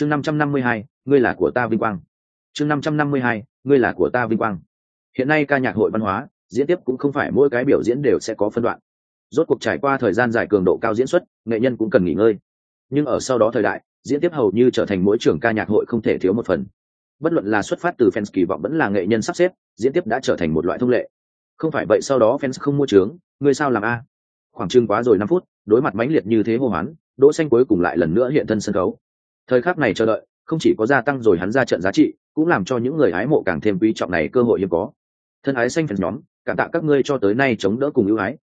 chương năm trăm năm mươi hai, ngươi là của ta vinh quang. Chương năm trăm năm mươi hai, ngươi là của ta vinh quang. Hiện nay ca nhạc hội văn hóa, diễn tiếp cũng không phải mỗi cái biểu diễn đều sẽ có phân đoạn. Rốt cuộc trải qua thời gian dài cường độ cao diễn xuất, nghệ nhân cũng cần nghỉ ngơi. Nhưng ở sau đó thời đại, diễn tiếp hầu như trở thành mỗi trường ca nhạc hội không thể thiếu một phần. Bất luận là xuất phát từ fans kỳ vọng vẫn là nghệ nhân sắp xếp, diễn tiếp đã trở thành một loại thông lệ. Không phải vậy sau đó fans không mua trướng, ngươi sao làm a? Khoảng trưng quá rồi năm phút, đối mặt mãnh liệt như thế hô hoán, đỗ xanh cuối cùng lại lần nữa hiện thân sân khấu thời khắc này chờ đợi, không chỉ có gia tăng rồi hắn ra trận giá trị, cũng làm cho những người hái mộ càng thêm quý trọng này cơ hội hiếm có. Thân ái xanh phần nhóm, cảm tạ các ngươi cho tới nay chống đỡ cùng ưu ái.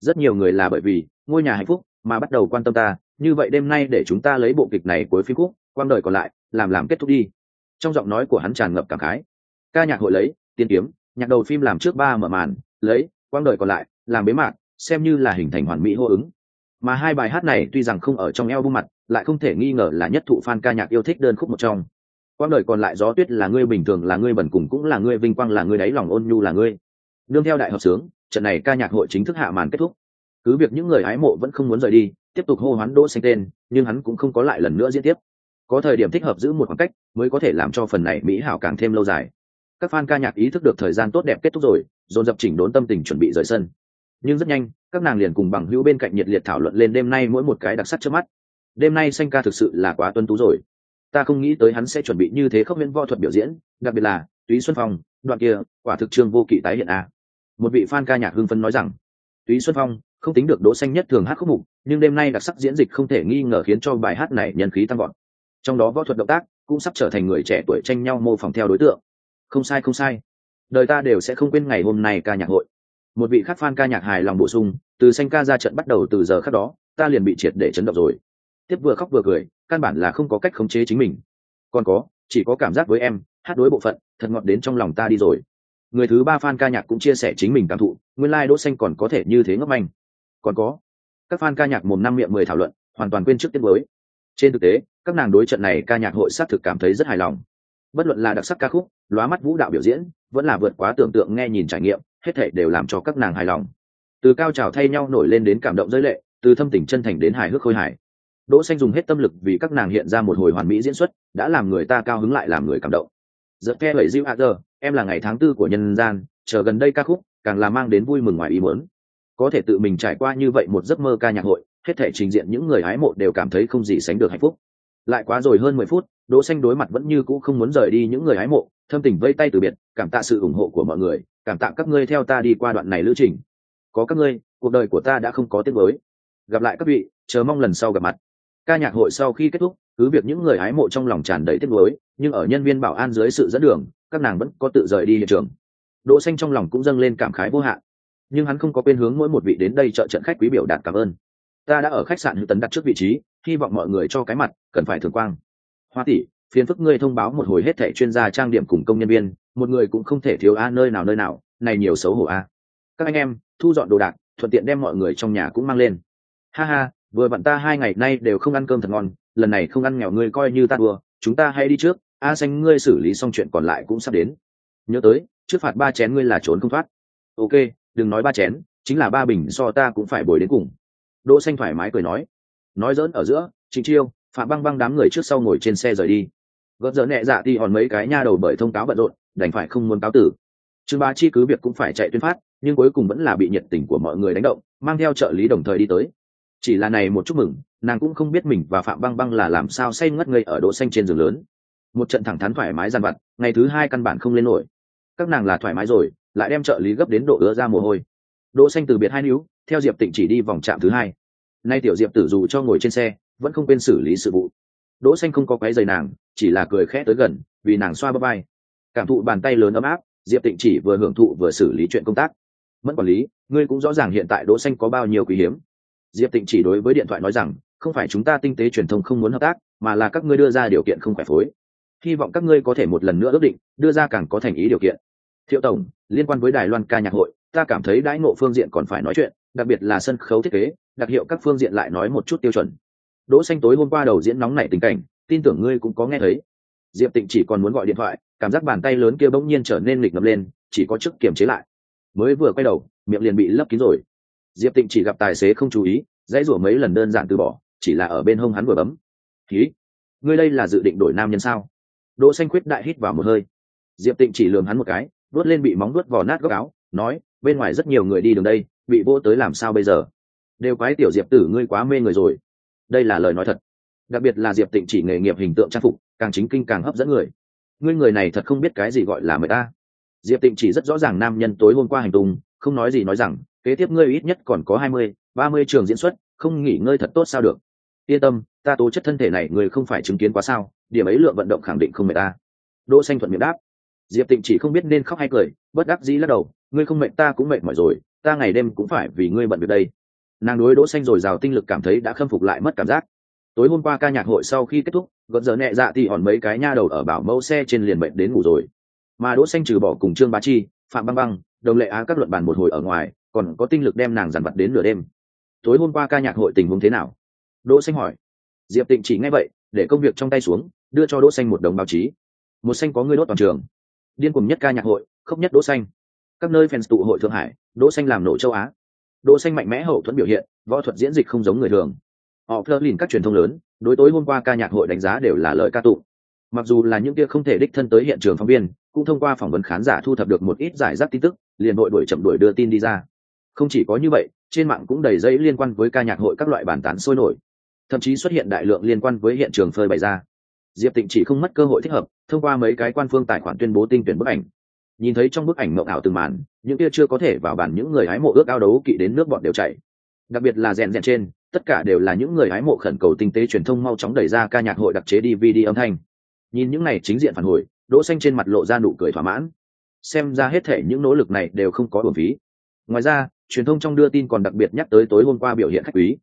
Rất nhiều người là bởi vì ngôi nhà hạnh phúc mà bắt đầu quan tâm ta, như vậy đêm nay để chúng ta lấy bộ kịch này cuối phim khúc quang đời còn lại, làm làm kết thúc đi. Trong giọng nói của hắn tràn ngập cảm khái. Ca nhạc hội lấy, tiên kiếm, nhạc đầu phim làm trước ba mở màn, lấy, quang đời còn lại, làm bế mạc, xem như là hình thành hoàn mỹ hô ứng. Mà hai bài hát này tuy rằng không ở trong eo bu mặt lại không thể nghi ngờ là nhất thụ fan ca nhạc yêu thích đơn khúc một trong. Quang đời còn lại gió tuyết là ngươi bình thường, là ngươi bẩn cùng cũng là ngươi vinh quang, là ngươi đáy lòng ôn nhu là ngươi. Đương theo đại hợp sướng, trận này ca nhạc hội chính thức hạ màn kết thúc. Cứ việc những người hái mộ vẫn không muốn rời đi, tiếp tục hô hoán đỗ xanh tên, nhưng hắn cũng không có lại lần nữa diễn tiếp. Có thời điểm thích hợp giữ một khoảng cách, mới có thể làm cho phần này mỹ hảo càng thêm lâu dài. Các fan ca nhạc ý thức được thời gian tốt đẹp kết thúc rồi, dồn dập chỉnh đốn tâm tình chuẩn bị rời sân. Nhưng rất nhanh, các nàng liền cùng bằng hữu bên cạnh nhiệt liệt thảo luận lên đêm nay mỗi một cái đặc sắc trước mắt đêm nay xanh ca thực sự là quá tuân tú rồi. Ta không nghĩ tới hắn sẽ chuẩn bị như thế khốc miễn võ thuật biểu diễn, đặc biệt là túy xuân phong, đoạn kia, quả thực trương vô kỵ tái hiện a. Một vị fan ca nhạc hưng phân nói rằng, túy xuân phong, không tính được đỗ xanh nhất thường hát khúc mục, nhưng đêm nay đặc sắc diễn dịch không thể nghi ngờ khiến cho bài hát này nhân khí tăng vọt. Trong đó võ thuật động tác cũng sắp trở thành người trẻ tuổi tranh nhau mô phỏng theo đối tượng. Không sai không sai. Đời ta đều sẽ không quên ngày hôm nay ca nhạc hội. Một vị khác fan ca nhạc hài lòng bổ sung, từ xanh ca ra trận bắt đầu từ giờ khác đó, ta liền bị triệt để chấn động rồi tiếp vừa khóc vừa cười, căn bản là không có cách khống chế chính mình. Còn có, chỉ có cảm giác với em, hát đối bộ phận, thật ngọt đến trong lòng ta đi rồi. Người thứ ba fan ca nhạc cũng chia sẻ chính mình cảm thụ, nguyên lai、like、đỗ xanh còn có thể như thế ngấp anh còn có, các fan ca nhạc mồm năm miệng mười thảo luận, hoàn toàn quên trước tiết mới. Trên thực tế, các nàng đối trận này ca nhạc hội sát thực cảm thấy rất hài lòng. Bất luận là đặc sắc ca khúc, lóa mắt vũ đạo biểu diễn, vẫn là vượt quá tưởng tượng nghe nhìn trải nghiệm, hết thể đều làm cho các nàng hài lòng. Từ cao trào thay nhau nổi lên đến cảm động giới lệ, từ thâm tình chân thành đến hài hước khôi hài đỗ xanh dùng hết tâm lực vì các nàng hiện ra một hồi hoàn mỹ diễn xuất, đã làm người ta cao hứng lại làm người cảm động. Giật khe bảy diêu a em là ngày tháng tư của nhân gian, chờ gần đây ca khúc, càng là mang đến vui mừng ngoài ý muốn. Có thể tự mình trải qua như vậy một giấc mơ ca nhạc hội, hết thể trình diện những người hái mộ đều cảm thấy không gì sánh được hạnh phúc. Lại quá rồi hơn mười phút, đỗ xanh đối mặt vẫn như cũ không muốn rời đi những người hái mộ, thâm tình vây tay từ biệt, cảm tạ sự ủng hộ của mọi người, cảm tạ các ngươi theo ta đi qua đoạn này lữ trình. Có các ngươi, cuộc đời của ta đã không có tiếc với gặp lại các vị, chờ mong lần sau gặp mặt ca nhạc hội sau khi kết thúc, cứ việc những người hái mộ trong lòng tràn đầy tiếc nuối, nhưng ở nhân viên bảo an dưới sự dẫn đường, các nàng vẫn có tự rời đi hiện trường. Đỗ xanh trong lòng cũng dâng lên cảm khái vô hạn. Nhưng hắn không có quên hướng mỗi một vị đến đây trợ trận khách quý biểu đạt cảm ơn. Ta đã ở khách sạn hữu tấn đặt trước vị trí, hy vọng mọi người cho cái mặt, cần phải thường quang. Hoa tỷ, phiền phức ngươi thông báo một hồi hết thẻ chuyên gia trang điểm cùng công nhân viên, một người cũng không thể thiếu a, nơi nào nơi nào, này nhiều xấu hổ a. Các anh em, thu dọn đồ đạc, thuận tiện đem mọi người trong nhà cũng mang lên. Ha ha vừa bạn ta hai ngày nay đều không ăn cơm thật ngon lần này không ăn nghèo ngươi coi như ta vừa, chúng ta hay đi trước a xanh ngươi xử lý xong chuyện còn lại cũng sắp đến. Nhớ tới trước phạt ba chén ngươi là trốn không thoát. Ok đừng nói ba chén chính là ba bình so ta cũng phải bồi đến cùng. Đỗ xanh thoải mái cười nói. Nói dỡn ở giữa trịnh chiêu phạm băng băng đám người trước sau ngồi trên xe rời đi. Gợt giờ nhẹ dạ thì hòn mấy cái nha đầu bởi thông cáo bận rộn đành phải không muốn cáo tử. Trương ba chi cứ việc cũng phải chạy tuyên phát nhưng cuối cùng vẫn là bị nhiệt tình của mọi người đánh động mang theo trợ lý đồng thời đi tới chỉ là này một chúc mừng, nàng cũng không biết mình và phạm băng băng là làm sao say ngất ngây ở độ xanh trên giường lớn. Một trận thẳng thắn thoải mái gian vặt, ngày thứ hai căn bản không lên nổi. Các nàng là thoải mái rồi, lại đem trợ lý gấp đến độ ứa ra mồ hôi. Đỗ xanh từ biệt hai níu theo diệp tịnh chỉ đi vòng trạm thứ hai. Nay tiểu diệp tử dù cho ngồi trên xe, vẫn không quên xử lý sự vụ. Đỗ xanh không có quấy giày nàng, chỉ là cười khẽ tới gần, vì nàng xoa bắp vai. Cảm thụ bàn tay lớn ấm áp, diệp tịnh chỉ vừa hưởng thụ vừa xử lý chuyện công tác. Mất quản lý, ngươi cũng rõ ràng hiện tại đỗ xanh có bao nhiêu quý hiếm diệp tịnh chỉ đối với điện thoại nói rằng, không phải chúng ta tinh tế truyền thông không muốn hợp tác, mà là các ngươi đưa ra điều kiện không phải phối. Hy vọng các ngươi có thể một lần nữa ước định, đưa ra càng có thành ý điều kiện. Thiệu tổng, liên quan với đài loan ca nhạc hội, ta cảm thấy đãi ngộ phương diện còn phải nói chuyện, đặc biệt là sân khấu thiết kế, đặc hiệu các phương diện lại nói một chút tiêu chuẩn. Đỗ xanh tối hôm qua đầu diễn nóng nảy tình cảnh, tin tưởng ngươi cũng có nghe thấy. Diệp tịnh chỉ còn muốn gọi điện thoại, cảm giác bàn tay lớn kia bỗng nhiên trở nên lịch ngập lên, chỉ có chức kiềm chế lại. Mới vừa quay đầu, miệng liền bị lấp kín rồi diệp tịnh chỉ gặp tài xế không chú ý, dãy rủa mấy lần đơn giản từ bỏ, chỉ là ở bên hông hắn vừa bấm. Ký, ngươi đây là dự định đổi nam nhân sao? Đỗ xanh khuyết đại hít vào một hơi. Diệp tịnh chỉ lườm hắn một cái đuốt lên bị móng vuốt vò nát góc áo, nói, bên ngoài rất nhiều người đi đường đây, bị vô tới làm sao bây giờ? Đều quái tiểu diệp tử ngươi quá mê người rồi. Đây là lời nói thật. Đặc biệt là diệp tịnh chỉ nghề nghiệp hình tượng trang phục, càng chính kinh càng hấp dẫn người. Ngươi người này thật không biết cái gì gọi là người ta. Diệp tịnh chỉ rất rõ ràng nam nhân tối hôm qua hành tung, không nói gì nói rằng kế tiếp ngươi ít nhất còn có hai mươi, ba mươi trường diễn xuất, không nghỉ ngơi thật tốt sao được? Yên tâm, ta tố chất thân thể này người không phải chứng kiến quá sao, điểm ấy lượng vận động khẳng định không mệt ta. Đỗ xanh thuận miệng đáp. Diệp tịnh chỉ không biết nên khóc hay cười, bất đắc dĩ lắc đầu, ngươi không mệt ta cũng mệt mỏi rồi, ta ngày đêm cũng phải vì ngươi bận việc đây. Nàng đối đỗ xanh rồi rào tinh lực cảm thấy đã khâm phục lại mất cảm giác. Tối hôm qua ca nhạc hội sau khi kết thúc, gợn giờ nhẹ dạ thì hòn mấy cái nha đầu ở bảo mẫu xe trên liền bệnh đến ngủ rồi. Mà đỗ xanh trừ bỏ cùng trương bá chi, phạm băng băng, đồng lệ á các luận bàn một hồi ở ngoài còn có tinh lực đem nàng dằn vặt đến nửa đêm. Tối hôm qua ca nhạc hội tình huống thế nào? Đỗ xanh hỏi. Diệp tịnh chỉ nghe vậy, để công việc trong tay xuống, đưa cho đỗ xanh một đồng báo chí. Một xanh có người đốt toàn trường. Điên cuồng nhất ca nhạc hội, khốc nhất đỗ xanh. Các nơi fans tụ hội thượng hải, đỗ xanh làm nổ châu á. Đỗ xanh mạnh mẽ hậu thuẫn biểu hiện, võ thuật diễn dịch không giống người thường. Họ phơ lìn các truyền thông lớn, đối tối hôm qua ca nhạc hội đánh giá đều là lời ca tụng mặc dù là những kia không thể đích thân tới hiện trường phóng viên, cũng thông qua phỏng vấn khán giả thu thập được một ít giải rác tin tức, liền đội đuổi chậm đuổi đưa tin đi ra không chỉ có như vậy, trên mạng cũng đầy dây liên quan với ca nhạc hội các loại bản tán sôi nổi. Thậm chí xuất hiện đại lượng liên quan với hiện trường phơi bày ra. Diệp tịnh chỉ không mất cơ hội thích hợp, thông qua mấy cái quan phương tài khoản tuyên bố tinh tuyển bức ảnh. Nhìn thấy trong bức ảnh mộng ảo từng màn, những kia chưa có thể vào bản những người hái mộ ước ao đấu kỵ đến nước bọn đều chảy đặc biệt là rèn rèn trên, tất cả đều là những người hái mộ khẩn cầu tinh tế truyền thông mau chóng đẩy ra ca nhạc hội đặc chế dvd âm thanh. Nhìn những này chính diện phản hồi, đỗ xanh trên mặt lộ ra nụ cười thỏa mãn. Xem ra hết thể những nỗ lực này đều không có uổng phí ngoài ra, truyền thông trong đưa tin còn đặc biệt nhắc tới tối hôm qua biểu hiện khách quý.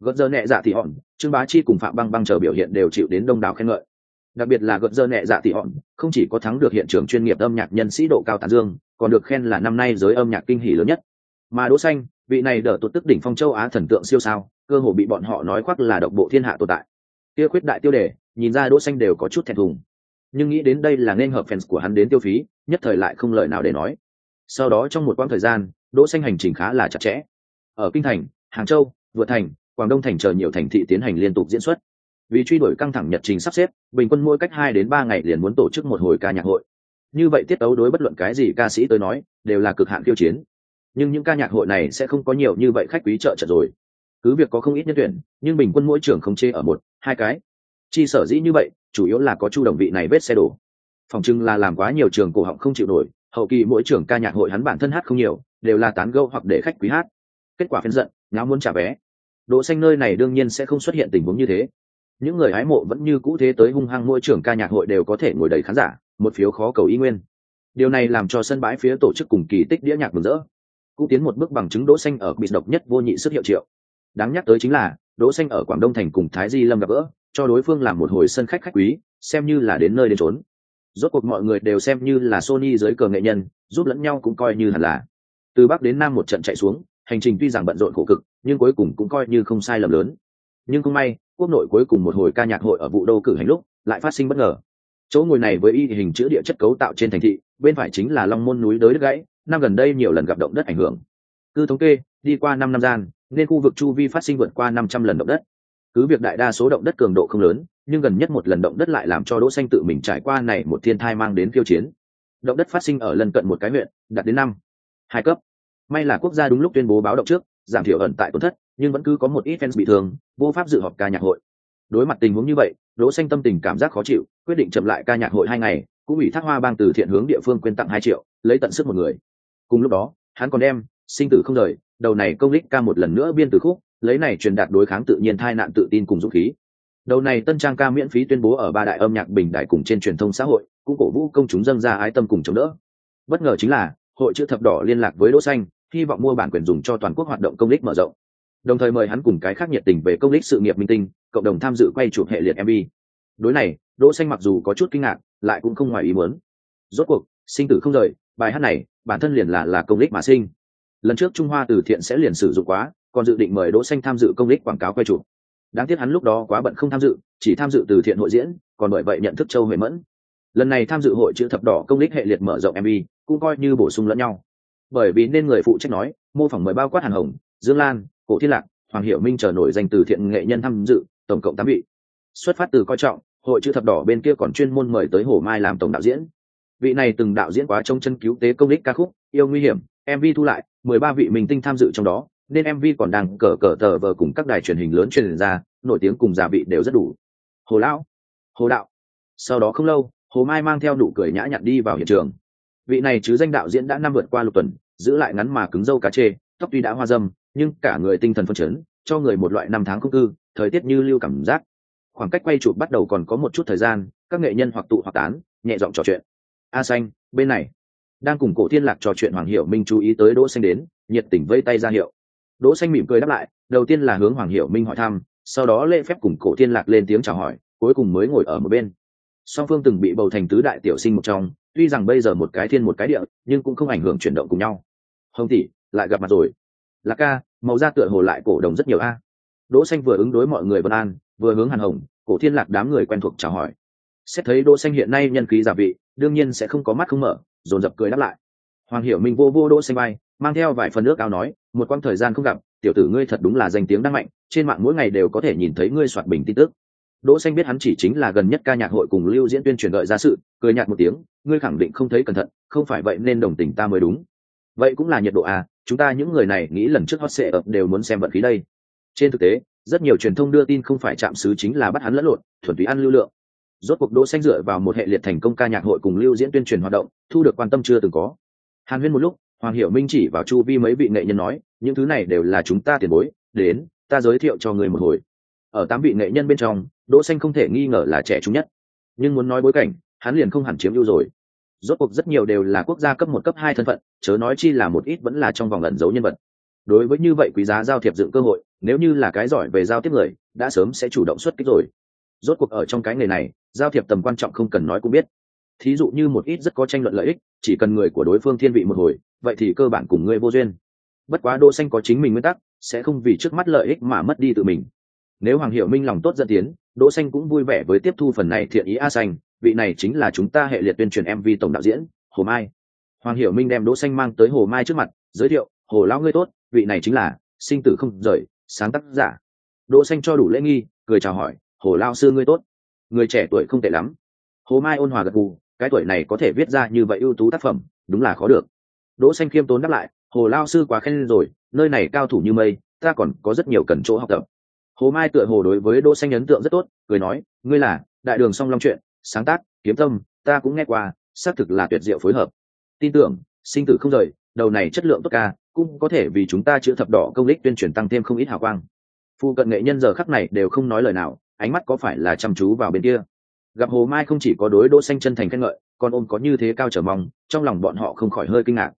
Gợt giờ nhẹ dạ thì hòn, trương bá chi cùng phạm băng băng chờ biểu hiện đều chịu đến đông đảo khen ngợi. Đặc biệt là gợt giờ nhẹ dạ thì hòn, không chỉ có thắng được hiện trường chuyên nghiệp âm nhạc nhân sĩ độ cao tàn dương, còn được khen là năm nay giới âm nhạc kinh hỉ lớn nhất. Mà đỗ xanh, vị này đỡ tụt tức đỉnh phong châu á thần tượng siêu sao, cơ hồ bị bọn họ nói khoác là độc bộ thiên hạ tồn tại. Kia khuyết đại tiêu đề, nhìn ra đỗ xanh đều có chút thẹn thùng. Nhưng nghĩ đến đây là nên hợp fans của hắn đến tiêu phí, nhất thời lại không lời nào để nói. Sau đó trong một quãng thời gian đỗ xanh hành trình khá là chặt chẽ. Ở kinh thành, hàng châu vượt thành, quảng đông thành chờ nhiều thành thị tiến hành liên tục diễn xuất. Vì truy đuổi căng thẳng nhật trình sắp xếp, bình quân mỗi cách hai đến ba ngày liền muốn tổ chức một hồi ca nhạc hội. Như vậy tiết tấu đối bất luận cái gì ca sĩ tới nói, đều là cực hạn khiêu chiến. Nhưng những ca nhạc hội này sẽ không có nhiều như vậy khách quý trợ trận rồi. Cứ việc có không ít nhân tuyển, nhưng bình quân mỗi trường không chê ở một, hai cái. Chi sở dĩ như vậy, chủ yếu là có chu đồng vị này vết xe đổ. Phòng trưng là làm quá nhiều trường cổ họng không chịu nổi, hậu kỳ mỗi trường ca nhạc hội hắn bản thân hát không nhiều đều là tán gẫu hoặc để khách quý hát. Kết quả phiền giận, ngáo muốn trả vé. Đỗ xanh nơi này đương nhiên sẽ không xuất hiện tình huống như thế. Những người hái mộ vẫn như cũ thế tới hung hăng mỗi trưởng ca nhạc hội đều có thể ngồi đầy khán giả, một phiếu khó cầu y nguyên. Điều này làm cho sân bãi phía tổ chức cùng kỳ tích đĩa nhạc mừng rỡ. Cũng tiến một bước bằng chứng đỗ xanh ở bị độc nhất vô nhị sức hiệu triệu. Đáng nhắc tới chính là, đỗ xanh ở quảng đông thành cùng thái di lâm gặp gỡ, cho đối phương làm một hồi sân khách khách quý, xem như là đến nơi đến trốn rốt cuộc mọi người đều xem như là sony dưới cờ nghệ nhân, giúp lẫn nhau cũng coi như hẳn là từ bắc đến nam một trận chạy xuống, hành trình tuy rằng bận rộn khổ cực, nhưng cuối cùng cũng coi như không sai lầm lớn. Nhưng không may, quốc nội cuối cùng một hồi ca nhạc hội ở vụ đô cử hành lúc, lại phát sinh bất ngờ. Chỗ ngồi này với y hình chữ địa chất cấu tạo trên thành thị, bên phải chính là long môn núi đới đất gãy, năm gần đây nhiều lần gặp động đất ảnh hưởng. Cứ thống kê, đi qua năm năm gian, nên khu vực chu vi phát sinh vượt qua năm trăm lần động đất. Cứ việc đại đa số động đất cường độ không lớn, nhưng gần nhất một lần động đất lại làm cho đỗ xanh tự mình trải qua này một thiên thai mang đến tiêu chiến. Động đất phát sinh ở lần cận một cái huyện, đạt đến năm hai cấp. May là quốc gia đúng lúc tuyên bố báo động trước, giảm thiểu ẩn tại tổn thất, nhưng vẫn cứ có một ít fans bị thương, vô pháp dự họp ca nhạc hội. Đối mặt tình huống như vậy, đỗ xanh tâm tình cảm giác khó chịu, quyết định chậm lại ca nhạc hội hai ngày, cũng ủy thác hoa bang từ thiện hướng địa phương quyên tặng hai triệu, lấy tận sức một người. Cùng lúc đó, hắn còn đem sinh tử không rời, đầu này công lích ca một lần nữa biên từ khúc, lấy này truyền đạt đối kháng tự nhiên thai nạn tự tin cùng dũng khí. Đầu này tân trang ca miễn phí tuyên bố ở ba đại âm nhạc bình đại cùng trên truyền thông xã hội, cũng cổ vũ công chúng dâng ra ái tâm cùng chống đỡ. Bất ngờ chính là hội chữ thập đỏ liên lạc với đỗ xanh, hy vọng mua bản quyền dùng cho toàn quốc hoạt động công lý mở rộng. Đồng thời mời hắn cùng cái khác nhiệt tình về công lý sự nghiệp minh tinh, cộng đồng tham dự quay chụp hệ liệt mv đối này, đỗ xanh mặc dù có chút kinh ngạc, lại cũng không ngoài ý muốn. Rốt cuộc, sinh tử không rời, bài hát này, bản thân liền là là công lý mà sinh. Lần trước trung hoa từ thiện sẽ liền sử dụng quá, còn dự định mời đỗ xanh tham dự công lý quảng cáo quay chụp. Đáng tiếc hắn lúc đó quá bận không tham dự, chỉ tham dự từ thiện hội diễn, còn bởi vậy nhận thức châu huệ mẫn. Lần này tham dự hội chữ thập đỏ công lý hệ liệt mở rộng mv cũng coi như bổ sung lẫn nhau. Bởi vì nên người phụ trách nói, mô phỏng mời bao quát hàn hồng, dương lan, cổ thiên lạc, hoàng hiểu minh chờ nổi danh từ thiện nghệ nhân tham dự, tổng cộng tám vị. Xuất phát từ coi trọng, hội chữ thập đỏ bên kia còn chuyên môn mời tới hồ mai làm tổng đạo diễn. Vị này từng đạo diễn quá trong chân cứu tế công đích ca khúc, yêu nguy hiểm mv thu lại, mười ba vị minh tinh tham dự trong đó, nên mv còn đang cờ cờ tờ vờ cùng các đài truyền hình lớn truyền ra, nổi tiếng cùng giả vị đều rất đủ. Hồ lão, hồ đạo. Sau đó không lâu, hồ mai mang theo nụ cười nhã nhặn đi vào hiện trường vị này chứ danh đạo diễn đã năm vượt qua lục tuần, giữ lại ngắn mà cứng dâu cá chê, tóc tuy đã hoa dâm, nhưng cả người tinh thần phân chấn, cho người một loại năm tháng công cư, thời tiết như lưu cảm giác. Khoảng cách quay chụp bắt đầu còn có một chút thời gian, các nghệ nhân hoặc tụ hoặc tán, nhẹ giọng trò chuyện. A xanh, bên này. Đang cùng cổ thiên lạc trò chuyện hoàng hiệu minh chú ý tới đỗ xanh đến, nhiệt tình vây tay ra hiệu. Đỗ xanh mỉm cười đáp lại, đầu tiên là hướng hoàng hiệu minh hỏi thăm, sau đó lễ phép cùng cổ thiên lạc lên tiếng chào hỏi, cuối cùng mới ngồi ở một bên. Song phương từng bị bầu thành tứ đại tiểu sinh một trong tuy rằng bây giờ một cái thiên một cái địa, nhưng cũng không ảnh hưởng chuyển động cùng nhau. Hồng tỷ, lại gặp mặt rồi. Lạc ca, màu da tựa hồ lại cổ đồng rất nhiều a. Đỗ xanh vừa ứng đối mọi người vân an, vừa hướng hàn hồng, cổ thiên lạc đám người quen thuộc chào hỏi. Xét thấy đỗ xanh hiện nay nhân khí giả vị, đương nhiên sẽ không có mắt không mở, dồn dập cười đáp lại. Hoàng hiểu minh vô vô đỗ xanh bay mang theo vài phần nước ao nói, một quãng thời gian không gặp, tiểu tử ngươi thật đúng là danh tiếng đang mạnh, trên mạng mỗi ngày đều có thể nhìn thấy ngươi soạt bình tin tức đỗ xanh biết hắn chỉ chính là gần nhất ca nhạc hội cùng lưu diễn tuyên truyền đợi ra sự, cười nhạt một tiếng, ngươi khẳng định không thấy cẩn thận, không phải vậy nên đồng tình ta mới đúng. Vậy cũng là nhiệt độ à chúng ta những người này nghĩ lần trước hot sệ ập đều muốn xem vận khí đây. Trên thực tế, rất nhiều truyền thông đưa tin không phải chạm xứ chính là bắt hắn lẫn lộn, thuần túy ăn lưu lượng. Rốt cuộc đỗ xanh dựa vào một hệ liệt thành công ca nhạc hội cùng lưu diễn tuyên truyền hoạt động, thu được quan tâm chưa từng có. Hàn huyên một lúc, hoàng hiểu minh chỉ vào chu vi mấy vị nghệ nhân nói, những thứ này đều là chúng ta tiền bối, đến, ta giới thiệu cho người một hồi ở tám vị nghệ nhân bên trong, đỗ xanh không thể nghi ngờ là trẻ trung nhất. Nhưng muốn nói bối cảnh, hắn liền không hẳn chiếm ưu rồi. Rốt cuộc rất nhiều đều là quốc gia cấp một, cấp hai thân phận, chớ nói chi là một ít vẫn là trong vòng ẩn giấu nhân vật. Đối với như vậy quý giá giao thiệp dựng cơ hội, nếu như là cái giỏi về giao tiếp người, đã sớm sẽ chủ động xuất kích rồi. Rốt cuộc ở trong cái nghề này, giao thiệp tầm quan trọng không cần nói cũng biết. Thí dụ như một ít rất có tranh luận lợi ích, chỉ cần người của đối phương thiên vị một hồi, vậy thì cơ bản cùng ngươi vô duyên. Bất quá đỗ xanh có chính mình nguyên tắc, sẽ không vì trước mắt lợi ích mà mất đi tự mình nếu hoàng hiểu minh lòng tốt dẫn tiến, đỗ xanh cũng vui vẻ với tiếp thu phần này thiện ý a xanh, vị này chính là chúng ta hệ liệt tuyên truyền mv tổng đạo diễn, hồ mai. Hoàng hiểu minh đem đỗ xanh mang tới hồ mai trước mặt, giới thiệu, hồ lão ngươi tốt, vị này chính là sinh tử không rời, sáng tác giả. Đỗ xanh cho đủ lễ nghi, cười chào hỏi, hồ lão sư ngươi tốt, người trẻ tuổi không tệ lắm. Hồ mai ôn hòa gật gù, cái tuổi này có thể viết ra như vậy ưu tú tác phẩm, đúng là khó được. Đỗ xanh khiêm tốn đáp lại, hồ lão sư quá khen rồi, nơi này cao thủ như mây, ta còn có rất nhiều cần chỗ học tập hồ mai tựa hồ đối với đỗ xanh ấn tượng rất tốt, cười nói, ngươi là đại đường song long chuyện, sáng tác, kiếm tâm, ta cũng nghe qua, xác thực là tuyệt diệu phối hợp. Tin tưởng, sinh tử không rời, đầu này chất lượng tốt ca, cũng có thể vì chúng ta chữa thập đỏ công lích tuyên truyền tăng thêm không ít hào quang. Phu cận nghệ nhân giờ khắc này đều không nói lời nào, ánh mắt có phải là chăm chú vào bên kia? Gặp hồ mai không chỉ có đối đỗ xanh chân thành khen ngợi, còn ôm có như thế cao trở mong, trong lòng bọn họ không khỏi hơi kinh ngạc.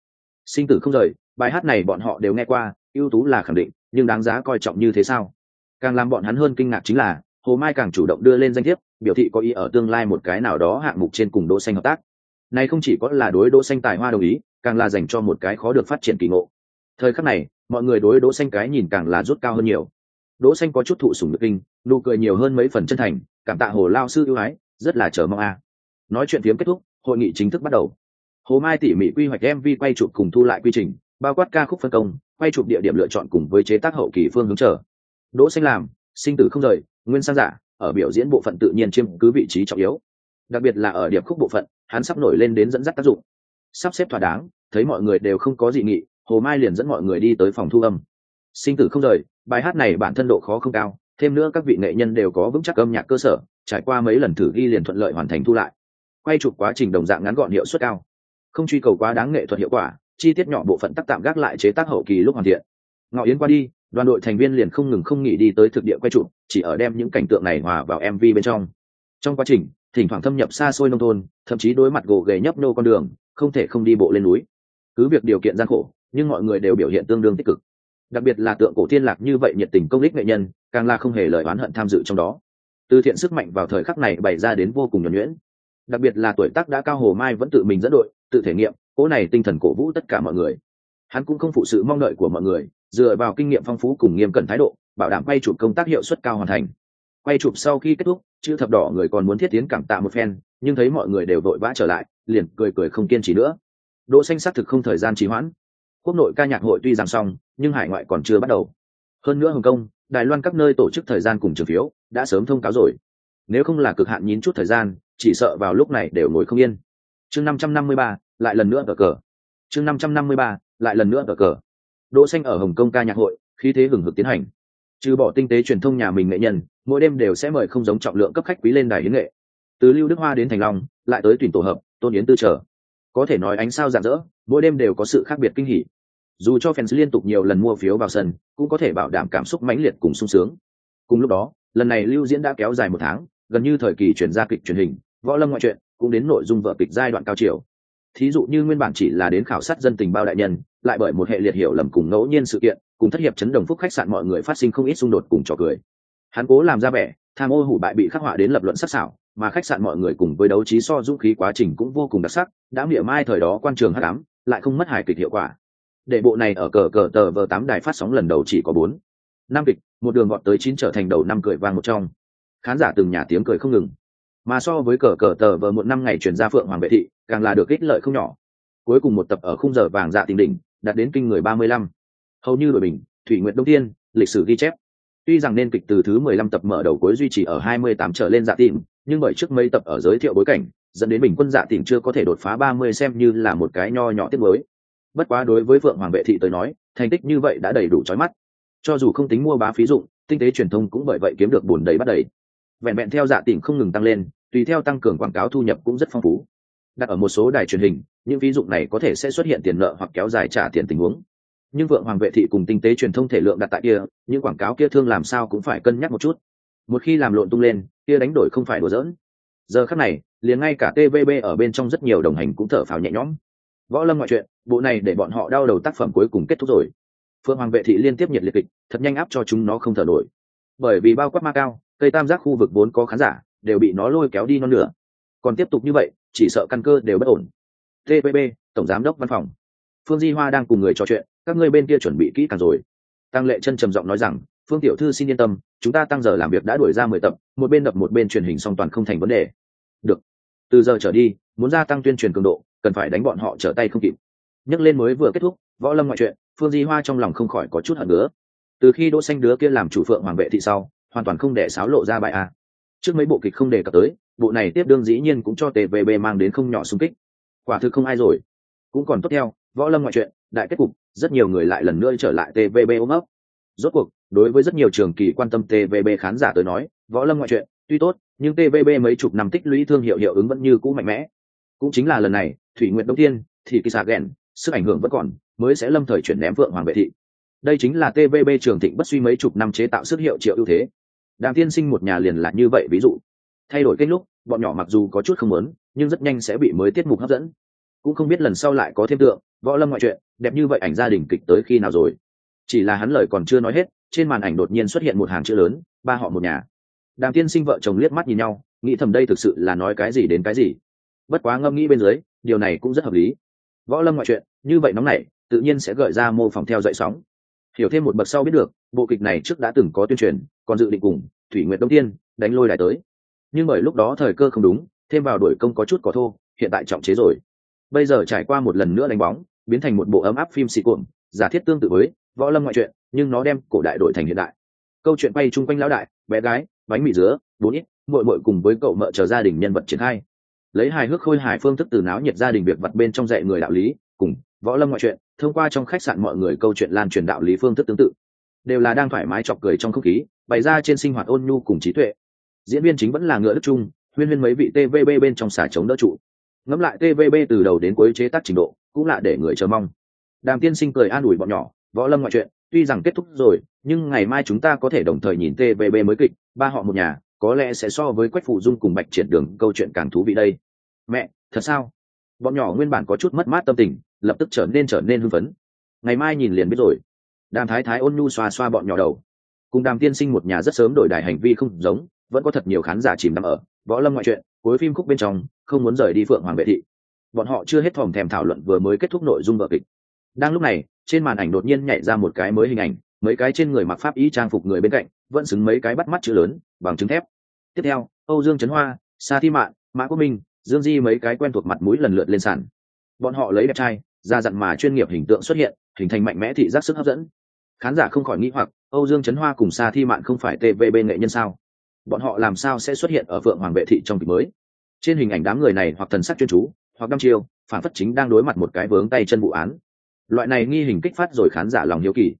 Sinh tử không rời, bài hát này bọn họ đều nghe qua, ưu tú là khẳng định, nhưng đáng giá coi trọng như thế sao? Càng làm bọn hắn hơn kinh ngạc chính là, hồ mai càng chủ động đưa lên danh thiếp, biểu thị có ý ở tương lai một cái nào đó hạng mục trên cùng đỗ xanh hợp tác. Này không chỉ có là đối đỗ xanh tài hoa đồng ý, càng là dành cho một cái khó được phát triển kỳ ngộ. Thời khắc này, mọi người đối đỗ xanh cái nhìn càng là rút cao hơn nhiều. Đỗ xanh có chút thụ sủng nhược kinh, nụ cười nhiều hơn mấy phần chân thành, cảm tạ hồ lao sư ưu ái, rất là chờ mong a. Nói chuyện phiếm kết thúc, hội nghị chính thức bắt đầu. Hồ mai tỉ mỉ quy hoạch mv quay chụp cùng thu lại quy trình, bao quát ca khúc phân công, quay chụp địa điểm lựa chọn cùng với chế tác hậu kỳ phương hướng chờ đỗ xanh làm, sinh tử không rời, nguyên sang giả, ở biểu diễn bộ phận tự nhiên chiếm cứ vị trí trọng yếu. Đặc biệt là ở điệp khúc bộ phận, hắn sắp nổi lên đến dẫn dắt tác dụng. Sắp xếp thỏa đáng, thấy mọi người đều không có dị nghị, hồ mai liền dẫn mọi người đi tới phòng thu âm. Sinh tử không rời, bài hát này bản thân độ khó không cao, thêm nữa các vị nghệ nhân đều có vững chắc âm nhạc cơ sở, trải qua mấy lần thử ghi liền thuận lợi hoàn thành thu lại. Quay chụp quá trình đồng dạng ngắn gọn hiệu suất cao. Không truy cầu quá đáng nghệ thuật hiệu quả, chi tiết nhỏ bộ phận tác tạm gác lại chế tác hậu kỳ lúc hoàn thiện. Ngọ yến qua đi đoàn đội thành viên liền không ngừng không nghỉ đi tới thực địa quay trụ, chỉ ở đem những cảnh tượng này hòa vào mv bên trong. Trong quá trình thỉnh thoảng thâm nhập xa xôi nông thôn thậm chí đối mặt gồ ghề nhấp nô con đường không thể không đi bộ lên núi. Cứ việc điều kiện gian khổ nhưng mọi người đều biểu hiện tương đương tích cực. Đặc biệt là tượng cổ thiên lạc như vậy nhiệt tình công lích nghệ nhân càng là không hề lời oán hận tham dự trong đó. Từ thiện sức mạnh vào thời khắc này bày ra đến vô cùng nhuẩn nhuyễn. Đặc biệt là tuổi tác đã cao hồ mai vẫn tự mình dẫn đội tự thể nghiệm cỗ này tinh thần cổ vũ tất cả mọi người. Hắn cũng không phụ sự mong đợi của mọi người dựa vào kinh nghiệm phong phú cùng nghiêm cẩn thái độ, bảo đảm quay chụp công tác hiệu suất cao hoàn thành. Quay chụp sau khi kết thúc, chữ thập đỏ người còn muốn thiết tiến cảm tạ một phen, nhưng thấy mọi người đều vội vã trở lại, liền cười cười không kiên trì nữa. Đỗ xanh xác thực không thời gian trì hoãn. Quốc nội ca nhạc hội tuy rằng xong, nhưng hải ngoại còn chưa bắt đầu. Hơn nữa hồng kông, đài loan các nơi tổ chức thời gian cùng trường phiếu đã sớm thông cáo rồi. Nếu không là cực hạn nhín chút thời gian, chỉ sợ vào lúc này đều ngồi không yên. Chương năm trăm năm mươi ba, lại lần nữa cờ cờ. Chương năm trăm năm mươi ba, lại lần nữa cờ cờ đỗ xanh ở hồng kông ca nhạc hội, khí thế hừng hực tiến hành. Trừ bỏ tinh tế truyền thông nhà mình nghệ nhân, mỗi đêm đều sẽ mời không giống trọng lượng cấp khách quý lên đài hiến nghệ. Từ lưu đức hoa đến thành long, lại tới tuyển tổ hợp, tôn yến tư trở. Có thể nói ánh sao rạng rỡ, mỗi đêm đều có sự khác biệt kinh hỉ. Dù cho fans liên tục nhiều lần mua phiếu vào sân, cũng có thể bảo đảm cảm xúc mãnh liệt cùng sung sướng. Cùng lúc đó, lần này lưu diễn đã kéo dài một tháng, gần như thời kỳ chuyển ra kịch truyền hình, võ lâm ngoại truyện, cũng đến nội dung vở kịch giai đoạn cao chiều. Thí dụ như nguyên bản chỉ là đến khảo sát dân tình bao đại nhân lại bởi một hệ liệt hiểu lầm cùng ngẫu nhiên sự kiện, cùng thất hiệp chấn đồng phúc khách sạn mọi người phát sinh không ít xung đột cùng trò cười. Hắn cố làm ra vẻ, tham ô hủ bại bị khắc họa đến lập luận sắc sảo, mà khách sạn mọi người cùng với đấu trí so dũng khí quá trình cũng vô cùng đặc sắc, đã miệng mai thời đó quan trường hắc ám, lại không mất hài kịch hiệu quả. Để bộ này ở cờ cờ tờ vờ tám đài phát sóng lần đầu chỉ có bốn, năm kịch, một đường gọn tới chín trở thành đầu năm cười vang một trong. Khán giả từng nhà tiếng cười không ngừng. Mà so với cờ cờ tờ vờ một năm ngày truyền ra phượng hoàng vệ thị, càng là được ích lợi không nhỏ. Cuối cùng một tập ở khung giờ vàng dạ tình đỉnh đạt đến kinh người ba mươi lăm. Hầu như đội bình, thủy nguyện đông tiên lịch sử ghi chép. Tuy rằng nên kịch từ thứ mười lăm tập mở đầu cuối duy trì ở hai mươi tám trở lên dạ tìm nhưng bởi trước mấy tập ở giới thiệu bối cảnh, dẫn đến bình quân dạ tìm chưa có thể đột phá ba mươi xem như là một cái nho nhỏ tiết mới. Bất quá đối với vượng hoàng vệ thị tới nói, thành tích như vậy đã đầy đủ trói mắt. Cho dù không tính mua bá phí dụng, tinh tế truyền thông cũng bởi vậy kiếm được bùn đầy bắt đầy. Vẹn vẹn theo dạ tìm không ngừng tăng lên, tùy theo tăng cường quảng cáo thu nhập cũng rất phong phú đặt ở một số đài truyền hình, những ví dụ này có thể sẽ xuất hiện tiền nợ hoặc kéo dài trả tiền tình huống. Nhưng vượng hoàng vệ thị cùng tinh tế truyền thông thể lượng đặt tại kia, những quảng cáo kia thương làm sao cũng phải cân nhắc một chút. Một khi làm lộn tung lên, kia đánh đổi không phải đùa giỡn. Giờ khắc này, liền ngay cả tvb ở bên trong rất nhiều đồng hành cũng thở phào nhẹ nhõm. Võ lâm ngoại truyện, bộ này để bọn họ đau đầu tác phẩm cuối cùng kết thúc rồi. Phương hoàng vệ thị liên tiếp nhiệt liệt kịch, thật nhanh áp cho chúng nó không thở nổi. Bởi vì bao quát ma cao, cây tam giác khu vực vốn có khán giả, đều bị nó lôi kéo đi non nửa. Còn tiếp tục như vậy chỉ sợ căn cơ đều bất ổn. Tpb tổng giám đốc văn phòng. Phương di hoa đang cùng người trò chuyện, các ngươi bên kia chuẩn bị kỹ càng rồi. Tăng lệ chân trầm giọng nói rằng, phương tiểu thư xin yên tâm, chúng ta tăng giờ làm việc đã đuổi ra mười tập, một bên đập một bên truyền hình song toàn không thành vấn đề. Được. Từ giờ trở đi, muốn gia tăng tuyên truyền cường độ, cần phải đánh bọn họ trở tay không kịp. Nhắc lên mới vừa kết thúc, võ lâm ngoại chuyện phương di hoa trong lòng không khỏi có chút hận nữa. Từ khi đỗ xanh đứa kia làm chủ phượng hoàng vệ thị sau, hoàn toàn không để sáo lộ ra bài a. Trước mấy bộ kịch không đề cập tới bộ này tiếp đương dĩ nhiên cũng cho tvb mang đến không nhỏ xung kích. Quả thực không ai rồi. Cũng còn tốt theo, võ lâm ngoại truyện, đại kết cục, rất nhiều người lại lần nữa trở lại tvb ôm ấp. Rốt cuộc, đối với rất nhiều trường kỳ quan tâm tvb khán giả tới nói, võ lâm ngoại truyện, tuy tốt, nhưng tvb mấy chục năm tích lũy thương hiệu hiệu ứng vẫn như cũ mạnh mẽ. Cũng chính là lần này, thủy nguyện đông tiên, thì kỳ xà ghèn sức ảnh hưởng vẫn còn, mới sẽ lâm thời chuyển ném vượng hoàng vệ thị. Đây chính là tvb trường thịnh bất suy mấy chục năm chế tạo sức hiệu triệu ưu thế. Đàm tiên sinh một nhà liền là như vậy, ví dụ. Thay đổi kênh lúc bọn nhỏ mặc dù có chút không muốn, nhưng rất nhanh sẽ bị mới tiết mục hấp dẫn. Cũng không biết lần sau lại có thêm tượng, võ lâm ngoại truyện, đẹp như vậy ảnh gia đình kịch tới khi nào rồi. Chỉ là hắn lời còn chưa nói hết, trên màn ảnh đột nhiên xuất hiện một hàng chữ lớn, ba họ một nhà. Đàm tiên sinh vợ chồng liếc mắt nhìn nhau, nghĩ thầm đây thực sự là nói cái gì đến cái gì. Bất quá ngâm nghĩ bên dưới, điều này cũng rất hợp lý. Võ lâm ngoại truyện, như vậy nóng này tự nhiên sẽ gợi ra mô phỏng theo dậy sóng. Hiểu thêm một bậc sau biết được, bộ kịch này trước đã từng có tuyên truyền, còn dự định cùng thủy nguyệt đông tiên đánh lôi đài tới nhưng bởi lúc đó thời cơ không đúng, thêm vào đổi công có chút có thô, hiện tại trọng chế rồi. Bây giờ trải qua một lần nữa đánh bóng, biến thành một bộ ấm áp phim xì cuộn, giả thiết tương tự với võ lâm ngoại truyện, nhưng nó đem cổ đại đổi thành hiện đại. Câu chuyện bay chung quanh lão đại, bé gái, bánh mì dứa, bốn ít, muội muội cùng với cậu mợ chờ gia đình nhân vật triển khai. Lấy hài hước khôi hài phương thức từ náo nhiệt gia đình việc vặt bên trong dạy người đạo lý, cùng võ lâm ngoại truyện, thông qua trong khách sạn mọi người câu chuyện lan truyền đạo lý phương thức tương tự. Đều là đang thoải mái chọc cười trong không khí, bày ra trên sinh hoạt ôn nhu cùng trí tuệ diễn viên chính vẫn là ngựa đức trung, huyên huyên mấy vị tvb bên trong xả chống đỡ trụ. Ngẫm lại tvb từ đầu đến cuối chế tác trình độ, cũng là để người chờ mong. Đàm tiên sinh cười an ủi bọn nhỏ, võ lâm ngoại chuyện, tuy rằng kết thúc rồi, nhưng ngày mai chúng ta có thể đồng thời nhìn tvb mới kịch, ba họ một nhà, có lẽ sẽ so với quách phụ dung cùng bạch triển đường câu chuyện càng thú vị đây. Mẹ, thật sao? Bọn nhỏ nguyên bản có chút mất mát tâm tình, lập tức trở nên trở nên hưng phấn. Ngày mai nhìn liền biết rồi. Đàm thái thái ôn nhu xoa xoa bọn nhỏ đầu. Cùng đàm tiên sinh một nhà rất sớm đổi đài hành vi không giống vẫn có thật nhiều khán giả chìm đắm ở võ lâm ngoại truyện, cuối phim khúc bên trong, không muốn rời đi phượng hoàng vệ thị. Bọn họ chưa hết thòm thèm thảo luận vừa mới kết thúc nội dung vở kịch. Đang lúc này, trên màn ảnh đột nhiên nhảy ra một cái mới hình ảnh, mấy cái trên người mặc pháp y trang phục người bên cạnh, vẫn xứng mấy cái bắt mắt chữ lớn, bằng chứng thép. Tiếp theo, âu dương trấn hoa, sa thi mạn, mã quốc minh, dương di mấy cái quen thuộc mặt mũi lần lượt lên sàn. Bọn họ lấy đẹp trai, ra dặn mà chuyên nghiệp hình tượng xuất hiện, hình thành mạnh mẽ thị giác sức hấp dẫn. Khán giả không khỏi nghĩ hoặc, âu dương trấn hoa cùng sa thi mạn không phải tvb bên nghệ nhân sao? Bọn họ làm sao sẽ xuất hiện ở phượng hoàng vệ thị trong kịch mới? Trên hình ảnh đám người này hoặc thần sắc chuyên chú, hoặc đăm chiêu, phản phất chính đang đối mặt một cái vướng tay chân vụ án. Loại này nghi hình kích phát rồi khán giả lòng hiếu kỳ.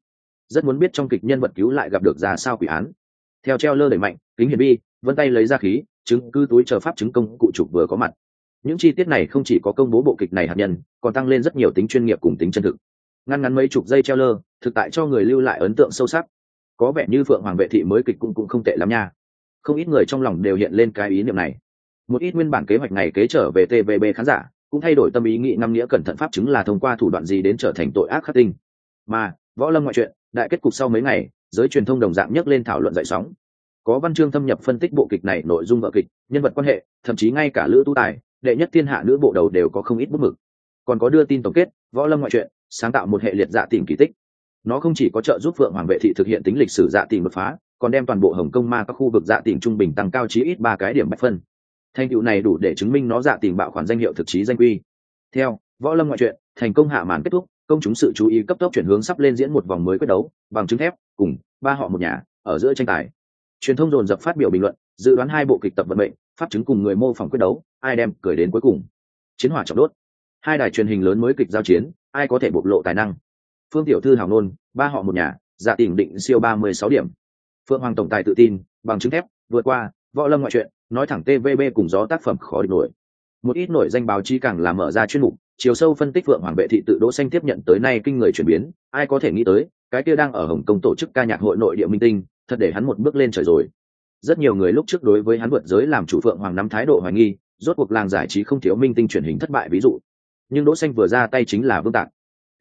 Rất muốn biết trong kịch nhân vật cứu lại gặp được ra sao quỷ án. Theo treo lơ đẩy mạnh, kính hiển bi, vân tay lấy ra khí, chứng cứ túi chờ pháp chứng công cụ trục vừa có mặt. Những chi tiết này không chỉ có công bố bộ kịch này hạt nhân, còn tăng lên rất nhiều tính chuyên nghiệp cùng tính chân thực. Ngăn ngắn mấy chục giây treo lơ, thực tại cho người lưu lại ấn tượng sâu sắc. Có vẻ như phượng hoàng vệ thị mới kịch cũng cũng không tệ lắm nha không ít người trong lòng đều hiện lên cái ý niệm này. Một ít nguyên bản kế hoạch này kế trở về tvb khán giả cũng thay đổi tâm ý nghĩ năm nghĩa cẩn thận pháp chứng là thông qua thủ đoạn gì đến trở thành tội ác khắc tinh. Mà, võ lâm ngoại truyện, đại kết cục sau mấy ngày, giới truyền thông đồng dạng nhấc lên thảo luận dậy sóng. Có văn chương thâm nhập phân tích bộ kịch này, nội dung vợ kịch, nhân vật quan hệ, thậm chí ngay cả lữ tu tài, đệ nhất thiên hạ nữ bộ đầu đều có không ít bút mực. Còn có đưa tin tổng kết, võ lâm ngoại truyện, sáng tạo một hệ liệt dạ tìm kỳ tích. Nó không chỉ có trợ giúp phượng hoàng vệ thị thực hiện tính lịch sử dạ tìm đột phá còn đem toàn bộ hồng kông ma các khu vực dạ tỉnh trung bình tăng cao chí ít ba cái điểm bạch phân. Thành tựu này đủ để chứng minh nó dạ tỉnh bạo khoản danh hiệu thực chí danh quy. Theo, võ lâm ngoại truyện, thành công hạ màn kết thúc, công chúng sự chú ý cấp tốc chuyển hướng sắp lên diễn một vòng mới quyết đấu, bằng chứng thép, cùng ba họ một nhà, ở giữa tranh tài. Truyền thông dồn dập phát biểu bình luận, dự đoán hai bộ kịch tập vận mệnh, pháp chứng cùng người mô phỏng quyết đấu, ai đem cười đến cuối cùng. Chiến hỏa trọng đốt. Hai đài truyền hình lớn mới kịch giao chiến, ai có thể bộc lộ tài năng. Phương tiểu thư hào nôn, ba họ một nhà dạ tỉnh định siêu ba mươi sáu điểm. Phượng hoàng tổng tài tự tin, bằng chứng thép, vượt qua, võ lâm ngoại truyện, nói thẳng tvb cùng gió tác phẩm khó địch nổi. Một ít nổi danh báo chí càng làm mở ra chuyên mục, chiều sâu phân tích phượng hoàng vệ thị tự đỗ xanh tiếp nhận tới nay kinh người chuyển biến, ai có thể nghĩ tới, cái kia đang ở hồng kông tổ chức ca nhạc hội nội địa minh tinh, thật để hắn một bước lên trời rồi. Rất nhiều người lúc trước đối với hắn vượt giới làm chủ phượng hoàng nắm thái độ hoài nghi, rốt cuộc làng giải trí không thiếu minh tinh truyền hình thất bại ví dụ. Nhưng đỗ xanh vừa ra tay chính là vương tạc.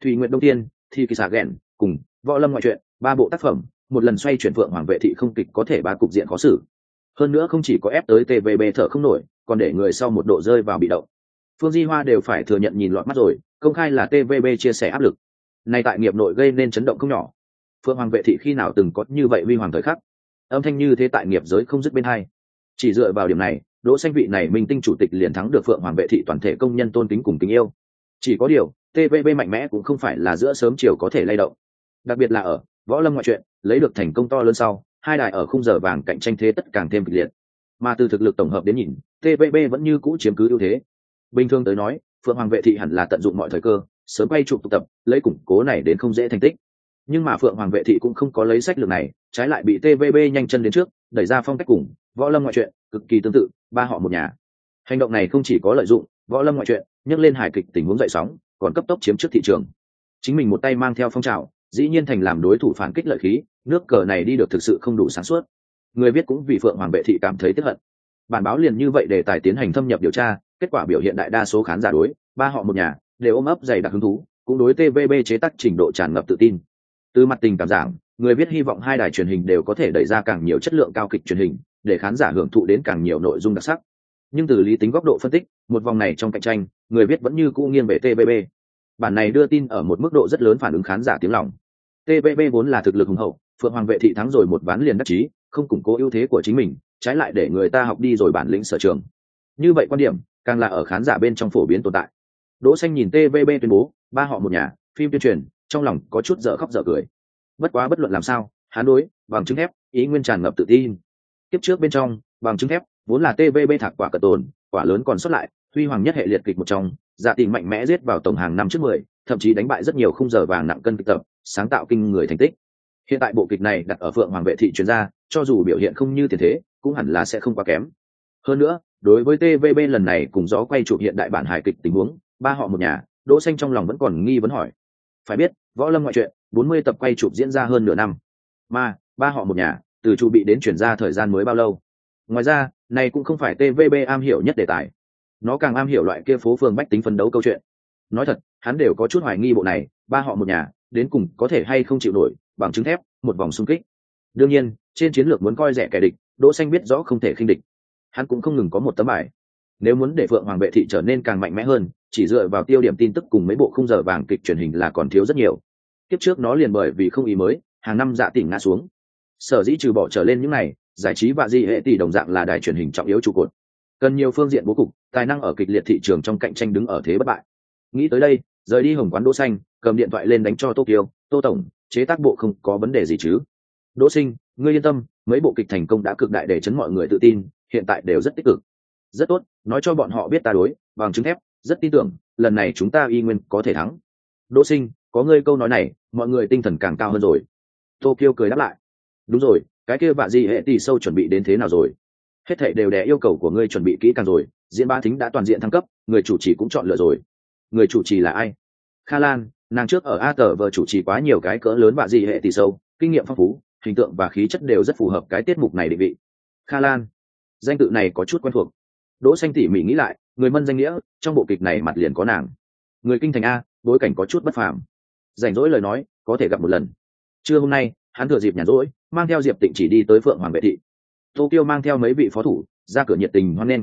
Thùy nguyện đông tiên, thi kỳ xà ghẹn cùng võ lâm ngoại truyện, ba bộ tác phẩm một lần xoay chuyển phượng hoàng vệ thị không kịch có thể ba cục diện khó xử. Hơn nữa không chỉ có ép tới tvb thở không nổi, còn để người sau một độ rơi vào bị động. Phương di hoa đều phải thừa nhận nhìn lọt mắt rồi, công khai là tvb chia sẻ áp lực. Nay tại nghiệp nội gây nên chấn động không nhỏ. Phượng hoàng vệ thị khi nào từng có như vậy vi hoàng thời khắc? Âm thanh như thế tại nghiệp giới không dứt bên hai. Chỉ dựa vào điểm này, đỗ xanh vị này minh tinh chủ tịch liền thắng được phượng hoàng vệ thị toàn thể công nhân tôn kính cùng kính yêu. Chỉ có điều tvb mạnh mẽ cũng không phải là giữa sớm chiều có thể lay động. Đặc biệt là ở võ lâm ngoại truyện, lấy được thành công to lớn sau, hai đài ở khung giờ vàng cạnh tranh thế tất càng thêm kịch liệt. Mà từ thực lực tổng hợp đến nhìn tvb vẫn như cũ chiếm cứ ưu thế. Bình thường tới nói, phượng hoàng vệ thị hẳn là tận dụng mọi thời cơ, sớm quay chụp tụ tập, lấy củng cố này đến không dễ thành tích. Nhưng mà phượng hoàng vệ thị cũng không có lấy sách lược này, trái lại bị tvb nhanh chân đến trước, đẩy ra phong cách cùng võ lâm ngoại truyện, cực kỳ tương tự, ba họ một nhà. Hành động này không chỉ có lợi dụng võ lâm ngoại truyện nhấc lên hài kịch tình huống dậy sóng, còn cấp tốc chiếm trước thị trường. Chính mình một tay mang theo phong trào dĩ nhiên thành làm đối thủ phản kích lợi khí, nước cờ này đi được thực sự không đủ sáng suốt. Người viết cũng vì phượng hoàng vệ thị cảm thấy tiếp hận. Bản báo liền như vậy để tài tiến hành thâm nhập điều tra, kết quả biểu hiện đại đa số khán giả đối, ba họ một nhà, đều ôm ấp dày đặc hứng thú, cũng đối tvb chế tác trình độ tràn ngập tự tin. Từ mặt tình cảm giảng, người viết hy vọng hai đài truyền hình đều có thể đẩy ra càng nhiều chất lượng cao kịch truyền hình, để khán giả hưởng thụ đến càng nhiều nội dung đặc sắc. Nhưng từ lý tính góc độ phân tích, một vòng này trong cạnh tranh, người viết vẫn như cũ nghiêng về tvb bản này đưa tin ở một mức độ rất lớn phản ứng khán giả tiếng lòng. Tvb vốn là thực lực hùng hậu, phượng hoàng vệ thị thắng rồi một ván liền đắc chí, không củng cố ưu thế của chính mình, trái lại để người ta học đi rồi bản lĩnh sở trường. Như vậy quan điểm, càng là ở khán giả bên trong phổ biến tồn tại. Đỗ xanh nhìn tvb tuyên bố, ba họ một nhà, phim tuyên truyền, trong lòng có chút dở khóc dở cười. Bất quá bất luận làm sao hắn đối, bằng chứng thép, ý nguyên tràn ngập tự tin. Tiếp trước bên trong, bằng chứng thép, vốn là tvb thạc quả cật tồn, quả lớn còn xuất lại huy hoàng nhất hệ liệt kịch một trong dạ tình mạnh mẽ giết vào tổng hàng năm trước mười, thậm chí đánh bại rất nhiều khung giờ vàng nặng cân kịch tập, sáng tạo kinh người thành tích. Hiện tại bộ kịch này đặt ở phượng hoàng vệ thị chuyên gia, cho dù biểu hiện không như tiền thế, cũng hẳn là sẽ không quá kém. Hơn nữa, đối với tvb lần này cùng gió quay chụp hiện đại bản hài kịch tình huống, ba họ một nhà, đỗ xanh trong lòng vẫn còn nghi vấn hỏi. Phải biết, võ lâm ngoại truyện 40 tập quay chụp diễn ra hơn nửa năm. Mà, ba họ một nhà, từ chu bị đến chuyển ra thời gian mới bao lâu? Ngoài ra, này cũng không phải tvb am hiểu nhất đề tài nó càng am hiểu loại kia phố phường bách tính phấn đấu câu chuyện. Nói thật, hắn đều có chút hoài nghi bộ này, ba họ một nhà, đến cùng có thể hay không chịu nổi, bằng chứng thép, một vòng xung kích. Đương nhiên, trên chiến lược muốn coi rẻ kẻ địch, đỗ xanh biết rõ không thể khinh địch. Hắn cũng không ngừng có một tấm bài. Nếu muốn để phượng hoàng vệ thị trở nên càng mạnh mẽ hơn, chỉ dựa vào tiêu điểm tin tức cùng mấy bộ khung giờ vàng kịch truyền hình là còn thiếu rất nhiều. Tiếp trước nó liền bởi vì không ý mới, hàng năm dạ tỉnh ngã xuống. Sở dĩ trừ bỏ trở lên những này, giải trí và di hệ tỷ đồng dạng là đài truyền hình trọng yếu trụ cột cần nhiều phương diện bố cục, tài năng ở kịch liệt thị trường trong cạnh tranh đứng ở thế bất bại. Nghĩ tới đây, rời đi hồng quán đỗ xanh, cầm điện thoại lên đánh cho tokyo tô tổng, chế tác bộ không có vấn đề gì chứ? Đỗ sinh, ngươi yên tâm, mấy bộ kịch thành công đã cực đại để chấn mọi người tự tin, hiện tại đều rất tích cực. Rất tốt, nói cho bọn họ biết ta đối, bằng chứng thép, rất tin tưởng, lần này chúng ta y nguyên có thể thắng. Đỗ sinh, có ngươi câu nói này, mọi người tinh thần càng cao hơn rồi. Tokyo cười đáp lại. Đúng rồi, cái kia bà gì hệ tỷ sâu chuẩn bị đến thế nào rồi? Hết thệ đều đè yêu cầu của ngươi chuẩn bị kỹ càng rồi, diễn ba thính đã toàn diện thăng cấp, người chủ trì cũng chọn lựa rồi. Người chủ trì là ai? Kha lan, nàng trước ở a tờ vợ chủ trì quá nhiều cái cỡ lớn bạ gì hệ tỷ sâu, kinh nghiệm phong phú, hình tượng và khí chất đều rất phù hợp cái tiết mục này định vị. Kha lan, danh tự này có chút quen thuộc. Đỗ xanh tỉ mỉ nghĩ lại, người mân danh nghĩa, trong bộ kịch này mặt liền có nàng. Người kinh thành a, bối cảnh có chút bất phàm. Rảnh rỗi lời nói, có thể gặp một lần. Trưa hôm nay, hắn thừa dịp nhàn rỗi, mang theo diệp tịnh chỉ đi tới phượng hoàng vệ thị tô kiêu mang theo mấy vị phó thủ, ra cửa nhiệt tình hoan nghênh.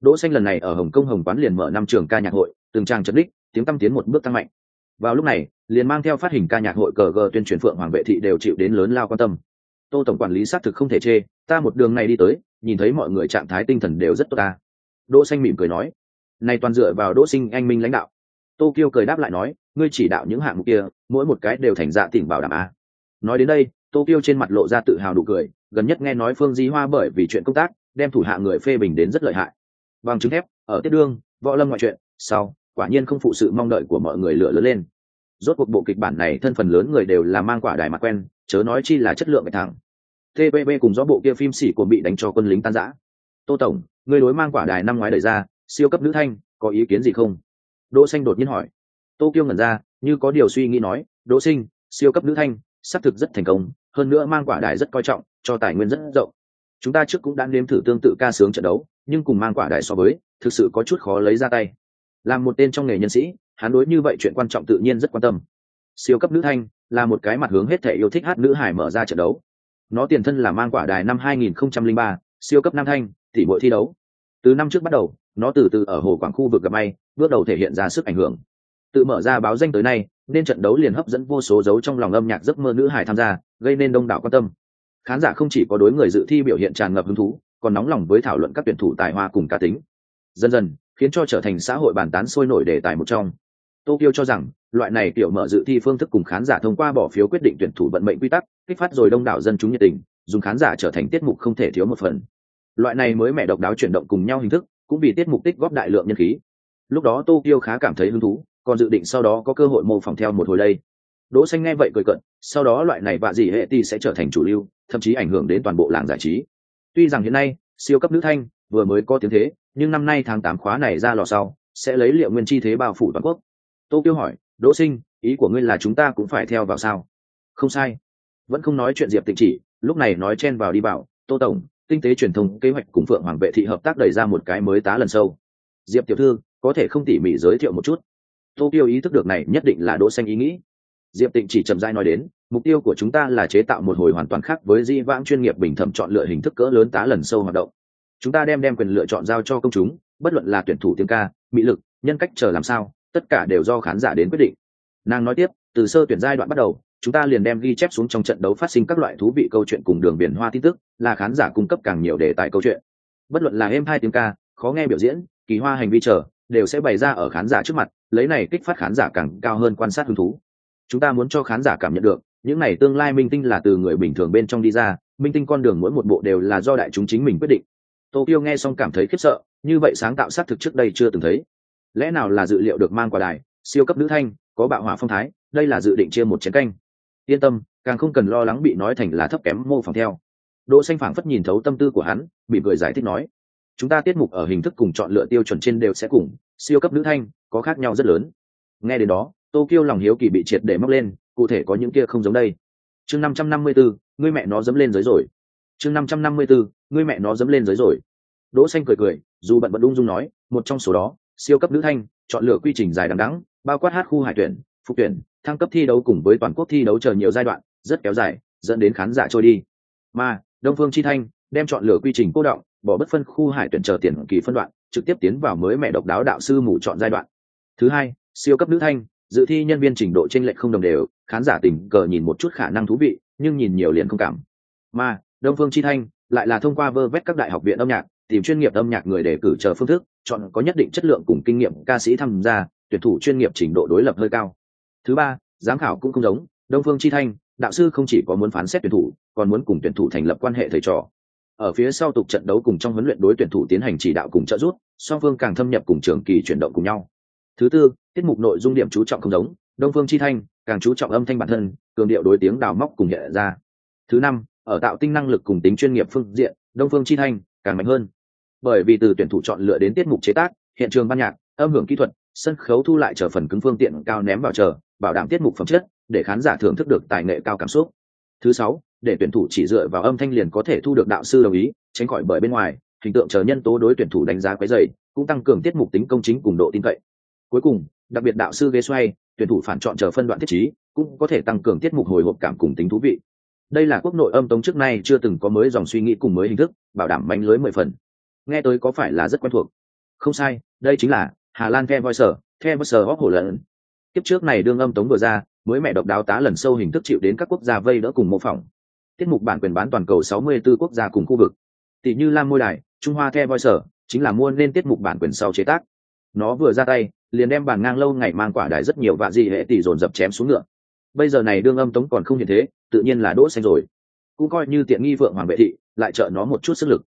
Đỗ xanh lần này ở hồng kông hồng quán liền mở năm trường ca nhạc hội, từng trang chấn đích tiếng tăm tiến một bước tăng mạnh. Vào lúc này, liền mang theo phát hình ca nhạc hội cờ gờ tuyên truyền phượng hoàng vệ thị đều chịu đến lớn lao quan tâm. Tô tổng quản lý xác thực không thể chê, ta một đường này đi tới, nhìn thấy mọi người trạng thái tinh thần đều rất tốt ta. Đỗ xanh mỉm cười nói, này toàn dựa vào đỗ sinh anh minh lãnh đạo. Tô kiêu cười đáp lại nói, ngươi chỉ đạo những hạng mục kia, mỗi một cái đều thành dạ tỉnh bảo đảm a. Nói đến đây tô kiêu trên mặt lộ ra tự hào đủ cười, gần nhất nghe nói phương di hoa bởi vì chuyện công tác, đem thủ hạ người phê bình đến rất lợi hại. Bằng chứng thép, ở tiết đương, võ lâm ngoại chuyện, sau, quả nhiên không phụ sự mong đợi của mọi người lựa lớn lên. Rốt cuộc bộ kịch bản này thân phần lớn người đều là mang quả đài mặt quen, chớ nói chi là chất lượng bạch thẳng. Tvb cùng do bộ kia phim xỉ của bị đánh cho quân lính tan rã. Tô tổng, người đối mang quả đài năm ngoái đời ra, siêu cấp nữ thanh, có ý kiến gì không? Đỗ xanh đột nhiên hỏi. Tô kiêu ngẩn ra, như có điều suy nghĩ nói, đỗ sinh siêu cấp nữ thanh, xác thực rất thành công hơn nữa mang quả đài rất coi trọng cho tài nguyên rất rộng. Chúng ta trước cũng đã nếm thử tương tự ca sướng trận đấu nhưng cùng mang quả đài so với thực sự có chút khó lấy ra tay. Làm một tên trong nghề nhân sĩ hắn đối như vậy chuyện quan trọng tự nhiên rất quan tâm. Siêu cấp nữ thanh là một cái mặt hướng hết thể yêu thích hát nữ hải mở ra trận đấu. Nó tiền thân là mang quả đài năm 2003, siêu cấp nam thanh tỷ mỗi thi đấu. Từ năm trước bắt đầu nó từ từ ở hồ quảng khu vực gặp may bước đầu thể hiện ra sức ảnh hưởng tự mở ra báo danh tới nay, nên trận đấu liền hấp dẫn vô số dấu trong lòng âm nhạc giấc mơ nữ hải tham gia, gây nên đông đảo quan tâm. Khán giả không chỉ có đối người dự thi biểu hiện tràn ngập hứng thú, còn nóng lòng với thảo luận các tuyển thủ tài hoa cùng cá tính. Dần dần, khiến cho trở thành xã hội bàn tán sôi nổi đề tài một trong. Tokyo cho rằng, loại này tiểu mở dự thi phương thức cùng khán giả thông qua bỏ phiếu quyết định tuyển thủ vận mệnh quy tắc, kích phát rồi đông đảo dân chúng nhiệt tình, dùng khán giả trở thành tiết mục không thể thiếu một phần. Loại này mới mẹ độc đáo chuyển động cùng nhau hình thức, cũng vì tiết mục tích góp đại lượng nhân khí. Lúc đó tokyo khá cảm thấy hứng thú còn dự định sau đó có cơ hội mô phỏng theo một hồi đây. Đỗ xanh nghe vậy cười cợt, sau đó loại này vạ gì hệ ti sẽ trở thành chủ lưu thậm chí ảnh hưởng đến toàn bộ làng giải trí. Tuy rằng hiện nay siêu cấp nữ thanh vừa mới có tiếng thế nhưng năm nay tháng tám khóa này ra lò sau sẽ lấy liệu nguyên chi thế bao phủ toàn quốc. Tô kiêu hỏi đỗ sinh ý của ngươi là chúng ta cũng phải theo vào sao? Không sai. Vẫn không nói chuyện diệp tịnh chỉ lúc này nói chen vào đi bảo tô tổng kinh tế truyền thông kế hoạch cùng phượng hoàng vệ thị hợp tác đẩy ra một cái mới tá lần sâu. Diệp tiểu thư có thể không tỉ mỉ giới thiệu một chút? Tô tiêu ý thức được này nhất định là đỗ xanh ý nghĩ. Diệp tịnh chỉ chậm rãi nói đến, mục tiêu của chúng ta là chế tạo một hồi hoàn toàn khác với di vãng chuyên nghiệp bình thẩm chọn lựa hình thức cỡ lớn tá lần sâu hoạt động. Chúng ta đem đem quyền lựa chọn giao cho công chúng, bất luận là tuyển thủ tiếng ca mỹ lực, nhân cách chờ làm sao, tất cả đều do khán giả đến quyết định. Nàng nói tiếp, từ sơ tuyển giai đoạn bắt đầu, chúng ta liền đem ghi chép xuống trong trận đấu phát sinh các loại thú vị câu chuyện cùng đường biển hoa tin tức, là khán giả cung cấp càng nhiều đề tài câu chuyện. Bất luận là êm hai tiếng ca, khó nghe biểu diễn, kỳ hoa hành vi chờ đều sẽ bày ra ở khán giả trước mặt, lấy này kích phát khán giả càng cao hơn quan sát hứng thú. Chúng ta muốn cho khán giả cảm nhận được, những này tương lai minh tinh là từ người bình thường bên trong đi ra, minh tinh con đường mỗi một bộ đều là do đại chúng chính mình quyết định. Tokyo nghe xong cảm thấy khiếp sợ, như vậy sáng tạo xác thực trước đây chưa từng thấy. Lẽ nào là dự liệu được mang qua đài, siêu cấp nữ thanh, có bạo hỏa phong thái, đây là dự định chia một chén canh. Yên tâm, càng không cần lo lắng bị nói thành là thấp kém mô phỏng theo. Đỗ xanh phảng phất nhìn thấu tâm tư của hắn bị cười giải thích nói chúng ta tiết mục ở hình thức cùng chọn lựa tiêu chuẩn trên đều sẽ cùng siêu cấp nữ thanh có khác nhau rất lớn. Nghe đến đó tokyo lòng hiếu kỳ bị triệt để móc lên cụ thể có những kia không giống đây. Chương 554, ngươi mẹ nó dẫm lên giới rồi. Chương 554, ngươi mẹ nó dẫm lên giới rồi. Đỗ xanh cười cười dù bận bận ung dung nói một trong số đó siêu cấp nữ thanh chọn lựa quy trình dài đằng đẵng bao quát hát khu hải tuyển phục tuyển thăng cấp thi đấu cùng với toàn quốc thi đấu chờ nhiều giai đoạn rất kéo dài dẫn đến khán giả trôi đi. Mà đông phương chi thanh đem chọn lựa quy trình cô động bỏ bất phân khu hải tuyển chờ tiền kỳ phân đoạn, trực tiếp tiến vào mới mẹ độc đáo đạo sư mù chọn giai đoạn. Thứ hai, siêu cấp nữ thanh, dự thi nhân viên trình độ t r ê n lệch không đồng đều, khán giả tình cờ nhìn một chút khả năng thú vị, nhưng nhìn nhiều liền không cảm. Mà, đông phương chi thanh lại là thông qua vơ vét các đại học viện âm nhạc, tìm chuyên nghiệp âm nhạc người để cử chờ phương thức, chọn có nhất định chất lượng cùng kinh nghiệm ca sĩ tham gia, tuyển thủ chuyên nghiệp trình độ đối lập hơi cao. Thứ ba, giám khảo cũng không giống, đông phương chi thanh, đạo sư không chỉ có muốn phán xét tuyển thủ, còn muốn cùng tuyển thủ thành lập quan hệ thầy trò ở phía sau tục trận đấu cùng trong huấn luyện đối tuyển thủ tiến hành chỉ đạo cùng trợ giúp, song phương càng thâm nhập cùng trường kỳ chuyển động cùng nhau. Thứ tư, tiết mục nội dung điểm chú trọng không giống, đông phương chi thanh, càng chú trọng âm thanh bản thân, cường điệu đối tiếng đào móc cùng hiện ra. Thứ năm, ở tạo tinh năng lực cùng tính chuyên nghiệp phương diện, đông phương chi thanh càng mạnh hơn. Bởi vì từ tuyển thủ chọn lựa đến tiết mục chế tác, hiện trường ban nhạc, âm hưởng kỹ thuật, sân khấu thu lại chờ phần cứng phương tiện cao ném vào chờ, bảo đảm tiết mục phẩm chất, để khán giả thưởng thức được tài nghệ cao cảm xúc. Thứ sáu để tuyển thủ chỉ dựa vào âm thanh liền có thể thu được đạo sư đồng ý, tránh khỏi bởi bên ngoài, hình tượng chờ nhân tố đối tuyển thủ đánh giá quấy dày cũng tăng cường tiết mục tính công chính cùng độ tin cậy. Cuối cùng, đặc biệt đạo sư ghế xoay, tuyển thủ phản chọn chờ phân đoạn thiết trí, cũng có thể tăng cường tiết mục hồi hộp cảm cùng tính thú vị. Đây là quốc nội âm tống trước nay chưa từng có mới dòng suy nghĩ cùng mới hình thức, bảo đảm bánh lưới mười phần. Nghe tới có phải là rất quen thuộc? Không sai, đây chính là hà lan the voice the voice hóc hổ lẫn tiếp trước này đương âm tống vừa ra, mới mẹ độc đáo tá lần sâu hình thức chịu đến các quốc gia vây đỡ cùng mô phỏng tiết mục bản quyền bán toàn cầu 64 quốc gia cùng khu vực. Tỷ như lam môi đài, trung hoa the voice chính là mua nên tiết mục bản quyền sau chế tác. Nó vừa ra tay, liền đem bàn ngang lâu ngày mang quả đài rất nhiều vạ gì hệ tỷ dồn dập chém xuống ngựa. Bây giờ này đương âm tống còn không hiện thế, tự nhiên là đỗ xanh rồi. Cũng coi như tiện nghi vượng hoàng vệ thị, lại trợ nó một chút sức lực.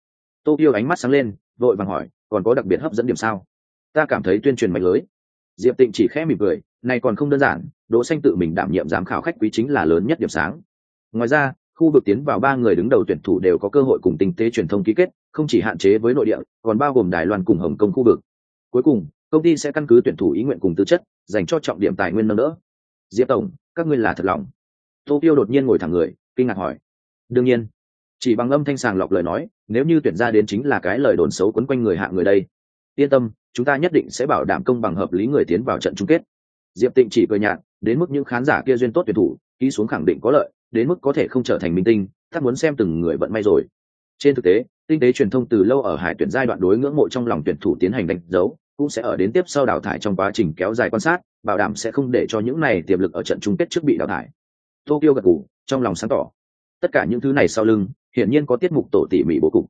Tô tiêu ánh mắt sáng lên, vội vàng hỏi, còn có đặc biệt hấp dẫn điểm sao? Ta cảm thấy tuyên truyền mạnh lưới. Diệp tịnh chỉ khẽ mỉm cười, này còn không đơn giản, đỗ xanh tự mình đảm nhiệm giám khảo khách quý chính là lớn nhất điểm sáng. Ngoài ra khu vực tiến vào ba người đứng đầu tuyển thủ đều có cơ hội cùng tinh tế truyền thông ký kết, không chỉ hạn chế với nội địa, còn bao gồm đài loan cùng hồng kông khu vực. Cuối cùng, công ty sẽ căn cứ tuyển thủ ý nguyện cùng tư chất, dành cho trọng điểm tài nguyên nâng đỡ. Diệp tổng, các ngươi là thật lòng. Tokyo đột nhiên ngồi thẳng người, kinh ngạc hỏi. Đương nhiên. Chỉ bằng âm thanh sàng lọc lời nói, nếu như tuyển ra đến chính là cái lời đồn xấu quấn quanh người hạ người đây. Yên tâm, chúng ta nhất định sẽ bảo đảm công bằng hợp lý người tiến vào trận chung kết. Diệp tịnh chỉ cười nhạt, đến mức những khán giả kia duyên tốt tuyển thủ, ký xuống khẳng định có lợi đến mức có thể không trở thành minh tinh thắc muốn xem từng người vận may rồi. Trên thực tế, tinh tế truyền thông từ lâu ở hải tuyển giai đoạn đối ngưỡng mộ trong lòng tuyển thủ tiến hành đánh dấu, cũng sẽ ở đến tiếp sau đào thải trong quá trình kéo dài quan sát, bảo đảm sẽ không để cho những này tiềm lực ở trận chung kết trước bị đào thải. Tokyo gật ngủ trong lòng sáng tỏ. Tất cả những thứ này sau lưng, hiển nhiên có tiết mục tổ tỉ mỉ bố cục.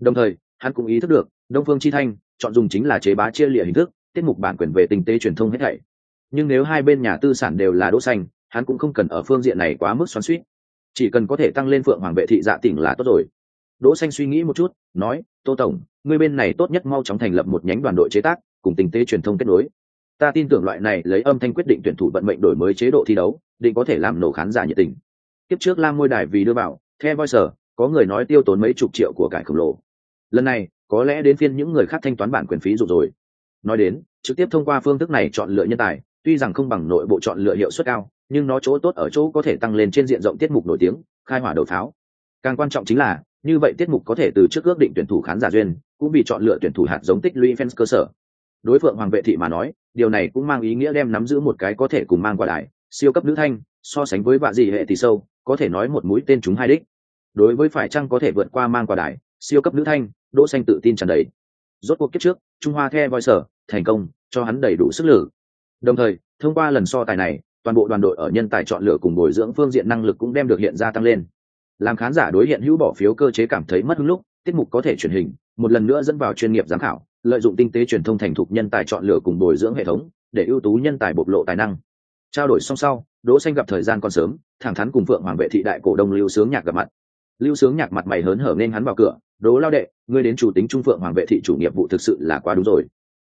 Đồng thời, hắn cũng ý thức được, đông phương chi thanh, chọn dùng chính là chế bá chia lịa hình thức, tiết mục bản quyền về tinh tế truyền thông hết thảy. Nhưng nếu hai bên nhà tư sản đều là đỗ xanh hắn cũng không cần ở phương diện này quá mức xoắn xuýt. Chỉ cần có thể tăng lên phượng hoàng vệ thị dạ tỉnh là tốt rồi. Đỗ xanh suy nghĩ một chút, nói, tô tổng, ngươi bên này tốt nhất mau chóng thành lập một nhánh đoàn đội chế tác, cùng tình tế truyền thông kết nối. Ta tin tưởng loại này lấy âm thanh quyết định tuyển thủ vận mệnh đổi mới chế độ thi đấu, định có thể làm nổ khán giả nhiệt tình. Tiếp trước lam môi đài vì đưa vào theo voice, có người nói tiêu tốn mấy chục triệu của cải khổng lồ. Lần này, có lẽ đến phiên những người khác thanh toán bản quyền phí rụt rồi. Nói đến, trực tiếp thông qua phương thức này chọn lựa nhân tài, tuy rằng không bằng nội bộ chọn lựa hiệu suất cao nhưng nó chỗ tốt ở chỗ có thể tăng lên trên diện rộng tiết mục nổi tiếng, khai hỏa đầu pháo. Càng quan trọng chính là, như vậy tiết mục có thể từ trước ước định tuyển thủ khán giả duyên, cũng vì chọn lựa tuyển thủ hạt giống tích lũy fans cơ sở. Đối phượng hoàng vệ thị mà nói, điều này cũng mang ý nghĩa đem nắm giữ một cái có thể cùng mang qua đài, siêu cấp nữ thanh, so sánh với vạ dị hệ thì sâu, có thể nói một mũi tên chúng hai đích. Đối với phải chăng có thể vượt qua mang qua đài, siêu cấp nữ thanh, đỗ xanh tự tin tràn đầy. Rốt cuộc kết trước, trung hoa the voi sở, thành công, cho hắn đầy đủ sức lực. Đồng thời, thông qua lần so tài này toàn bộ đoàn đội ở nhân tài chọn lựa cùng bồi dưỡng phương diện năng lực cũng đem được hiện ra tăng lên. Làm khán giả đối hiện hữu bỏ phiếu cơ chế cảm thấy mất hứng lúc, tiết mục có thể truyền hình, một lần nữa dẫn vào chuyên nghiệp giám khảo, lợi dụng tinh tế truyền thông thành thục nhân tài chọn lựa cùng bồi dưỡng hệ thống, để ưu tú nhân tài bộc lộ tài năng. Trao đổi song sau, đỗ xanh gặp thời gian còn sớm, thẳng thắn cùng phượng hoàng vệ thị đại cổ đông lưu sướng nhạc gặp mặt. Lưu sướng nhạc mặt mày hớn hở nên hắn vào cửa, đỗ lao đệ, ngươi đến chủ tính trung phượng hoàng vệ thị chủ nghiệp vụ thực sự là quá đúng rồi.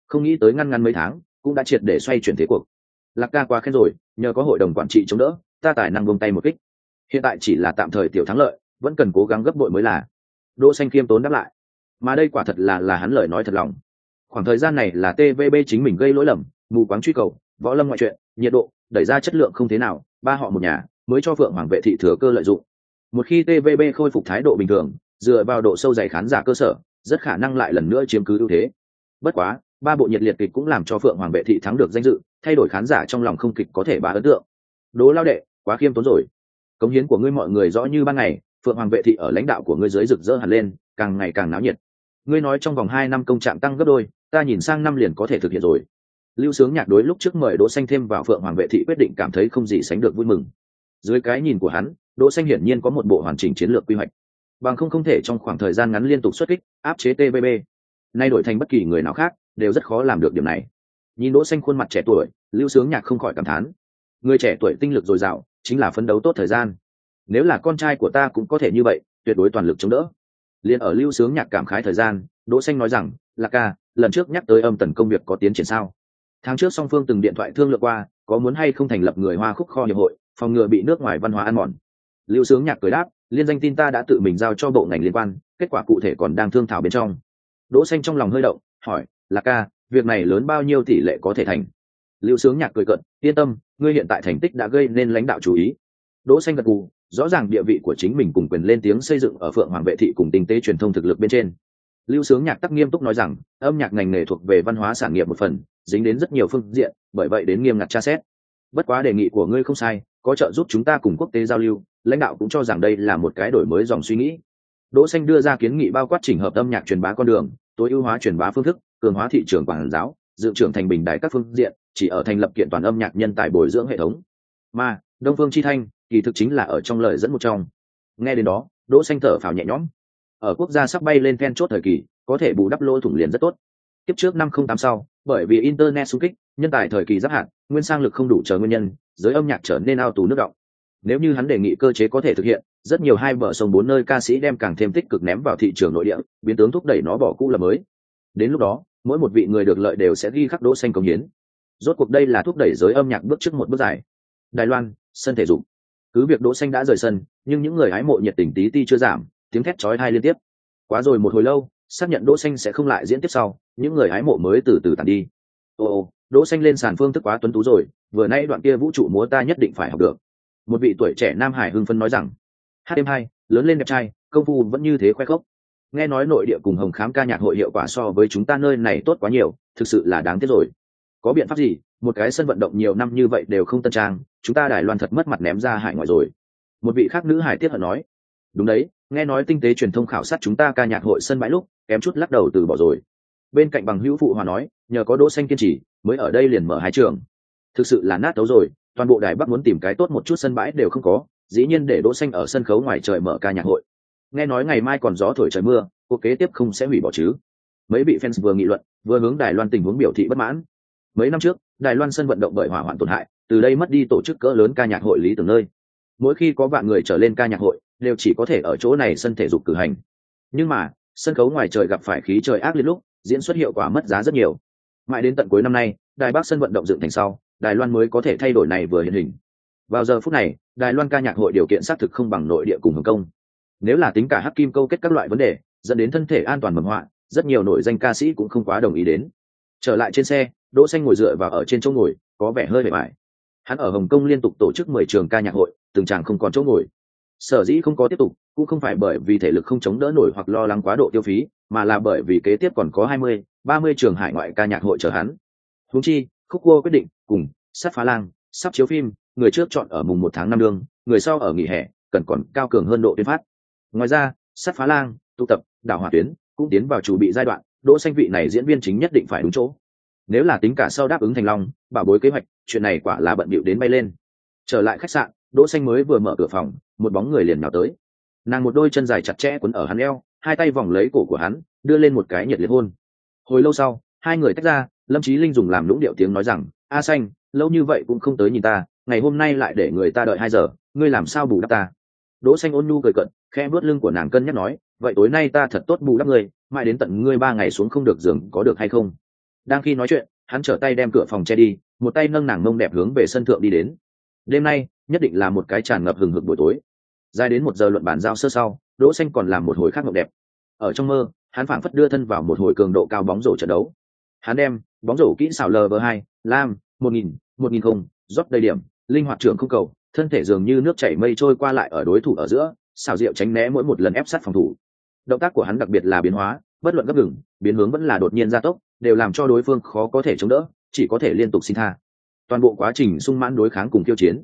Không nghĩ tới ngăn ngăn mấy tháng, cũng đã triệt để xoay chuyển thế cuộc lạc ca quá khen rồi, nhờ có hội đồng quản trị chống đỡ, ta tài năng vung tay một kích. Hiện tại chỉ là tạm thời tiểu thắng lợi, vẫn cần cố gắng gấp bội mới là. Đỗ xanh khiêm tốn đáp lại. Mà đây quả thật là là hắn lời nói thật lòng. Khoảng thời gian này là tvb chính mình gây lỗi lầm, mù quáng truy cầu, võ lâm ngoại truyện, nhiệt độ, đẩy ra chất lượng không thế nào, ba họ một nhà, mới cho phượng hoàng vệ thị thừa cơ lợi dụng. Một khi tvb khôi phục thái độ bình thường, dựa vào độ sâu dày khán giả cơ sở, rất khả năng lại lần nữa chiếm cứ ưu thế. Bất quá ba bộ nhiệt liệt kịch cũng làm cho phượng hoàng vệ thị thắng được danh dự, thay đổi khán giả trong lòng không kịch có thể bà ấn tượng. Đố lao đệ, quá khiêm tốn rồi. Cống hiến của ngươi mọi người rõ như ban ngày, phượng hoàng vệ thị ở lãnh đạo của ngươi dưới rực rỡ hẳn lên, càng ngày càng náo nhiệt. Ngươi nói trong vòng hai năm công trạng tăng gấp đôi, ta nhìn sang năm liền có thể thực hiện rồi. Lưu sướng nhạc đối lúc trước mời đỗ xanh thêm vào phượng hoàng vệ thị quyết định cảm thấy không gì sánh được vui mừng. Dưới cái nhìn của hắn, đỗ xanh hiển nhiên có một bộ hoàn chỉnh chiến lược quy hoạch. Bằng không không thể trong khoảng thời gian ngắn liên tục xuất kích, áp chế TBB. nay đổi thành bất kỳ người nào khác đều rất khó làm được điểm này. Nhìn đỗ xanh khuôn mặt trẻ tuổi, lưu sướng nhạc không khỏi cảm thán. Người trẻ tuổi tinh lực dồi dào, chính là phấn đấu tốt thời gian. Nếu là con trai của ta cũng có thể như vậy, tuyệt đối toàn lực chống đỡ. Liền ở lưu sướng nhạc cảm khái thời gian, đỗ xanh nói rằng là ca, lần trước nhắc tới âm tần công việc có tiến triển sao? Tháng trước song phương từng điện thoại thương lượng qua, có muốn hay không thành lập người hoa khúc kho hiệp hội, phòng ngừa bị nước ngoài văn hóa ăn mòn. Lưu sướng nhạc cười đáp, liên danh tin ta đã tự mình giao cho bộ ngành liên quan, kết quả cụ thể còn đang thương thảo bên trong. Đỗ xanh trong lòng hơi động, hỏi là ca, việc này lớn bao nhiêu tỷ lệ có thể thành? Lưu sướng nhạc cười cận yên tâm, ngươi hiện tại thành tích đã gây nên lãnh đạo chú ý. Đỗ xanh gật gù, rõ ràng địa vị của chính mình cùng quyền lên tiếng xây dựng ở phượng hoàng vệ thị cùng tinh tế truyền thông thực lực bên trên. Lưu sướng nhạc tắc nghiêm túc nói rằng, âm nhạc ngành nghề thuộc về văn hóa sản nghiệp một phần, dính đến rất nhiều phương diện, bởi vậy đến nghiêm ngặt tra xét. Bất quá đề nghị của ngươi không sai, có trợ giúp chúng ta cùng quốc tế giao lưu, lãnh đạo cũng cho rằng đây là một cái đổi mới dòng suy nghĩ. Đỗ xanh đưa ra kiến nghị bao quát chỉnh hợp âm nhạc truyền bá con đường, tối ưu hóa truyền bá phương thức cường hóa thị trường quảng giáo dự trưởng thành bình đại các phương diện, chỉ ở thành lập kiện toàn âm nhạc nhân tài bồi dưỡng hệ thống. Mà đông phương chi thanh, kỳ thực chính là ở trong lời dẫn một trong. Nghe đến đó, đỗ xanh thở phào nhẹ nhõm. Ở quốc gia sắp bay lên then chốt thời kỳ, có thể bù đắp lỗ thủng liền rất tốt. Tiếp trước năm không tám sau, bởi vì internet xung kích, nhân tài thời kỳ giáp hạn, nguyên sang lực không đủ chờ nguyên nhân, giới âm nhạc trở nên ao tù nước động. Nếu như hắn đề nghị cơ chế có thể thực hiện, rất nhiều hai bờ sông bốn nơi ca sĩ đem càng thêm tích cực ném vào thị trường nội địa, biến tướng thúc đẩy nó bỏ cũ là mới. Đến lúc đó mỗi một vị người được lợi đều sẽ ghi khắc đỗ xanh công hiến. Rốt cuộc đây là thúc đẩy giới âm nhạc bước trước một bước dài. Đài loan sân thể dục. Cứ việc đỗ xanh đã rời sân nhưng những người hái mộ nhiệt tình tí ti chưa giảm tiếng thét chói tai liên tiếp. Quá rồi một hồi lâu xác nhận đỗ xanh sẽ không lại diễn tiếp sau những người hái mộ mới từ từ tàn đi. Ô, đỗ xanh lên sàn phương thức quá tuấn tú rồi vừa nãy đoạn kia vũ trụ múa ta nhất định phải học được. Một vị tuổi trẻ nam hải hưng phân nói rằng hát đêm hai lớn lên đẹp trai công phu vẫn như thế khoe khốc nghe nói nội địa cùng hồng khám ca nhạc hội hiệu quả so với chúng ta nơi này tốt quá nhiều, thực sự là đáng tiếc rồi. Có biện pháp gì? Một cái sân vận động nhiều năm như vậy đều không tân trang, chúng ta đài loan thật mất mặt ném ra hải ngoại rồi. Một vị khác nữ hải tiết hận nói. Đúng đấy, nghe nói tinh tế truyền thông khảo sát chúng ta ca nhạc hội sân bãi lúc, kém chút lắc đầu từ bỏ rồi. Bên cạnh bằng hữu phụ hòa nói, nhờ có đỗ xanh kiên trì, mới ở đây liền mở hai trường. Thực sự là nát tấu rồi, toàn bộ đài bắc muốn tìm cái tốt một chút sân bãi đều không có, dĩ nhiên để đỗ xanh ở sân khấu ngoài trời mở ca nhạc hội nghe nói ngày mai còn gió thổi trời mưa, cuộc kế tiếp không sẽ hủy bỏ chứ. Mấy vị fans vừa nghị luận, vừa hướng đài loan tình huống biểu thị bất mãn. Mấy năm trước, đài loan sân vận động bởi hỏa hoạn tổn hại, từ đây mất đi tổ chức cỡ lớn ca nhạc hội lý tưởng nơi. Mỗi khi có vạn người trở lên ca nhạc hội, đều chỉ có thể ở chỗ này sân thể dục cử hành. Nhưng mà, sân khấu ngoài trời gặp phải khí trời ác liệt lúc, diễn xuất hiệu quả mất giá rất nhiều. Mãi đến tận cuối năm nay, đài bắc sân vận động dựng thành sau, đài loan mới có thể thay đổi này vừa hiện hình. Vào giờ phút này, đài loan ca nhạc hội điều kiện xác thực không bằng nội địa cùng hồng kông nếu là tính cả hắc kim câu kết các loại vấn đề dẫn đến thân thể an toàn mầm họa rất nhiều nội danh ca sĩ cũng không quá đồng ý đến. Trở lại trên xe đỗ xanh ngồi dựa vào ở trên chỗ ngồi có vẻ hơi bề bại. Hắn ở hồng kông liên tục tổ chức mười trường ca nhạc hội từng chàng không còn chỗ ngồi. Sở dĩ không có tiếp tục cũng không phải bởi vì thể lực không chống đỡ nổi hoặc lo lắng quá độ tiêu phí mà là bởi vì kế tiếp còn có hai mươi, ba mươi trường hải ngoại ca nhạc hội chờ hắn. Huống chi khúc cua quyết định cùng sát phá lang sắp chiếu phim người trước chọn ở mùng một tháng năm đương người sau ở nghỉ hè cần còn cao cường hơn độ tuyên phát ngoài ra, sát phá lang, tụ tập, đảo hỏa tuyến, cũng tiến vào chủ bị giai đoạn, đỗ xanh vị này diễn viên chính nhất định phải đúng chỗ. Nếu là tính cả sau đáp ứng thành long, bảo bối kế hoạch, chuyện này quả là bận bịu đến bay lên. Trở lại khách sạn, đỗ xanh mới vừa mở cửa phòng, một bóng người liền nhào tới. Nàng một đôi chân dài chặt chẽ quấn ở hắn eo, hai tay vòng lấy cổ của hắn, đưa lên một cái nhiệt liệt hôn. Hồi lâu sau, hai người tách ra, lâm trí linh dùng làm lũng điệu tiếng nói rằng, a xanh, lâu như vậy cũng không tới nhìn ta, ngày hôm nay lại để người ta đợi hai giờ, ngươi làm sao bù đắp ta? Đỗ xanh ôn nhu cười cận khe bước lưng của nàng cân nhắc nói, vậy tối nay ta thật tốt bù đắp ngươi, mãi đến tận ngươi ba ngày xuống không được giường có được hay không? Đang khi nói chuyện, hắn trở tay đem cửa phòng che đi, một tay nâng nàng mông đẹp hướng về sân thượng đi đến. Đêm nay, nhất định là một cái tràn ngập hừng hực buổi tối. Dài đến một giờ luận bàn giao sơ sau, đỗ xanh còn làm một hồi khác ngọc đẹp. Ở trong mơ, hắn phảng phất đưa thân vào một hồi cường độ cao bóng rổ trận đấu. Hắn đem bóng rổ kỹ xảo lv hai, lam, một nghìn một nghìn không, rót đầy điểm, linh hoạt trường không cầu, thân thể dường như nước chảy mây trôi qua lại ở đối thủ ở giữa xảo diệu tránh né mỗi một lần ép sát phòng thủ. Động tác của hắn đặc biệt là biến hóa, bất luận gấp gừng, biến hướng vẫn là đột nhiên gia tốc, đều làm cho đối phương khó có thể chống đỡ, chỉ có thể liên tục xin tha. Toàn bộ quá trình sung mãn đối kháng cùng tiêu chiến.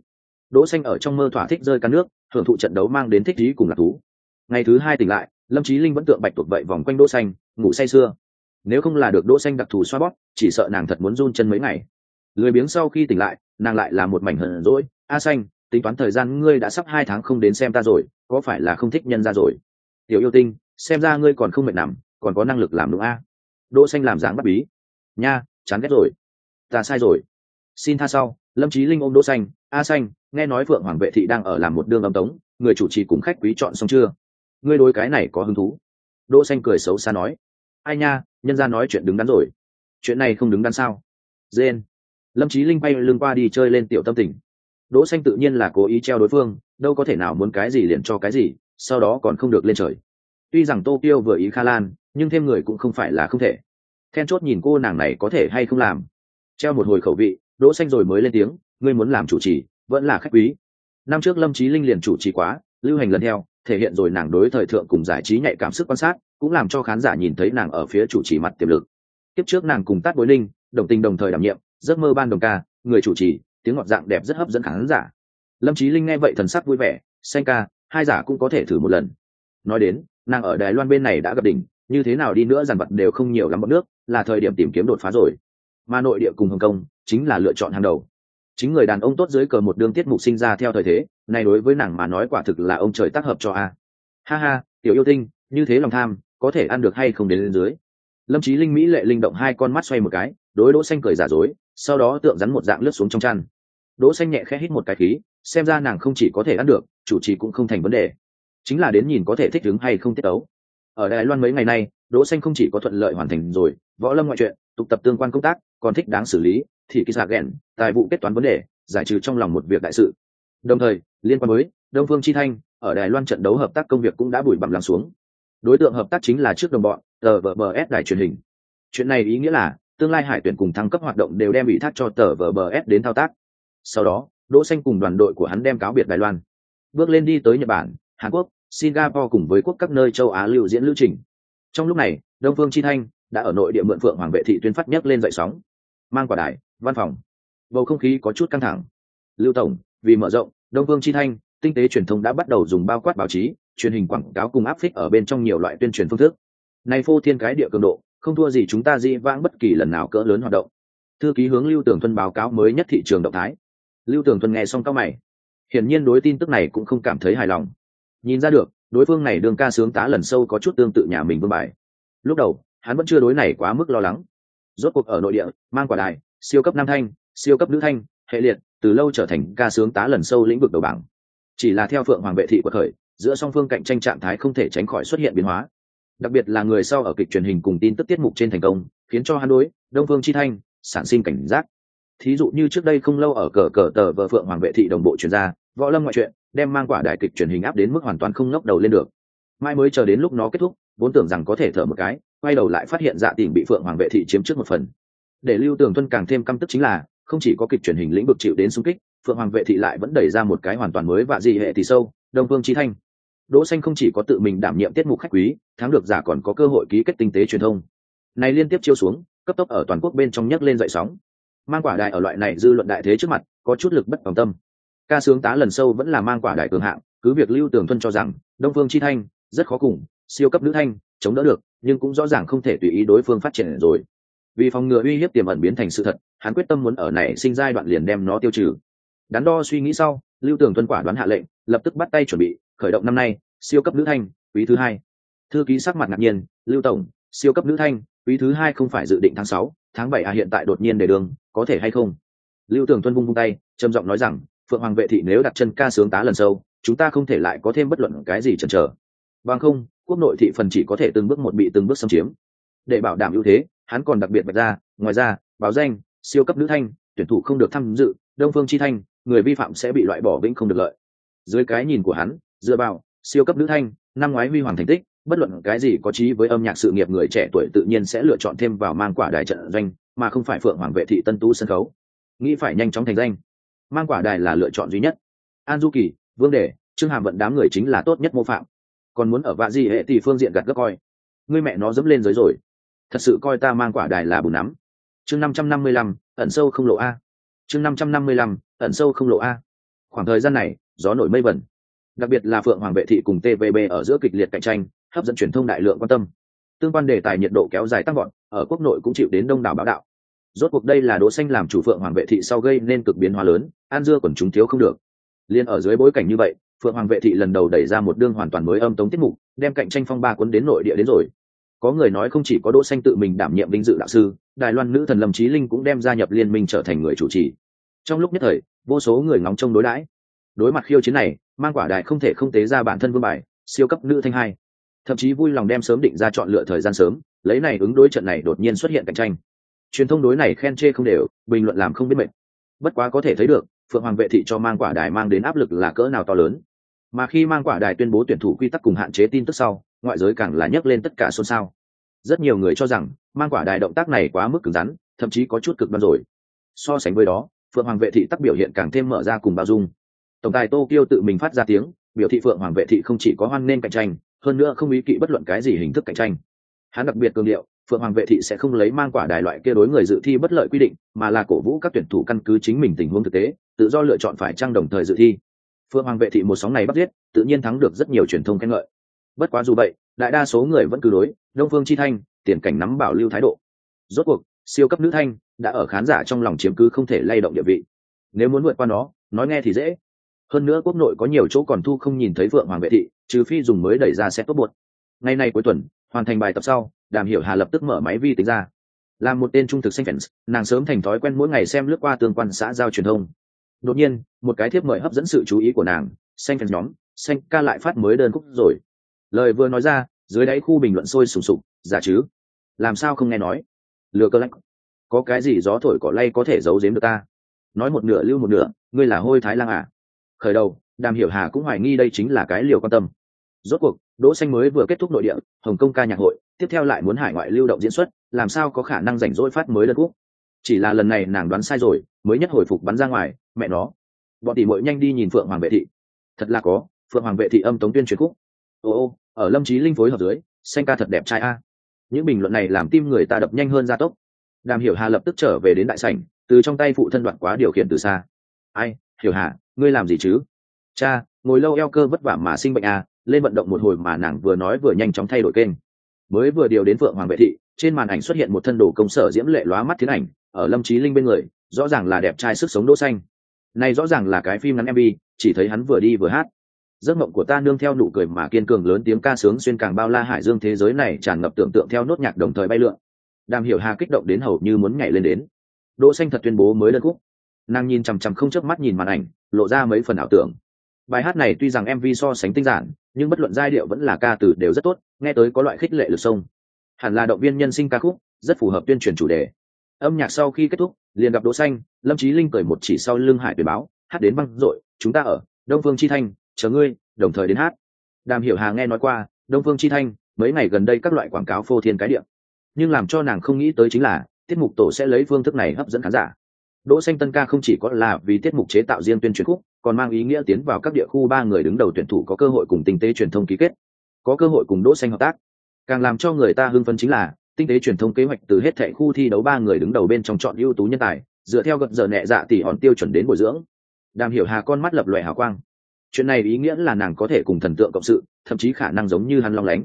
Đỗ xanh ở trong mơ thỏa thích rơi căn nước, hưởng thụ trận đấu mang đến thích trí cùng lạc thú. Ngày thứ hai tỉnh lại, lâm trí linh vẫn tượng bạch tuộc vậy vòng quanh đỗ xanh, ngủ say sưa. Nếu không là được đỗ xanh đặc thù xoa bóp, chỉ sợ nàng thật muốn run chân mấy ngày. Lười biếng sau khi tỉnh lại, nàng lại là một mảnh hờn rỗi a xanh tính toán thời gian ngươi đã sắp hai tháng không đến xem ta rồi, có phải là không thích nhân ra rồi? Tiểu yêu tinh, xem ra ngươi còn không mệt nằm, còn có năng lực làm đúng a? Đỗ xanh làm dáng bắt bí. Nha, chán ghét rồi. Ta sai rồi. Xin tha sau, lâm trí linh ôm đỗ xanh. A xanh, nghe nói phượng hoàng vệ thị đang ở làm một đường âm tống, người chủ trì cùng khách quý chọn xong chưa? Ngươi đối cái này có hứng thú? Đỗ xanh cười xấu xa nói. Ai nha, nhân gia nói chuyện đứng đắn rồi. Chuyện này không đứng đắn sao? Dên lâm chí linh bay lưng qua đi chơi lên tiểu tâm tình đỗ xanh tự nhiên là cố ý treo đối phương, đâu có thể nào muốn cái gì liền cho cái gì, sau đó còn không được lên trời. Tuy rằng tokyo vừa ý kha lan, nhưng thêm người cũng không phải là không thể. Then chốt nhìn cô nàng này có thể hay không làm. Treo một hồi khẩu vị, đỗ xanh rồi mới lên tiếng, ngươi muốn làm chủ trì, vẫn là khách quý. Năm trước lâm chí linh liền chủ trì quá, lưu hành lần theo, thể hiện rồi nàng đối thời thượng cùng giải trí nhạy cảm sức quan sát, cũng làm cho khán giả nhìn thấy nàng ở phía chủ trì mặt tiềm lực. Tiếp trước nàng cùng tát bối linh, đồng tình đồng thời đảm nhiệm, giấc mơ ban đồng ca, người chủ trì tiếng ngọt dạng đẹp rất hấp dẫn khán giả. Lâm trí linh nghe vậy thần sắc vui vẻ, xanh ca, hai giả cũng có thể thử một lần. Nói đến, nàng ở đài loan bên này đã gặp đỉnh, như thế nào đi nữa dàn vật đều không nhiều lắm bọn nước, là thời điểm tìm kiếm đột phá rồi. Mà nội địa cùng hồng kông, chính là lựa chọn hàng đầu. Chính người đàn ông tốt dưới cờ một đương tiết mục sinh ra theo thời thế, này đối với nàng mà nói quả thực là ông trời tác hợp cho a. Ha ha, tiểu yêu tinh, như thế lòng tham, có thể ăn được hay không đến lên dưới. Lâm trí linh mỹ lệ linh động hai con mắt xoay một cái, đối đỗ xanh cười giả dối sau đó tượng rắn một dạng lướt xuống trong chăn. Đỗ xanh nhẹ khẽ hít một cái khí, xem ra nàng không chỉ có thể ăn được, chủ trì cũng không thành vấn đề. Chính là đến nhìn có thể thích ứng hay không tiết ấu ở đài loan mấy ngày nay, đỗ xanh không chỉ có thuận lợi hoàn thành rồi, võ lâm ngoại truyện tụ tập tương quan công tác, còn thích đáng xử lý, thì kỳ giả gẹn, tài vụ kết toán vấn đề, giải trừ trong lòng một việc đại sự. Đồng thời, liên quan với đông phương chi thanh, ở đài loan trận đấu hợp tác công việc cũng đã bùi bặm lắng xuống. Đối tượng hợp tác chính là trước đồng bọn, tờ vờ bờ s đài truyền hình. Chuyện này ý nghĩa là tương lai hải tuyển cùng thăng cấp hoạt động đều đem ủy thác cho tờ vờ bờ s đến thao tác. Sau đó, đỗ xanh cùng đoàn đội của hắn đem cáo biệt đài loan. Bước lên đi tới nhật bản, hàn quốc, singapore cùng với quốc các nơi châu á lưu diễn lưu trình. Trong lúc này, đông phương chi thanh đã ở nội địa mượn phượng hoàng vệ thị tuyên phát nhất lên dậy sóng. Mang quả đài, văn phòng. Bầu không khí có chút căng thẳng. Lưu tổng, vì mở rộng, đông phương chi thanh, tinh tế truyền thông đã bắt đầu dùng bao quát báo chí, truyền hình quảng cáo cùng áp phích ở bên trong nhiều loại tuyên truyền phương thức. Này phô thiên cái địa cường độ không thua gì chúng ta di vãng bất kỳ lần nào cỡ lớn hoạt động. Thư ký hướng lưu tưởng thuân báo cáo mới nhất thị trường động thái. Lưu tưởng thuân nghe xong cao mày. Hiển nhiên đối tin tức này cũng không cảm thấy hài lòng. Nhìn ra được, đối phương này đương ca sướng tá lần sâu có chút tương tự nhà mình vương bài. Lúc đầu, hắn vẫn chưa đối này quá mức lo lắng. Rốt cuộc ở nội địa, mang quả đài, siêu cấp nam thanh, siêu cấp nữ thanh, hệ liệt, từ lâu trở thành ca sướng tá lần sâu lĩnh vực đầu bảng. Chỉ là theo phượng hoàng vệ thị của khởi, giữa song phương cạnh tranh trạng thái không thể tránh khỏi xuất hiện biến hóa đặc biệt là người sau ở kịch truyền hình cùng tin tức tiết mục trên thành công, khiến cho hắn đối đông phương chi thanh sản sinh cảnh giác. Thí dụ như trước đây không lâu ở cờ cờ tờ vợ phượng hoàng vệ thị đồng bộ chuyên gia võ lâm ngoại truyện đem mang quả đại kịch truyền hình áp đến mức hoàn toàn không ngóc đầu lên được. Mai mới chờ đến lúc nó kết thúc, vốn tưởng rằng có thể thở một cái, quay đầu lại phát hiện dạ tình bị phượng hoàng vệ thị chiếm trước một phần. Để lưu tường tuân càng thêm căm tức chính là, không chỉ có kịch truyền hình lĩnh vực chịu đến xung kích, phượng hoàng vệ thị lại vẫn đẩy ra một cái hoàn toàn mới và dị hệ thì sâu, đông phương Chi thanh đỗ xanh không chỉ có tự mình đảm nhiệm tiết mục khách quý, thắng được giả còn có cơ hội ký kết tinh tế truyền thông. Này liên tiếp chiếu xuống, cấp tốc ở toàn quốc bên trong nhấc lên dậy sóng. Mang quả đại ở loại này dư luận đại thế trước mặt, có chút lực bất tòng tâm. Ca sướng tá lần sâu vẫn là mang quả đại cường hạng, cứ việc lưu tường tuân cho rằng, đông phương chi thanh, rất khó cùng, siêu cấp nữ thanh, chống đỡ được, nhưng cũng rõ ràng không thể tùy ý đối phương phát triển rồi. Vì phòng ngừa uy hiếp tiềm ẩn biến thành sự thật, hắn quyết tâm muốn ở này sinh giai đoạn liền đem nó tiêu trừ. Đắn đo suy nghĩ sau, lưu tường tuân quả đoán hạ lệnh, lập tức bắt tay chuẩn bị khởi động năm nay, siêu cấp nữ thanh, quý thứ hai. Thư ký sắc mặt ngạc nhiên, lưu tổng, siêu cấp nữ thanh, quý thứ hai không phải dự định tháng sáu, tháng bảy à hiện tại đột nhiên để đường, có thể hay không? Lưu tường tuân vung vung tay, trầm giọng nói rằng, phượng hoàng vệ thị nếu đặt chân ca sướng tá lần sâu, chúng ta không thể lại có thêm bất luận cái gì chần chờ. Bằng không, quốc nội thị phần chỉ có thể từng bước một bị từng bước xâm chiếm. Để bảo đảm ưu thế, hắn còn đặc biệt bạch ra, ngoài ra, báo danh, siêu cấp nữ thanh, tuyển thủ không được tham dự, đông phương chi thanh, người vi phạm sẽ bị loại bỏ vĩnh không được lợi. Dưới cái nhìn của hắn dựa vào, siêu cấp nữ thanh, năm ngoái huy hoàng thành tích, bất luận cái gì có trí với âm nhạc sự nghiệp người trẻ tuổi tự nhiên sẽ lựa chọn thêm vào mang quả đài trận doanh, mà không phải phượng hoàng vệ thị tân tú sân khấu. Nghĩ phải nhanh chóng thành danh. Mang quả đài là lựa chọn duy nhất. An du kỳ vương đề, trương hàm vận đám người chính là tốt nhất mô phạm. Còn muốn ở vạ di hệ thì phương diện gặt gấp coi. Ngươi mẹ nó dẫm lên giới rồi. Thật sự coi ta mang quả đài là bùn nắm. Chương năm trăm năm mươi lăm, ẩn sâu không lộ a. Chương năm trăm năm mươi lăm, ẩn sâu không lộ a. Khoảng thời gian này, gió nổi mây vẩn đặc biệt là phượng hoàng vệ thị cùng tvb ở giữa kịch liệt cạnh tranh, hấp dẫn truyền thông đại lượng quan tâm. Tương quan đề tài nhiệt độ kéo dài tăng gọn ở quốc nội cũng chịu đến đông đảo báo đạo. Rốt cuộc đây là đỗ xanh làm chủ phượng hoàng vệ thị sau gây nên cực biến hóa lớn, an dưa còn chúng thiếu không được. Liên ở dưới bối cảnh như vậy, phượng hoàng vệ thị lần đầu đẩy ra một đương hoàn toàn mới âm tống tiết mục, đem cạnh tranh phong ba cuốn đến nội địa đến rồi. Có người nói không chỉ có đỗ xanh tự mình đảm nhiệm vinh dự đạo sư, đài loan nữ thần lâm trí linh cũng đem gia nhập liên minh trở thành người chủ trì. Trong lúc nhất thời, vô số người ngóng trông đối đãi đối mặt khiêu chiến này, mang quả đại không thể không tế ra bản thân vương bài, siêu cấp nữ thanh hai. Thậm chí vui lòng đem sớm định ra chọn lựa thời gian sớm, lấy này ứng đối trận này đột nhiên xuất hiện cạnh tranh. Truyền thông đối này khen chê không đều, bình luận làm không biết mệt. Bất quá có thể thấy được, phượng hoàng vệ thị cho mang quả đài mang đến áp lực là cỡ nào to lớn. Mà khi mang quả đài tuyên bố tuyển thủ quy tắc cùng hạn chế tin tức sau, ngoại giới càng là nhấc lên tất cả xôn xao. Rất nhiều người cho rằng, mang quả đài động tác này quá mức cứng rắn, thậm chí có chút cực đoan rồi. So sánh với đó, phượng hoàng vệ thị tắc biểu hiện càng thêm mở ra cùng bao dung tổng tài tokyo tự mình phát ra tiếng, biểu thị phượng hoàng vệ thị không chỉ có hoan nên cạnh tranh, hơn nữa không ý kỵ bất luận cái gì hình thức cạnh tranh. Hắn đặc biệt cường điệu, phượng hoàng vệ thị sẽ không lấy mang quả đài loại kia đối người dự thi bất lợi quy định, mà là cổ vũ các tuyển thủ căn cứ chính mình tình huống thực tế, tự do lựa chọn phải trang đồng thời dự thi. Phượng hoàng vệ thị một sóng này bắt giết, tự nhiên thắng được rất nhiều truyền thông khen ngợi. Bất quá dù vậy, đại đa số người vẫn cứ đối đông phương chi thanh, tiền cảnh nắm bảo lưu thái độ. Rốt cuộc, siêu cấp nữ thanh đã ở khán giả trong lòng chiếm cứ không thể lay động địa vị. Nếu muốn vượt qua nó, nói nghe thì dễ hơn nữa quốc nội có nhiều chỗ còn thu không nhìn thấy vượng hoàng vệ thị, trừ phi dùng mới đẩy ra sẽ tốt buột ngày nay cuối tuần, hoàn thành bài tập sau, đàm hiểu hà lập tức mở máy vi tính ra. Làm một tên trung thực xanh fans, nàng sớm thành thói quen mỗi ngày xem lướt qua tương quan xã giao truyền thông. Đột nhiên, một cái thiếp mời hấp dẫn sự chú ý của nàng, xanh fans nhóm, xanh ca lại phát mới đơn khúc rồi. Lời vừa nói ra, dưới đáy khu bình luận sôi sùng sục, giả chứ? Làm sao không nghe nói? Lừa cơ lách có cái gì gió thổi cỏ lay có thể giấu giếm được ta? Nói một nửa, lưu một nửa, ngươi là hôi thái lang à? Khởi đầu, đàm hiểu hà cũng hoài nghi đây chính là cái liều quan tâm. Rốt cuộc, đỗ xanh mới vừa kết thúc nội địa, hồng kông ca nhạc hội, tiếp theo lại muốn hải ngoại lưu động diễn xuất, làm sao có khả năng rảnh rỗi phát mới đơn quốc chỉ là lần này nàng đoán sai rồi, mới nhất hồi phục bắn ra ngoài, mẹ nó. Bọn tỷ muội nhanh đi nhìn phượng hoàng vệ thị. Thật là có, phượng hoàng vệ thị âm tống tuyên truyền khúc. Ô ô, ở lâm trí linh phối hợp dưới, xanh ca thật đẹp trai a. Những bình luận này làm tim người ta đập nhanh hơn gia tốc. Đàm hiểu hà lập tức trở về đến đại sảnh, từ trong tay phụ thân đoạn quá điều khiển từ xa. Ai, hiểu hà ngươi làm gì chứ? Cha, ngồi lâu eo cơ vất vả mà sinh bệnh à lên vận động một hồi mà nàng vừa nói vừa nhanh chóng thay đổi kênh. Mới vừa điều đến phượng hoàng vệ thị, trên màn ảnh xuất hiện một thân đồ công sở diễm lệ lóa mắt thiên ảnh, ở lâm trí linh bên người, rõ ràng là đẹp trai sức sống đỗ xanh. Này rõ ràng là cái phim ngắn mv chỉ thấy hắn vừa đi vừa hát. Giấc mộng của ta nương theo nụ cười mà kiên cường lớn tiếng ca sướng xuyên càng bao la hải dương thế giới này tràn ngập tưởng tượng theo nốt nhạc đồng thời bay lượn. Đàm hiểu hà kích động đến hầu như muốn nhảy lên đến. Đỗ xanh thật tuyên bố mới đơn khúc nàng nhìn chằm chằm không chớp mắt nhìn màn ảnh, lộ ra mấy phần ảo tưởng. Bài hát này tuy rằng mv so sánh tinh giản, nhưng bất luận giai điệu vẫn là ca từ đều rất tốt, nghe tới có loại khích lệ lực sông. Hẳn là động viên nhân sinh ca khúc, rất phù hợp tuyên truyền chủ đề. Âm nhạc sau khi kết thúc, liền gặp đỗ xanh, lâm trí linh cởi một chỉ sau lưng hải tuyển báo, hát đến băng rội chúng ta ở, đông phương chi thanh, chờ ngươi, đồng thời đến hát. Đàm hiểu hà nghe nói qua, đông phương chi thanh, mấy ngày gần đây các loại quảng cáo phô thiên cái điệm nhưng làm cho nàng không nghĩ tới chính là, tiết mục tổ sẽ lấy phương thức này hấp dẫn khán giả đỗ xanh tân ca không chỉ có là vì tiết mục chế tạo riêng tuyên truyền khúc, còn mang ý nghĩa tiến vào các địa khu ba người đứng đầu tuyển thủ có cơ hội cùng tinh tế truyền thông ký kết, có cơ hội cùng đỗ xanh hợp tác. Càng làm cho người ta hưng phấn chính là, tinh tế truyền thông kế hoạch từ hết thảy khu thi đấu ba người đứng đầu bên trong chọn ưu tú nhân tài, dựa theo gật giờ nhẹ dạ tỷ hòn tiêu chuẩn đến bồi dưỡng. Đàm hiểu hà con mắt lập lòe hào quang. Chuyện này ý nghĩa là nàng có thể cùng thần tượng cộng sự, thậm chí khả năng giống như hắn long lánh.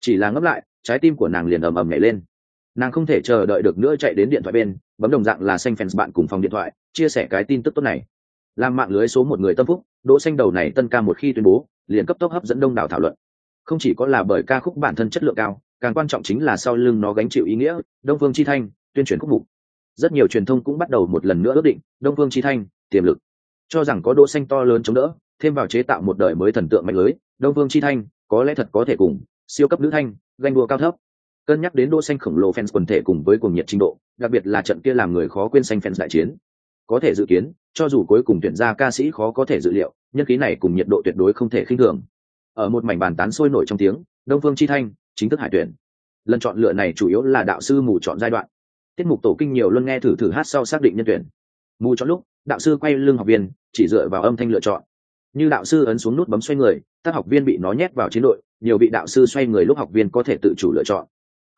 Chỉ là ngấp lại, trái tim của nàng liền ầm ầm nhảy lên. Nàng không thể chờ đợi được nữa chạy đến điện thoại bên bấm đồng dạng là xanh fans bạn cùng phòng điện thoại, chia sẻ cái tin tức tốt này. Làm mạng lưới số một người tâm phúc, đỗ xanh đầu này tân ca một khi tuyên bố, liền cấp tốc hấp dẫn đông đảo thảo luận. Không chỉ có là bởi ca khúc bản thân chất lượng cao, càng quan trọng chính là sau lưng nó gánh chịu ý nghĩa, đông phương chi thanh, tuyên truyền khúc mục. Rất nhiều truyền thông cũng bắt đầu một lần nữa ước định, đông phương chi thanh, tiềm lực. Cho rằng có đỗ xanh to lớn chống đỡ, thêm vào chế tạo một đời mới thần tượng mạnh lưới, đông phương chi thanh, có lẽ thật có thể cùng, siêu cấp nữ thanh, ganh đua cao thấp cân nhắc đến đỗ xanh khổng lồ fans quần thể cùng với cuồng nhiệt trình độ, đặc biệt là trận kia làm người khó quên xanh fans đại chiến. Có thể dự kiến, cho dù cuối cùng tuyển ra ca sĩ khó có thể dự liệu, nhân khí này cùng nhiệt độ tuyệt đối không thể khinh thường. Ở một mảnh bàn tán sôi nổi trong tiếng, đông phương chi thanh, chính thức hải tuyển. Lần chọn lựa này chủ yếu là đạo sư mù chọn giai đoạn. Tiết mục tổ kinh nhiều luôn nghe thử thử hát sau xác định nhân tuyển. Mù chọn lúc, đạo sư quay lưng học viên, chỉ dựa vào âm thanh lựa chọn. Như đạo sư ấn xuống nút bấm xoay người, các học viên bị nó nhét vào chiến đội, nhiều vị đạo sư xoay người lúc học viên có thể tự chủ lựa chọn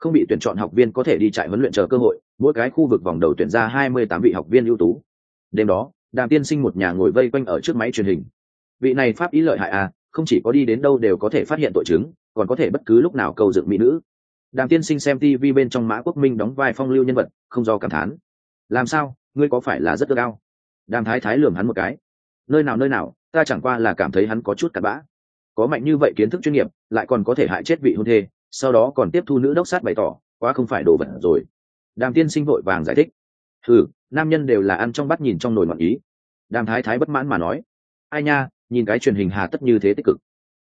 không bị tuyển chọn học viên có thể đi trại huấn luyện chờ cơ hội, mỗi cái khu vực vòng đầu tuyển ra hai mươi tám vị học viên ưu tú. Đêm đó, đàm tiên sinh một nhà ngồi vây quanh ở trước máy truyền hình. Vị này pháp ý lợi hại à không chỉ có đi đến đâu đều có thể phát hiện tội chứng, còn có thể bất cứ lúc nào cầu dựng mỹ nữ. Đàm tiên sinh xem tv bên trong mã quốc minh đóng vai phong lưu nhân vật, không do cảm thán. Làm sao, ngươi có phải là rất ước ao? Đàm thái thái lường hắn một cái. Nơi nào nơi nào, ta chẳng qua là cảm thấy hắn có chút cặn bã. Có mạnh như vậy kiến thức chuyên nghiệp, lại còn có thể hại chết vị hôn thê sau đó còn tiếp thu nữ đốc sát bày tỏ, quá không phải đồ vật rồi. Đàm tiên sinh vội vàng giải thích. Thử nam nhân đều là ăn trong bắt nhìn trong nồi ngọn ý. Đàm thái thái bất mãn mà nói. Ai nha, nhìn cái truyền hình hà tất như thế tích cực.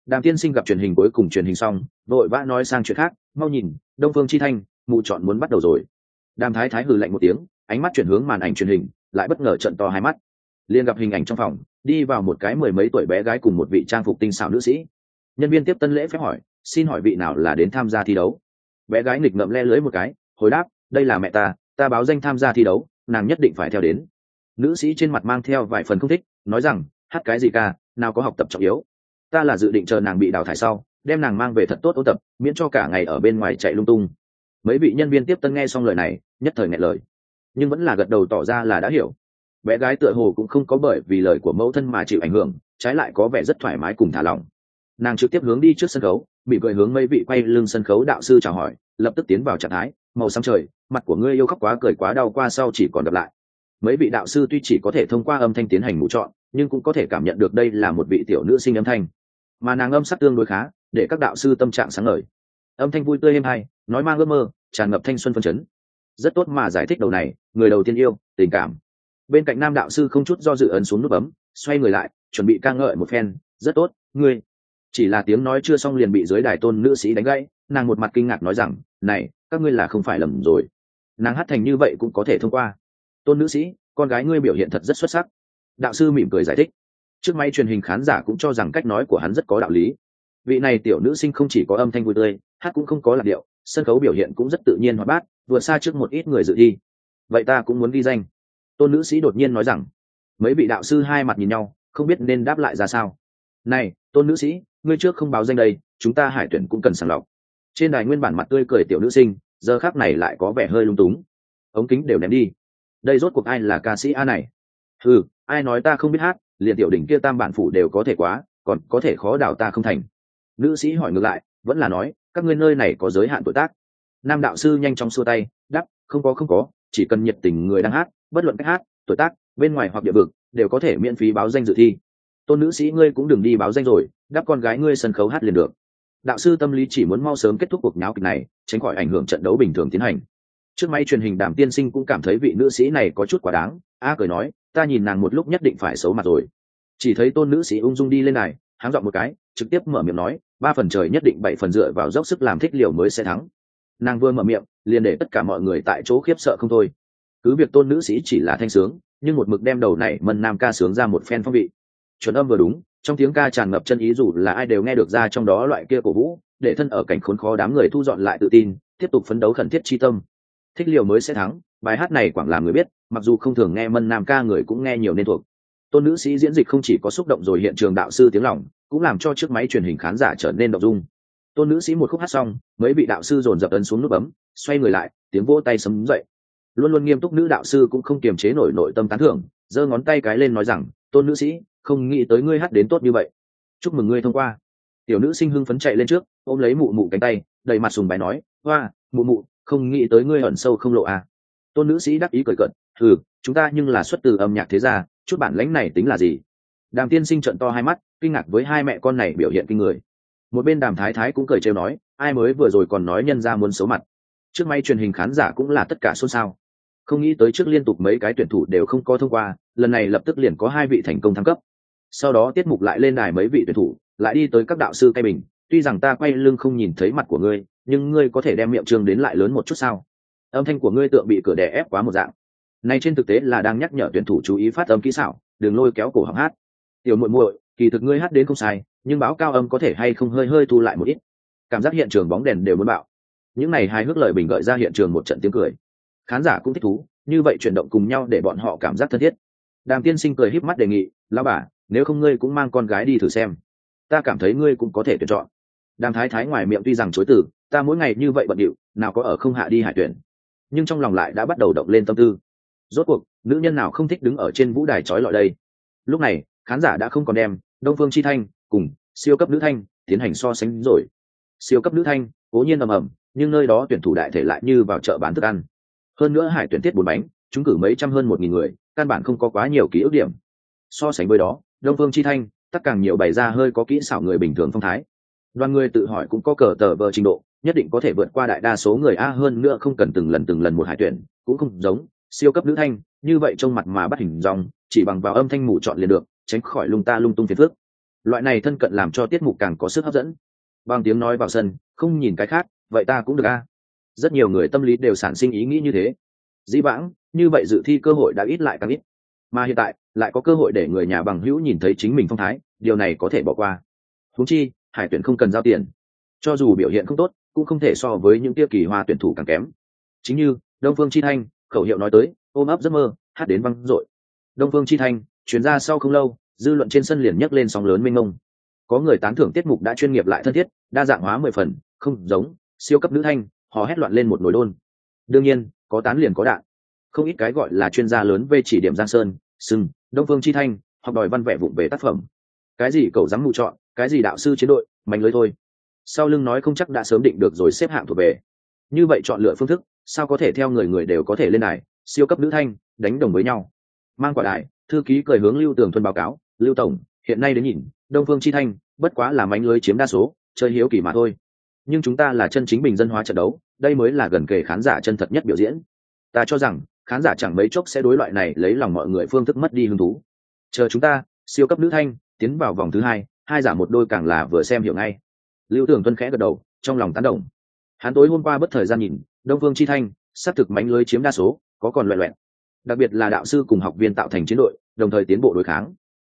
Đàm tiên sinh gặp truyền hình cuối cùng truyền hình xong, vội vã nói sang chuyện khác, mau nhìn, đông phương chi thanh, mụ chọn muốn bắt đầu rồi. Đàm thái thái hừ lạnh một tiếng, ánh mắt chuyển hướng màn ảnh truyền hình, lại bất ngờ trận to hai mắt. Liền gặp hình ảnh trong phòng, đi vào một cái mười mấy tuổi bé gái cùng một vị trang phục tinh xảo nữ sĩ. Nhân viên tiếp tân lễ phép hỏi xin hỏi vị nào là đến tham gia thi đấu? Bé gái nghịch ngậm le lưới một cái, hồi đáp, đây là mẹ ta ta báo danh tham gia thi đấu, nàng nhất định phải theo đến. Nữ sĩ trên mặt mang theo vài phần không thích, nói rằng, hát cái gì ca, nào có học tập trọng yếu. Ta là dự định chờ nàng bị đào thải sau, đem nàng mang về thật tốt ôn tập, miễn cho cả ngày ở bên ngoài chạy lung tung. Mấy vị nhân viên tiếp tân nghe xong lời này, nhất thời ngại lời. Nhưng vẫn là gật đầu tỏ ra là đã hiểu. Bé gái tựa hồ cũng không có bởi vì lời của mẫu thân mà chịu ảnh hưởng, trái lại có vẻ rất thoải mái cùng thả lỏng. Nàng trực tiếp hướng đi trước sân khấu bị cười hướng mấy vị quay lưng sân khấu đạo sư chào hỏi, lập tức tiến vào trạng thái, màu sáng trời, mặt của ngươi yêu khóc quá, cười quá, đau qua, sau chỉ còn đập lại. Mấy vị đạo sư tuy chỉ có thể thông qua âm thanh tiến hành mũ chọn, nhưng cũng có thể cảm nhận được đây là một vị tiểu nữ sinh âm thanh. Mà nàng âm sắc tương đối khá, để các đạo sư tâm trạng sáng ngời. Âm thanh vui tươi êm hay, nói mang ước mơ, tràn ngập thanh xuân phân chấn. Rất tốt mà giải thích đầu này, người đầu tiên yêu, tình cảm. Bên cạnh nam đạo sư không chút do dự ấn xuống nút bấm, xoay người lại, chuẩn bị ca ngợi một phen, rất tốt, ngươi chỉ là tiếng nói chưa xong liền bị dưới đài tôn nữ sĩ đánh gãy, nàng một mặt kinh ngạc nói rằng, này, các ngươi là không phải lầm rồi. Nàng hát thành như vậy cũng có thể thông qua. Tôn nữ sĩ, con gái ngươi biểu hiện thật rất xuất sắc. Đạo sư mỉm cười giải thích. Trước máy truyền hình khán giả cũng cho rằng cách nói của hắn rất có đạo lý. Vị này tiểu nữ sinh không chỉ có âm thanh vui tươi, hát cũng không có lạc điệu, sân khấu biểu hiện cũng rất tự nhiên hoạt bát, vượt xa trước một ít người dự thi. Vậy ta cũng muốn ghi danh. Tôn nữ sĩ đột nhiên nói rằng. Mấy vị đạo sư hai mặt nhìn nhau, không biết nên đáp lại ra sao. Này, tôn nữ sĩ ngươi trước không báo danh đây, chúng ta hải tuyển cũng cần sàng lọc. Trên đài nguyên bản mặt tươi cười tiểu nữ sinh, giờ khác này lại có vẻ hơi lung túng. Ống kính đều ném đi. Đây rốt cuộc ai là ca sĩ a này? Ừ ai nói ta không biết hát, liền tiểu đỉnh kia tam bản phủ đều có thể quá, còn có thể khó đào ta không thành. Nữ sĩ hỏi ngược lại, vẫn là nói, các ngươi nơi này có giới hạn tuổi tác. Nam đạo sư nhanh chóng xua tay đắp không có không có, chỉ cần nhiệt tình người đang hát, bất luận cách hát, tuổi tác, bên ngoài hoặc địa vực, đều có thể miễn phí báo danh dự thi tôn nữ sĩ ngươi cũng đừng đi báo danh rồi, đắp con gái ngươi sân khấu hát liền được. Đạo sư tâm lý chỉ muốn mau sớm kết thúc cuộc nháo kịch này, tránh khỏi ảnh hưởng trận đấu bình thường tiến hành. Trước máy truyền hình đàm tiên sinh cũng cảm thấy vị nữ sĩ này có chút quá đáng, a à, cười nói, ta nhìn nàng một lúc nhất định phải xấu mặt rồi. Chỉ thấy tôn nữ sĩ ung dung đi lên này, háng dọn một cái, trực tiếp mở miệng nói, ba phần trời nhất định bảy phần dựa vào dốc sức làm thích liều mới sẽ thắng. Nàng vừa mở miệng, liền để tất cả mọi người tại chỗ khiếp sợ không thôi. Cứ việc tôn nữ sĩ chỉ là thanh sướng, nhưng một mực đem đầu này mân nam ca sướng ra một phen phong vị chuẩn âm vừa đúng, trong tiếng ca tràn ngập chân ý dù là ai đều nghe được ra trong đó loại kia cổ vũ, để thân ở cảnh khốn khó đám người thu dọn lại tự tin, tiếp tục phấn đấu khẩn thiết chi tâm. Thích liều mới sẽ thắng, bài hát này quảng làm người biết, mặc dù không thường nghe mân nam ca người cũng nghe nhiều nên thuộc. Tôn nữ sĩ diễn dịch không chỉ có xúc động rồi hiện trường đạo sư tiếng lòng, cũng làm cho chiếc máy truyền hình khán giả trở nên động dung. Tôn nữ sĩ một khúc hát xong mấy vị đạo sư dồn dập ấn xuống nút bấm, xoay người lại, tiếng vỗ tay sấm dậy. Luôn luôn nghiêm túc nữ đạo sư cũng không kiềm chế nổi nội tâm tán thưởng, giơ ngón tay cái lên nói rằng, tôn nữ sĩ không nghĩ tới ngươi hát đến tốt như vậy. Chúc mừng ngươi thông qua. Tiểu nữ sinh hưng phấn chạy lên trước, ôm lấy mụ mụ cánh tay, đầy mặt sùng bài nói, hoa, mụ mụ, không nghĩ tới ngươi ẩn sâu không lộ à. tôn nữ sĩ đắc ý cười cận ừ chúng ta nhưng là xuất từ âm nhạc thế gia, chút bản lãnh này tính là gì? Đàm tiên sinh trận to hai mắt, kinh ngạc với hai mẹ con này biểu hiện kinh người. Một bên đàm thái thái cũng cười trêu nói, ai mới vừa rồi còn nói nhân ra muốn xấu mặt. Trước may truyền hình khán giả cũng là tất cả xôn xao. Không nghĩ tới trước liên tục mấy cái tuyển thủ đều không có thông qua, lần này lập tức liền có hai vị thành công thăng cấp sau đó tiết mục lại lên đài mấy vị tuyển thủ, lại đi tới các đạo sư cây bình. Tuy rằng ta quay lưng không nhìn thấy mặt của ngươi, nhưng ngươi có thể đem miệng trường đến lại lớn một chút sao? Âm thanh của ngươi tượng bị cửa đè ép quá một dạng. Này trên thực tế là đang nhắc nhở tuyển thủ chú ý phát âm kỹ xảo, đừng lôi kéo cổ họng hát. Tiểu muội muội, kỳ thực ngươi hát đến không sai, nhưng báo cao âm có thể hay không hơi hơi thu lại một ít. Cảm giác hiện trường bóng đèn đều muốn bạo. Những này hài hước lời bình gợi ra hiện trường một trận tiếng cười. Khán giả cũng thích thú, như vậy chuyển động cùng nhau để bọn họ cảm giác thân thiết. Đàm tiên sinh cười híp mắt đề nghị lao bà nếu không ngươi cũng mang con gái đi thử xem. Ta cảm thấy ngươi cũng có thể tuyển chọn. Đàm thái thái ngoài miệng tuy rằng chối từ, ta mỗi ngày như vậy bận điệu, nào có ở không hạ đi hải tuyển. Nhưng trong lòng lại đã bắt đầu động lên tâm tư. Rốt cuộc, nữ nhân nào không thích đứng ở trên vũ đài trói lọi đây? Lúc này, khán giả đã không còn đem đông phương chi thanh cùng siêu cấp nữ thanh tiến hành so sánh rồi. Siêu cấp nữ thanh, cố nhiên ầm ầm, nhưng nơi đó tuyển thủ đại thể lại như vào chợ bán thức ăn. Hơn nữa hải tuyển tiết bốn bánh chúng cử mấy trăm hơn một nghìn người, căn bản không có quá nhiều ký ức điểm. So sánh với đó đông phương chi thanh, tất càng nhiều bày ra hơi có kỹ xảo người bình thường phong thái. Đoàn người tự hỏi cũng có cờ tờ vờ trình độ, nhất định có thể vượt qua đại đa số người a hơn nữa không cần từng lần từng lần một hải tuyển, cũng không giống siêu cấp nữ thanh, như vậy trong mặt mà bắt hình dòng, chỉ bằng vào âm thanh mù chọn liền được, tránh khỏi lung ta lung tung phiền phước loại này thân cận làm cho tiết mục càng có sức hấp dẫn. Bằng tiếng nói vào sân, không nhìn cái khác, vậy ta cũng được a. Rất nhiều người tâm lý đều sản sinh ý nghĩ như thế. Dĩ vãng, như vậy dự thi cơ hội đã ít lại càng ít mà hiện tại lại có cơ hội để người nhà bằng hữu nhìn thấy chính mình phong thái, điều này có thể bỏ qua. Húng chi, hải tuyển không cần giao tiền. Cho dù biểu hiện không tốt, cũng không thể so với những tiêu kỳ hoa tuyển thủ càng kém. Chính như, đông phương chi thanh, khẩu hiệu nói tới, ôm ấp giấc mơ, hát đến văng dội. Đông phương chi thanh chuyển ra sau không lâu, dư luận trên sân liền nhấc lên sóng lớn mênh mông. Có người tán thưởng tiết mục đã chuyên nghiệp lại thân thiết, đa dạng hóa mười phần, không giống, siêu cấp nữ thanh họ hét loạn lên một nồi đôn. Đương nhiên, có tán liền có đạn không ít cái gọi là chuyên gia lớn về chỉ điểm giang sơn sưng, đông phương chi thanh học đòi văn vẽ vụng về tác phẩm. Cái gì cầu dám mụ chọn cái gì đạo sư chiến đội mạnh lưới thôi. Sau lưng nói không chắc đã sớm định được rồi xếp hạng thuộc về. Như vậy chọn lựa phương thức sao có thể theo người người đều có thể lên đài siêu cấp nữ thanh đánh đồng với nhau. Mang quả đại thư ký cười hướng lưu tường thuần báo cáo lưu tổng hiện nay đến nhìn đông phương chi thanh bất quá là mánh lưới chiếm đa số chơi hiếu kỳ mà thôi. Nhưng chúng ta là chân chính bình dân hóa trận đấu đây mới là gần kề khán giả chân thật nhất biểu diễn. Ta cho rằng khán giả chẳng mấy chốc sẽ đối loại này lấy lòng mọi người phương thức mất đi hứng thú. Chờ chúng ta, siêu cấp nữ thanh, tiến vào vòng thứ hai hai giả một đôi càng là vừa xem hiểu ngay. Lưu tưởng tuân khẽ gật đầu, trong lòng tán đồng. Hắn tối hôm qua bất thời gian nhìn, đông phương chi thanh, xác thực mánh lưới chiếm đa số, có còn loẹ loẹn đặc biệt là đạo sư cùng học viên tạo thành chiến đội, đồng thời tiến bộ đối kháng.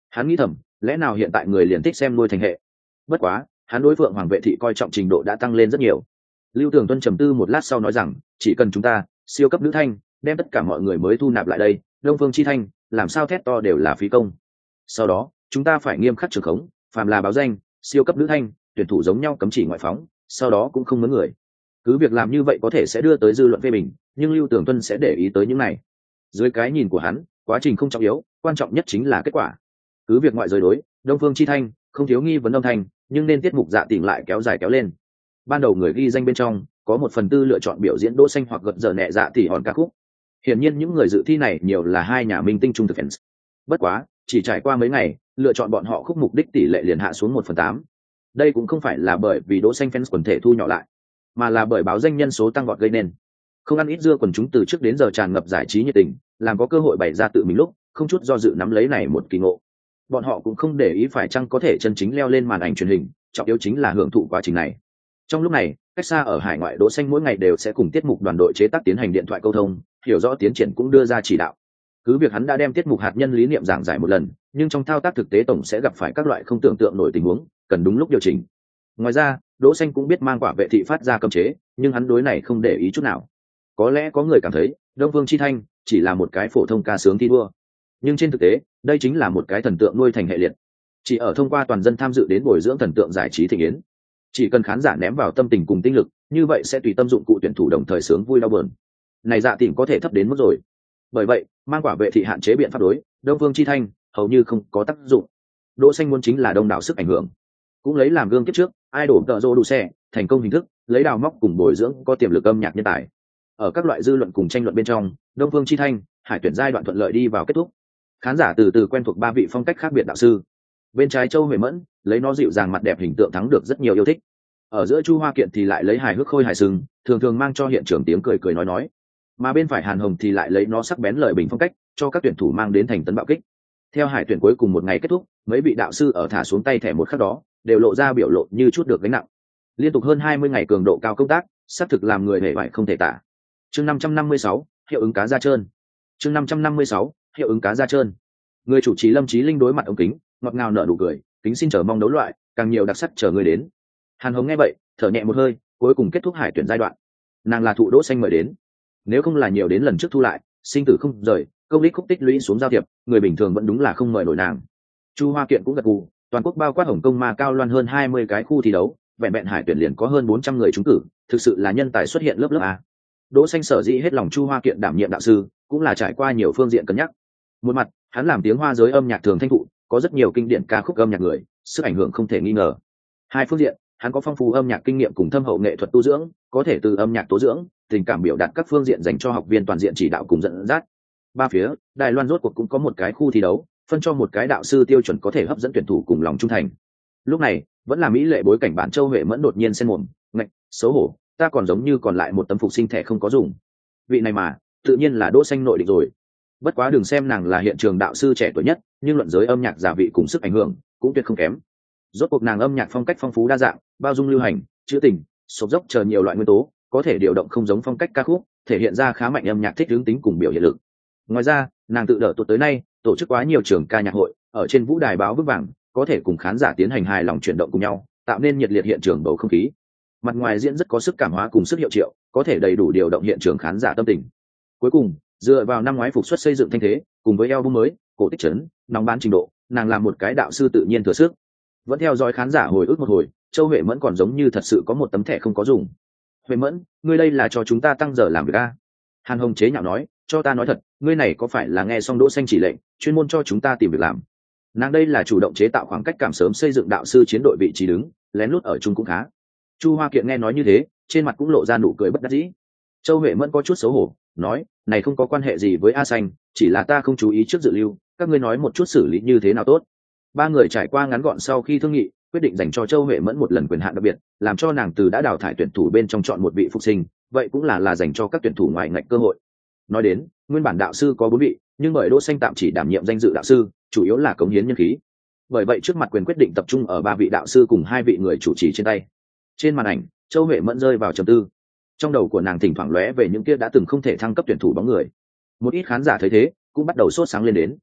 Hắn nghĩ thầm, lẽ nào hiện tại người liền thích xem nuôi thành hệ? Bất quá, hắn đối phượng hoàng vệ thị coi trọng trình độ đã tăng lên rất nhiều. Lưu tưởng tuân trầm tư một lát sau nói rằng, chỉ cần chúng ta, siêu cấp nữ thanh đem tất cả mọi người mới thu nạp lại đây, đông phương chi thanh, làm sao thét to đều là phí công. Sau đó, chúng ta phải nghiêm khắc trường khống, phàm là báo danh, siêu cấp nữ thanh, tuyển thủ giống nhau cấm chỉ ngoại phóng, sau đó cũng không mướn người. Cứ việc làm như vậy có thể sẽ đưa tới dư luận phê bình, nhưng lưu tưởng tuân sẽ để ý tới những này. Dưới cái nhìn của hắn, quá trình không trọng yếu, quan trọng nhất chính là kết quả. Cứ việc ngoại giới đối, đông phương chi thanh, không thiếu nghi vấn âm thanh, nhưng nên tiết mục dạ tỉnh lại kéo dài kéo lên. Ban đầu người ghi danh bên trong, có một phần tư lựa chọn biểu diễn đỗ xanh hoặc gật giờ nhẹ dạ tỉ hòn ca khúc hiển nhiên những người dự thi này nhiều là hai nhà minh tinh trung thực fans. Bất quá, chỉ trải qua mấy ngày, lựa chọn bọn họ khúc mục đích tỷ lệ liền hạ xuống một phần tám. Đây cũng không phải là bởi vì đỗ xanh fans quần thể thu nhỏ lại, mà là bởi báo danh nhân số tăng vọt gây nên. Không ăn ít dưa quần chúng từ trước đến giờ tràn ngập giải trí nhiệt tình, làm có cơ hội bày ra tự mình lúc, không chút do dự nắm lấy này một kỳ ngộ. Bọn họ cũng không để ý phải chăng có thể chân chính leo lên màn ảnh truyền hình, trọng yếu chính là hưởng thụ quá trình này. Trong lúc này cách xa ở hải ngoại đỗ xanh mỗi ngày đều sẽ cùng tiết mục đoàn đội chế tác tiến hành điện thoại câu thông, hiểu rõ tiến triển cũng đưa ra chỉ đạo. Cứ việc hắn đã đem tiết mục hạt nhân lý niệm giảng giải một lần, nhưng trong thao tác thực tế tổng sẽ gặp phải các loại không tưởng tượng nổi tình huống, cần đúng lúc điều chỉnh. Ngoài ra, đỗ xanh cũng biết mang quả vệ thị phát ra cấm chế, nhưng hắn đối này không để ý chút nào. Có lẽ có người cảm thấy, đông vương chi thanh chỉ là một cái phổ thông ca sướng thi đua. Nhưng trên thực tế, đây chính là một cái thần tượng nuôi thành hệ liệt. Chỉ ở thông qua toàn dân tham dự đến bồi dưỡng thần tượng giải trí thịnh yến chỉ cần khán giả ném vào tâm tình cùng tinh lực, như vậy sẽ tùy tâm dụng cụ tuyển thủ đồng thời sướng vui đau bờn này dạ tìm có thể thấp đến mức rồi. Bởi vậy, mang quả vệ thị hạn chế biện pháp đối, đông phương chi thanh hầu như không có tác dụng. Đỗ xanh muốn chính là đông đảo sức ảnh hưởng. Cũng lấy làm gương kiếp trước, ai đổ tợ rô đủ xe, thành công hình thức, lấy đào móc cùng bồi dưỡng có tiềm lực âm nhạc nhân tài. Ở các loại dư luận cùng tranh luận bên trong, đông phương chi thanh, hải tuyển giai đoạn thuận lợi đi vào kết thúc. Khán giả từ từ quen thuộc ba vị phong cách khác biệt đạo sư bên trái châu huệ mẫn, lấy nó dịu dàng mặt đẹp hình tượng thắng được rất nhiều yêu thích. Ở giữa chu hoa kiện thì lại lấy hài hước khôi hài sừng, thường thường mang cho hiện trường tiếng cười cười nói nói. Mà bên phải hàn hồng thì lại lấy nó sắc bén lời bình phong cách, cho các tuyển thủ mang đến thành tấn bạo kích. Theo hải tuyển cuối cùng một ngày kết thúc, mấy vị đạo sư ở thả xuống tay thẻ một khắc đó, đều lộ ra biểu lộ như chút được gánh nặng. Liên tục hơn hai mươi ngày cường độ cao công tác, xác thực làm người hề vải không thể tả. Chương năm trăm năm mươi sáu, hiệu ứng cá da trơn. Chương năm trăm năm mươi sáu, hiệu ứng cá da trơn. Người chủ trì lâm trí linh đối mặt ống kính ngọt ngào nở nụ cười, kính xin chờ mong đấu loại, càng nhiều đặc sắc chờ người đến. Hàn hồng nghe vậy, thở nhẹ một hơi, cuối cùng kết thúc hải tuyển giai đoạn. Nàng là thụ đỗ xanh mời đến. Nếu không là nhiều đến lần trước thu lại, sinh tử không rời công lý khúc tích lũy xuống giao thiệp, người bình thường vẫn đúng là không mời nổi nàng. Chu hoa kiện cũng gật gù, toàn quốc bao quát hồng công ma cao loan hơn hai mươi cái khu thi đấu, vẹn vẹn hải tuyển liền có hơn bốn trăm người trúng cử, thực sự là nhân tài xuất hiện lớp lớp a. Đỗ xanh sở dĩ hết lòng chu hoa kiện đảm nhiệm đạo sư, cũng là trải qua nhiều phương diện cân nhắc. Một mặt, hắn làm tiếng hoa giới âm nhạc thường thanh thụ có rất nhiều kinh điển ca khúc âm nhạc người, sức ảnh hưởng không thể nghi ngờ. Hai phương diện, hắn có phong phú âm nhạc kinh nghiệm cùng thâm hậu nghệ thuật tu dưỡng, có thể từ âm nhạc tố dưỡng, tình cảm biểu đạt các phương diện dành cho học viên toàn diện chỉ đạo cùng dẫn dắt. Ba phía, đài loan rốt cuộc cũng có một cái khu thi đấu, phân cho một cái đạo sư tiêu chuẩn có thể hấp dẫn tuyển thủ cùng lòng trung thành. Lúc này, vẫn là mỹ lệ bối cảnh bản châu huệ mẫn đột nhiên xen mồm, ngạch, xấu hổ, ta còn giống như còn lại một tấm phục sinh thẻ không có dùng. Vị này mà, tự nhiên là đỗ xanh nội định rồi bất quá đừng xem nàng là hiện trường đạo sư trẻ tuổi nhất, nhưng luận giới âm nhạc giả vị cùng sức ảnh hưởng cũng tuyệt không kém. Rốt cuộc nàng âm nhạc phong cách phong phú đa dạng, bao dung lưu hành chữ tình, sụp dốc chờ nhiều loại nguyên tố, có thể điều động không giống phong cách ca khúc, thể hiện ra khá mạnh âm nhạc thích hướng tính cùng biểu hiện lực. Ngoài ra, nàng tự đỡ tuột tới nay, tổ chức quá nhiều trường ca nhạc hội, ở trên vũ đài báo vững vàng, có thể cùng khán giả tiến hành hài lòng chuyển động cùng nhau, tạo nên nhiệt liệt hiện trường bầu không khí. Mặt ngoài diễn rất có sức cảm hóa cùng sức hiệu triệu, có thể đầy đủ điều động hiện trường khán giả tâm tình. Cuối cùng dựa vào năm ngoái phục xuất xây dựng thanh thế, cùng với album mới, cổ tích trấn nóng bán trình độ, nàng làm một cái đạo sư tự nhiên thừa sức. Vẫn theo dõi khán giả hồi ức một hồi, châu huệ mẫn còn giống như thật sự có một tấm thẻ không có dùng. Huệ mẫn, ngươi đây là cho chúng ta tăng giờ làm việc a? Hàn hồng chế nhạo nói, cho ta nói thật, ngươi này có phải là nghe xong đỗ xanh chỉ lệnh, chuyên môn cho chúng ta tìm việc làm? Nàng đây là chủ động chế tạo khoảng cách cảm sớm xây dựng đạo sư chiến đội vị trí đứng, lén lút ở chung cũng khá. Chu hoa kiện nghe nói như thế, trên mặt cũng lộ ra nụ cười bất đắc dĩ châu huệ mẫn có chút xấu hổ, nói, này không có quan hệ gì với a xanh, chỉ là ta không chú ý trước dự lưu, các ngươi nói một chút xử lý như thế nào tốt. Ba người trải qua ngắn gọn sau khi thương nghị, quyết định dành cho châu huệ mẫn một lần quyền hạn đặc biệt, làm cho nàng từ đã đào thải tuyển thủ bên trong chọn một vị phục sinh, vậy cũng là là dành cho các tuyển thủ ngoài ngạch cơ hội. Nói đến, nguyên bản đạo sư có bốn vị, nhưng bởi đỗ xanh tạm chỉ đảm nhiệm danh dự đạo sư, chủ yếu là cống hiến nhân khí. Bởi vậy trước mặt quyền quyết định tập trung ở ba vị đạo sư cùng hai vị người chủ trì trên tay. Trên màn ảnh, châu huệ mẫn rơi vào trầm tư trong đầu của nàng thỉnh thoảng lóe về những kia đã từng không thể thăng cấp tuyển thủ bóng người. Một ít khán giả thấy thế, cũng bắt đầu sốt sáng lên đến.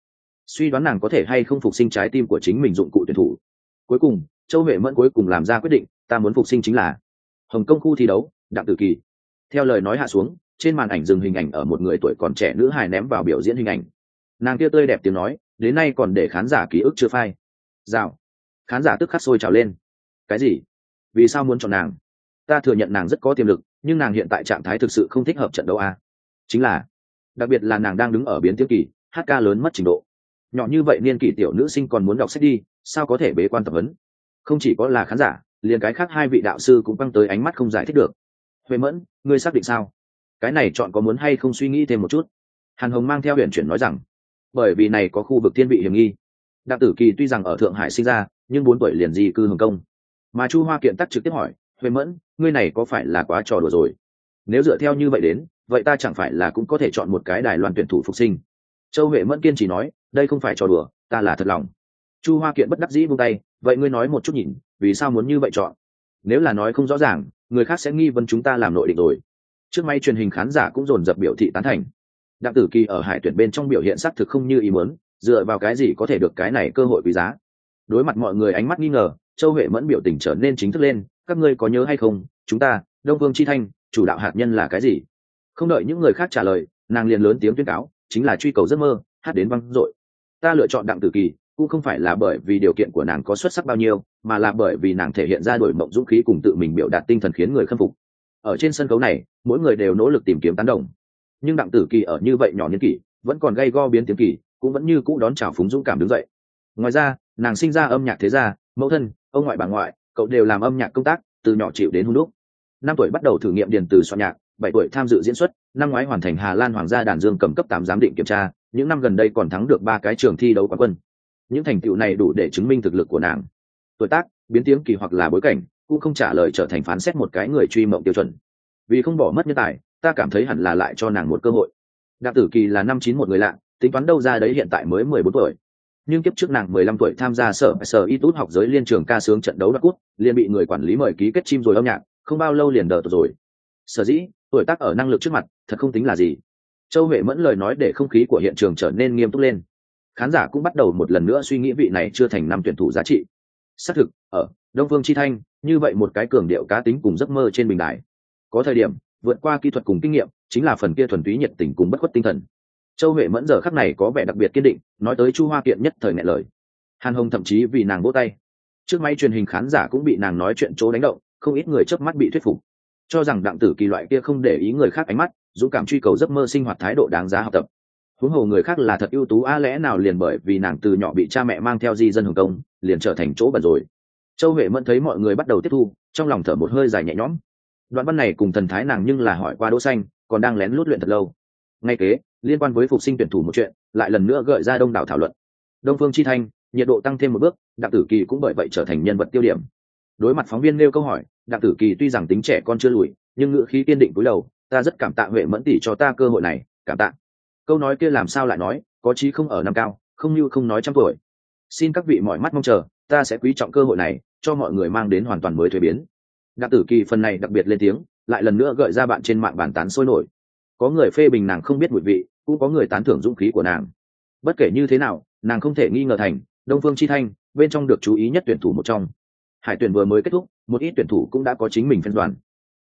Suy đoán nàng có thể hay không phục sinh trái tim của chính mình dụng cụ tuyển thủ. Cuối cùng, châu huệ mẫn cuối cùng làm ra quyết định, ta muốn phục sinh chính là hồng kông khu thi đấu, đặng tử kỳ. Theo lời nói hạ xuống, trên màn ảnh dừng hình ảnh ở một người tuổi còn trẻ nữ hài ném vào biểu diễn hình ảnh. Nàng kia tươi đẹp tiếng nói, đến nay còn để khán giả ký ức chưa phai. Rào. Khán giả tức khắc sôi trào lên. Cái gì? Vì sao muốn chọn nàng? Ta thừa nhận nàng rất có tiềm lực, nhưng nàng hiện tại trạng thái thực sự không thích hợp trận đấu a. Chính là, đặc biệt là nàng đang đứng ở biến tiếng kỳ, hát ca lớn mất trình độ. Nhỏ như vậy niên kỷ tiểu nữ sinh còn muốn đọc sách đi, sao có thể bế quan tập huấn? Không chỉ có là khán giả, liền cái khác hai vị đạo sư cũng căng tới ánh mắt không giải thích được. Huệ mẫn, ngươi xác định sao? Cái này chọn có muốn hay không suy nghĩ thêm một chút? Hàn hồng mang theo huyện chuyển nói rằng, bởi vì này có khu vực thiên vị hiểm nghi. Đặng tử kỳ tuy rằng ở thượng hải sinh ra, nhưng bốn tuổi liền di cư hồng kông. Mà chu hoa kiện tắc trực tiếp hỏi, huệ mẫn ngươi này có phải là quá trò đùa rồi? Nếu dựa theo như vậy đến, vậy ta chẳng phải là cũng có thể chọn một cái đài loan tuyển thủ phục sinh? Châu huệ mẫn kiên chỉ nói, đây không phải trò đùa, ta là thật lòng. Chu hoa kiện bất đắc dĩ vung tay, vậy ngươi nói một chút nhìn, vì sao muốn như vậy chọn? Nếu là nói không rõ ràng, người khác sẽ nghi vấn chúng ta làm nội định rồi. Trước may truyền hình khán giả cũng dồn dập biểu thị tán thành. Đặng tử kỳ ở hải tuyển bên trong biểu hiện xác thực không như ý muốn, dựa vào cái gì có thể được cái này cơ hội quý giá? Đối mặt mọi người ánh mắt nghi ngờ, châu huệ mẫn biểu tình trở nên chính thức lên, các ngươi có nhớ hay không chúng ta, đông vương chi thanh, chủ đạo hạt nhân là cái gì? Không đợi những người khác trả lời, nàng liền lớn tiếng tuyên cáo, chính là truy cầu giấc mơ, hát đến văng dội. Ta lựa chọn đặng tử kỳ, cũng không phải là bởi vì điều kiện của nàng có xuất sắc bao nhiêu, mà là bởi vì nàng thể hiện ra đổi mộng dũng khí cùng tự mình biểu đạt tinh thần khiến người khâm phục. Ở trên sân khấu này, mỗi người đều nỗ lực tìm kiếm tán đồng. Nhưng đặng tử kỳ ở như vậy nhỏ niên kỷ, vẫn còn gây go biến tiếng kỳ, cũng vẫn như cũ đón chào phúng dũng cảm đứng dậy. Ngoài ra, nàng sinh ra âm nhạc thế gia, mẫu thân, ông ngoại bà ngoại, cậu đều làm âm nhạc công tác từ nhỏ chịu đến hung đúc. Năm tuổi bắt đầu thử nghiệm điền từ soạn nhạc, bảy tuổi tham dự diễn xuất, năm ngoái hoàn thành hà lan hoàng gia đàn dương cầm cấp tám giám định kiểm tra, những năm gần đây còn thắng được ba cái trường thi đấu quán quân. Những thành tựu này đủ để chứng minh thực lực của nàng. Tuổi tác, biến tiếng kỳ hoặc là bối cảnh, cũng không trả lời trở thành phán xét một cái người truy mộng tiêu chuẩn. Vì không bỏ mất nhân tài, ta cảm thấy hẳn là lại cho nàng một cơ hội. Đặng tử kỳ là năm chín một người lạ, tính toán đâu ra đấy hiện tại mới mười bốn tuổi nhưng kiếp trước nàng mười lăm tuổi tham gia sở sở y tút học giới liên trường ca sướng trận đấu đặc cút, liền bị người quản lý mời ký kết chim rồi âm nhạc, không bao lâu liền đờ rồi. Sở dĩ, tuổi tác ở năng lực trước mặt, thật không tính là gì. Châu huệ mẫn lời nói để không khí của hiện trường trở nên nghiêm túc lên. Khán giả cũng bắt đầu một lần nữa suy nghĩ vị này chưa thành năm tuyển thủ giá trị. Xác thực, ở đông phương chi thanh, như vậy một cái cường điệu cá tính cùng giấc mơ trên bình đài. Có thời điểm, vượt qua kỹ thuật cùng kinh nghiệm, chính là phần kia thuần túy nhiệt tình cùng bất khuất tinh thần châu huệ mẫn giờ khắc này có vẻ đặc biệt kiên định, nói tới chu hoa kiện nhất thời ngại lời. Hàn hồng thậm chí vì nàng vỗ tay. Trước máy truyền hình khán giả cũng bị nàng nói chuyện chỗ đánh động, không ít người chớp mắt bị thuyết phục. Cho rằng đặng tử kỳ loại kia không để ý người khác ánh mắt, dũng cảm truy cầu giấc mơ sinh hoạt thái độ đáng giá học tập. Huống hồ người khác là thật ưu tú a lẽ nào liền bởi vì nàng từ nhỏ bị cha mẹ mang theo di dân hồng công liền trở thành chỗ bẩn rồi. Châu huệ mẫn thấy mọi người bắt đầu tiếp thu, trong lòng thở một hơi dài nhẹ nhõm. Đoạn văn này cùng thần thái nàng nhưng là hỏi qua đỗ xanh, còn đang lén lút luyện thật lâu. Ngay kế liên quan với phục sinh tuyển thủ một chuyện, lại lần nữa gợi ra đông đảo thảo luận. Đông phương chi thanh, nhiệt độ tăng thêm một bước, đặng tử kỳ cũng bởi vậy trở thành nhân vật tiêu điểm. Đối mặt phóng viên nêu câu hỏi, đặng tử kỳ tuy rằng tính trẻ con chưa lùi, nhưng ngữ khí kiên định cúi đầu, ta rất cảm tạ huệ mẫn tỷ cho ta cơ hội này, cảm tạ. Câu nói kia làm sao lại nói, có chí không ở năm cao, không như không nói trăm tuổi. Xin các vị mọi mắt mong chờ, ta sẽ quý trọng cơ hội này, cho mọi người mang đến hoàn toàn mới thuế biến. Đặng tử kỳ phần này đặc biệt lên tiếng, lại lần nữa gợi ra bạn trên mạng bàn tán sôi nổi. Có người phê bình nàng không biết mùi vị cũng có người tán thưởng dũng khí của nàng. Bất kể như thế nào, nàng không thể nghi ngờ thành, đông phương chi thanh, bên trong được chú ý nhất tuyển thủ một trong. Hải tuyển vừa mới kết thúc, một ít tuyển thủ cũng đã có chính mình phân đoàn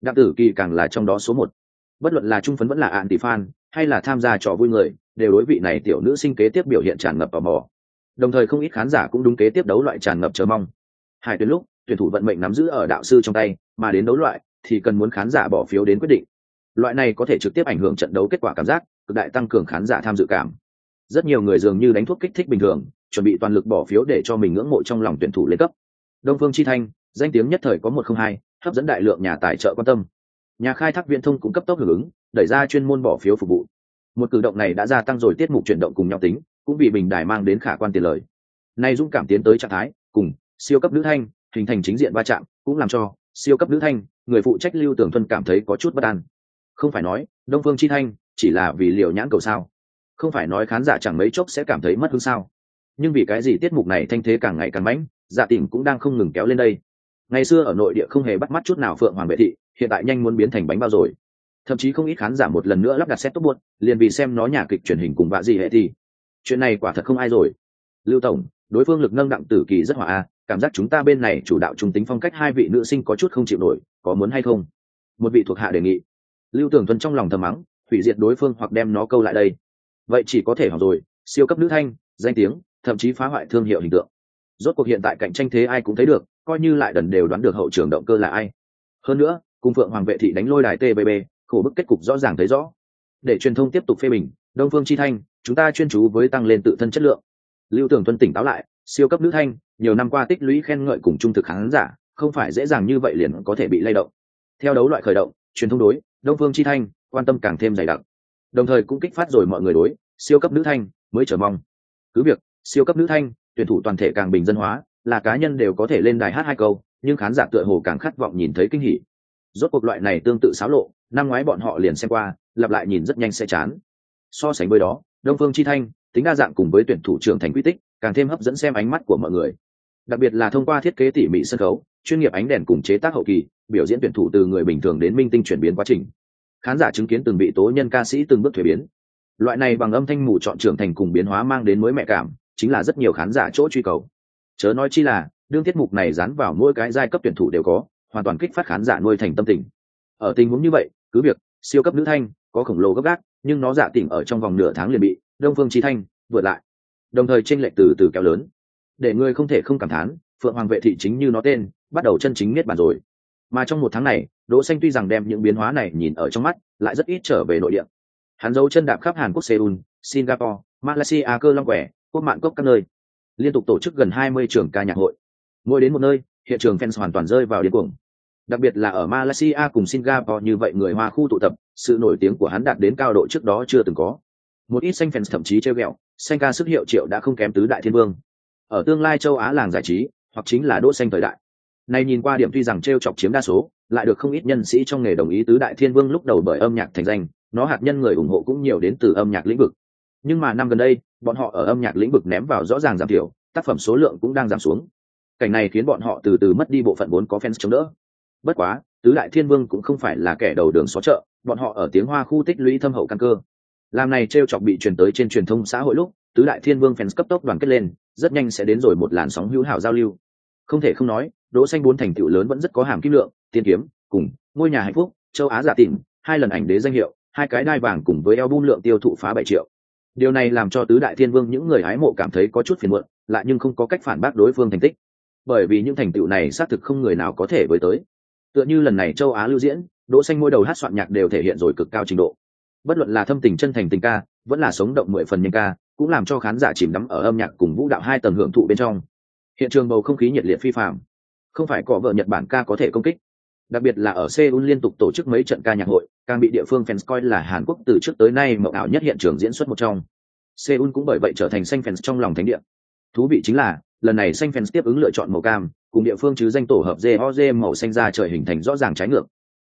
đặng tử kỳ càng là trong đó số một. Bất luận là trung phấn vẫn là ạn tỷ fan hay là tham gia trò vui người, đều đối vị này tiểu nữ sinh kế tiếp biểu hiện tràn ngập tò mò. Đồng thời không ít khán giả cũng đúng kế tiếp đấu loại tràn ngập chờ mong. Hải tuyển lúc, tuyển thủ vận mệnh nắm giữ ở đạo sư trong tay, mà đến đấu loại, thì cần muốn khán giả bỏ phiếu đến quyết định. Loại này có thể trực tiếp ảnh hưởng trận đấu kết quả cảm giác cực đại tăng cường khán giả tham dự cảm. Rất nhiều người dường như đánh thuốc kích thích bình thường, chuẩn bị toàn lực bỏ phiếu để cho mình ngưỡng mộ trong lòng tuyển thủ lên cấp. Đông phương chi thanh, danh tiếng nhất thời có một không hai, hấp dẫn đại lượng nhà tài trợ quan tâm. Nhà khai thác viễn thông cũng cấp tốc hưởng ứng, đẩy ra chuyên môn bỏ phiếu phục vụ. Một cử động này đã gia tăng rồi tiết mục chuyển động cùng nhau tính, cũng bị bình đài mang đến khả quan tiền lời. Nay dũng cảm tiến tới trạng thái, cùng siêu cấp nữ thanh, hình thành chính diện va chạm, cũng làm cho siêu cấp nữ thanh, người phụ trách lưu tưởng thuân cảm thấy có chút bất an. Không phải nói, đông phương chi thanh chỉ là vì liều nhãn cầu sao? Không phải nói khán giả chẳng mấy chốc sẽ cảm thấy mất hứng sao? Nhưng vì cái gì tiết mục này thanh thế càng ngày càng mãnh dạ tình cũng đang không ngừng kéo lên đây. Ngày xưa ở nội địa không hề bắt mắt chút nào phượng hoàng vệ thị, hiện tại nhanh muốn biến thành bánh bao rồi. Thậm chí không ít khán giả một lần nữa lắp đặt xét tốt buốt liền vì xem nó nhà kịch truyền hình cùng vạ gì hệ thì. Chuyện này quả thật không ai rồi. Lưu tổng, đối phương lực nâng đặng tử kỳ rất hòa a cảm giác chúng ta bên này chủ đạo trung tính phong cách hai vị nữ sinh có chút không chịu nổi, có muốn hay không? Một vị thuộc hạ đề nghị. Lưu tưởng tuân trong lòng thầm mắng hủy diệt đối phương hoặc đem nó câu lại đây. Vậy chỉ có thể học rồi, siêu cấp nữ thanh, danh tiếng, thậm chí phá hoại thương hiệu hình tượng. Rốt cuộc hiện tại cạnh tranh thế ai cũng thấy được, coi như lại đần đều đoán được hậu trường động cơ là ai. Hơn nữa, cùng phượng hoàng vệ thị đánh lôi đài tbb khổ bức kết cục rõ ràng thấy rõ. Để truyền thông tiếp tục phê bình, đông phương chi thanh, chúng ta chuyên chú với tăng lên tự thân chất lượng. Lưu tưởng tuân tỉnh táo lại, siêu cấp nữ thanh, nhiều năm qua tích lũy khen ngợi cùng trung thực khán giả, không phải dễ dàng như vậy liền có thể bị lay động. Theo đấu loại khởi động, truyền thông đối, đông phương chi thanh quan tâm càng thêm dày đặc. Đồng thời cũng kích phát rồi mọi người đối siêu cấp nữ thanh mới chờ mong. Cứ việc siêu cấp nữ thanh tuyển thủ toàn thể càng bình dân hóa là cá nhân đều có thể lên đài hát hai câu, nhưng khán giả tựa hồ càng khát vọng nhìn thấy kinh hỉ. Rốt cuộc loại này tương tự xáo lộ, năm ngoái bọn họ liền xem qua, lặp lại nhìn rất nhanh sẽ chán. So sánh với đó, đông phương chi thanh tính đa dạng cùng với tuyển thủ trưởng thành quy tích, càng thêm hấp dẫn xem ánh mắt của mọi người. Đặc biệt là thông qua thiết kế tỉ mỉ sân khấu, chuyên nghiệp ánh đèn cùng chế tác hậu kỳ, biểu diễn tuyển thủ từ người bình thường đến minh tinh chuyển biến quá trình khán giả chứng kiến từng bị tố nhân ca sĩ từng bước thuế biến. Loại này bằng âm thanh mù chọn trưởng thành cùng biến hóa mang đến mới mẹ cảm, chính là rất nhiều khán giả chỗ truy cầu. Chớ nói chi là, đương tiết mục này dán vào mỗi cái giai cấp tuyển thủ đều có, hoàn toàn kích phát khán giả nuôi thành tâm tình. Ở tình huống như vậy, cứ việc, siêu cấp nữ thanh, có khổng lồ gấp gác nhưng nó giả tỉnh ở trong vòng nửa tháng liền bị đông phương trí thanh vượt lại. Đồng thời tranh lệch từ từ kéo lớn. Để người không thể không cảm thán, phượng hoàng vệ thị chính như nó tên, bắt đầu chân chính miết bản rồi mà trong một tháng này, đỗ xanh tuy rằng đem những biến hóa này nhìn ở trong mắt, lại rất ít trở về nội địa. Hắn giấu chân đạp khắp hàn quốc seoul, singapore, malaysia, cơ long quẻ, quốc mạng cốc các nơi. Liên tục tổ chức gần 20 trường ca nhạc hội. Mỗi đến một nơi, hiện trường fans hoàn toàn rơi vào điên cuồng. Đặc biệt là ở malaysia cùng singapore như vậy người hoa khu tụ tập, sự nổi tiếng của hắn đạt đến cao độ trước đó chưa từng có. Một ít xanh fans thậm chí treo gẹo xanh ca sức hiệu triệu đã không kém tứ đại thiên vương. Ở tương lai châu á làng giải trí, hoặc chính là đỗ xanh thời đại này nhìn qua điểm tuy rằng treo chọc chiếm đa số, lại được không ít nhân sĩ trong nghề đồng ý tứ đại thiên vương lúc đầu bởi âm nhạc thành danh, nó hạt nhân người ủng hộ cũng nhiều đến từ âm nhạc lĩnh vực. Nhưng mà năm gần đây, bọn họ ở âm nhạc lĩnh vực ném vào rõ ràng giảm thiểu, tác phẩm số lượng cũng đang giảm xuống. Cảnh này khiến bọn họ từ từ mất đi bộ phận vốn có fans chống đỡ. Bất quá, tứ đại thiên vương cũng không phải là kẻ đầu đường xó chợ, bọn họ ở tiếng hoa khu tích lũy thâm hậu căn cơ. Làm này trêu chọc bị truyền tới trên truyền thông xã hội lúc, tứ đại thiên vương fans cấp tốc đoàn kết lên, rất nhanh sẽ đến rồi một làn sóng hữu hảo giao lưu. Không thể không nói đỗ xanh bốn thành tựu lớn vẫn rất có hàm kim lượng, tiên kiếm, cùng ngôi nhà hạnh phúc, châu á giả tìm hai lần ảnh đế danh hiệu, hai cái đai vàng cùng với album lượng tiêu thụ phá bảy triệu. Điều này làm cho tứ đại thiên vương những người hái mộ cảm thấy có chút phiền muộn, lại nhưng không có cách phản bác đối phương thành tích. Bởi vì những thành tựu này xác thực không người nào có thể với tới. Tựa như lần này châu á lưu diễn, đỗ xanh môi đầu hát soạn nhạc đều thể hiện rồi cực cao trình độ. Bất luận là thâm tình chân thành tình ca, vẫn là sống động mười phần nhân ca, cũng làm cho khán giả chìm đắm ở âm nhạc cùng vũ đạo hai tầng hưởng thụ bên trong. Hiện trường bầu không khí nhiệt liệt phi phàm không phải cọ vợ nhật bản ca có thể công kích. Đặc biệt là ở seoul liên tục tổ chức mấy trận ca nhạc hội, càng bị địa phương fans coi là hàn quốc từ trước tới nay mộng ảo nhất hiện trường diễn xuất một trong. Seoul cũng bởi vậy trở thành xanh fans trong lòng thánh địa. Thú vị chính là, lần này xanh fans tiếp ứng lựa chọn màu cam, cùng địa phương chứ danh tổ hợp JOJ màu xanh ra trời hình thành rõ ràng trái ngược.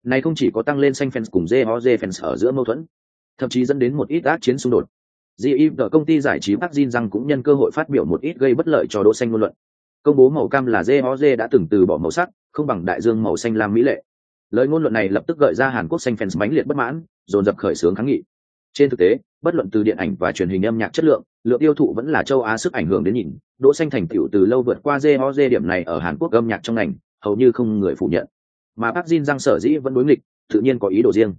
Này không chỉ có tăng lên xanh fans cùng JOJ fans ở giữa mâu thuẫn, thậm chí dẫn đến một ít ác chiến xung đột. GIF công ty giải trí Park Jin rằng cũng nhân cơ hội phát biểu một ít gây bất lợi cho Đỗ Xanh ngôn luận. Công bố màu cam là JOJ đã từng từ bỏ màu sắc, không bằng đại dương màu xanh lam mỹ lệ. Lời ngôn luận này lập tức gợi ra Hàn Quốc xanh fans mãnh liệt bất mãn, dồn dập khởi xướng kháng nghị. Trên thực tế, bất luận từ điện ảnh và truyền hình âm nhạc chất lượng, lượng tiêu thụ vẫn là châu Á sức ảnh hưởng đến nhìn. Đỗ xanh thành tựu từ lâu vượt qua JOJ điểm này ở Hàn Quốc âm nhạc trong ngành, hầu như không người phủ nhận. Mà Park Jin Giang sở dĩ vẫn đối nghịch, tự nhiên có ý đồ riêng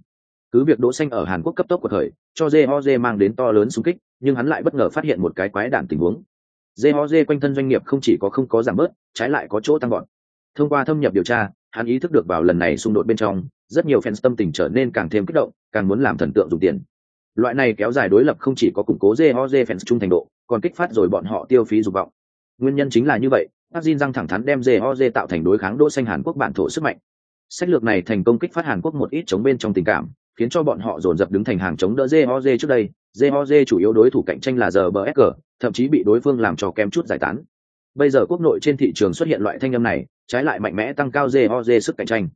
cứ việc đỗ xanh ở hàn quốc cấp tốc của thời cho jehoze mang đến to lớn xung kích nhưng hắn lại bất ngờ phát hiện một cái quái đản tình huống jehoze quanh thân doanh nghiệp không chỉ có không có giảm bớt, trái lại có chỗ tăng gọn thông qua thâm nhập điều tra, hắn ý thức được vào lần này xung đột bên trong, rất nhiều fans tâm tình trở nên càng thêm kích động, càng muốn làm thần tượng dùng tiền. Loại này kéo dài đối lập không chỉ có củng cố jehoze fans trung thành độ, còn kích phát rồi bọn họ tiêu phí dục vọng. Nguyên nhân chính là như vậy, Park Jin răng thẳng thắn đem jehoze tạo thành đối kháng đỗ xanh hàn quốc bản thổ sức mạnh. Sách lược này thành công kích phát hàn quốc một ít chống bên trong tình cảm khiến cho bọn họ dồn dập đứng thành hàng chống đỡ Jehoze trước đây. Jehoze chủ yếu đối thủ cạnh tranh là ZBSG, thậm chí bị đối phương làm cho kém chút giải tán. Bây giờ quốc nội trên thị trường xuất hiện loại thanh âm này, trái lại mạnh mẽ tăng cao Jehoze sức cạnh tranh.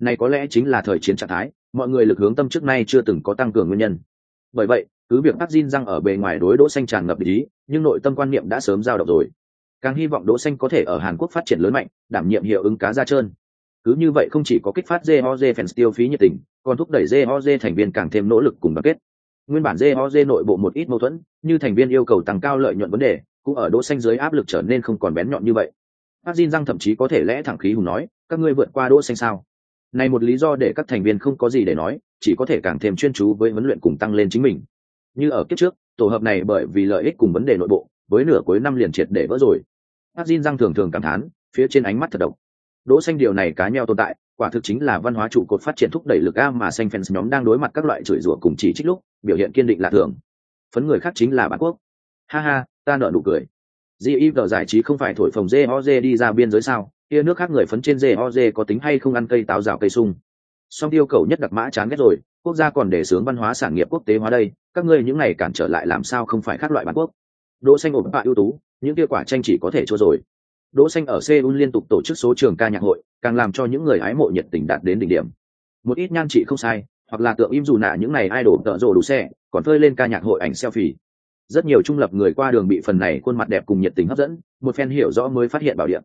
Này có lẽ chính là thời chiến trạng thái, mọi người lực hướng tâm trước nay chưa từng có tăng cường nguyên nhân. Bởi vậy, cứ việc Park Jin răng ở bề ngoài đối đỗ xanh tràn ngập ý, nhưng nội tâm quan niệm đã sớm giao động rồi. Càng hy vọng đỗ xanh có thể ở Hàn Quốc phát triển lớn mạnh, đảm nhiệm hiệu ứng cá ra trơn cứ như vậy không chỉ có kích phát JOJ fans tiêu phí nhiệt tình, còn thúc đẩy JOJ thành viên càng thêm nỗ lực cùng đoàn kết. Nguyên bản JOJ nội bộ một ít mâu thuẫn, như thành viên yêu cầu tăng cao lợi nhuận vấn đề, cũng ở đỗ xanh dưới áp lực trở nên không còn bén nhọn như vậy. Azin Răng thậm chí có thể lẽ thẳng khí hùng nói, các ngươi vượt qua đỗ xanh sao? Này một lý do để các thành viên không có gì để nói, chỉ có thể càng thêm chuyên chú với huấn luyện cùng tăng lên chính mình. Như ở kiếp trước, tổ hợp này bởi vì lợi ích cùng vấn đề nội bộ, với nửa cuối năm liền triệt để vỡ rồi. Azin Răng thường thường cảm thán, phía trên ánh mắt thật độc đỗ xanh điều này cá nheo tồn tại quả thực chính là văn hóa trụ cột phát triển thúc đẩy lực a mà xanh fans nhóm đang đối mặt các loại chửi rủa cùng chỉ trích lúc biểu hiện kiên định là thường phấn người khác chính là bản quốc ha ha ta nợ nụ cười gif giải trí không phải thổi phồng JOJ đi ra biên giới sao, kia nước khác người phấn trên JOJ có tính hay không ăn cây táo rào cây sung. Song tiêu cầu nhất đặc mã chán ghét rồi, quốc gia còn để sướng văn hóa sản nghiệp quốc tế hóa đây, các ngươi những này cản trở lại làm sao không phải khác loại bản quốc. Đỗ xanh ổn bạ ưu tú, những kia quả tranh chỉ có thể chua rồi. Đỗ Xanh ở Seoul liên tục tổ chức số trường ca nhạc hội, càng làm cho những người ái mộ nhiệt tình đạt đến đỉnh điểm. Một ít nhan trị không sai, hoặc là tượng im dù nạ những này idol tợ rồ đủ xe, còn phơi lên ca nhạc hội ảnh selfie. Rất nhiều trung lập người qua đường bị phần này khuôn mặt đẹp cùng nhiệt tình hấp dẫn, một fan hiểu rõ mới phát hiện bảo điện.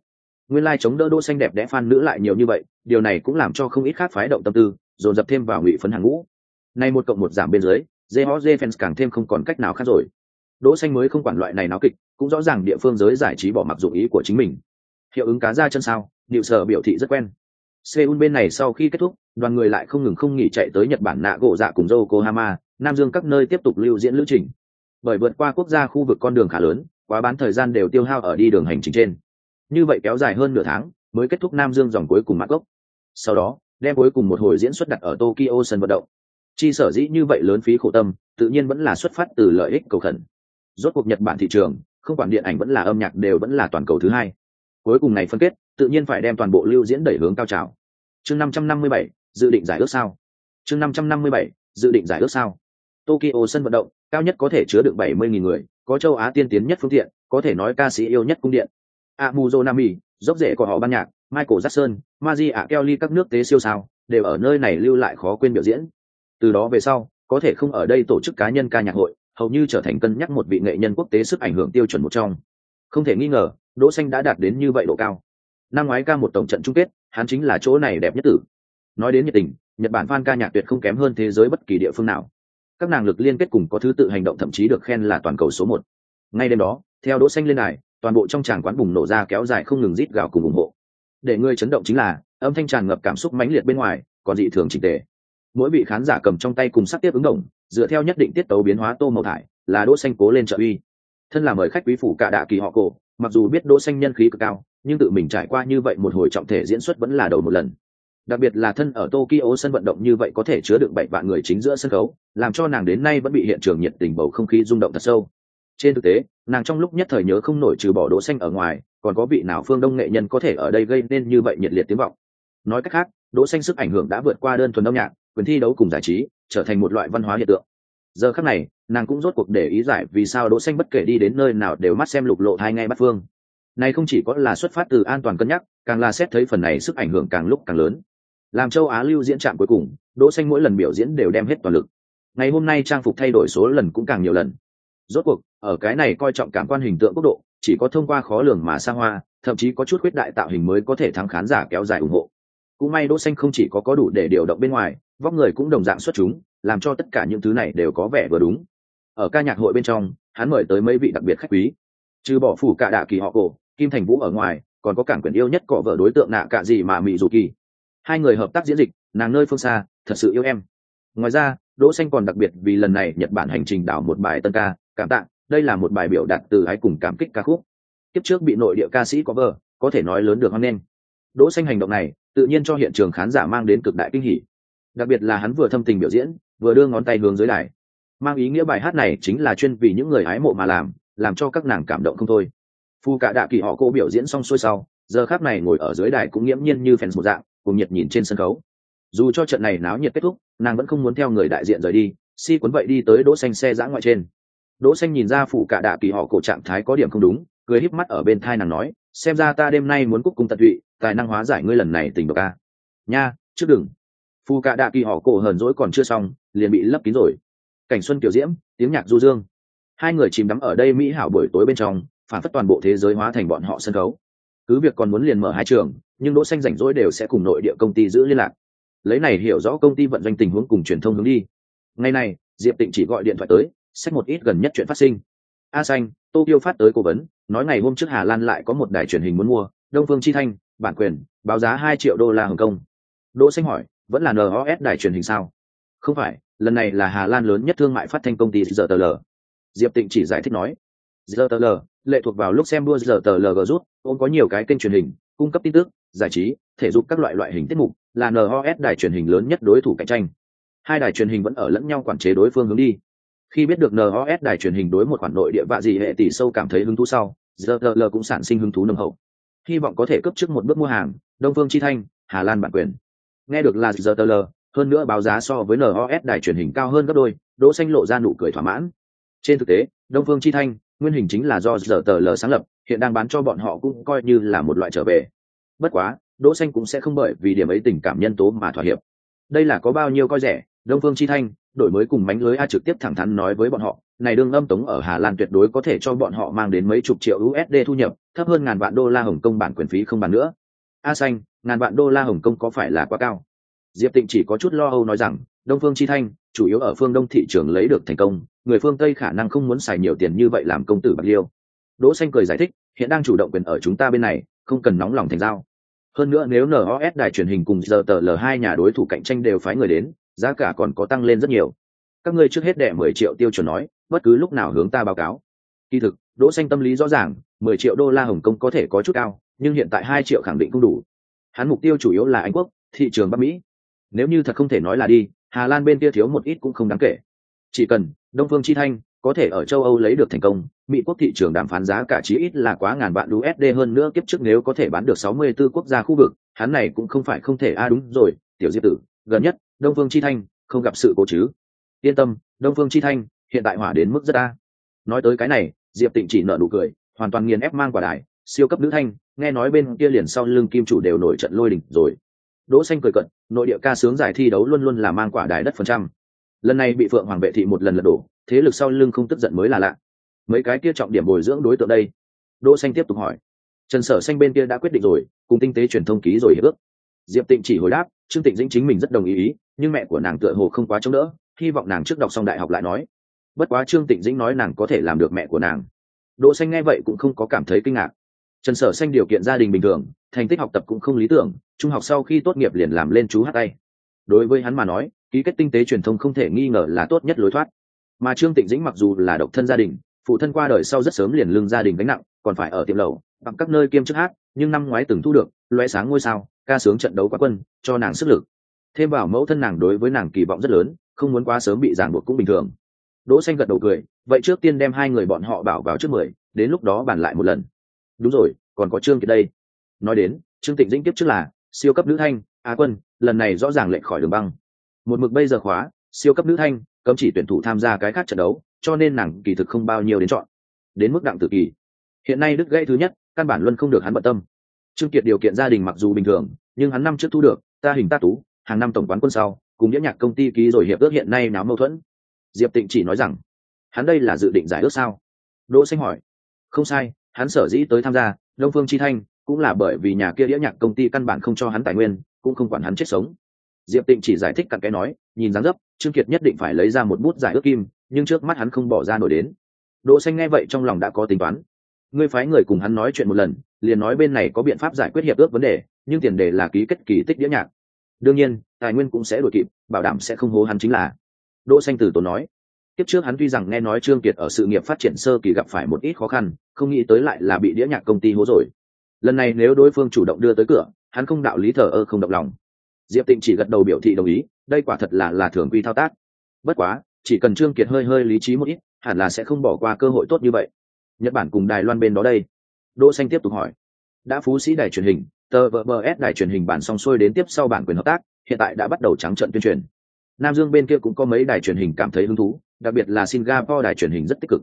Nguyên lai like chống đỡ Đỗ Xanh đẹp đẽ fan nữ lại nhiều như vậy, điều này cũng làm cho không ít khác phái động tâm tư, dồn dập thêm vào ngụy phấn hàng ngũ. Nay một cộng một giảm bên dưới, JHJ fans càng thêm không còn cách nào khác rồi. Đỗ Xanh mới không quản loại này náo kịch, cũng rõ ràng địa phương giới giải trí bỏ mặc dụng ý của chính mình. Hiệu ứng cá ra chân sao điệu sở biểu thị rất quen. Seoul bên này sau khi kết thúc đoàn người lại không ngừng không nghỉ chạy tới nhật bản nạ gỗ dạ cùng yokohama nam dương các nơi tiếp tục lưu diễn lữ trình. Bởi vượt qua quốc gia khu vực con đường khá lớn quá bán thời gian đều tiêu hao ở đi đường hành trình trên. Như vậy kéo dài hơn nửa tháng mới kết thúc nam dương dòng cuối cùng mạc gốc. Sau đó đem cuối cùng một hồi diễn xuất đặt ở tokyo sân vận động. Chi sở dĩ như vậy lớn phí khổ tâm tự nhiên vẫn là xuất phát từ lợi ích cầu khẩn rốt cuộc nhật bản thị trường, không quản điện ảnh vẫn là âm nhạc đều vẫn là toàn cầu thứ hai. Cuối cùng này phân kết, tự nhiên phải đem toàn bộ lưu diễn đẩy hướng cao trào. Chương năm trăm năm mươi bảy, dự định giải ước sao. Chương năm trăm năm mươi bảy, dự định giải ước sao. Tokyo sân vận động, cao nhất có thể chứa được bảy mươi nghìn người, có châu á tiên tiến nhất phương tiện, có thể nói ca sĩ yêu nhất cung điện. Amuzo nami dốc rễ của họ ban nhạc, michael jackson, maji ạ kelly các nước tế siêu sao, đều ở nơi này lưu lại khó quên biểu diễn. Từ đó về sau, có thể không ở đây tổ chức cá nhân ca nhạc hội hầu như trở thành cân nhắc một vị nghệ nhân quốc tế sức ảnh hưởng tiêu chuẩn một trong. Không thể nghi ngờ, đỗ xanh đã đạt đến như vậy độ cao. Năm ngoái ca một tổng trận chung kết, hắn chính là chỗ này đẹp nhất tử. Nói đến nhiệt tình, nhật bản fan ca nhạc tuyệt không kém hơn thế giới bất kỳ địa phương nào. Các nàng lực liên kết cùng có thứ tự hành động thậm chí được khen là toàn cầu số một. Ngay đêm đó, theo đỗ xanh lên đài, toàn bộ trong tràng quán bùng nổ ra kéo dài không ngừng rít gào cùng ủng hộ. Để người chấn động chính là, âm thanh tràn ngập cảm xúc mãnh liệt bên ngoài, còn dị thường chỉnh tề mỗi vị khán giả cầm trong tay cùng sắc tiếp ứng động dựa theo nhất định tiết tấu biến hóa tô màu thải, là đỗ xanh cố lên trợ uy. Thân là mời khách quý phủ cả đạ kỳ họ cổ, mặc dù biết đỗ xanh nhân khí cực cao, nhưng tự mình trải qua như vậy một hồi trọng thể diễn xuất vẫn là đầu một lần. Đặc biệt là thân ở tokyo sân vận động như vậy có thể chứa được bảy vạn người chính giữa sân khấu, làm cho nàng đến nay vẫn bị hiện trường nhiệt tình bầu không khí rung động thật sâu. Trên thực tế, nàng trong lúc nhất thời nhớ không nổi trừ bỏ đỗ xanh ở ngoài, còn có vị nào phương đông nghệ nhân có thể ở đây gây nên như vậy nhiệt liệt tiếng vọng. Nói cách khác, đỗ xanh sức ảnh hưởng đã vượt qua đơn thuần âm nhạc quyền thi đấu cùng giải trí trở thành một loại văn hóa hiện tượng. Giờ khắc này, nàng cũng rốt cuộc để ý giải vì sao đỗ xanh bất kể đi đến nơi nào đều mắt xem lục lộ thay ngay bắt phương. Này không chỉ có là xuất phát từ an toàn cân nhắc, càng là xét thấy phần này sức ảnh hưởng càng lúc càng lớn. Làm châu á lưu diễn trạm cuối cùng, đỗ xanh mỗi lần biểu diễn đều đem hết toàn lực. Ngày hôm nay trang phục thay đổi số lần cũng càng nhiều lần. Rốt cuộc, ở cái này coi trọng cảm quan hình tượng quốc độ, chỉ có thông qua khó lường mà xa hoa, thậm chí có chút khuyết đại tạo hình mới có thể thắng khán giả kéo dài ủng hộ. Cũng may đỗ xanh không chỉ có có đủ để điều động bên ngoài vóc người cũng đồng dạng xuất chúng, làm cho tất cả những thứ này đều có vẻ vừa đúng. Ở ca nhạc hội bên trong, hắn mời tới mấy vị đặc biệt khách quý. Trừ bỏ phủ cả đạ kỳ họ cổ, kim thành vũ ở ngoài, còn có cảng quyền yêu nhất cọ vợ đối tượng nạ cả gì mà mỹ dù kỳ. Hai người hợp tác diễn dịch, nàng nơi phương xa, thật sự yêu em. Ngoài ra, đỗ xanh còn đặc biệt vì lần này nhật bản hành trình đảo một bài tân ca, cảm tạ, đây là một bài biểu đạt từ ái cùng cảm kích ca khúc. Tiếp trước bị nội địa ca sĩ có vợ, có thể nói lớn được hoan nghênh. Đỗ xanh hành động này, tự nhiên cho hiện trường khán giả mang đến cực đại kinh hỉ đặc biệt là hắn vừa thâm tình biểu diễn, vừa đưa ngón tay hướng dưới đài. Mang ý nghĩa bài hát này chính là chuyên vì những người hái mộ mà làm làm cho các nàng cảm động không thôi. Phu cả đạ kỳ họ cô biểu diễn xong xuôi sau, giờ khác này ngồi ở dưới đài cũng nghiễm nhiên như fans một dạng, cùng nhiệt nhìn trên sân khấu. Dù cho trận này náo nhiệt kết thúc, nàng vẫn không muốn theo người đại diện rời đi, si cuốn vậy đi tới đỗ xanh xe giã ngoại trên. Đỗ xanh nhìn ra phụ cả đạ kỳ họ cổ trạng thái có điểm không đúng, cười híp mắt ở bên thai nàng nói, xem ra ta đêm nay muốn cúc cung tận tụy, tài năng hóa giải ngươi lần này tình độc a. Nha, trước đừng. Phu cả đạ kỳ họ cổ hờn dỗi còn chưa xong, liền bị lấp kín rồi. Cảnh xuân kiểu diễm, tiếng nhạc du dương. Hai người chìm đắm ở đây mỹ hảo buổi tối bên trong, phản phất toàn bộ thế giới hóa thành bọn họ sân khấu. Cứ việc còn muốn liền mở hai trường, nhưng đỗ xanh rảnh rỗi đều sẽ cùng nội địa công ty giữ liên lạc. Lấy này hiểu rõ công ty vận doanh tình huống cùng truyền thông hướng đi. Ngày này, diệp tịnh chỉ gọi điện thoại tới xét một ít gần nhất chuyện phát sinh. A xanh, tokyo phát tới cố vấn, nói ngày hôm trước hà lan lại có một đài truyền hình muốn mua, đông phương chi thanh, bản quyền, báo giá hai triệu đô la hồng kông. Đỗ xanh hỏi vẫn là nos đài truyền hình sao? Không phải, lần này là hà lan lớn nhất thương mại phát thanh công ty ztl diệp tịnh chỉ giải thích nói ztl lệ thuộc vào lúc xem đua ztl rút ôm có nhiều cái kênh truyền hình, cung cấp tin tức, giải trí, thể dục các loại loại hình tiết mục, là nos đài truyền hình lớn nhất đối thủ cạnh tranh. Hai đài truyền hình vẫn ở lẫn nhau quản chế đối phương hướng đi. Khi biết được nos đài truyền hình đối một khoản nội địa vạ gì hệ tỷ sâu cảm thấy hứng thú sau ztl cũng sản sinh hứng thú nồng hậu. Hy vọng có thể cấp trước một bước mua hàng, đông phương chi thanh, hà lan bản quyền nghe được là ztl hơn nữa báo giá so với nos đài truyền hình cao hơn gấp đôi, đỗ xanh lộ ra nụ cười thỏa mãn. Trên thực tế, đông phương chi thanh, nguyên hình chính là do ztl sáng lập, hiện đang bán cho bọn họ cũng coi như là một loại trở về. Bất quá, đỗ xanh cũng sẽ không bởi vì điểm ấy tình cảm nhân tố mà thỏa hiệp. Đây là có bao nhiêu coi rẻ, đông phương chi thanh, đổi mới cùng mánh lưới a trực tiếp thẳng thắn nói với bọn họ, này đương âm tống ở hà lan tuyệt đối có thể cho bọn họ mang đến mấy chục triệu usd thu nhập, thấp hơn ngàn vạn đô la hồng kông bản quyền phí không bàn nữa. A xanh ngàn vạn đô la hồng kông có phải là quá cao? Diệp tịnh chỉ có chút lo âu nói rằng, đông phương chi thanh, chủ yếu ở phương đông thị trường lấy được thành công, người phương tây khả năng không muốn xài nhiều tiền như vậy làm công tử bạc liêu. Đỗ xanh cười giải thích, hiện đang chủ động quyền ở chúng ta bên này, không cần nóng lòng thành giao. Hơn nữa nếu nos đài truyền hình cùng giờ tờ l hai nhà đối thủ cạnh tranh đều phái người đến, giá cả còn có tăng lên rất nhiều. Các ngươi trước hết đệ mười triệu tiêu chuẩn nói, bất cứ lúc nào hướng ta báo cáo. Kỳ thực, đỗ xanh tâm lý rõ ràng, mười triệu đô la hồng kông có thể có chút cao, nhưng hiện tại hai triệu khẳng định không đủ hắn mục tiêu chủ yếu là anh quốc, thị trường bắc mỹ. Nếu như thật không thể nói là đi, hà lan bên kia thiếu một ít cũng không đáng kể. Chỉ cần đông phương chi thanh có thể ở châu âu lấy được thành công, mỹ quốc thị trường đàm phán giá cả chí ít là quá ngàn vạn usd hơn nữa kiếp trước nếu có thể bán được 64 quốc gia khu vực, hắn này cũng không phải không thể. A à đúng rồi, tiểu diệp tử, gần nhất, đông phương chi thanh không gặp sự cố chứ? Yên tâm, đông phương chi thanh hiện tại hỏa đến mức rất a nói tới cái này, diệp tịnh chỉ nợ nụ cười, hoàn toàn nghiền ép mang quả đài, siêu cấp nữ thanh nghe nói bên kia liền sau lưng kim chủ đều nổi trận lôi đỉnh rồi. Đỗ xanh cười cận, nội địa ca sướng giải thi đấu luôn luôn là mang quả đài đất phần trăm. Lần này bị phượng hoàng vệ thị một lần lật đổ, thế lực sau lưng không tức giận mới là lạ. Mấy cái kia trọng điểm bồi dưỡng đối tượng đây? Đỗ xanh tiếp tục hỏi. Trần sở xanh bên kia đã quyết định rồi, cùng tinh tế truyền thông ký rồi hiệp ước. Diệp tịnh chỉ hồi đáp, trương tịnh dĩnh chính mình rất đồng ý ý, nhưng mẹ của nàng tựa hồ không quá chống đỡ, hy vọng nàng trước đọc xong đại học lại nói. Bất quá trương tịnh dĩnh nói nàng có thể làm được mẹ của nàng. Đỗ xanh nghe vậy cũng không có cảm thấy kinh ngạc trần sở xanh điều kiện gia đình bình thường, thành tích học tập cũng không lý tưởng, trung học sau khi tốt nghiệp liền làm lên chú hát tay. Đối với hắn mà nói, ký kết tinh tế truyền thông không thể nghi ngờ là tốt nhất lối thoát. Mà trương tịnh dĩnh mặc dù là độc thân gia đình, phụ thân qua đời sau rất sớm liền lương gia đình gánh nặng, còn phải ở tiệm lầu, bằng các nơi kiêm chức hát, nhưng năm ngoái từng thu được loe sáng ngôi sao, ca sướng trận đấu quá quân, cho nàng sức lực. Thêm vào mẫu thân nàng đối với nàng kỳ vọng rất lớn, không muốn quá sớm bị giảng buộc cũng bình thường. Đỗ xanh gật đầu cười, vậy trước tiên đem hai người bọn họ bảo vào trước mười, đến lúc đó bàn lại một lần đúng rồi, còn có trương kiệt đây. Nói đến, trương tịnh dĩnh tiếp trước là siêu cấp nữ thanh, á quân, lần này rõ ràng lệnh khỏi đường băng. Một mực bây giờ khóa, siêu cấp nữ thanh, cấm chỉ tuyển thủ tham gia cái khác trận đấu, cho nên nàng kỳ thực không bao nhiêu đến chọn. Đến mức đặng tự kỳ. Hiện nay đức gãy thứ nhất, căn bản luân không được hắn bận tâm. Trương kiệt điều kiện gia đình mặc dù bình thường, nhưng hắn năm trước thu được, ta hình ta tú, hàng năm tổng quán quân sau, cùng đĩa nhạc công ty ký rồi hiệp ước hiện nay náo mâu thuẫn. Diệp tịnh chỉ nói rằng, hắn đây là dự định giải ước sao? Đỗ xanh hỏi. Không sai hắn sở dĩ tới tham gia, đông phương chi thanh, cũng là bởi vì nhà kia đĩa nhạc công ty căn bản không cho hắn tài nguyên, cũng không quản hắn chết sống. Diệp tịnh chỉ giải thích cặn cái nói, nhìn dáng dấp, trương kiệt nhất định phải lấy ra một bút giải ước kim, nhưng trước mắt hắn không bỏ ra nổi đến. Đỗ xanh nghe vậy trong lòng đã có tính toán. Ngươi phái người cùng hắn nói chuyện một lần, liền nói bên này có biện pháp giải quyết hiệp ước vấn đề, nhưng tiền đề là ký kết kỳ tích đĩa nhạc. Đương nhiên, tài nguyên cũng sẽ đổi kịp, bảo đảm sẽ không hố hắn chính là. Đỗ xanh từ tổ nói tiếp trước hắn tuy rằng nghe nói trương kiệt ở sự nghiệp phát triển sơ kỳ gặp phải một ít khó khăn, không nghĩ tới lại là bị đĩa nhạc công ty hố rồi. Lần này nếu đối phương chủ động đưa tới cửa, hắn không đạo lý thờ ơ không động lòng. Diệp tịnh chỉ gật đầu biểu thị đồng ý, đây quả thật là là thường quy thao tác. Bất quá, chỉ cần trương kiệt hơi hơi lý trí một ít, hẳn là sẽ không bỏ qua cơ hội tốt như vậy. Nhật bản cùng đài loan bên đó đây. Đỗ xanh tiếp tục hỏi. Đã phú sĩ đài truyền hình, tờ vbs đài truyền hình bản song xuôi đến tiếp sau bản quyền hợp tác, hiện tại đã bắt đầu trắng trận tuyên truyền. Nam dương bên kia cũng có mấy đài truyền hình cảm thấy hứng thú đặc biệt là singapore đài truyền hình rất tích cực.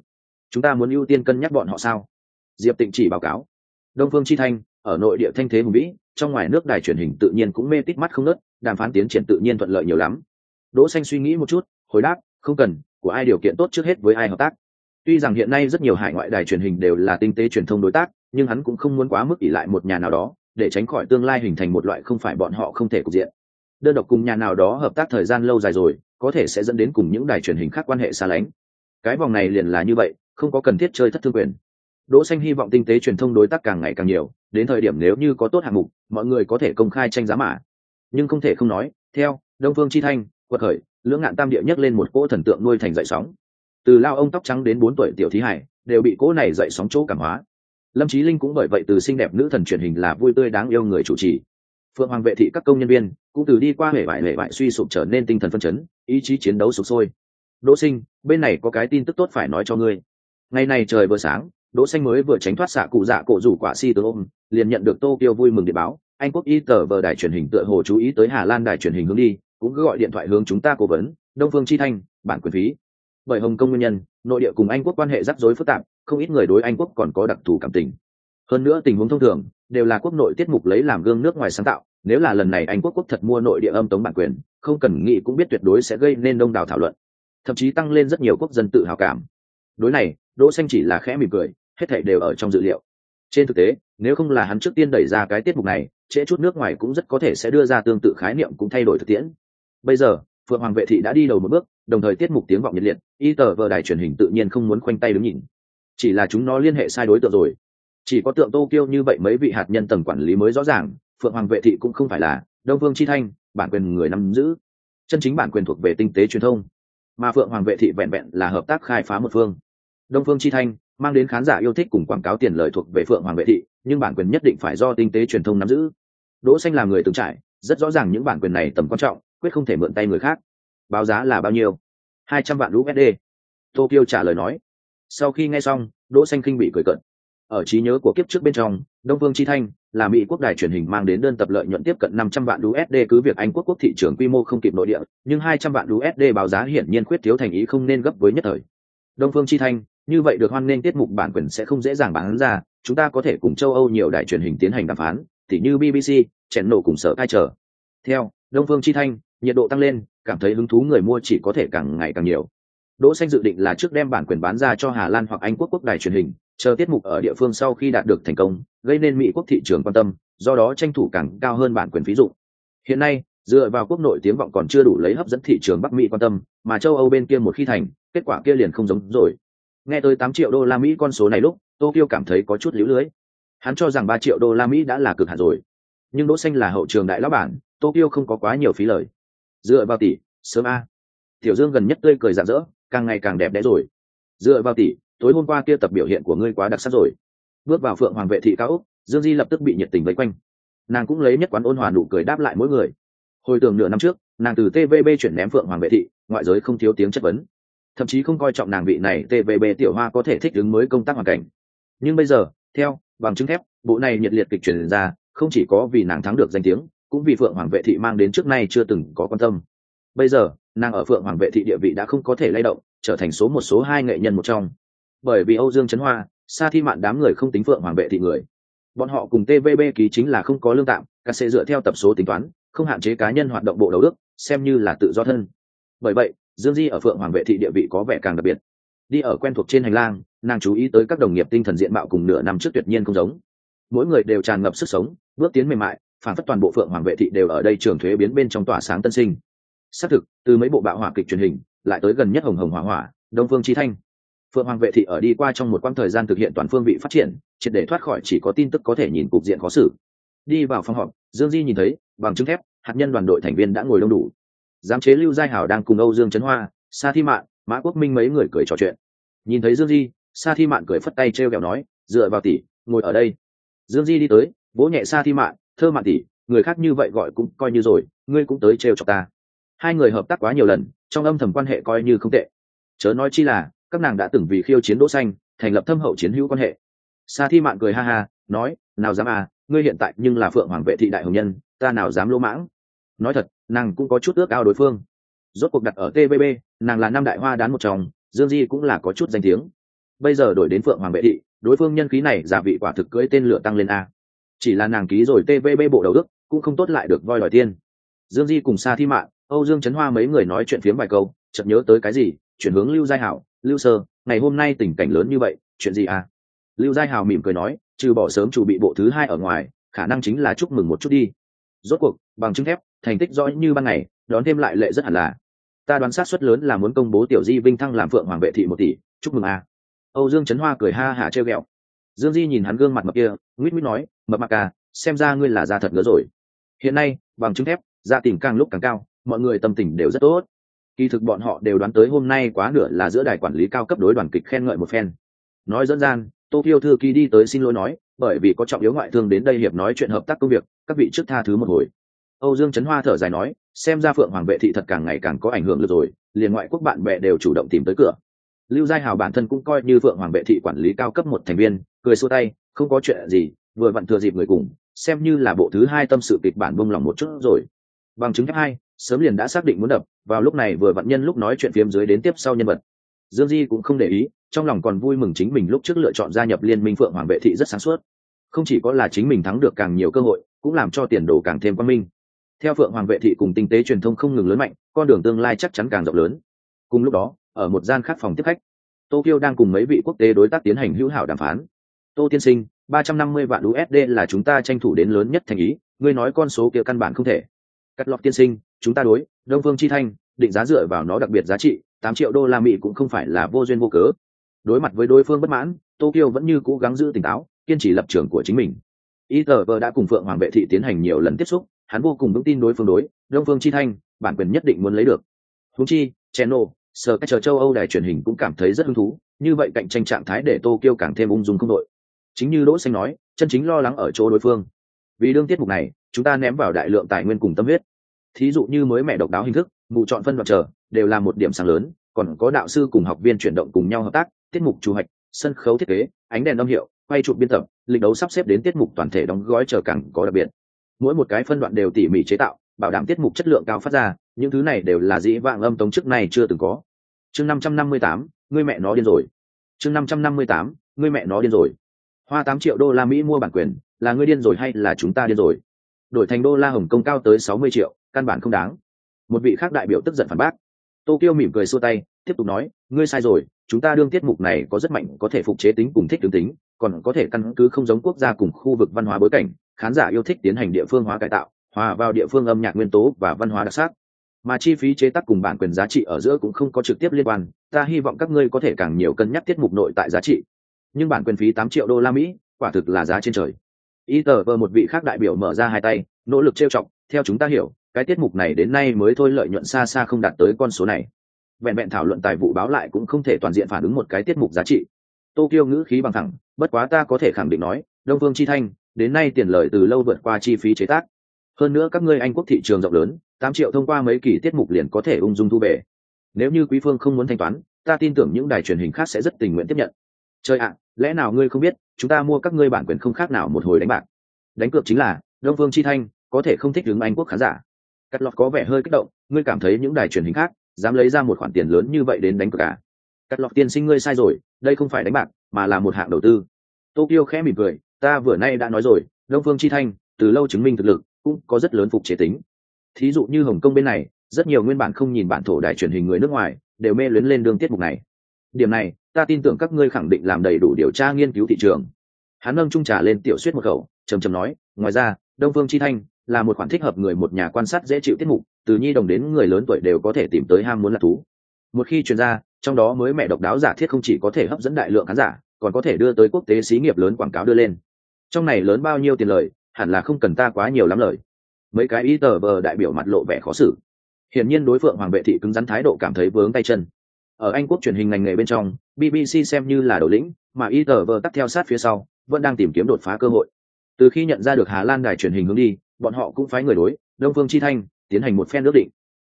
Chúng ta muốn ưu tiên cân nhắc bọn họ sao? Diệp tịnh chỉ báo cáo. Đông phương chi thanh, ở nội địa thanh thế hùng vĩ, trong ngoài nước đài truyền hình tự nhiên cũng mê tít mắt không nớt đàm phán tiến triển tự nhiên thuận lợi nhiều lắm. Đỗ xanh suy nghĩ một chút, hồi đáp, không cần, của ai điều kiện tốt trước hết với ai hợp tác. Tuy rằng hiện nay rất nhiều hải ngoại đài truyền hình đều là tinh tế truyền thông đối tác, nhưng hắn cũng không muốn quá mức ỷ lại một nhà nào đó, để tránh khỏi tương lai hình thành một loại không phải bọn họ không thể cục diện. Đơn độc cùng nhà nào đó hợp tác thời gian lâu dài rồi có thể sẽ dẫn đến cùng những đài truyền hình khác quan hệ xa lánh. Cái vòng này liền là như vậy, không có cần thiết chơi thất thương quyền. Đỗ xanh hy vọng tinh tế truyền thông đối tác càng ngày càng nhiều, đến thời điểm nếu như có tốt hạng mục, mọi người có thể công khai tranh giá mà. Nhưng không thể không nói, theo đông phương chi thanh, quật khởi, lưỡng ngạn tam địa nhất lên một cỗ thần tượng nuôi thành dậy sóng. Từ lao ông tóc trắng đến bốn tuổi tiểu thí hải, đều bị cỗ này dậy sóng chỗ cảm hóa. Lâm trí linh cũng bởi vậy từ xinh đẹp nữ thần truyền hình là vui tươi đáng yêu người chủ trì phượng hoàng vệ thị các công nhân viên cũng từ đi qua hệ vải hệ vải suy sụp trở nên tinh thần phân chấn, ý chí chiến đấu sụp sôi. Đỗ sinh, bên này có cái tin tức tốt phải nói cho ngươi. Ngày này trời vừa sáng, đỗ xanh mới vừa tránh thoát xạ cụ dạ cổ rủ quả si từ ôm, liền nhận được tokyo vui mừng điện báo. Anh quốc y tờ vờ đài truyền hình tựa hồ chú ý tới hà lan đài truyền hình hướng đi, cũng cứ gọi điện thoại hướng chúng ta cố vấn, đông phương chi thanh, bản quyền phí. Bởi hồng kông nguyên nhân, nội địa cùng anh quốc quan hệ rắc rối phức tạp, không ít người đối anh quốc còn có đặc thù cảm tình. Hơn nữa tình huống thông thường đều là quốc nội tiết mục lấy làm gương nước ngoài sáng tạo, nếu là lần này anh quốc quốc thật mua nội địa âm tống bản quyền, không cần nghĩ cũng biết tuyệt đối sẽ gây nên đông đảo thảo luận, thậm chí tăng lên rất nhiều quốc dân tự hào cảm. Đối này, đỗ xanh chỉ là khẽ mỉm cười, hết thảy đều ở trong dự liệu. Trên thực tế, nếu không là hắn trước tiên đẩy ra cái tiết mục này, trễ chút nước ngoài cũng rất có thể sẽ đưa ra tương tự khái niệm cũng thay đổi thực tiễn. Bây giờ, phượng hoàng vệ thị đã đi đầu một bước, đồng thời tiết mục tiếng vọng nhiệt liệt, y tờ vờ đài truyền hình tự nhiên không muốn khoanh tay đứng nhìn. Chỉ là chúng nó liên hệ sai đối tượng rồi chỉ có tượng tô kiêu như vậy mấy vị hạt nhân tầng quản lý mới rõ ràng, phượng hoàng vệ thị cũng không phải là đông vương chi thanh, bản quyền người nắm giữ. Chân chính bản quyền thuộc về tinh tế truyền thông. Mà phượng hoàng vệ thị vẹn vẹn là hợp tác khai phá một phương. Đông phương chi thanh mang đến khán giả yêu thích cùng quảng cáo tiền lời thuộc về phượng hoàng vệ thị, nhưng bản quyền nhất định phải do tinh tế truyền thông nắm giữ. Đỗ xanh là người từng trải, rất rõ ràng những bản quyền này tầm quan trọng, quyết không thể mượn tay người khác. Báo giá là bao nhiêu? Hai trăm vạn usd tokyo trả lời nói. Sau khi nghe xong, đỗ xanh kinh bị cười cợt ở trí nhớ của kiếp trước bên trong đông vương chi thanh là mỹ quốc đài truyền hình mang đến đơn tập lợi nhuận tiếp cận 500 vạn USD cứ việc Anh quốc quốc thị trường quy mô không kịp nội địa, nhưng 200 vạn USD báo giá hiển nhiên khuyết thiếu thành ý không nên gấp với nhất thời. Đông Phương Chi Thanh, như vậy được hoan nghênh tiết mục bản quyền sẽ không dễ dàng bán ra, chúng ta có thể cùng châu Âu nhiều đài truyền hình tiến hành đàm phán, tỉ như BBC, chèn nổ cùng sở cai trở. Theo Đông Phương Chi Thanh, nhiệt độ tăng lên, cảm thấy hứng thú người mua chỉ có thể càng ngày càng nhiều. Đỗ Xanh dự định là trước đem bản quyền bán ra cho Hà Lan hoặc Anh quốc quốc đài truyền hình, chờ tiết mục ở địa phương sau khi đạt được thành công, gây nên Mỹ quốc thị trường quan tâm, do đó tranh thủ càng cao hơn bản quyền phí dụ. Hiện nay, dựa vào quốc nội tiếng vọng còn chưa đủ lấy hấp dẫn thị trường Bắc Mỹ quan tâm, mà châu Âu bên kia một khi thành, kết quả kia liền không giống rồi. Nghe tới tám triệu đô la Mỹ con số này lúc, Tokyo cảm thấy có chút liễu lưới. Hắn cho rằng ba triệu đô la Mỹ đã là cực hạn rồi. Nhưng Đỗ Xanh là hậu trường đại lão bản, Tokyo không có quá nhiều phí lời. Dựa vào tỷ, sớm a. Tiểu Dương gần nhất tươi cười rạng rỡ, càng ngày càng đẹp đẽ rồi. Dựa vào tỷ, tối hôm qua kia tập biểu hiện của ngươi quá đặc sắc rồi. Bước vào Phượng Hoàng vệ thị cao úc Dương Di lập tức bị nhiệt tình vây quanh. Nàng cũng lấy nhất quán ôn hòa nụ cười đáp lại mỗi người. Hồi tưởng nửa năm trước, nàng từ TVB chuyển ném Phượng Hoàng vệ thị, ngoại giới không thiếu tiếng chất vấn. Thậm chí không coi trọng nàng vị này TVB tiểu hoa có thể thích ứng mới công tác hoàn cảnh. Nhưng bây giờ, theo bằng chứng thép, bộ này nhiệt liệt kịch truyền ra, không chỉ có vì nàng thắng được danh tiếng, cũng vì Phượng Hoàng vệ thị mang đến trước nay chưa từng có quan tâm. Bây giờ, nàng ở Phượng Hoàng vệ thị địa vị đã không có thể lay động, trở thành số một số hai nghệ nhân một trong. Bởi vì Âu Dương Trấn Hoa, Sa Thi Mạn đám người không tính Phượng Hoàng vệ thị người. Bọn họ cùng TVB ký chính là không có lương tạm, cả sẽ dựa theo tập số tính toán, không hạn chế cá nhân hoạt động bộ đầu đức xem như là tự do thân. Bởi vậy, Dương Di ở Phượng Hoàng vệ thị địa vị có vẻ càng đặc biệt. đi ở quen thuộc trên hành lang nàng chú ý tới các đồng nghiệp tinh thần diện mạo cùng nửa năm trước tuyệt nhiên không giống mỗi người đều tràn ngập sức sống bước tiến mềm mại phản phất toàn bộ phượng hoàng vệ thị đều ở đây trường thuế biến bên trong tỏa sáng tân sinh xác thực từ mấy bộ bạo hỏa kịch truyền hình lại tới gần nhất hồng hồng hỏa hỏa đông phương chi thanh phượng hoàng vệ thị ở đi qua trong một quãng thời gian thực hiện toàn phương vị phát triển triệt để thoát khỏi chỉ có tin tức có thể nhìn cục diện khó xử. Đi vào phòng họp dương di nhìn thấy bằng chứng thép hạt nhân đoàn đội thành viên đã ngồi đông đủ. Giám chế lưu giai hảo đang cùng âu dương trấn hoa sa thi mạn mã quốc minh mấy người cười trò chuyện. Nhìn thấy dương di sa thi mạn cười phất tay t r e o kẹo nói dựa vào tỷ, ngồi ở đây. Dương di đi tới vỗ nhẹ sa thi mạn thơ mạn tỷ, người khác như vậy gọi cũng coi như rồi ngươi cũng tới t r e o cho ta. Hai người hợp tác quá nhiều lần trong âm thầm quan hệ coi như không tệ. Chớ nói chi là các nàng đã từng vì khiêu chiến đỗ xanh thành lập thâm hậu chiến hữu quan hệ. Sa thi mạn cười ha ha nói nào dám à ngươi hiện tại nhưng là phượng hoàng vệ thị đại hồng nhân ta nào dám lỗ mãng? Nói thật nàng cũng có chút ước ao đối phương. Rốt cuộc đặt ở tvb nàng là năm đại hoa đán một chồng dương di cũng là có chút danh tiếng. Bây giờ đổi đến phượng hoàng vệ thị đối phương nhân khí này giả vị quả thực cưỡi tên lửa tăng lên a. Chỉ là nàng ký rồi tvb bộ đầu đức cũng không tốt lại được voi đòi tiên dương di cùng sa thi Mạn, âu dương trấn hoa mấy người nói chuyện phiếm vài câu chợt nhớ tới cái gì chuyển hướng lưu giai hảo lưu sơ, ngày hôm nay tình cảnh lớn như vậy, chuyện gì à? Lưu giai Hào mỉm cười nói, trừ bỏ sớm chủ bị bộ thứ hai ở ngoài, khả năng chính là chúc mừng một chút đi. Rốt cuộc, bằng chứng thép, thành tích rõ như ban ngày, đón thêm lại lệ rất hẳn là. Ta đoán sát suất lớn là muốn công bố tiểu di vinh thăng làm phượng hoàng vệ thị một tỷ, chúc mừng à? âu dương trấn hoa cười ha hả treo ghẹo. Dương di nhìn hắn gương mặt mập kia, nguyết nguyết nói, mập mặc à xem ra ngươi là da thật ngớ rồi. Hiện nay, bằng chứng thép, gia tình càng lúc càng cao, mọi người tâm tình đều rất tốt kỳ thực bọn họ đều đoán tới hôm nay quá nửa là giữa đài quản lý cao cấp đối đoàn kịch khen ngợi một phen. Nói dẫn gian, tokyo thư ký đi tới xin lỗi nói, bởi vì có trọng yếu ngoại thương đến đây hiệp nói chuyện hợp tác công việc, các vị trước tha thứ một hồi. Âu dương trấn hoa thở dài nói, xem ra phượng hoàng vệ thị thật càng ngày càng có ảnh hưởng được rồi, liền ngoại quốc bạn bè đều chủ động tìm tới cửa. Lưu giai hào bản thân cũng coi như phượng hoàng vệ thị quản lý cao cấp một thành viên, cười xua tay, không có chuyện gì, vừa vặn thừa dịp người cùng, xem như là bộ thứ hai tâm sự kịch bản bông lòng một chút rồi. Bằng chứng thứ hai sớm liền đã xác định muốn đập, vào lúc này vừa vặn nhân lúc nói chuyện phiếm dưới đến tiếp sau nhân vật. Dương di cũng không để ý, trong lòng còn vui mừng chính mình lúc trước lựa chọn gia nhập liên minh phượng hoàng vệ thị rất sáng suốt. Không chỉ có là chính mình thắng được càng nhiều cơ hội, cũng làm cho tiền đồ càng thêm quan minh. Theo phượng hoàng vệ thị cùng tinh tế truyền thông không ngừng lớn mạnh, con đường tương lai chắc chắn càng rộng lớn. Cùng lúc đó, ở một gian khác phòng tiếp khách, tokyo đang cùng mấy vị quốc tế đối tác tiến hành hữu hảo đàm phán. Tô tiên sinh, ba trăm năm mươi vạn usd là chúng ta tranh thủ đến lớn nhất thành ý, ngươi nói con số kia căn bản không thể. Cắt lọt tiên sinh chúng ta đối, đông phương chi thanh, định giá dựa vào nó đặc biệt giá trị, tám triệu đô la mỹ cũng không phải là vô duyên vô cớ. Đối mặt với đối phương bất mãn, tokyo vẫn như cố gắng giữ tỉnh táo, kiên trì lập trường của chính mình. Y tờ đã cùng phượng hoàng vệ thị tiến hành nhiều lần tiếp xúc, hắn vô cùng vững tin đối phương đối, đông phương chi thanh, bản quyền nhất định muốn lấy được. Húng chi, Channel sở cách chờ châu âu đài truyền hình cũng cảm thấy rất hứng thú, như vậy cạnh tranh trạng thái để tokyo càng thêm ung dung không đội. Chính như đỗ xanh nói, chân chính lo lắng ở chỗ đối phương. Vì đương tiết mục này, chúng ta ném vào đại lượng tài nguyên cùng tâm huyết thí dụ như mới mẹ độc đáo hình thức, mụ chọn phân đoạn chờ, đều là một điểm sáng lớn, còn có đạo sư cùng học viên chuyển động cùng nhau hợp tác, tiết mục chủ hạch sân khấu thiết kế, ánh đèn âm hiệu, quay chụp biên tập, lịch đấu sắp xếp đến tiết mục toàn thể đóng gói chờ cẳng có đặc biệt. Mỗi một cái phân đoạn đều tỉ mỉ chế tạo, bảo đảm tiết mục chất lượng cao phát ra, những thứ này đều là dĩ vạng âm tống trước này chưa từng có. Chương năm trăm năm mươi tám người mẹ nó điên rồi. Chương năm trăm năm mươi tám người mẹ nó điên rồi. Hoa tám triệu đô la mỹ mua bản quyền, là người điên rồi hay là chúng ta điên rồi? Đổi thành đô la hồng kông cao tới sáu mươi triệu căn bản không đáng. Một vị khác đại biểu tức giận phản bác. Tokyo mỉm cười xua tay, tiếp tục nói, ngươi sai rồi, chúng ta đương tiết mục này có rất mạnh, có thể phục chế tính cùng thích tướng tính, còn có thể căn cứ không giống quốc gia cùng khu vực văn hóa bối cảnh, khán giả yêu thích tiến hành địa phương hóa cải tạo, hòa vào địa phương âm nhạc nguyên tố và văn hóa đặc sắc. Mà chi phí chế tác cùng bản quyền giá trị ở giữa cũng không có trực tiếp liên quan, ta hy vọng các ngươi có thể càng nhiều cân nhắc tiết mục nội tại giá trị. Nhưng bản quyền phí tám triệu đô la mỹ, quả thực là giá trên trời. Y tờ vờ một vị khác đại biểu mở ra hai tay, nỗ lực trêu chọc, theo chúng ta hiểu cái tiết mục này đến nay mới thôi lợi nhuận xa xa không đạt tới con số này. Vẹn vẹn thảo luận tài vụ báo lại cũng không thể toàn diện phản ứng một cái tiết mục giá trị. Tokyo ngữ khí bằng thẳng, bất quá ta có thể khẳng định nói, đông phương chi thanh, đến nay tiền lợi từ lâu vượt qua chi phí chế tác. Hơn nữa các ngươi anh quốc thị trường rộng lớn, tám triệu thông qua mấy kỳ tiết mục liền có thể ung dung thu về. Nếu như quý phương không muốn thanh toán, ta tin tưởng những đài truyền hình khác sẽ rất tình nguyện tiếp nhận. Trời ạ, lẽ nào ngươi không biết, chúng ta mua các ngươi bản quyền không khác nào một hồi đánh bạc. Đánh cược chính là, đông phương chi thanh, có thể không thích đứng anh quốc khán giả cắt lọt có vẻ hơi kích động, ngươi cảm thấy những đài truyền hình khác dám lấy ra một khoản tiền lớn như vậy đến đánh cược cả cắt lọt tiên sinh ngươi sai rồi, đây không phải đánh bạc, mà là một hạng đầu tư. Tokyo khẽ mỉm cười, ta vừa nay đã nói rồi, đông phương chi thanh, từ lâu chứng minh thực lực, cũng có rất lớn phục chế tính. Thí dụ như hồng kông bên này, rất nhiều nguyên bản không nhìn bản thổ đài truyền hình người nước ngoài đều mê luyến lên đường tiết mục này. Điểm này, ta tin tưởng các ngươi khẳng định làm đầy đủ điều tra nghiên cứu thị trường. Hắn nâng trung trà lên tiểu suyết một khẩu, trầm trầm nói, ngoài ra, đông phương chi thanh là một khoản thích hợp người một nhà quan sát dễ chịu tiết mục, từ nhi đồng đến người lớn tuổi đều có thể tìm tới ham muốn là thú. Một khi chuyên gia trong đó mới mẹ độc đáo giả thiết không chỉ có thể hấp dẫn đại lượng khán giả, còn có thể đưa tới quốc tế xí nghiệp lớn quảng cáo đưa lên. Trong này lớn bao nhiêu tiền lời, hẳn là không cần ta quá nhiều lắm lời. Mấy cái ý tờ vờ đại biểu mặt lộ vẻ khó xử. Hiển nhiên đối phượng hoàng vệ thị cứng rắn thái độ cảm thấy vướng tay chân. Ở anh quốc truyền hình ngành nghề bên trong bbc xem như là đầu lĩnh, mà ý tờ vờ tắt theo sát phía sau, vẫn đang tìm kiếm đột phá cơ hội. Từ khi nhận ra được hà lan đài truyền hình hướng đi bọn họ cũng phái người đối, đông phương chi thanh, tiến hành một phen ước định.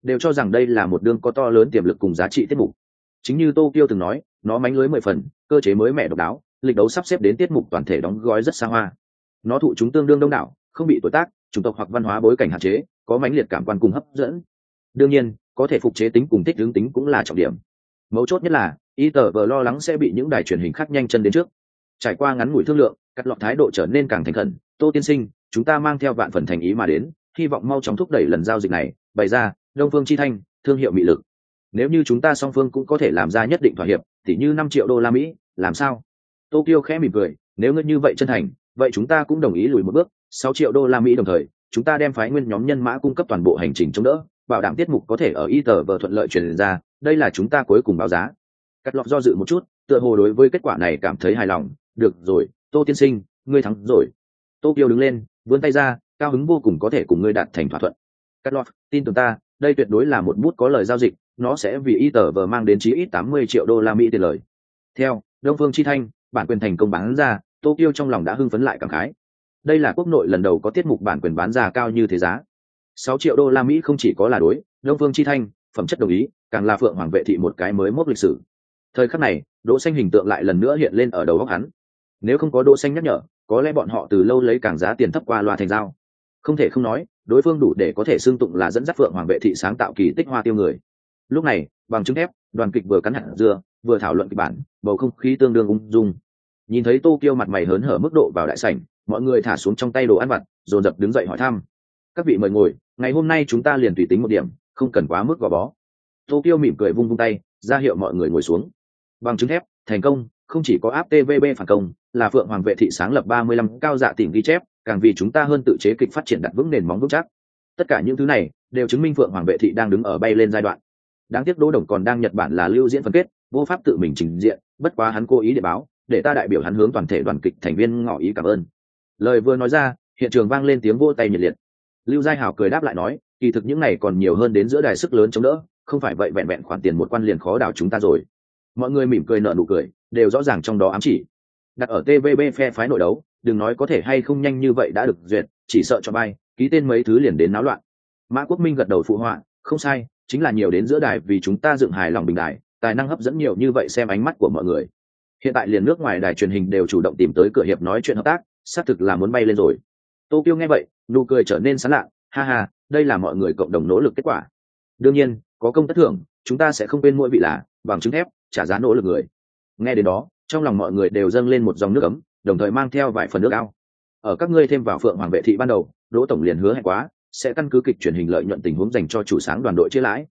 Đều cho rằng đây là một đương có to lớn tiềm lực cùng giá trị tiết mục. Chính như tokyo từng nói, nó mánh lưới mười phần, cơ chế mới mẻ độc đáo, lịch đấu sắp xếp đến tiết mục toàn thể đóng gói rất xa hoa. Nó thụ chúng tương đương đông đảo, không bị tuổi tác, chủng tộc hoặc văn hóa bối cảnh hạn chế, có mãnh liệt cảm quan cùng hấp dẫn. Đương nhiên, có thể phục chế tính cùng thích hướng tính cũng là trọng điểm. Mấu chốt nhất là y tờ vờ lo lắng sẽ bị những đài truyền hình khác nhanh chân đến trước. Trải qua ngắn ngủi thương lượng, cắt lọt thái độ trở nên càng thành khẩn. Tô tiên sinh chúng ta mang theo vạn phần thành ý mà đến, hy vọng mau chóng thúc đẩy lần giao dịch này. Bày ra, đông phương chi thanh, thương hiệu mị lực. Nếu như chúng ta song phương cũng có thể làm ra nhất định thỏa hiệp, thì như năm triệu đô la mỹ, làm sao? Tokyo khẽ mỉm cười, nếu ngươi như vậy chân thành, vậy chúng ta cũng đồng ý lùi một bước. Sáu triệu đô la mỹ đồng thời, chúng ta đem phái nguyên nhóm nhân mã cung cấp toàn bộ hành trình chống đỡ, bảo đảm tiết mục có thể ở y tờ vờ thuận lợi truyền ra. Đây là chúng ta cuối cùng báo giá. Cắt lọt do dự một chút, tựa hồ đối với kết quả này cảm thấy hài lòng. Được rồi, tô tiên sinh, ngươi thắng rồi. Tô kiều đứng lên vươn tay ra, cao hứng vô cùng có thể cùng ngươi đạt thành thỏa thuận. Cắt lọt tin tưởng ta, đây tuyệt đối là một bút có lời giao dịch, nó sẽ vì y tờ vờ mang đến chí ít tám mươi triệu đô la mỹ tiền lời. Theo, đông phương chi thanh, bản quyền thành công bán ra, tokyo trong lòng đã hưng phấn lại cảm khái. Đây là quốc nội lần đầu có tiết mục bản quyền bán ra cao như thế giá. sáu triệu đô la mỹ không chỉ có là đối, đông phương chi thanh, phẩm chất đồng ý, càng là phượng hoàng vệ thị một cái mới mốt lịch sử. Thời khắc này, đỗ xanh hình tượng lại lần nữa hiện lên ở đầu góc hắn. Nếu không có đỗ xanh nhắc nhở có lẽ bọn họ từ lâu lấy càng giá tiền thấp qua loa thành giao không thể không nói, đối phương đủ để có thể xưng tụng là dẫn dắt phượng hoàng vệ thị sáng tạo kỳ tích hoa tiêu người. Lúc này, bằng chứng thép, đoàn kịch vừa cắn hạt dưa, vừa thảo luận kịch bản, bầu không khí tương đương ung dung. Nhìn thấy tô kiêu mặt mày hớn hở mức độ vào đại sảnh, mọi người thả xuống trong tay đồ ăn vặt, dồn dập đứng dậy hỏi thăm. Các vị mời ngồi, ngày hôm nay chúng ta liền tùy tính một điểm, không cần quá mức gò bó. Tô kiêu mỉm cười vung vung tay, ra hiệu mọi người ngồi xuống. Bằng chứng thép, thành công không chỉ có áp tvb phản công, là phượng hoàng vệ thị sáng lập ba mươi lăm cao dạ tỉnh ghi chép, càng vì chúng ta hơn tự chế kịch phát triển đặt vững nền móng vững chắc. Tất cả những thứ này đều chứng minh phượng hoàng vệ thị đang đứng ở bay lên giai đoạn. Đáng tiếc đỗ đồng còn đang nhật bản là lưu diễn phân kết, vô pháp tự mình trình diện, bất quá hắn cố ý để báo, để ta đại biểu hắn hướng toàn thể đoàn kịch thành viên ngỏ ý cảm ơn. Lời vừa nói ra, hiện trường vang lên tiếng vô tay nhiệt liệt. Lưu giai hảo cười đáp lại nói, kỳ thực những này còn nhiều hơn đến giữa đài sức lớn chống đỡ, không phải vậy vẹn vẹn khoản tiền một quan liền khó đảo chúng ta rồi mọi người mỉm cười nở nụ cười, đều rõ ràng trong đó ám chỉ. Đặt ở tvb phe phái nội đấu, đừng nói có thể hay không nhanh như vậy đã được duyệt, chỉ sợ cho bay, ký tên mấy thứ liền đến náo loạn. Mã quốc minh gật đầu phụ họa, không sai, chính là nhiều đến giữa đài vì chúng ta dựng hài lòng bình đài, tài năng hấp dẫn nhiều như vậy xem ánh mắt của mọi người. Hiện tại liền nước ngoài đài truyền hình đều chủ động tìm tới cửa hiệp nói chuyện hợp tác, xác thực là muốn bay lên rồi. Tô kiêu nghe vậy, nụ cười trở nên sán lạ ha ha, đây là mọi người cộng đồng nỗ lực kết quả. Đương nhiên, có công tất thưởng, chúng ta sẽ không quên mỗi vị là bằng chứng thép trả giá nỗ lực người. Nghe đến đó, trong lòng mọi người đều dâng lên một dòng nước ấm, đồng thời mang theo vài phần nước ao. Ở các ngươi thêm vào phượng hoàng vệ thị ban đầu, đỗ tổng liền hứa hẹn quá, sẽ căn cứ kịch truyền hình lợi nhuận tình huống dành cho chủ sáng đoàn đội chia lãi.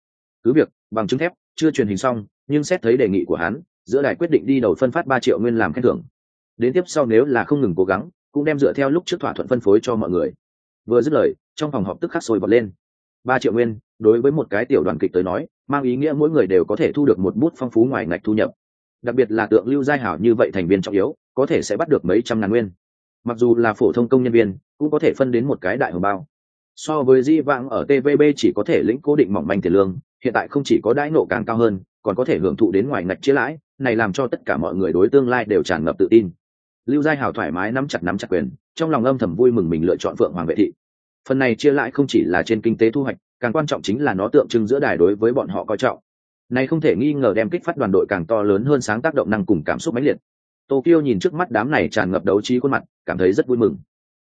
Cứ việc, bằng chứng thép, chưa truyền hình xong, nhưng xét thấy đề nghị của hắn, giữa đài quyết định đi đầu phân phát ba triệu nguyên làm khen thưởng. Đến tiếp sau nếu là không ngừng cố gắng, cũng đem dựa theo lúc trước thỏa thuận phân phối cho mọi người. Vừa dứt lời, trong phòng họp tức khắc sôi bật lên. Ba triệu nguyên, đối với một cái tiểu đoàn kịch tới nói mang ý nghĩa mỗi người đều có thể thu được một bút phong phú ngoài ngạch thu nhập. Đặc biệt là tượng lưu giai hảo như vậy thành viên trọng yếu, có thể sẽ bắt được mấy trăm ngàn nguyên. Mặc dù là phổ thông công nhân viên, cũng có thể phân đến một cái đại hồng bao. So với di vãng ở tvb chỉ có thể lĩnh cố định mỏng manh tiền lương, hiện tại không chỉ có đãi nộ càng cao hơn, còn có thể hưởng thụ đến ngoài ngạch chia lãi, này làm cho tất cả mọi người đối tương lai đều tràn ngập tự tin. Lưu giai hào thoải mái nắm chặt nắm chặt quyền, trong lòng âm thầm vui mừng mình lựa chọn phượng hoàng vệ thị. Phần này chia lãi không chỉ là trên kinh tế thu hoạch càng quan trọng chính là nó tượng trưng giữa đài đối với bọn họ coi trọng. Này không thể nghi ngờ đem kích phát đoàn đội càng to lớn hơn sáng tác động năng cùng cảm xúc mãnh liệt. Tokyo nhìn trước mắt đám này tràn ngập đấu trí khuôn mặt cảm thấy rất vui mừng.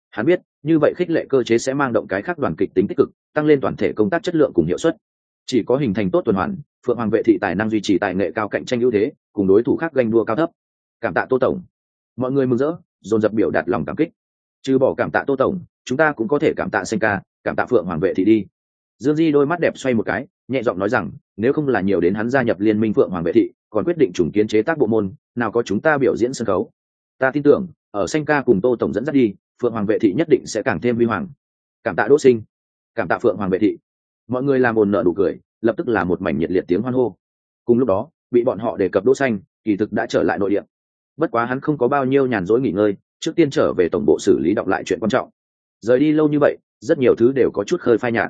Hắn biết như vậy khích lệ cơ chế sẽ mang động cái khác đoàn kịch tính tích cực tăng lên toàn thể công tác chất lượng cùng hiệu suất. Chỉ có hình thành tốt tuần hoàn phượng hoàng vệ thị tài năng duy trì tài nghệ cao cạnh tranh ưu thế cùng đối thủ khác ganh đua cao thấp. Cảm tạ tô tổng. Mọi người mừng rỡ dồn dập biểu đạt lòng cảm kích. Trừ bỏ cảm tạ tô tổng chúng ta cũng có thể cảm tạ senka, ca cảm tạ phượng hoàng vệ thị đi dương di đôi mắt đẹp xoay một cái, nhẹ giọng nói rằng, nếu không là nhiều đến hắn gia nhập liên minh phượng hoàng vệ thị, còn quyết định trùng kiến chế tác bộ môn, nào có chúng ta biểu diễn sân khấu. Ta tin tưởng, ở xanh ca cùng tô tổng dẫn dắt đi, phượng hoàng vệ thị nhất định sẽ càng thêm huy hoàng. Cảm tạ đỗ sinh. Cảm tạ phượng hoàng vệ thị. Mọi người làm ồn nợ đủ cười, lập tức là một mảnh nhiệt liệt tiếng hoan hô. Cùng lúc đó, bị bọn họ đề cập đỗ xanh, kỳ thực đã trở lại nội địa. Bất quá hắn không có bao nhiêu nhàn rỗi nghỉ ngơi, trước tiên trở về tổng bộ xử lý đọc lại chuyện quan trọng. Rời đi lâu như vậy, rất nhiều thứ đều có chút khơi phai nhạt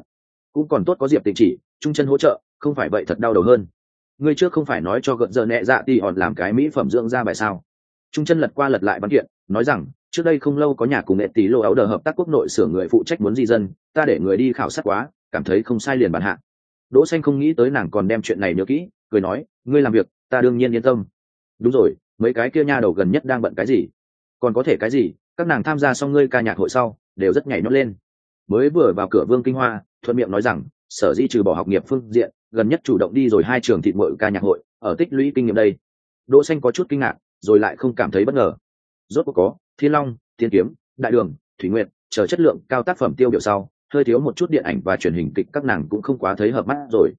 cũng còn tốt có diệp tình chỉ, trung chân hỗ trợ, không phải vậy thật đau đầu hơn. Ngươi trước không phải nói cho gợn giờ nẹ dạ thì hòn làm cái mỹ phẩm dưỡng da bài sao? Trung chân lật qua lật lại văn kiện, nói rằng, trước đây không lâu có nhà cùng nghệ tỷ lô áo đờ hợp tác quốc nội sửa người phụ trách muốn di dân, ta để người đi khảo sát quá, cảm thấy không sai liền bàn hạ. Đỗ xanh không nghĩ tới nàng còn đem chuyện này nhớ kỹ, cười nói, ngươi làm việc, ta đương nhiên yên tâm. Đúng rồi, mấy cái kia nha đầu gần nhất đang bận cái gì? Còn có thể cái gì? Các nàng tham gia xong ngươi ca nhạc hội sau, đều rất nhảy nhót lên. Mới vừa vào cửa vương kinh hoa thuận miệng nói rằng, sở di trừ bỏ học nghiệp phương diện, gần nhất chủ động đi rồi hai trường thịt mội ca nhạc hội, ở tích lũy kinh nghiệm đây. Đỗ xanh có chút kinh ngạc, rồi lại không cảm thấy bất ngờ. Rốt cuộc có, thiên long, thiên kiếm, đại đường, thủy nguyện chờ chất lượng cao tác phẩm tiêu biểu sau, hơi thiếu một chút điện ảnh và truyền hình kịch các nàng cũng không quá thấy hợp mắt rồi.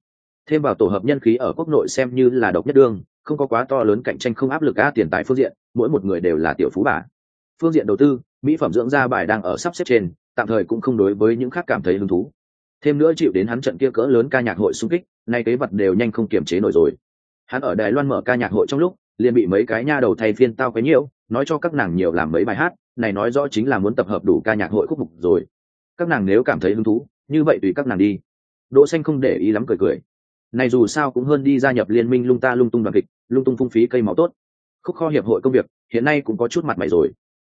Thêm vào tổ hợp nhân khí ở quốc nội xem như là độc nhất đương, không có quá to lớn cạnh tranh không áp lực á tiền tài phương diện, mỗi một người đều là tiểu phú bà. Phương diện đầu tư, mỹ phẩm dưỡng da bài đang ở sắp xếp trên, tạm thời cũng không đối với những khác cảm thấy hứng thú thêm nữa chịu đến hắn trận kia cỡ lớn ca nhạc hội xung kích, nay kế vật đều nhanh không kiềm chế nổi rồi. Hắn ở đài loan mở ca nhạc hội trong lúc, liền bị mấy cái nha đầu thay phiên tao cái nhiễu, nói cho các nàng nhiều làm mấy bài hát, này nói rõ chính là muốn tập hợp đủ ca nhạc hội khúc mục rồi. Các nàng nếu cảm thấy hứng thú, như vậy tùy các nàng đi. Đỗ xanh không để ý lắm cười cười. Này dù sao cũng hơn đi gia nhập liên minh lung ta lung tung đoàn kịch, lung tung phung phí cây máu tốt. Khúc kho hiệp hội công việc, hiện nay cũng có chút mặt mày rồi.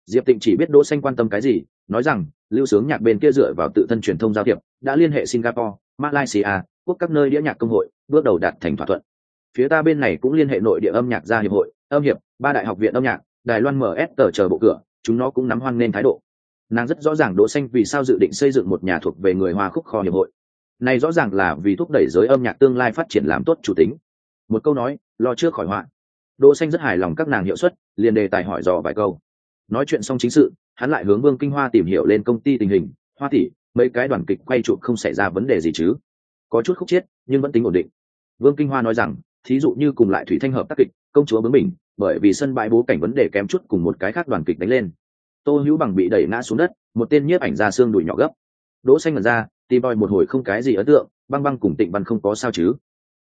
Diệp tịnh chỉ biết đỗ xanh quan tâm cái gì nói rằng, lưu sướng nhạc bên kia dựa vào tự thân truyền thông giao thiệp, đã liên hệ singapore, malaysia, quốc các nơi đĩa nhạc công hội, bước đầu đạt thành thỏa thuận. Phía ta bên này cũng liên hệ nội địa âm nhạc gia hiệp hội, âm hiệp, ba đại học viện âm nhạc, đài loan ms tờ chờ bộ cửa, chúng nó cũng nắm hoan nên thái độ. Nàng rất rõ ràng đỗ xanh vì sao dự định xây dựng một nhà thuộc về người hoa khúc kho hiệp hội. Này rõ ràng là vì thúc đẩy giới âm nhạc tương lai phát triển làm tốt chủ tính. Một câu nói, lo trước khỏi họa. Đỗ xanh rất hài lòng các nàng hiệu suất, liền đề tài hỏi dò vài câu nói chuyện xong chính sự, hắn lại hướng vương kinh hoa tìm hiểu lên công ty tình hình. Hoa tỷ, mấy cái đoàn kịch quay chụp không xảy ra vấn đề gì chứ? Có chút khúc chiết nhưng vẫn tính ổn định. Vương kinh hoa nói rằng, thí dụ như cùng lại thủy thanh hợp tác kịch, công chúa bướng mình bởi vì sân bãi bố cảnh vấn đề kém chút cùng một cái khác đoàn kịch đánh lên. Tô hữu bằng bị đẩy ngã xuống đất, một tên nhiếp ảnh ra xương đùi nhỏ gấp. Đỗ xanh ngẩn ra, tìm bòi một hồi không cái gì ấn tượng, băng băng cùng tịnh văn không có sao chứ?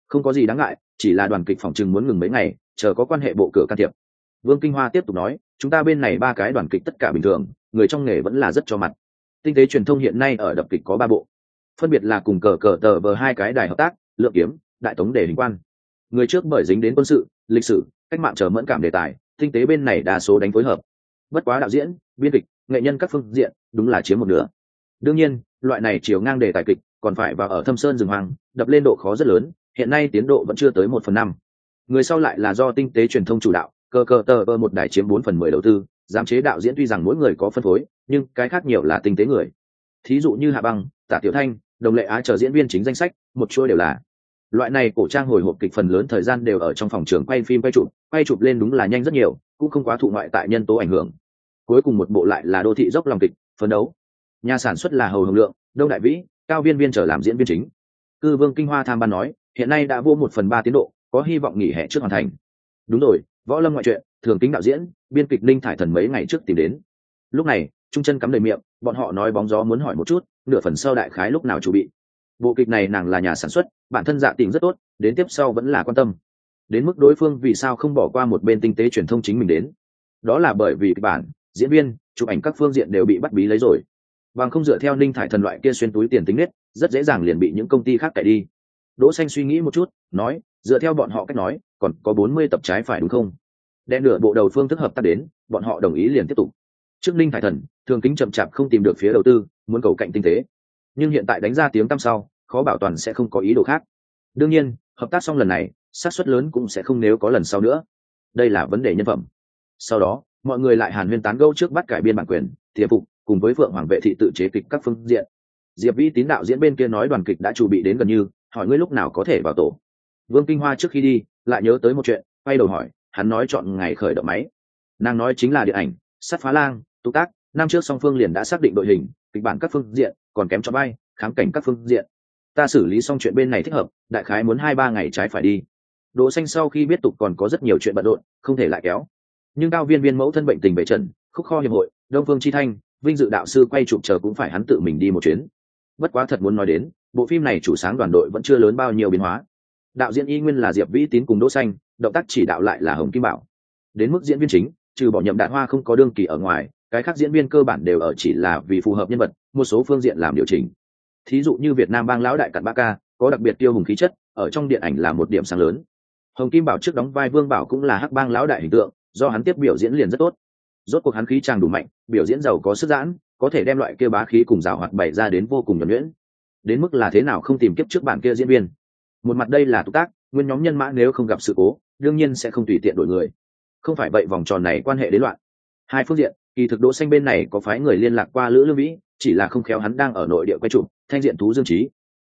Không có gì đáng ngại, chỉ là đoàn kịch phòng trừng muốn ngừng mấy ngày, chờ có quan hệ bộ cửa can thiệp vương kinh hoa tiếp tục nói, chúng ta bên này ba cái đoàn kịch tất cả bình thường, người trong nghề vẫn là rất cho mặt. Tinh tế truyền thông hiện nay ở đập kịch có ba bộ. Phân biệt là cùng cờ cờ tờ vờ hai cái đài hợp tác, lượng kiếm, đại tống để hình quan. Người trước bởi dính đến quân sự, lịch sử, cách mạng chờ mẫn cảm đề tài, tinh tế bên này đa số đánh phối hợp. Bất quá đạo diễn, biên kịch, nghệ nhân các phương diện, đúng là chiếm một nửa. Đương nhiên, loại này chiều ngang đề tài kịch còn phải vào ở thâm sơn rừng hoàng đập lên độ khó rất lớn, hiện nay tiến độ vẫn chưa tới một phần năm. Người sau lại là do tinh tế truyền thông chủ đạo cơ cơ tờ bơ một đài chiếm bốn phần mười đầu tư, giám chế đạo diễn tuy rằng mỗi người có phân phối, nhưng cái khác nhiều là tinh tế người. Thí dụ như hạ băng tả tiểu thanh, đồng lệ á chờ diễn viên chính danh sách, một chuỗi đều là. Loại này cổ trang hồi hộp kịch phần lớn thời gian đều ở trong phòng trường quay phim, quay chụp quay chụp lên đúng là nhanh rất nhiều, cũng không quá thụ ngoại tại nhân tố ảnh hưởng. Cuối cùng một bộ lại là đô thị dốc lòng kịch, phấn đấu. Nhà sản xuất là hầu hồng lượng, đông đại vĩ, cao viên viên trở làm diễn viên chính. Cư vương kinh hoa tham ban nói, hiện nay đã vô một phần ba tiến độ, có hy vọng nghỉ hè trước hoàn thành. Đúng rồi võ lâm ngoại truyện, thường kính đạo diễn, biên kịch ninh thải thần mấy ngày trước tìm đến. Lúc này, trung chân cắm đầy miệng, bọn họ nói bóng gió muốn hỏi một chút, nửa phần sau đại khái lúc nào chuẩn bị. Bộ kịch này nàng là nhà sản xuất, bản thân dạ tình rất tốt, đến tiếp sau vẫn là quan tâm. Đến mức đối phương vì sao không bỏ qua một bên tinh tế truyền thông chính mình đến. Đó là bởi vì kịch bản, diễn viên, chụp ảnh các phương diện đều bị bắt bí lấy rồi. Bằng không dựa theo ninh thải thần loại kia xuyên túi tiền tính nết, rất dễ dàng liền bị những công ty khác cải đi. Đỗ xanh suy nghĩ một chút, nói, dựa theo bọn họ cách nói còn có bốn mươi tập trái phải đúng không? Đen nửa bộ đầu phương thức hợp tác đến, bọn họ đồng ý liền tiếp tục. Trước ninh thải thần, thường kính chậm chạp không tìm được phía đầu tư, muốn cầu cạnh tinh tế. Nhưng hiện tại đánh ra tiếng tăm sau, khó bảo toàn sẽ không có ý đồ khác. Đương nhiên, hợp tác xong lần này, xác suất lớn cũng sẽ không nếu có lần sau nữa. Đây là vấn đề nhân phẩm. Sau đó, mọi người lại hàn huyên tán gẫu trước bắt cải biên bản quyền, thiệp phục cùng với phượng hoàng vệ thị tự chế kịch các phương diện. Diệp vĩ tín đạo diễn bên kia nói đoàn kịch đã chuẩn bị đến gần như, hỏi ngươi lúc nào có thể vào tổ. Vương kinh hoa trước khi đi lại nhớ tới một chuyện, quay đầu hỏi, hắn nói chọn ngày khởi động máy. Nàng nói chính là điện ảnh, sắt phá lang tú tác, năm trước song phương liền đã xác định đội hình, kịch bản các phương diện, còn kém cho bay khám cảnh các phương diện. Ta xử lý xong chuyện bên này thích hợp, đại khái muốn hai ba ngày trái phải đi. Đỗ xanh sau khi biết tục còn có rất nhiều chuyện bận rộn, không thể lại kéo. Nhưng cao viên viên mẫu thân bệnh tình bệ trần, khúc kho hiệp hội, đông phương chi thanh, vinh dự đạo sư quay chụp chờ cũng phải hắn tự mình đi một chuyến. Bất quá thật muốn nói đến, bộ phim này chủ sáng đoàn đội vẫn chưa lớn bao nhiêu biến hóa đạo diễn y nguyên là diệp vĩ tín cùng đỗ xanh, động tác chỉ đạo lại là hồng kim bảo. Đến mức diễn viên chính, trừ bỏ nhậm Đạn hoa không có đương kỳ ở ngoài, cái khác diễn viên cơ bản đều ở chỉ là vì phù hợp nhân vật, một số phương diện làm điều chỉnh. Thí dụ như việt nam bang lão đại cặn ba ca, có đặc biệt tiêu hùng khí chất, ở trong điện ảnh là một điểm sáng lớn. Hồng kim bảo trước đóng vai vương bảo cũng là hắc bang lão đại hình tượng, do hắn tiếp biểu diễn liền rất tốt. Rốt cuộc hắn khí trang đủ mạnh, biểu diễn giàu có sức giãn, có thể đem loại kia bá khí cùng rào hoạt bày ra đến vô cùng nhuẩn nhuyễn. Đến mức là thế nào không tìm kiếp trước bản kia diễn viên một mặt đây là tục tác, nguyên nhóm nhân mã nếu không gặp sự cố, đương nhiên sẽ không tùy tiện đổi người. Không phải vậy vòng tròn này quan hệ đến loạn. Hai phương diện, kỳ thực đỗ xanh bên này có phái người liên lạc qua lữ lương vĩ, chỉ là không khéo hắn đang ở nội địa quay chụp, thanh diện thú dương trí.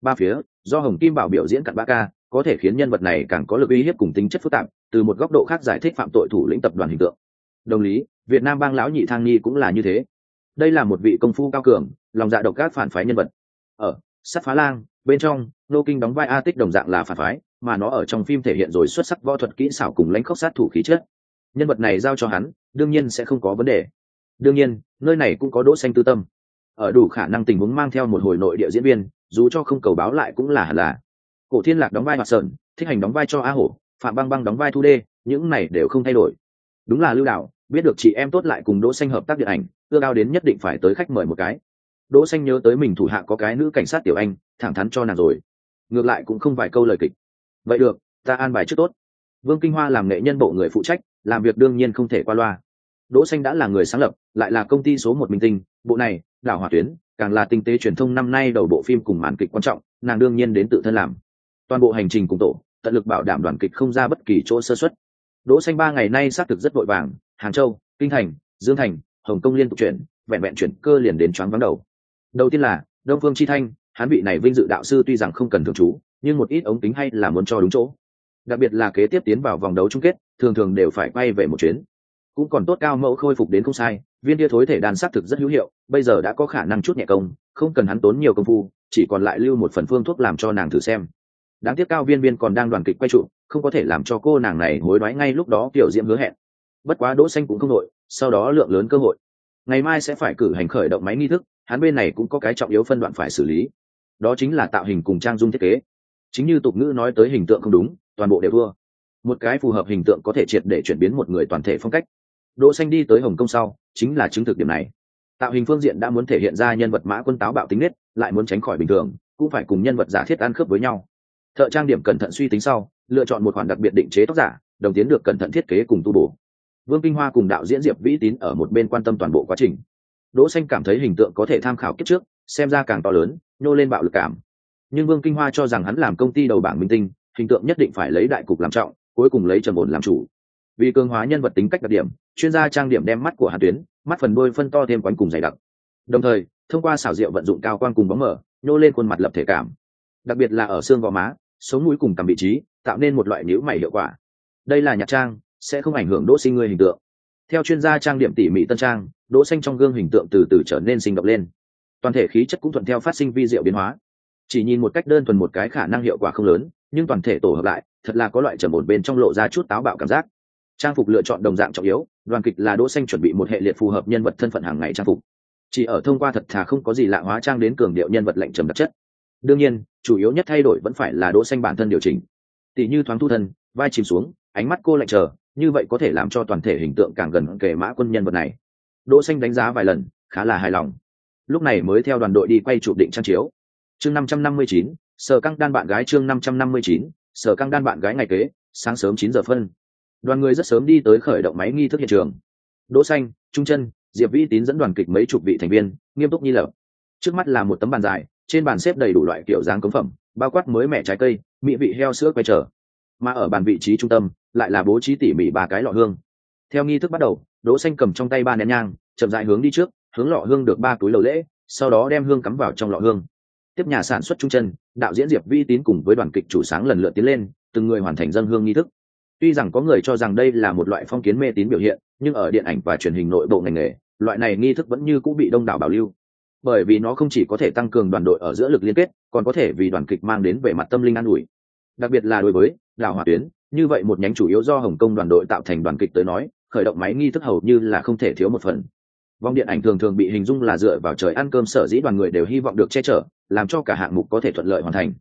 Ba phía, do hồng kim bảo biểu diễn cặn ba ca, có thể khiến nhân vật này càng có lực uy hiếp cùng tính chất phức tạp, từ một góc độ khác giải thích phạm tội thủ lĩnh tập đoàn hình tượng. Đồng lý, việt nam bang lão nhị thang nhi cũng là như thế. Đây là một vị công phu cao cường, lòng dạ độc ác phản phái nhân vật. Ở, sắt phá lang, bên trong nô kinh đóng vai a tích đồng dạng là phản phái, mà nó ở trong phim thể hiện rồi xuất sắc võ thuật kỹ xảo cùng lãnh khốc sát thủ khí chất. Nhân vật này giao cho hắn, đương nhiên sẽ không có vấn đề. Đương nhiên, nơi này cũng có đỗ xanh tư tâm. Ở đủ khả năng tình huống mang theo một hồi nội địa diễn viên, dù cho không cầu báo lại cũng là hẳn là. Cổ thiên lạc đóng vai hoạt sơn, thích hành đóng vai cho a hổ, phạm băng băng đóng vai thu đê, những này đều không thay đổi. Đúng là lưu đạo, biết được chị em tốt lại cùng đỗ xanh hợp tác điện ảnh ưa cao đến nhất định phải tới khách mời một cái. Đỗ xanh nhớ tới mình thủ hạ có cái nữ cảnh sát tiểu anh, thẳng thắn cho nàng rồi ngược lại cũng không vài câu lời kịch. Vậy được, ta an bài trước tốt. Vương kinh hoa làm nghệ nhân bộ người phụ trách, làm việc đương nhiên không thể qua loa. Đỗ xanh đã là người sáng lập, lại là công ty số một minh tinh, bộ này, đảo hỏa tuyến, càng là tinh tế truyền thông năm nay đầu bộ phim cùng màn kịch quan trọng, nàng đương nhiên đến tự thân làm. Toàn bộ hành trình cùng tổ, tận lực bảo đảm đoàn kịch không ra bất kỳ chỗ sơ suất. đỗ xanh ba ngày nay xác thực rất vội vàng, hàng châu, kinh thành, dương thành, hồng kông liên tục chuyển, vẹn vẹn chuyển cơ liền đến choáng vắng đầu. Đầu tiên là, đông phương chi thanh hắn vị này vinh dự đạo sư tuy rằng không cần thường trú, nhưng một ít ống kính hay là muốn cho đúng chỗ. Đặc biệt là kế tiếp tiến vào vòng đấu chung kết, thường thường đều phải quay về một chuyến. Cũng còn tốt cao mẫu khôi phục đến không sai, viên tia thối thể đan xác thực rất hữu hiệu, bây giờ đã có khả năng chút nhẹ công, không cần hắn tốn nhiều công phu, chỉ còn lại lưu một phần phương thuốc làm cho nàng thử xem. Đáng tiếc cao viên viên còn đang đoàn kịch quay trụ không có thể làm cho cô nàng này hối đoái ngay lúc đó kiểu diễm hứa hẹn. Bất quá đỗ xanh cũng không nội sau đó lượng lớn cơ hội. Ngày mai sẽ phải cử hành khởi động máy nghi thức, hắn bên này cũng có cái trọng yếu phân đoạn phải xử lý đó chính là tạo hình cùng trang dung thiết kế. Chính như tục ngữ nói tới hình tượng không đúng, toàn bộ đều thua. Một cái phù hợp hình tượng có thể triệt để chuyển biến một người toàn thể phong cách. Đỗ xanh đi tới hồng kông sau, chính là chứng thực điểm này. Tạo hình phương diện đã muốn thể hiện ra nhân vật mã quân táo bạo tính nết, lại muốn tránh khỏi bình thường, cũng phải cùng nhân vật giả thiết ăn khớp với nhau. Thợ trang điểm cẩn thận suy tính sau, lựa chọn một khoản đặc biệt định chế tóc giả, đồng tiến được cẩn thận thiết kế cùng tu bổ. Vương kinh hoa cùng đạo diễn diệp vĩ tín ở một bên quan tâm toàn bộ quá trình đỗ xanh cảm thấy hình tượng có thể tham khảo kiếp trước, xem ra càng to lớn, nhô lên bạo lực cảm. Nhưng vương kinh hoa cho rằng hắn làm công ty đầu bảng minh tinh, hình tượng nhất định phải lấy đại cục làm trọng, cuối cùng lấy trầm ổn làm chủ. Vì cường hóa nhân vật tính cách đặc điểm, chuyên gia trang điểm đem mắt của hàn tuyến, mắt phần đôi phân to thêm quanh cùng dày đặc. Đồng thời, thông qua xảo diệu vận dụng cao quan cùng bóng mở, nhô lên khuôn mặt lập thể cảm. Đặc biệt là ở xương gò má, sống mũi cùng tầm vị trí, tạo nên một loại nhữ mày hiệu quả. Đây là nhạc trang, sẽ không ảnh hưởng đỗ sinh người hình tượng. Theo chuyên gia trang điểm tỉ mỉ tân trang đỗ xanh trong gương hình tượng từ từ trở nên sinh động lên. Toàn thể khí chất cũng thuận theo phát sinh vi diệu biến hóa. Chỉ nhìn một cách đơn thuần một cái khả năng hiệu quả không lớn, nhưng toàn thể tổ hợp lại, thật là có loại trầm ổn bên trong lộ ra chút táo bạo cảm giác. Trang phục lựa chọn đồng dạng trọng yếu, đoàn kịch là đỗ xanh chuẩn bị một hệ liệt phù hợp nhân vật thân phận hàng ngày trang phục. Chỉ ở thông qua thật thà không có gì lạ hóa trang đến cường điệu nhân vật lạnh trầm đặc chất. Đương nhiên, chủ yếu nhất thay đổi vẫn phải là đỗ xanh bản thân điều chỉnh. Tỷ như thoáng thu thân, vai chìm xuống, ánh mắt cô lạnh chờ, như vậy có thể làm cho toàn thể hình tượng càng gần kề mã quân nhân vật này đỗ xanh đánh giá vài lần khá là hài lòng. Lúc này mới theo đoàn đội đi quay chụp định trang chiếu. Chương 559, sở căng đan bạn gái chương 559, sở căng đan bạn gái ngày kế sáng sớm 9 giờ phân. Đoàn người rất sớm đi tới khởi động máy nghi thức hiện trường. Đỗ xanh trung chân diệp vĩ tín dẫn đoàn kịch mấy chục vị thành viên nghiêm túc như lập trước mắt là một tấm bàn dài trên bàn xếp đầy đủ loại kiểu dáng cống phẩm bao quát mới mẹ trái cây mỹ vị heo sữa quay trở. Mà ở bàn vị trí trung tâm lại là bố trí tỉ mỉ ba cái lọ hương. Theo nghi thức bắt đầu đỗ xanh cầm trong tay ba nén nhang, chậm rãi hướng đi trước, hướng lọ hương được ba túi lầu lễ, sau đó đem hương cắm vào trong lọ hương. Tiếp nhà sản xuất trung chân, đạo diễn diệp vi tín cùng với đoàn kịch chủ sáng lần lượt tiến lên, từng người hoàn thành dân hương nghi thức. Tuy rằng có người cho rằng đây là một loại phong kiến mê tín biểu hiện, nhưng ở điện ảnh và truyền hình nội bộ ngành nghề, loại này nghi thức vẫn như cũng bị đông đảo bảo lưu. Bởi vì nó không chỉ có thể tăng cường đoàn đội ở giữa lực liên kết, còn có thể vì đoàn kịch mang đến về mặt tâm linh an ủi. Đặc biệt là đối với đảo hỏa tuyến, như vậy một nhánh chủ yếu do hồng kông đoàn đội tạo thành đoàn kịch tới nói khởi động máy nghi thức hầu như là không thể thiếu một phần. Vòng điện ảnh thường thường bị hình dung là dựa vào trời ăn cơm sở dĩ đoàn người đều hy vọng được che chở, làm cho cả hạng mục có thể thuận lợi hoàn thành.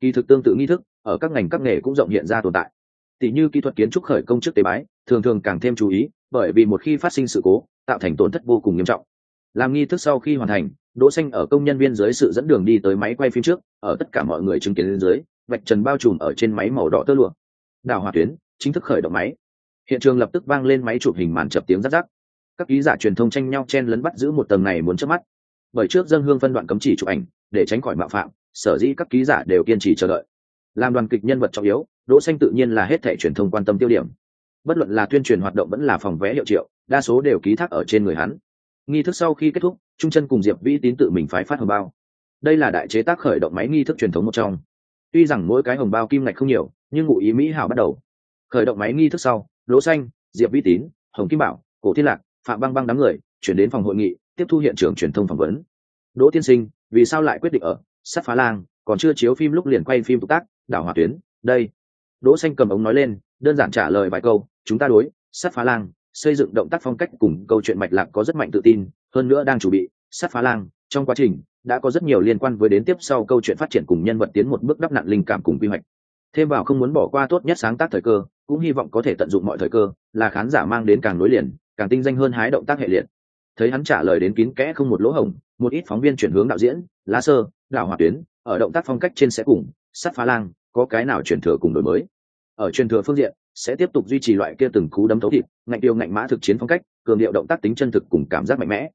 Kỳ thực tương tự nghi thức, ở các ngành các nghề cũng rộng hiện ra tồn tại. Tỷ như kỹ thuật kiến trúc khởi công trước tế bái, thường thường càng thêm chú ý, bởi vì một khi phát sinh sự cố, tạo thành tổn thất vô cùng nghiêm trọng. Làm nghi thức sau khi hoàn thành, đỗ xanh ở công nhân viên dưới sự dẫn đường đi tới máy quay phim trước, ở tất cả mọi người chứng kiến dưới, vạch trần bao trùm ở trên máy màu đỏ tơ lụa. Đảo hỏa tuyến, chính thức khởi động máy hiện trường lập tức vang lên máy chụp hình màn chập tiếng rắc rắc. Các ký giả truyền thông tranh nhau chen lấn bắt giữ một tầng này muốn chớp mắt. Bởi trước dân hương phân đoạn cấm chỉ chụp ảnh, để tránh khỏi mạo phạm, sở dĩ các ký giả đều kiên trì chờ đợi. Làm đoàn kịch nhân vật trọng yếu, đỗ xanh tự nhiên là hết thảy truyền thông quan tâm tiêu điểm. Bất luận là tuyên truyền hoạt động vẫn là phòng vé hiệu triệu, đa số đều ký thác ở trên người hắn. Nghi thức sau khi kết thúc, trung chân cùng diệp vĩ tín tự mình phái phát hồng bao. Đây là đại chế tác khởi động máy nghi thức truyền thống một trong. Tuy rằng mỗi cái hồng bao kim ngạch không nhiều, nhưng ngụ ý mỹ hảo bắt đầu. Khởi động máy nghi thức sau đỗ xanh, diệp vĩ tín, hồng kim bảo, cổ thiên lạc, phạm băng băng đám người chuyển đến phòng hội nghị, tiếp thu hiện trường truyền thông phỏng vấn. Đỗ tiên sinh, vì sao lại quyết định ở? Sắt phá lang, còn chưa chiếu phim lúc liền quay phim tục tác, đảo hỏa tuyến, đây. Đỗ xanh cầm ống nói lên, đơn giản trả lời vài câu, chúng ta đối sắt phá lang, xây dựng động tác phong cách cùng câu chuyện mạch lạc có rất mạnh tự tin, hơn nữa đang chuẩn bị sắt phá lang, trong quá trình, đã có rất nhiều liên quan với đến tiếp sau câu chuyện phát triển cùng nhân vật tiến một bước đắp nặn linh cảm cùng quy hoạch thêm vào không muốn bỏ qua tốt nhất sáng tác thời cơ, cũng hy vọng có thể tận dụng mọi thời cơ, là khán giả mang đến càng nối liền, càng tinh danh hơn hái động tác hệ liệt. Thấy hắn trả lời đến kín kẽ không một lỗ hổng, một ít phóng viên chuyển hướng đạo diễn, lá sơ đảo hỏa tuyến, ở động tác phong cách trên sẽ cùng, sắt phá lang, có cái nào chuyển thừa cùng đổi mới. Ở truyền thừa phương diện, sẽ tiếp tục duy trì loại kia từng cú đấm thấu thịt, ngạnh tiêu ngạnh mã thực chiến phong cách, cường điệu động tác tính chân thực cùng cảm giác mạnh mẽ.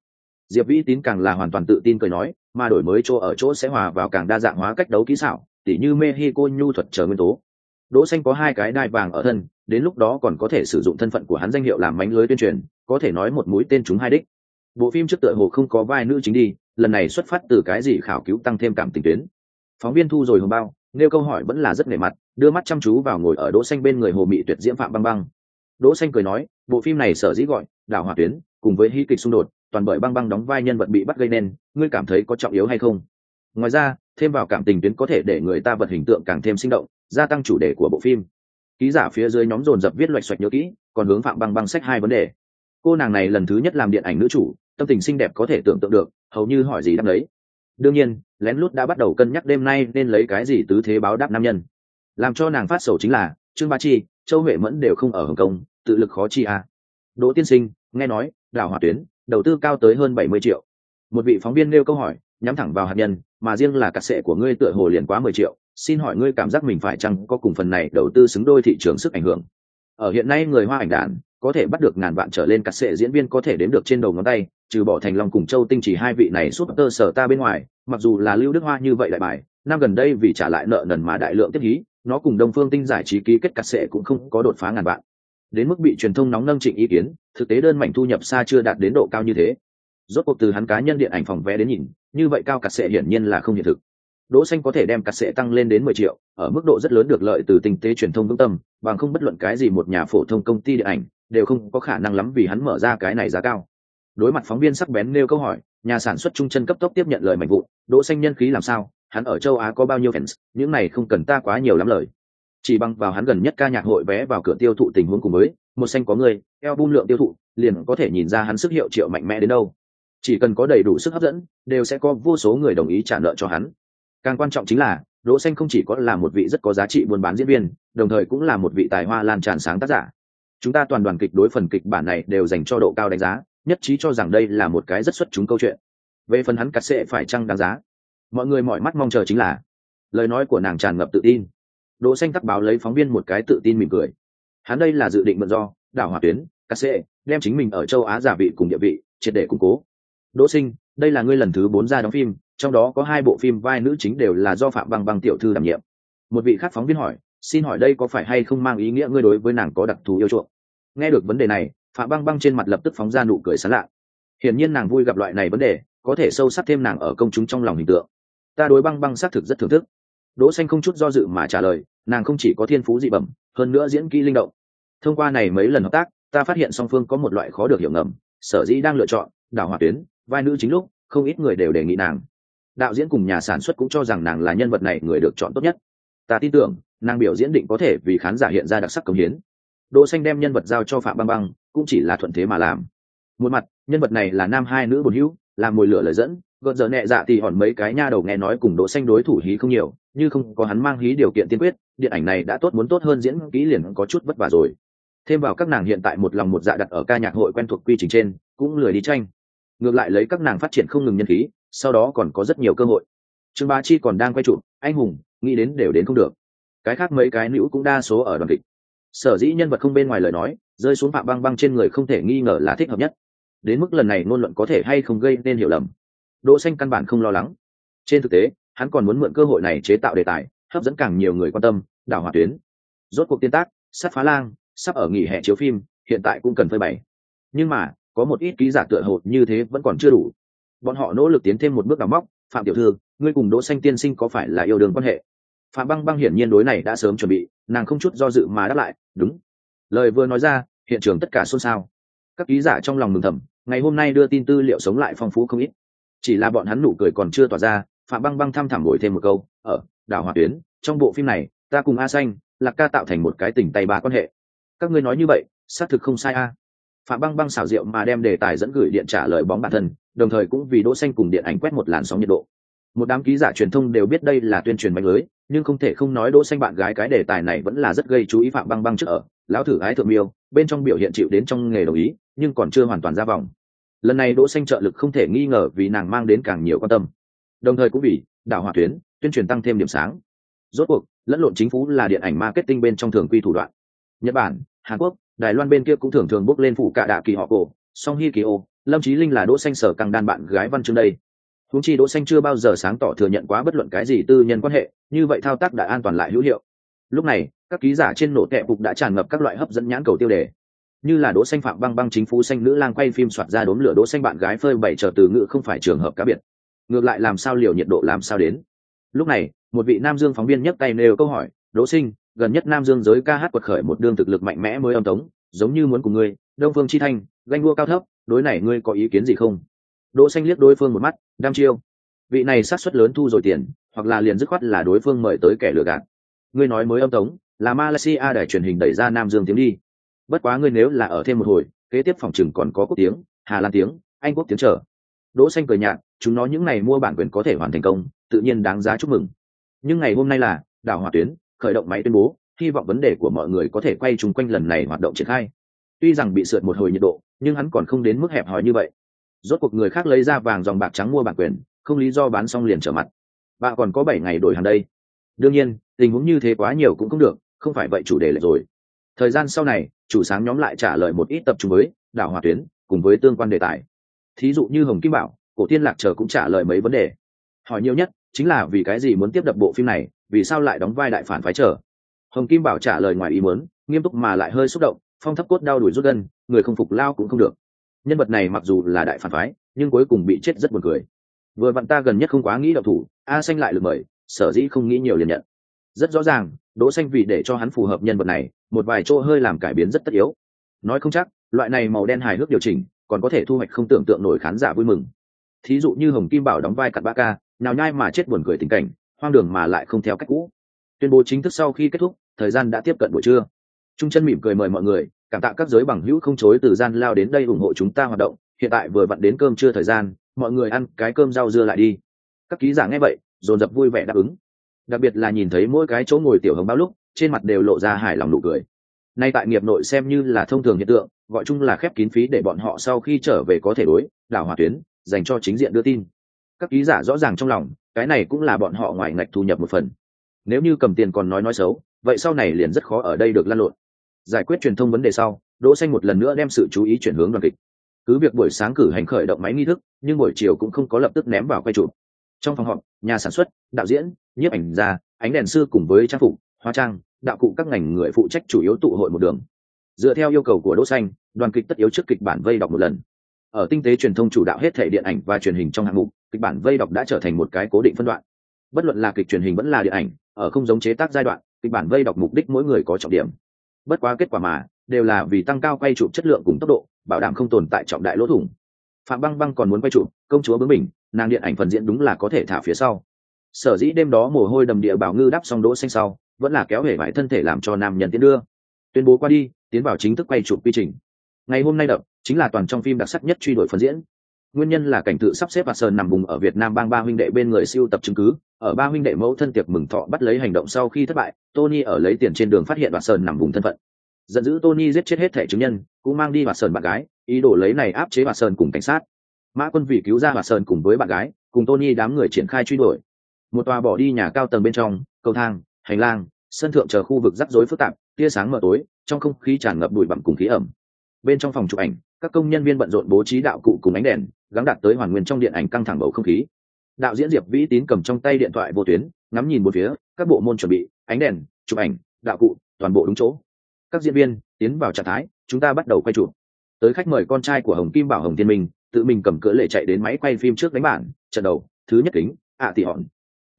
Diệp vĩ tín càng là hoàn toàn tự tin cười nói, mà đổi mới chỗ ở chỗ sẽ hòa vào càng đa dạng hóa cách đấu kỹ xảo tỉ như mexico nhu thuật chờ nguyên tố. Đỗ xanh có hai cái đai vàng ở thân, đến lúc đó còn có thể sử dụng thân phận của hắn danh hiệu làm mánh lưới tuyên truyền, có thể nói một mũi tên chúng hai đích. Bộ phim trước tựa hồ không có vai nữ chính đi, lần này xuất phát từ cái gì khảo cứu tăng thêm cảm tình tuyến. Phóng viên thu rồi hồng bao, nêu câu hỏi vẫn là rất nể mặt, đưa mắt chăm chú vào ngồi ở đỗ xanh bên người hồ mị tuyệt diễm phạm băng băng. Đỗ xanh cười nói, bộ phim này sở dĩ gọi, đảo hỏa tuyến, cùng với hí kịch xung đột, toàn bởi băng băng đóng vai nhân vật bị bắt gây nên, ngươi cảm thấy có trọng yếu hay không? Ngoài ra thêm vào cảm tình tuyến có thể để người ta vật hình tượng càng thêm sinh động, gia tăng chủ đề của bộ phim. Ký giả phía dưới nhóm dồn dập viết loạch xoạch nhớ kỹ, còn hướng phạm băng băng sách hai vấn đề. Cô nàng này lần thứ nhất làm điện ảnh nữ chủ, tâm tình xinh đẹp có thể tưởng tượng được, hầu như hỏi gì đáp lấy đương nhiên, lén lút đã bắt đầu cân nhắc đêm nay nên lấy cái gì tứ thế báo đáp nam nhân. Làm cho nàng phát sầu chính là, trương ba chi, châu huệ mẫn đều không ở hồng kông, tự lực khó chi à. đỗ tiên sinh, nghe nói, đảo hỏa tuyến, đầu tư cao tới hơn bảy mươi triệu. Một vị phóng viên nêu câu hỏi, nhắm thẳng vào hạt nhân mà riêng là cắt sệ của ngươi tựa hồ liền quá mười triệu. Xin hỏi ngươi cảm giác mình phải chăng có cùng phần này đầu tư xứng đôi thị trường sức ảnh hưởng? Ở hiện nay người hoa ảnh đàn có thể bắt được ngàn vạn trở lên cắt sệ diễn viên có thể đếm được trên đầu ngón tay, trừ bỏ thành long cùng châu tinh chỉ hai vị này suốt tơ sở ta bên ngoài, mặc dù là lưu đức hoa như vậy đại bài, năm gần đây vì trả lại nợ nần mà đại lượng tiếp hí, nó cùng đông phương tinh giải trí ký kết cắt sệ cũng không có đột phá ngàn vạn. Đến mức bị truyền thông nóng nâng trịnh ý kiến, thực tế đơn mảnh thu nhập xa chưa đạt đến độ cao như thế rốt cuộc từ hắn cá nhân điện ảnh phòng vé đến nhìn như vậy cao cắt sệ hiển nhiên là không hiện thực. Đỗ xanh có thể đem cắt sệ tăng lên đến 10 triệu ở mức độ rất lớn được lợi từ tinh tế truyền thông vững tâm bằng không bất luận cái gì một nhà phổ thông công ty điện ảnh đều không có khả năng lắm vì hắn mở ra cái này giá cao. Đối mặt phóng viên sắc bén nêu câu hỏi nhà sản xuất trung chân cấp tốc tiếp nhận lời mệnh vụ đỗ xanh nhân khí làm sao hắn ở châu á có bao nhiêu fans những này không cần ta quá nhiều lắm lời. Chỉ bằng vào hắn gần nhất ca nhạc hội vé vào cửa tiêu thụ tình huống cùng mới, một xanh có người album lượng tiêu thụ liền có thể nhìn ra hắn sức hiệu triệu mạnh mẽ đến đâu chỉ cần có đầy đủ sức hấp dẫn, đều sẽ có vô số người đồng ý trả nợ cho hắn. Càng quan trọng chính là, đỗ xanh không chỉ có là một vị rất có giá trị buôn bán diễn viên, đồng thời cũng là một vị tài hoa lan tràn sáng tác giả. Chúng ta toàn đoàn kịch đối phần kịch bản này đều dành cho độ cao đánh giá, nhất trí cho rằng đây là một cái rất xuất chúng câu chuyện. Về phần hắn cắt sệ phải chăng đáng giá? Mọi người mọi mắt mong chờ chính là, lời nói của nàng tràn ngập tự tin. Đỗ xanh tắc báo lấy phóng viên một cái tự tin mỉm cười. Hắn đây là dự định mượn do, đảo hỏa tuyến, cắt sệ đem chính mình ở châu á giả vị cùng địa vị, triệt để củng cố đỗ sinh, đây là ngươi lần thứ bốn ra đóng phim, trong đó có hai bộ phim vai nữ chính đều là do phạm băng băng tiểu thư đảm nhiệm. Một vị khác phóng viên hỏi, xin hỏi đây có phải hay không mang ý nghĩa ngươi đối với nàng có đặc thù yêu chuộng? Nghe được vấn đề này, phạm băng băng trên mặt lập tức phóng ra nụ cười sán lạ. Hiển nhiên nàng vui gặp loại này vấn đề, có thể sâu sắc thêm nàng ở công chúng trong lòng hình tượng. Ta đối băng băng xác thực rất thưởng thức. Đỗ xanh không chút do dự mà trả lời, nàng không chỉ có thiên phú dị bẩm, hơn nữa diễn kỹ linh động. Thông qua này mấy lần hợp tác, ta phát hiện song phương có một loại khó được hiểu ngầm, sở dĩ đang lựa chọn đảo hỏa tuyến vai nữ chính lúc, không ít người đều đề nghị nàng. Đạo diễn cùng nhà sản xuất cũng cho rằng nàng là nhân vật này người được chọn tốt nhất. Ta tin tưởng, nàng biểu diễn định có thể vì khán giả hiện ra đặc sắc cống hiến. Đỗ xanh đem nhân vật giao cho phạm băng băng, cũng chỉ là thuận thế mà làm. Một mặt, nhân vật này là nam hai nữ bồn hữu làm mồi lửa lời dẫn. Gợn giờ nhẹ dạ thì hòn mấy cái nha đầu nghe nói cùng đỗ xanh đối thủ hí không nhiều, như không có hắn mang hí điều kiện tiên quyết, điện ảnh này đã tốt muốn tốt hơn diễn kỹ liền có chút vất vả rồi. Thêm vào các nàng hiện tại một lòng một dạ đặt ở ca nhạc hội quen thuộc quy trình trên, cũng lười đi tranh ngược lại lấy các nàng phát triển không ngừng nhân khí, sau đó còn có rất nhiều cơ hội. Trương ba chi còn đang quay chụp anh hùng, nghĩ đến đều đến không được. Cái khác mấy cái nữ cũng đa số ở đoàn kịch. Sở dĩ nhân vật không bên ngoài lời nói, rơi xuống phạm băng băng trên người không thể nghi ngờ là thích hợp nhất. Đến mức lần này ngôn luận có thể hay không gây nên hiểu lầm. Đỗ xanh căn bản không lo lắng. Trên thực tế, hắn còn muốn mượn cơ hội này chế tạo đề tài, hấp dẫn càng nhiều người quan tâm, đảo hỏa tuyến. Rốt cuộc tiên tác sát phá lang, sắp ở nghỉ hè chiếu phim, hiện tại cũng cần phơi bày. Nhưng mà có một ít ký giả tựa hồ như thế vẫn còn chưa đủ. Bọn họ nỗ lực tiến thêm một bước đào móc, phạm tiểu thư, ngươi cùng đỗ xanh tiên sinh có phải là yêu đương quan hệ? Phạm băng băng hiển nhiên đối này đã sớm chuẩn bị, nàng không chút do dự mà đáp lại, đúng. Lời vừa nói ra, hiện trường tất cả xôn xao. Các ký giả trong lòng mừng thầm, ngày hôm nay đưa tin tư liệu sống lại phong phú không ít. Chỉ là bọn hắn nụ cười còn chưa tỏa ra, phạm băng băng thăm thẳm ngồi thêm một câu, ở, đảo hòa tuyến, trong bộ phim này, ta cùng a xanh, lạc ca tạo thành một cái tình tay ba quan hệ. Các ngươi nói như vậy, xác thực không sai a phạm băng băng xảo diệu mà đem đề tài dẫn gửi điện trả lời bóng bản thân, đồng thời cũng vì đỗ xanh cùng điện ảnh quét một làn sóng nhiệt độ. Một đám ký giả truyền thông đều biết đây là tuyên truyền mạnh lưới, nhưng không thể không nói đỗ xanh bạn gái cái đề tài này vẫn là rất gây chú ý phạm băng băng trước ở, lão thử ái thượng miêu, bên trong biểu hiện chịu đến trong nghề đồng ý, nhưng còn chưa hoàn toàn ra vòng. Lần này đỗ xanh trợ lực không thể nghi ngờ vì nàng mang đến càng nhiều quan tâm. Đồng thời cũng vì đảo hỏa tuyến, tuyên truyền tăng thêm điểm sáng. Rốt cuộc, lẫn lộn chính phủ là điện ảnh marketing bên trong thường quy thủ đoạn. Nhật bản, hàn quốc đài loan bên kia cũng thường thường bước lên phụ cả đạ kỳ họ cổ, song hi kỳ ô, lâm trí linh là đỗ xanh sở càng đàn bạn gái văn chương đây. Huống chi đỗ xanh chưa bao giờ sáng tỏ thừa nhận quá bất luận cái gì tư nhân quan hệ, như vậy thao tác đã an toàn lại hữu hiệu. Lúc này, các ký giả trên nổ tệ cục đã tràn ngập các loại hấp dẫn nhãn cầu tiêu đề. Như là đỗ xanh phạm băng băng chính phủ xanh nữ lang quay phim soạt ra đốm lửa đỗ xanh bạn gái phơi bày chờ từ ngữ không phải trường hợp cá biệt. Ngược lại làm sao liều nhiệt độ làm sao đến. Lúc này, một vị nam dương phóng viên nhấc tay nêu câu hỏi, đỗ sinh gần nhất nam dương giới ca hát quật khởi một đương thực lực mạnh mẽ mới âm tống, giống như muốn cùng ngươi, đông phương chi thanh, ganh đua cao thấp, đối này ngươi có ý kiến gì không? Đỗ xanh liếc đối phương một mắt, đam chiêu. Vị này sát suất lớn thu rồi tiền, hoặc là liền dứt khoát là đối phương mời tới kẻ lừa gạt. Ngươi nói mới âm tống, là malaysia đài truyền hình đẩy ra nam dương tiếng đi. Bất quá ngươi nếu là ở thêm một hồi, kế tiếp phòng trường còn có quốc tiếng, hà lan tiếng, anh quốc tiếng trở đỗ xanh cười nhạt, chúng nó những này mua bản quyền có thể hoàn thành công, tự nhiên đáng giá chúc mừng. Nhưng ngày hôm nay là, đảo hỏa tuyến khởi động máy tuyên bố hy vọng vấn đề của mọi người có thể quay chung quanh lần này hoạt động triển khai. Tuy rằng bị sượt một hồi nhiệt độ nhưng hắn còn không đến mức hẹp hòi như vậy. Rốt cuộc người khác lấy ra vàng dòng bạc trắng mua bản quyền không lý do bán xong liền trở mặt. Bạn còn có bảy ngày đổi hàng đây. Đương nhiên tình huống như thế quá nhiều cũng không được không phải vậy chủ đề lại rồi. Thời gian sau này chủ sáng nhóm lại trả lời một ít tập trung mới, đảo hòa tuyến cùng với tương quan đề tài. Thí dụ như hồng kim bảo cổ tiên lạc chờ cũng trả lời mấy vấn đề. Hỏi nhiều nhất chính là vì cái gì muốn tiếp đập bộ phim này, vì sao lại đóng vai đại phản phái trở hồng kim bảo trả lời ngoài ý muốn, nghiêm túc mà lại hơi xúc động, phong thấp cốt đau đuổi rút gân, người không phục lao cũng không được. Nhân vật này mặc dù là đại phản phái, nhưng cuối cùng bị chết rất buồn cười. Vừa vặn ta gần nhất không quá nghĩ đậu thủ, a xanh lại được mời, sở dĩ không nghĩ nhiều liền nhận. Rất rõ ràng, đỗ xanh vì để cho hắn phù hợp nhân vật này, một vài chỗ hơi làm cải biến rất tất yếu. Nói không chắc, loại này màu đen hài hước điều chỉnh, còn có thể thu hoạch không tưởng tượng nổi khán giả vui mừng. Thí dụ như hồng kim bảo đóng vai cặn ba ca nào nhai mà chết buồn cười tình cảnh, hoang đường mà lại không theo cách cũ. Tuyên bố chính thức sau khi kết thúc, thời gian đã tiếp cận buổi trưa. Trung chân mỉm cười mời mọi người, cảm tạ các giới bằng hữu không chối từ gian lao đến đây ủng hộ chúng ta hoạt động, hiện tại vừa vặn đến cơm trưa thời gian, mọi người ăn cái cơm rau dưa lại đi. Các ký giả nghe vậy, dồn dập vui vẻ đáp ứng. Đặc biệt là nhìn thấy mỗi cái chỗ ngồi tiểu hồng bao lúc, trên mặt đều lộ ra hài lòng nụ cười. Nay tại nghiệp nội xem như là thông thường hiện tượng, gọi chung là khép kín phí để bọn họ sau khi trở về có thể đối, đảo hòa tuyến, dành cho chính diện đưa tin các ký giả rõ ràng trong lòng, cái này cũng là bọn họ ngoài ngạch thu nhập một phần. Nếu như cầm tiền còn nói nói xấu, vậy sau này liền rất khó ở đây được lan lộn. Giải quyết truyền thông vấn đề sau, đỗ xanh một lần nữa đem sự chú ý chuyển hướng đoàn kịch. Cứ việc buổi sáng cử hành khởi động máy nghi thức, nhưng buổi chiều cũng không có lập tức ném vào quay chụp. Trong phòng họp, nhà sản xuất, đạo diễn, nhiếp ảnh gia, ánh đèn sư cùng với trang phục, hóa trang, đạo cụ các ngành người phụ trách chủ yếu tụ hội một đường. Dựa theo yêu cầu của đỗ xanh, đoàn kịch tất yếu trước kịch bản vây đọc một lần ở tinh tế truyền thông chủ đạo hết thể điện ảnh và truyền hình trong hạng mục, kịch bản vây đọc đã trở thành một cái cố định phân đoạn. Bất luận là kịch truyền hình vẫn là điện ảnh, ở không giống chế tác giai đoạn, kịch bản vây đọc mục đích mỗi người có trọng điểm. Bất quá kết quả mà, đều là vì tăng cao quay chụp chất lượng cùng tốc độ, bảo đảm không tồn tại trọng đại lỗ thủng. Phạm băng băng còn muốn quay chụp, công chúa bướng mình nàng điện ảnh phần diễn đúng là có thể thả phía sau. Sở dĩ đêm đó mồ hôi đầm địa bảo ngư đắp xong đỗ xanh sau, vẫn là kéo hể vải thân thể làm cho nam nhân tiến đưa. Tuyên bố qua đi, tiến vào chính thức quay chụp quy trình. Ngày hôm nay đập chính là toàn trong phim đặc sắc nhất truy đuổi phần diễn. Nguyên nhân là cảnh tự sắp xếp và sơn nằm vùng ở việt nam bang ba huynh đệ bên người siêu tập chứng cứ. Ở ba huynh đệ mẫu thân tiệc mừng thọ bắt lấy hành động sau khi thất bại, tony ở lấy tiền trên đường phát hiện và sơn nằm vùng thân phận. Giận dữ tony giết chết hết thẻ chứng nhân, cũng mang đi và sơn bạn gái, ý đồ lấy này áp chế và sơn cùng cảnh sát. Mã quân vì cứu ra và sơn cùng với bạn gái, cùng tony đám người triển khai truy đuổi. Một tòa bỏ đi nhà cao tầng bên trong, cầu thang, hành lang, sân thượng chờ khu vực rắc rối phức tạp, tia sáng mờ tối, trong không khí tràn ngập bụi bặm cùng khí ẩm. Bên trong phòng chụp ảnh các công nhân viên bận rộn bố trí đạo cụ cùng ánh đèn gắn đặt tới hoàn nguyên trong điện ảnh căng thẳng bầu không khí. Đạo diễn diệp vĩ tín cầm trong tay điện thoại vô tuyến, ngắm nhìn một phía, các bộ môn chuẩn bị, ánh đèn, chụp ảnh, đạo cụ, toàn bộ đúng chỗ. Các diễn viên, tiến vào trạng thái, chúng ta bắt đầu quay chụp. Tới khách mời con trai của hồng kim bảo hồng thiên minh, tự mình cầm cỡ lệ chạy đến máy quay phim trước đánh bản, trận đầu, thứ nhất kính, ạ à thì hòn.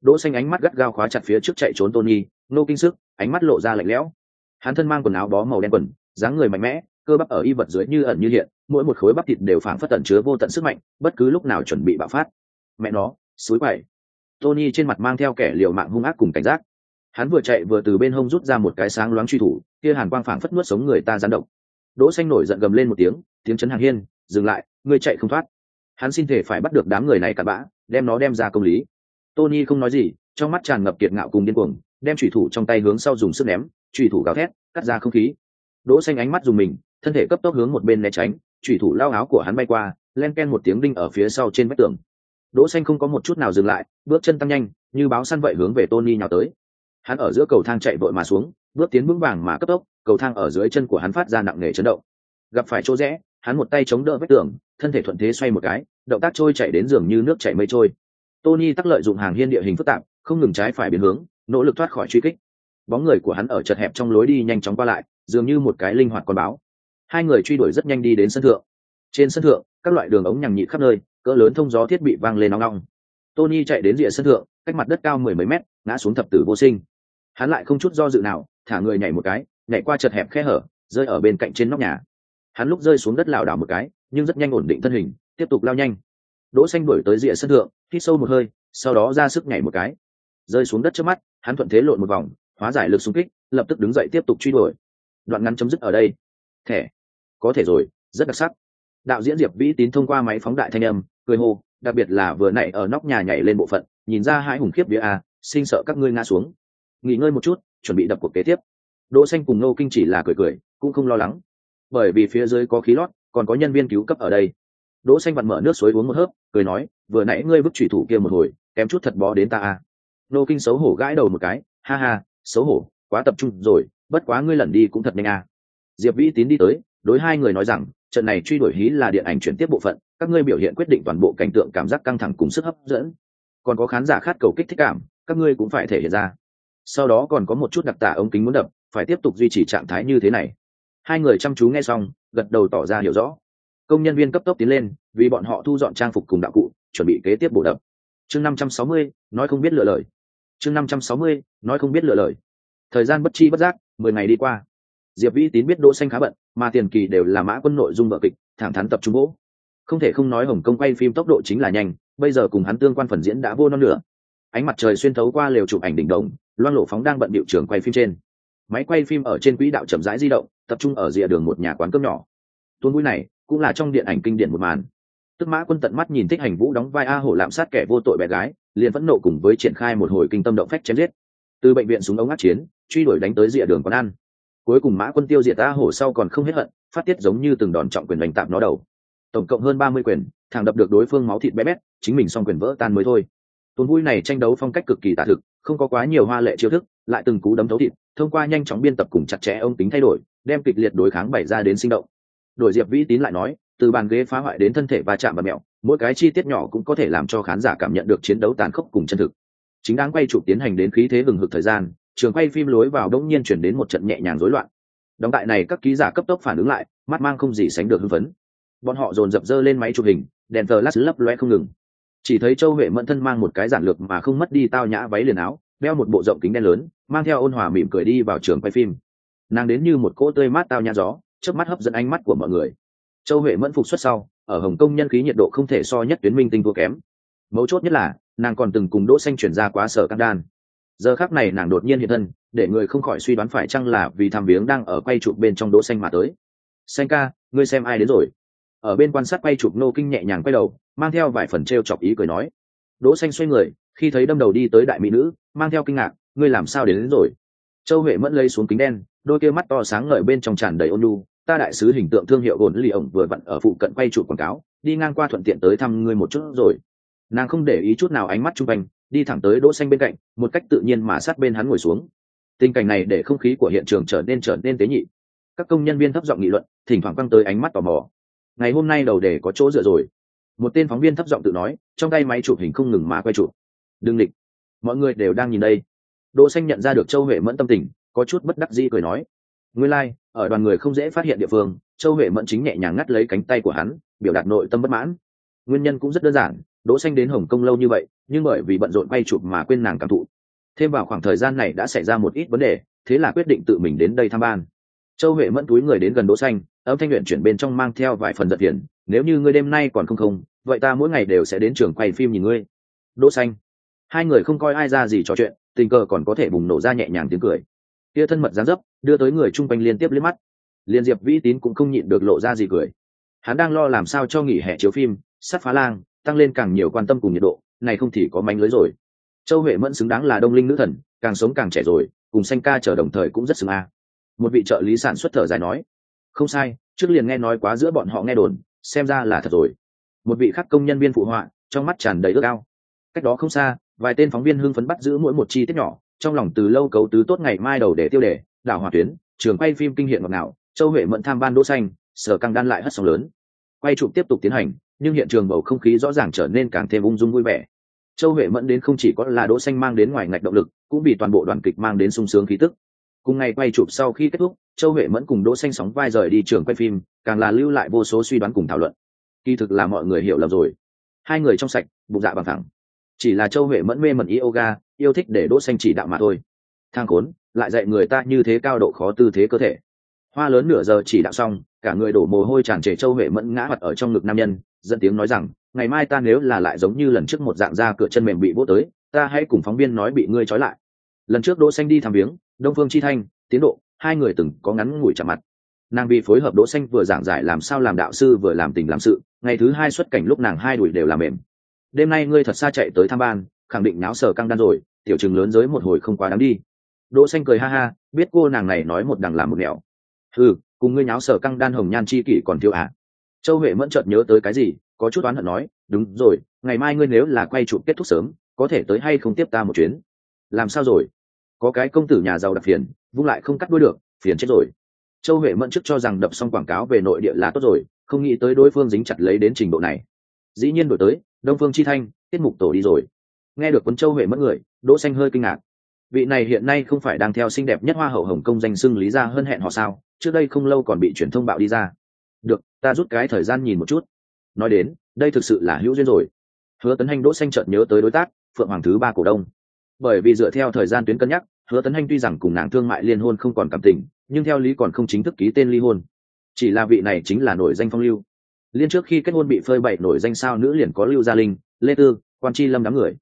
Đỗ xanh ánh mắt gắt gao khóa chặt phía trước chạy trốn tony, nô kinh sức, ánh mắt lộ ra lạnh lẽo. Hắn thân mang quần áo bó màu đen quần, dáng người mạnh mẽ cơ bắp ở y vật dưới như ẩn như hiện, mỗi một khối bắp thịt đều phảng phất tẩn chứa vô tận sức mạnh, bất cứ lúc nào chuẩn bị bạo phát. Mẹ nó, suối quậy. Tony trên mặt mang theo kẻ liều mạng hung ác cùng cảnh giác. Hắn vừa chạy vừa từ bên hông rút ra một cái sáng loáng truy thủ, kia hàn quang phảng phất nuốt sống người ta gián động đỗ xanh nổi giận gầm lên một tiếng tiếng chấn hàng hiên, dừng lại, ngươi chạy không thoát. Hắn xin thể phải bắt được đám người này cả bã, đem nó đem ra công lý. Tony không nói gì, trong mắt tràn ngập kiệt ngạo cùng điên cuồng, đem trùy thủ trong tay hướng sau dùng sức ném trùy thủ gào thét, cắt ra không khí. Đỗ xanh ánh mắt dùng mình thân thể cấp tốc hướng một bên né tránh thủy thủ lao áo của hắn bay qua, len ken một tiếng đinh ở phía sau trên vách tường. Đỗ xanh không có một chút nào dừng lại, bước chân tăng nhanh, như báo săn vậy hướng về tony nhào tới. Hắn ở giữa cầu thang chạy vội mà xuống, bước tiến vững vàng mà cấp tốc, cầu thang ở dưới chân của hắn phát ra nặng nề chấn động. Gặp phải chỗ rẽ, hắn một tay chống đỡ vách tường, thân thể thuận thế xoay một cái, động tác trôi chạy đến giường như nước chảy mây trôi. Tony tắc lợi dụng hàng hiên địa hình phức tạp, không ngừng trái phải biến hướng, nỗ lực thoát khỏi truy kích. Bóng người của hắn ở chật hẹp trong lối đi nhanh chóng qua lại, dường như một cái linh hoạt con báo hai người truy đuổi rất nhanh đi đến sân thượng. Trên sân thượng, các loại đường ống nhằng nhị khắp nơi, cỡ lớn thông gió thiết bị vang lên nóng nóng tony chạy đến rìa sân thượng, cách mặt đất cao mười mấy mét, ngã xuống thập tử vô sinh. Hắn lại không chút do dự nào, thả người nhảy một cái, nhảy qua chật hẹp khe hở, rơi ở bên cạnh trên nóc nhà. Hắn lúc rơi xuống đất lảo đảo một cái, nhưng rất nhanh ổn định thân hình, tiếp tục lao nhanh. Đỗ xanh đuổi tới rìa sân thượng, hít sâu một hơi, sau đó ra sức nhảy một cái. Rơi xuống đất trước mắt, hắn thuận thế lộn một vòng, hóa giải lực xung kích, lập tức đứng dậy tiếp tục truy đuổi. Đoạn ngắn chấm dứt ở đây. Thẻ có thể rồi, rất đặc sắc. Đạo diễn diệp vĩ tín thông qua máy phóng đại thanh âm, cười hô, đặc biệt là vừa nãy ở nóc nhà nhảy lên bộ phận, nhìn ra hai hùng khiếp bia a à, sinh sợ các ngươi ngã xuống. Nghỉ ngơi một chút, chuẩn bị đập cuộc kế tiếp. Đỗ xanh cùng nô kinh chỉ là cười cười, cũng không lo lắng. Bởi vì phía dưới có khí lót, còn có nhân viên cứu cấp ở đây. Đỗ xanh vặn mở nước suối uống một hớp, cười nói, vừa nãy ngươi vứt chủy thủ kia một hồi, kém chút thật bó đến ta à. a nô kinh xấu hổ gãi đầu một cái, ha ha, xấu hổ, quá tập trung rồi, bất quá ngươi lần đi cũng thật nhanh a diệp vĩ tín đi tới đối hai người nói rằng, trận này truy đuổi hí là điện ảnh chuyển tiếp bộ phận, các ngươi biểu hiện quyết định toàn bộ cảnh tượng cảm giác căng thẳng cùng sức hấp dẫn. Còn có khán giả khát cầu kích thích cảm, các ngươi cũng phải thể hiện ra. Sau đó còn có một chút đặc tả ống kính muốn đập, phải tiếp tục duy trì trạng thái như thế này. Hai người chăm chú nghe xong, gật đầu tỏ ra hiểu rõ. Công nhân viên cấp tốc tiến lên, vì bọn họ thu dọn trang phục cùng đạo cụ, chuẩn bị kế tiếp bổ đập. Chương năm trăm sáu mươi, nói không biết lựa lời. Chương năm trăm sáu mươi, nói không biết lựa lời. Thời gian bất chi bất giác, mười ngày đi qua. Diệp vĩ tín biết đỗ xanh khá bận mà tiền kỳ đều là mã quân nội dung vợ kịch thẳng thắn tập trung gỗ. Không thể không nói hồng kông quay phim tốc độ chính là nhanh bây giờ cùng hắn tương quan phần diễn đã vô non lửa, ánh mặt trời xuyên thấu qua lều chụp ảnh đỉnh đồng loan lộ phóng đang bận điệu trường quay phim trên. Máy quay phim ở trên quỹ đạo chậm rãi di động tập trung ở rìa đường một nhà quán cơm nhỏ. Tuôn mũi này cũng là trong điện ảnh kinh điển một màn. Tức mã quân tận mắt nhìn thích hành vũ đóng vai a hổ lạm sát kẻ vô tội bé gái liền vẫn nộ cùng với triển khai một hồi kinh tâm động phách chém giết. Từ bệnh viện xuống ống át chiến truy đuổi đánh tới rìa đường quán ăn cuối cùng mã quân tiêu diệt Ta hổ sau còn không hết hận, phát tiết giống như từng đòn trọng quyền đánh tạm nó đầu. Tổng cộng hơn ba mươi quyền, thẳng đập được đối phương máu thịt bé bét, chính mình xong quyền vỡ tan mới thôi. Tuần vui này tranh đấu phong cách cực kỳ tả thực, không có quá nhiều hoa lệ chiêu thức, lại từng cú đấm thấu thịt, thông qua nhanh chóng biên tập cùng chặt chẽ ông tính thay đổi, đem kịch liệt đối kháng bày ra đến sinh động. Đổi diệp vĩ tín lại nói, từ bàn ghế phá hoại đến thân thể va chạm và mẹo, mỗi cái chi tiết nhỏ cũng có thể làm cho khán giả cảm nhận được chiến đấu tàn khốc cùng chân thực. Chính đáng quay chụp tiến hành đến khí thế hừng hực thời gian trường quay phim lối vào đông nhiên chuyển đến một trận nhẹ nhàng rối loạn. Đóng tại này các ký giả cấp tốc phản ứng lại, mắt mang không gì sánh được hưng phấn. Bọn họ dồn dập dơ lên máy chụp hình, đèn thờ lát lấp loe không ngừng. Chỉ thấy châu huệ mẫn thân mang một cái giản lược mà không mất đi tao nhã váy liền áo, đeo một bộ rộng kính đen lớn, mang theo ôn hòa mỉm cười đi vào trường quay phim. Nàng đến như một cỗ tươi mát tao nhã gió trước mắt hấp dẫn ánh mắt của mọi người. Châu huệ mẫn phục xuất sau, ở hồng kông nhân khí nhiệt độ không thể so nhất tuyến minh tinh thua kém. Mấu chốt nhất là, nàng còn từng cùng đỗ xanh chuyển ra quá sở căng đan giờ khác này nàng đột nhiên hiện thân để người không khỏi suy đoán phải chăng là vì tham viếng đang ở quay chụp bên trong đỗ xanh mà tới. Xanh ca ngươi xem ai đến rồi? Ở bên quan sát quay chụp nô kinh nhẹ nhàng quay đầu mang theo vài phần treo chọc ý cười nói. Đỗ xanh xoay người khi thấy đâm đầu đi tới đại mỹ nữ mang theo kinh ngạc ngươi làm sao đến, đến rồi? Châu huệ mẫn lấy xuống kính đen đôi kia mắt to sáng ngời bên trong tràn đầy ôn nhu ta đại sứ hình tượng thương hiệu gồn lì ổng vừa vặn ở phụ cận quay chụp quảng cáo đi ngang qua thuận tiện tới thăm ngươi một chút rồi. Nàng không để ý chút nào ánh mắt chung quanh đi thẳng tới đỗ xanh bên cạnh một cách tự nhiên mà sát bên hắn ngồi xuống. Tình cảnh này để không khí của hiện trường trở nên trở nên tế nhị. Các công nhân viên thấp giọng nghị luận thỉnh thoảng quăng tới ánh mắt tò mò. Ngày hôm nay đầu đề có chỗ dựa rồi. Một tên phóng viên thấp giọng tự nói trong tay máy chụp hình không ngừng mà quay chụp. Đừng địch mọi người đều đang nhìn đây. Đỗ xanh nhận ra được châu huệ mẫn tâm tình có chút bất đắc dĩ cười nói. Nguyên lai like, ở đoàn người không dễ phát hiện địa phương châu huệ mẫn chính nhẹ nhàng ngắt lấy cánh tay của hắn biểu đạt nội tâm bất mãn nguyên nhân cũng rất đơn giản, đỗ xanh đến hồng kông lâu như vậy, nhưng bởi vì bận rộn bay chụp mà quên nàng cảm thụ. Thêm vào khoảng thời gian này đã xảy ra một ít vấn đề, thế là quyết định tự mình đến đây tham ban. Châu huệ mẫn túi người đến gần đỗ xanh, âm thanh luyện chuyển bên trong mang theo vài phần giật tiền nếu như ngươi đêm nay còn không không, vậy ta mỗi ngày đều sẽ đến trường quay phim nhìn ngươi. Đỗ xanh. Hai người không coi ai ra gì trò chuyện, tình cờ còn có thể bùng nổ ra nhẹ nhàng tiếng cười. Kia thân mật dáng dấp, đưa tới người chung quanh liên tiếp liếc mắt. Liên diệp vĩ tín cũng không nhịn được lộ ra gì cười. Hắn đang lo làm sao cho nghỉ hè chiếu phim sát phá lang, tăng lên càng nhiều quan tâm cùng nhiệt độ, này không thì có mánh lưới rồi. Châu huệ mẫn xứng đáng là đông linh nữ thần, càng sống càng trẻ rồi, cùng xanh ca chờ đồng thời cũng rất xứng a. Một vị trợ lý sản xuất thở dài nói, không sai, trước liền nghe nói quá giữa bọn họ nghe đồn, xem ra là thật rồi. Một vị khắc công nhân viên phụ họa, trong mắt tràn đầy ước ao. Cách đó không xa, vài tên phóng viên hưng phấn bắt giữ mỗi một chi tiết nhỏ, trong lòng từ lâu cấu tứ tốt ngày mai đầu để tiêu đề, đảo hòa tuyến, trường quay phim kinh hiện ngọt ngào, châu huệ mẫn tham ban đỗ xanh, sở căng đan lại hất sóng lớn. Quay chụp tiếp tục tiến hành nhưng hiện trường bầu không khí rõ ràng trở nên càng thêm ung dung vui vẻ. Châu huệ mẫn đến không chỉ có là đỗ xanh mang đến ngoài ngạch động lực, cũng bị toàn bộ đoàn kịch mang đến sung sướng khí tức. Cùng ngày quay chụp sau khi kết thúc, châu huệ mẫn cùng đỗ xanh sóng vai rời đi trường quay phim, càng là lưu lại vô số suy đoán cùng thảo luận. Kỳ thực là mọi người hiểu lầm rồi. Hai người trong sạch, bụng dạ bằng thẳng. Chỉ là châu huệ mẫn mê mẩn yoga, yêu thích để đỗ xanh chỉ đạo mà thôi. Thang khốn, lại dạy người ta như thế cao độ khó tư thế cơ thể. Hoa lớn nửa giờ chỉ đạo xong, cả người đổ mồ hôi tràn trề châu huệ mẫn ngã mặt ở trong ngực nam nhân dẫn tiếng nói rằng, ngày mai ta nếu là lại giống như lần trước một dạng ra cửa chân mềm bị vỗ tới, ta hãy cùng phóng viên nói bị ngươi trói lại. Lần trước đỗ xanh đi thăm viếng, đông phương chi thanh, tiến độ, hai người từng có ngắn ngủi chạm mặt. Nàng bị phối hợp đỗ xanh vừa giảng giải làm sao làm đạo sư vừa làm tình làm sự, ngày thứ hai xuất cảnh lúc nàng hai đuổi đều làm mềm. Đêm nay ngươi thật xa chạy tới thăm ban, khẳng định náo sở căng đan rồi, tiểu trường lớn giới một hồi không quá đáng đi. Đỗ xanh cười ha ha, biết cô nàng này nói một đằng làm một nẻo. Ừ cùng ngươi nháo sở căng đan hồng nhan chi kỷ còn thiếu à? Châu huệ mẫn chợt nhớ tới cái gì, có chút oán hận nói, đúng rồi, ngày mai ngươi nếu là quay chụp kết thúc sớm, có thể tới hay không tiếp ta một chuyến? Làm sao rồi? Có cái công tử nhà giàu đặc phiền, vung lại không cắt đuôi được, phiền chết rồi. Châu huệ mẫn trước cho rằng đập xong quảng cáo về nội địa là tốt rồi, không nghĩ tới đối phương dính chặt lấy đến trình độ này. Dĩ nhiên đổi tới, đông phương chi thanh, tiết mục tổ đi rồi. Nghe được quân châu huệ Mẫn người, đỗ xanh hơi kinh ngạc. Vị này hiện nay không phải đang theo xinh đẹp nhất hoa hậu hồng công danh xưng lý ra hơn hẹn họ sao, trước đây không lâu còn bị truyền thông bạo đi ra được, ta rút cái thời gian nhìn một chút. Nói đến, đây thực sự là hữu duyên rồi. Hứa tấn hành đỗ xanh chợt nhớ tới đối tác, phượng hoàng thứ ba cổ đông. Bởi vì dựa theo thời gian tuyến cân nhắc, hứa tấn hành tuy rằng cùng nàng thương mại liên hôn không còn cảm tình, nhưng theo lý còn không chính thức ký tên ly hôn. Chỉ là vị này chính là nổi danh phong lưu. Liên trước khi kết hôn bị phơi bày nổi danh sao nữ liền có lưu gia linh, lê tư, quan chi lâm đám người.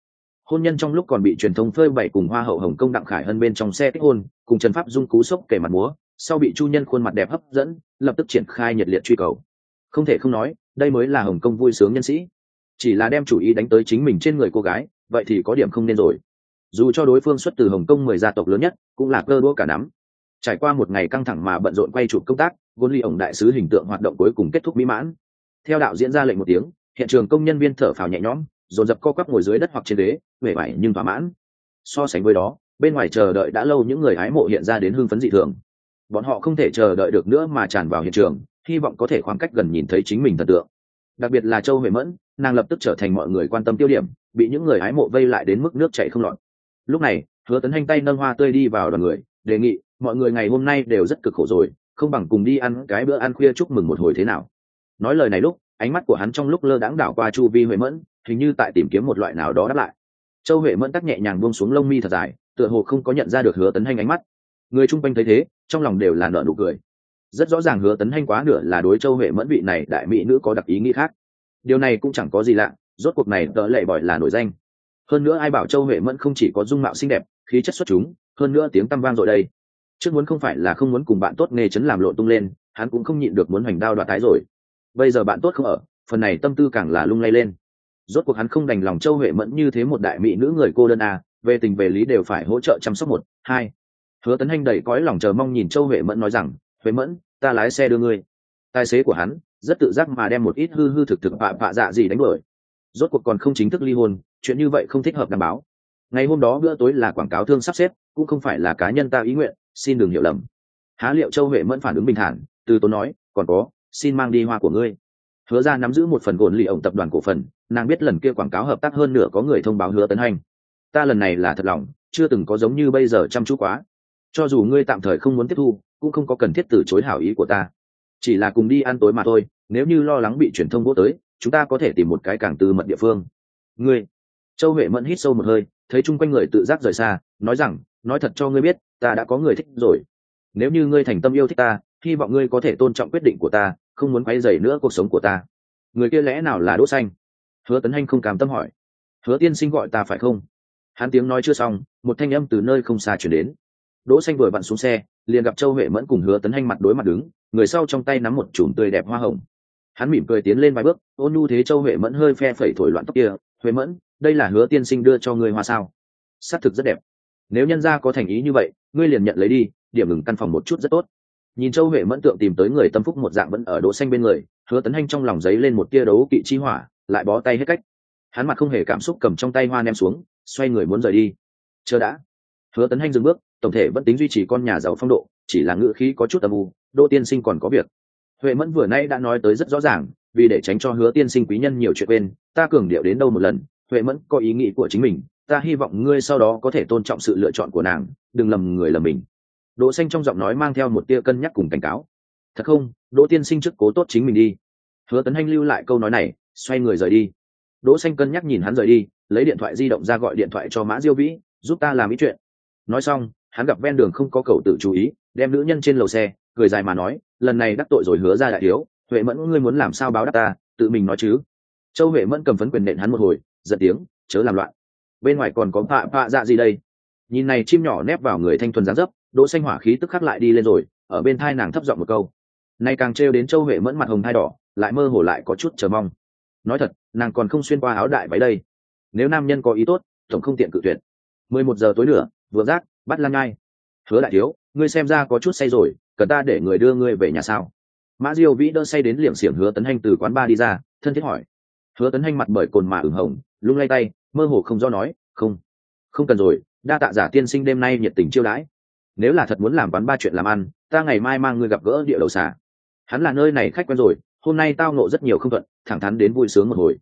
Hôn nhân trong lúc còn bị truyền thông phơi bày cùng hoa hậu hồng công đặng khải hơn bên trong xe kết hôn, cùng trần pháp dung cú sốc kể mặt múa sau bị chu nhân khuôn mặt đẹp hấp dẫn lập tức triển khai nhiệt liệt truy cầu. Không thể không nói đây mới là hồng công vui sướng nhân sĩ. Chỉ là đem chủ ý đánh tới chính mình trên người cô gái vậy thì có điểm không nên rồi. Dù cho đối phương xuất từ hồng kông mười gia tộc lớn nhất cũng là cơ đũa cả nắm. Trải qua một ngày căng thẳng mà bận rộn quay chụp công tác vốn ly ổng đại sứ hình tượng hoạt động cuối cùng kết thúc mỹ mãn. Theo đạo diễn ra lệnh một tiếng hiện trường công nhân viên thở phào nhẹ nhõm dồn dập co quắp ngồi dưới đất hoặc trên đế, vẻ vải nhưng thỏa mãn. So sánh với đó bên ngoài chờ đợi đã lâu những người hái mộ hiện ra đến hưng phấn dị thường bọn họ không thể chờ đợi được nữa mà tràn vào hiện trường, hy vọng có thể khoảng cách gần nhìn thấy chính mình thần tượng. Đặc biệt là châu huệ mẫn, nàng lập tức trở thành mọi người quan tâm tiêu điểm, bị những người ái mộ vây lại đến mức nước chảy không lọt. Lúc này, hứa tấn hành tay nâng hoa tươi đi vào đoàn người, đề nghị, mọi người ngày hôm nay đều rất cực khổ rồi, không bằng cùng đi ăn cái bữa ăn khuya chúc mừng một hồi thế nào? Nói lời này lúc, ánh mắt của hắn trong lúc lơ đãng đảo qua chu vi huệ mẫn, hình như tại tìm kiếm một loại nào đó đáp lại. Châu huệ mẫn tắc nhẹ nhàng buông xuống lông mi thật dài, tựa hồ không có nhận ra được hứa tấn hành ánh mắt. Người chung quanh thấy thế trong lòng đều là nợ nụ cười. Rất rõ ràng hứa tấn hanh quá nửa là đối châu huệ mẫn vị này đại mỹ nữ có đặc ý nghĩ khác. Điều này cũng chẳng có gì lạ, rốt cuộc này tợ lệ bỏi là nổi danh. Hơn nữa ai bảo châu huệ mẫn không chỉ có dung mạo xinh đẹp, khí chất xuất chúng, hơn nữa tiếng tăm vang rồi đây. Trước muốn không phải là không muốn cùng bạn tốt nghề chấn làm lộ tung lên, hắn cũng không nhịn được muốn hoành đao đoạt tái rồi. Bây giờ bạn tốt không ở, phần này tâm tư càng là lung lay lên. Rốt cuộc hắn không đành lòng châu huệ mẫn như thế một đại mỹ nữ người cô đơn à về tình về lý đều phải hỗ trợ chăm sóc một, hai hứa tấn hành đầy cõi lòng chờ mong nhìn châu huệ mẫn nói rằng, huệ mẫn, ta lái xe đưa ngươi. Tài xế của hắn rất tự giác mà đem một ít hư hư thực thực bạ bạ dạ gì đánh đuổi. Rốt cuộc còn không chính thức ly hôn, chuyện như vậy không thích hợp đảm bảo. Ngày hôm đó bữa tối là quảng cáo thương sắp xếp, cũng không phải là cá nhân ta ý nguyện, xin đừng hiểu lầm. Há liệu châu huệ mẫn phản ứng bình thản, từ tốn nói, còn có, xin mang đi hoa của ngươi. Hứa ra nắm giữ một phần gồn lì ổng tập đoàn cổ phần, nàng biết lần kia quảng cáo hợp tác hơn nửa có người thông báo hứa tấn hành ta lần này là thật lòng, chưa từng có giống như bây giờ chăm chú quá cho dù ngươi tạm thời không muốn tiếp thu, cũng không có cần thiết từ chối hảo ý của ta. Chỉ là cùng đi ăn tối mà thôi, nếu như lo lắng bị truyền thông vô tới, chúng ta có thể tìm một cái càng tư mật địa phương. Ngươi. Châu huệ mẫn hít sâu một hơi, thấy chung quanh người tự giác rời xa, nói rằng, nói thật cho ngươi biết, ta đã có người thích rồi. Nếu như ngươi thành tâm yêu thích ta, hy vọng ngươi có thể tôn trọng quyết định của ta, không muốn quay dày nữa cuộc sống của ta. Người kia lẽ nào là đỗ xanh? Hứa tấn hanh không cảm tâm hỏi. Hứa tiên sinh gọi ta phải không? Hắn tiếng nói chưa xong, một thanh âm từ nơi không xa chuyển đến đỗ xanh vừa vặn xuống xe, liền gặp châu huệ mẫn cùng hứa tấn hanh mặt đối mặt đứng, người sau trong tay nắm một chùm tươi đẹp hoa hồng. Hắn mỉm cười tiến lên vài bước, ôn nhu thế châu huệ mẫn hơi phe phẩy thổi loạn tóc kia, huệ mẫn, đây là hứa tiên sinh đưa cho ngươi hoa sao? Xác thực rất đẹp. Nếu nhân gia có thành ý như vậy, ngươi liền nhận lấy đi, điểm ngừng căn phòng một chút rất tốt. Nhìn châu huệ mẫn tượng tìm tới người tâm phúc một dạng vẫn ở đỗ xanh bên người, hứa tấn hanh trong lòng giấy lên một tia đấu kỵ chi hỏa, lại bó tay hết cách. Hắn mặt không hề cảm xúc cầm trong tay hoa ném xuống, xoay người muốn rời đi. Chờ đã. Hứa tấn hanh dừng bước tổng thể vẫn tính duy trì con nhà giàu phong độ, chỉ là ngữ khí có chút âm u, đỗ tiên sinh còn có việc. Huệ mẫn vừa nay đã nói tới rất rõ ràng, vì để tránh cho hứa tiên sinh quý nhân nhiều chuyện quên, ta cường điệu đến đâu một lần, huệ mẫn có ý nghĩ của chính mình, ta hy vọng ngươi sau đó có thể tôn trọng sự lựa chọn của nàng, đừng lầm người lầm mình. Đỗ xanh trong giọng nói mang theo một tia cân nhắc cùng cảnh cáo. Thật không, đỗ tiên sinh trước cố tốt chính mình đi. Hứa tấn hanh lưu lại câu nói này, xoay người rời đi. Đỗ xanh cân nhắc nhìn hắn rời đi, lấy điện thoại di động ra gọi điện thoại cho mã diêu vĩ, giúp ta làm ý chuyện. Nói xong hắn gặp ven đường không có cầu tự chú ý, đem nữ nhân trên lầu xe, cười dài mà nói, lần này đắc tội rồi hứa ra đại thiếu, huệ mẫn, ngươi muốn làm sao báo đáp ta, tự mình nói chứ? Châu huệ mẫn cầm phấn quyền nện hắn một hồi, giận tiếng, chớ làm loạn. Bên ngoài còn có pạ pạ dạ gì đây? Nhìn này chim nhỏ nép vào người thanh thuần dáng dấp, đỗ xanh hỏa khí tức khắc lại đi lên rồi, ở bên thai nàng thấp giọng một câu. Nay càng trêu đến châu huệ mẫn mặt hồng thai đỏ, lại mơ hồ lại có chút chờ mong. Nói thật, nàng còn không xuyên qua áo đại váy đây. Nếu nam nhân có ý tốt, tổng không tiện cự tuyệt. Mười một giờ tối nữa vừa rác bắt lan ngay hứa đại thiếu, ngươi xem ra có chút say rồi, cần ta để người đưa ngươi về nhà sao? Mã diêu vĩ đỡ say đến liệm xiềng hứa tấn hanh từ quán ba đi ra, thân thiết hỏi. Hứa tấn hanh mặt bởi cồn mà ửng hồng, lung lay tay, mơ hồ không do nói, không không cần rồi, đa tạ giả tiên sinh đêm nay nhiệt tình chiêu đãi. Nếu là thật muốn làm quán ba chuyện làm ăn, ta ngày mai mang ngươi gặp gỡ địa đầu xả hắn là nơi này khách quen rồi, hôm nay tao nộ rất nhiều không thuận, thẳng thắn đến vui sướng một hồi.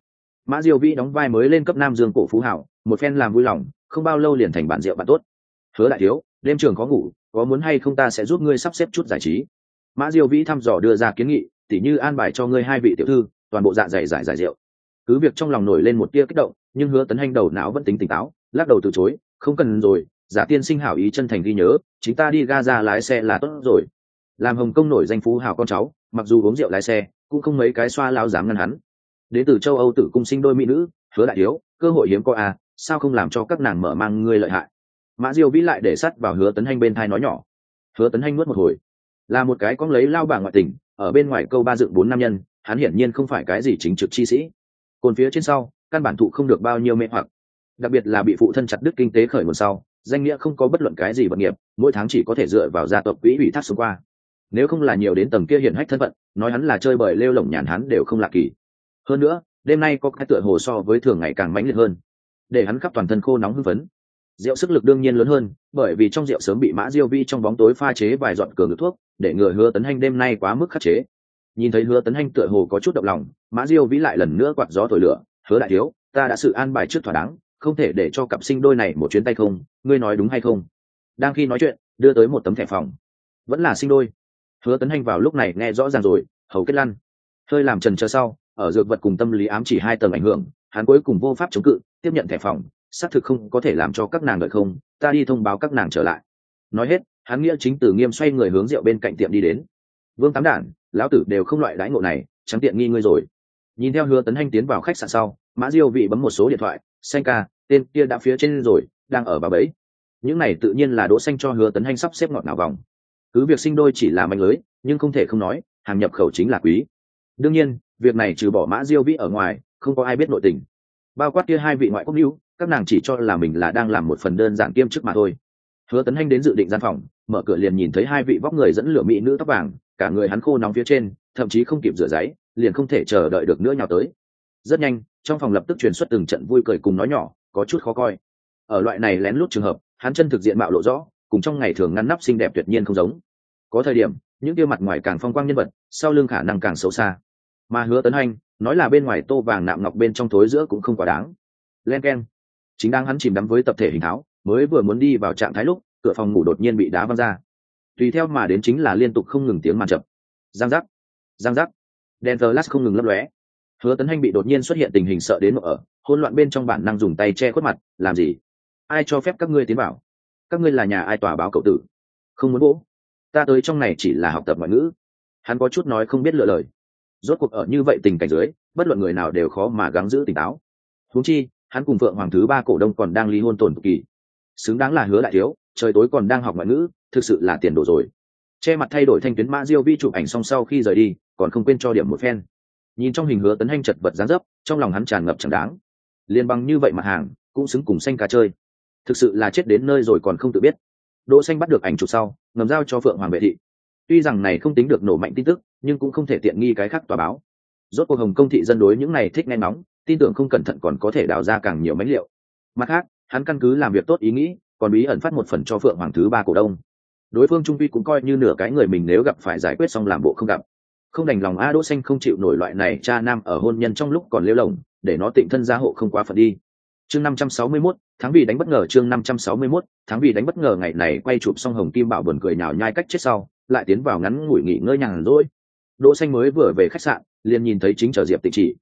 Mã diêu vĩ đóng vai mới lên cấp nam dương cổ phú hảo, một phen làm vui lòng, không bao lâu liền thành bạn rượu bạn tốt hứa đại thiếu, đêm trường có ngủ, có muốn hay không ta sẽ giúp ngươi sắp xếp chút giải trí. Mã diêu vĩ thăm dò đưa ra kiến nghị, tỉ như an bài cho ngươi hai vị tiểu thư, toàn bộ dạ dày giải giải rượu. Cứ việc trong lòng nổi lên một tia kích động, nhưng hứa tấn hành đầu não vẫn tính tỉnh táo, lắc đầu từ chối, không cần rồi, giả tiên sinh hảo ý chân thành ghi nhớ, chính ta đi ga ra lái xe là tốt rồi. Làm hồng công nổi danh phú hảo con cháu, mặc dù uống rượu lái xe, cũng không mấy cái xoa lao dám ngăn hắn. Đến từ châu âu tử cung sinh đôi mỹ nữ, hứa đại thiếu, cơ hội hiếm có à sao không làm cho các nàng mở mang ngươi lợi hại? Mã diêu vĩ lại để sắt vào hứa tấn hanh bên thai nói nhỏ. Hứa tấn hanh nuốt một hồi. Là một cái con lấy lao bà ngoại tình, ở bên ngoài câu ba dựng bốn nam nhân, hắn hiển nhiên không phải cái gì chính trực chi sĩ. Còn phía trên sau, căn bản thụ không được bao nhiêu mê hoặc. Đặc biệt là bị phụ thân chặt đứt kinh tế khởi nguồn sau, danh nghĩa không có bất luận cái gì vật nghiệp, mỗi tháng chỉ có thể dựa vào gia tộc quỹ ủy thác xuống qua. Nếu không là nhiều đến tầng kia hiển hách thân phận, nói hắn là chơi bời lêu lỏng nhàn hắn đều không lạ kỳ. Hơn nữa, đêm nay có cái tựa hồ so với thường ngày càng mãnh liệt hơn. Để hắn khắp toàn thân khô nóng hưng phấn rượu sức lực đương nhiên lớn hơn, bởi vì trong rượu sớm bị mã diêu vi trong bóng tối pha chế vài giọt cường thuốc, để ngừa hứa tấn hanh đêm nay quá mức khắc chế. Nhìn thấy hứa tấn hanh tựa hồ có chút động lòng, mã diêu vĩ lại lần nữa quạt gió thổi lửa, hứa đại thiếu, ta đã sự an bài trước thỏa đáng, không thể để cho cặp sinh đôi này một chuyến tay không, ngươi nói đúng hay không? Đang khi nói chuyện, đưa tới một tấm thẻ phòng. Vẫn là sinh đôi. Hứa tấn hanh vào lúc này nghe rõ ràng rồi, hầu kết lăn. Hơi làm trần chờ sau, ở dược vật cùng tâm lý ám chỉ hai tầng ảnh hưởng, hắn cuối cùng vô pháp chống cự, tiếp nhận thẻ phòng xác thực không có thể làm cho các nàng đợi không, ta đi thông báo các nàng trở lại. Nói hết, hắn nghĩa chính tử nghiêm xoay người hướng rượu bên cạnh tiệm đi đến. Vương tám đản, lão tử đều không loại đãi ngộ này, trắng tiện nghi ngươi rồi. Nhìn theo hứa tấn hanh tiến vào khách sạn sau, mã diêu vị bấm một số điện thoại, xanh ca, tên kia đã phía trên rồi, đang ở bà bẫy. Những này tự nhiên là đỗ xanh cho hứa tấn hành sắp xếp ngọt ngào vòng. Cứ việc sinh đôi chỉ là manh lưới, nhưng không thể không nói, hàng nhập khẩu chính là quý. Đương nhiên, việc này trừ bỏ mã diêu vĩ ở ngoài, không có ai biết nội tình. Bao quát kia hai vị ngoại quốc lưu các nàng chỉ cho là mình là đang làm một phần đơn giản kiêm chức mà thôi. Hứa tấn hành đến dự định gian phòng, mở cửa liền nhìn thấy hai vị vóc người dẫn lửa mỹ nữ tóc vàng, cả người hắn khô nóng phía trên, thậm chí không kịp rửa giấy, liền không thể chờ đợi được nữa nhào tới. Rất nhanh, trong phòng lập tức truyền xuất từng trận vui cười cùng nói nhỏ, có chút khó coi. Ở loại này lén lút trường hợp, hắn chân thực diện mạo lộ rõ, cùng trong ngày thường ngăn nắp xinh đẹp tuyệt nhiên không giống. Có thời điểm, những kia mặt ngoài càng phong quang nhân vật, sau lưng khả năng càng xấu xa. Mà hứa tấn hành nói là bên ngoài tô vàng nạm ngọc bên trong thối giữa cũng không quá đáng. Len k chính đang hắn chìm đắm với tập thể hình tháo, mới vừa muốn đi vào trạng thái lúc, cửa phòng ngủ đột nhiên bị đá văng ra. Tùy theo mà đến chính là liên tục không ngừng tiếng màn chập. Giang giác giang giác. Đèn thờ lát không ngừng lấp lóe. Hứa tấn hanh bị đột nhiên xuất hiện tình hình sợ đến nỗi ở, hỗn loạn bên trong bản năng dùng tay che khuất mặt, làm gì? Ai cho phép các ngươi tiến vào? Các ngươi là nhà ai tòa báo cậu tử? Không muốn bố ta tới trong này chỉ là học tập ngoại ngữ. Hắn có chút nói không biết lựa lời. Rốt cuộc ở như vậy tình cảnh dưới, bất luận người nào đều khó mà gắng giữ tỉnh táo. Huống chi hắn cùng phượng hoàng thứ ba cổ đông còn đang ly hôn tổn kỳ. Xứng đáng là hứa lại thiếu, trời tối còn đang học ngoại ngữ, thực sự là tiền đồ rồi. Che mặt thay đổi thanh tuyến mã diêu vi chụp ảnh xong sau khi rời đi, còn không quên cho điểm một phen. Nhìn trong hình hứa tấn hành chật vật dán dấp, trong lòng hắn tràn ngập chẳng đáng. Liên bằng như vậy mà hàng, cũng xứng cùng xanh cá chơi. Thực sự là chết đến nơi rồi còn không tự biết. Đỗ xanh bắt được ảnh chụp sau, ngầm giao cho phượng hoàng vệ thị. Tuy rằng này không tính được nổ mạnh tin tức, nhưng cũng không thể tiện nghi cái khác tòa báo. Rốt cuộc hồng công thị dân đối những này thích nghe nóng tin tưởng không cẩn thận còn có thể đào ra càng nhiều mánh liệu. Mặt khác hắn căn cứ làm việc tốt ý nghĩ còn bí ẩn phát một phần cho phượng hoàng thứ ba cổ đông. Đối phương trung vi cũng coi như nửa cái người mình nếu gặp phải giải quyết xong làm bộ không gặp. Không đành lòng a đỗ xanh không chịu nổi loại này cha nam ở hôn nhân trong lúc còn lêu lồng để nó tịnh thân gia hộ không quá phận đi. Chương 561, tháng vì đánh bất ngờ chương 561, tháng vì đánh bất ngờ ngày này quay chụp xong hồng kim bảo buồn cười nhào nhai cách chết sau lại tiến vào ngắn ngủi nghỉ ngơi nhàn rỗi. Đỗ xanh mới vừa về khách sạn liền nhìn thấy chính chờ diệp tịnh chỉ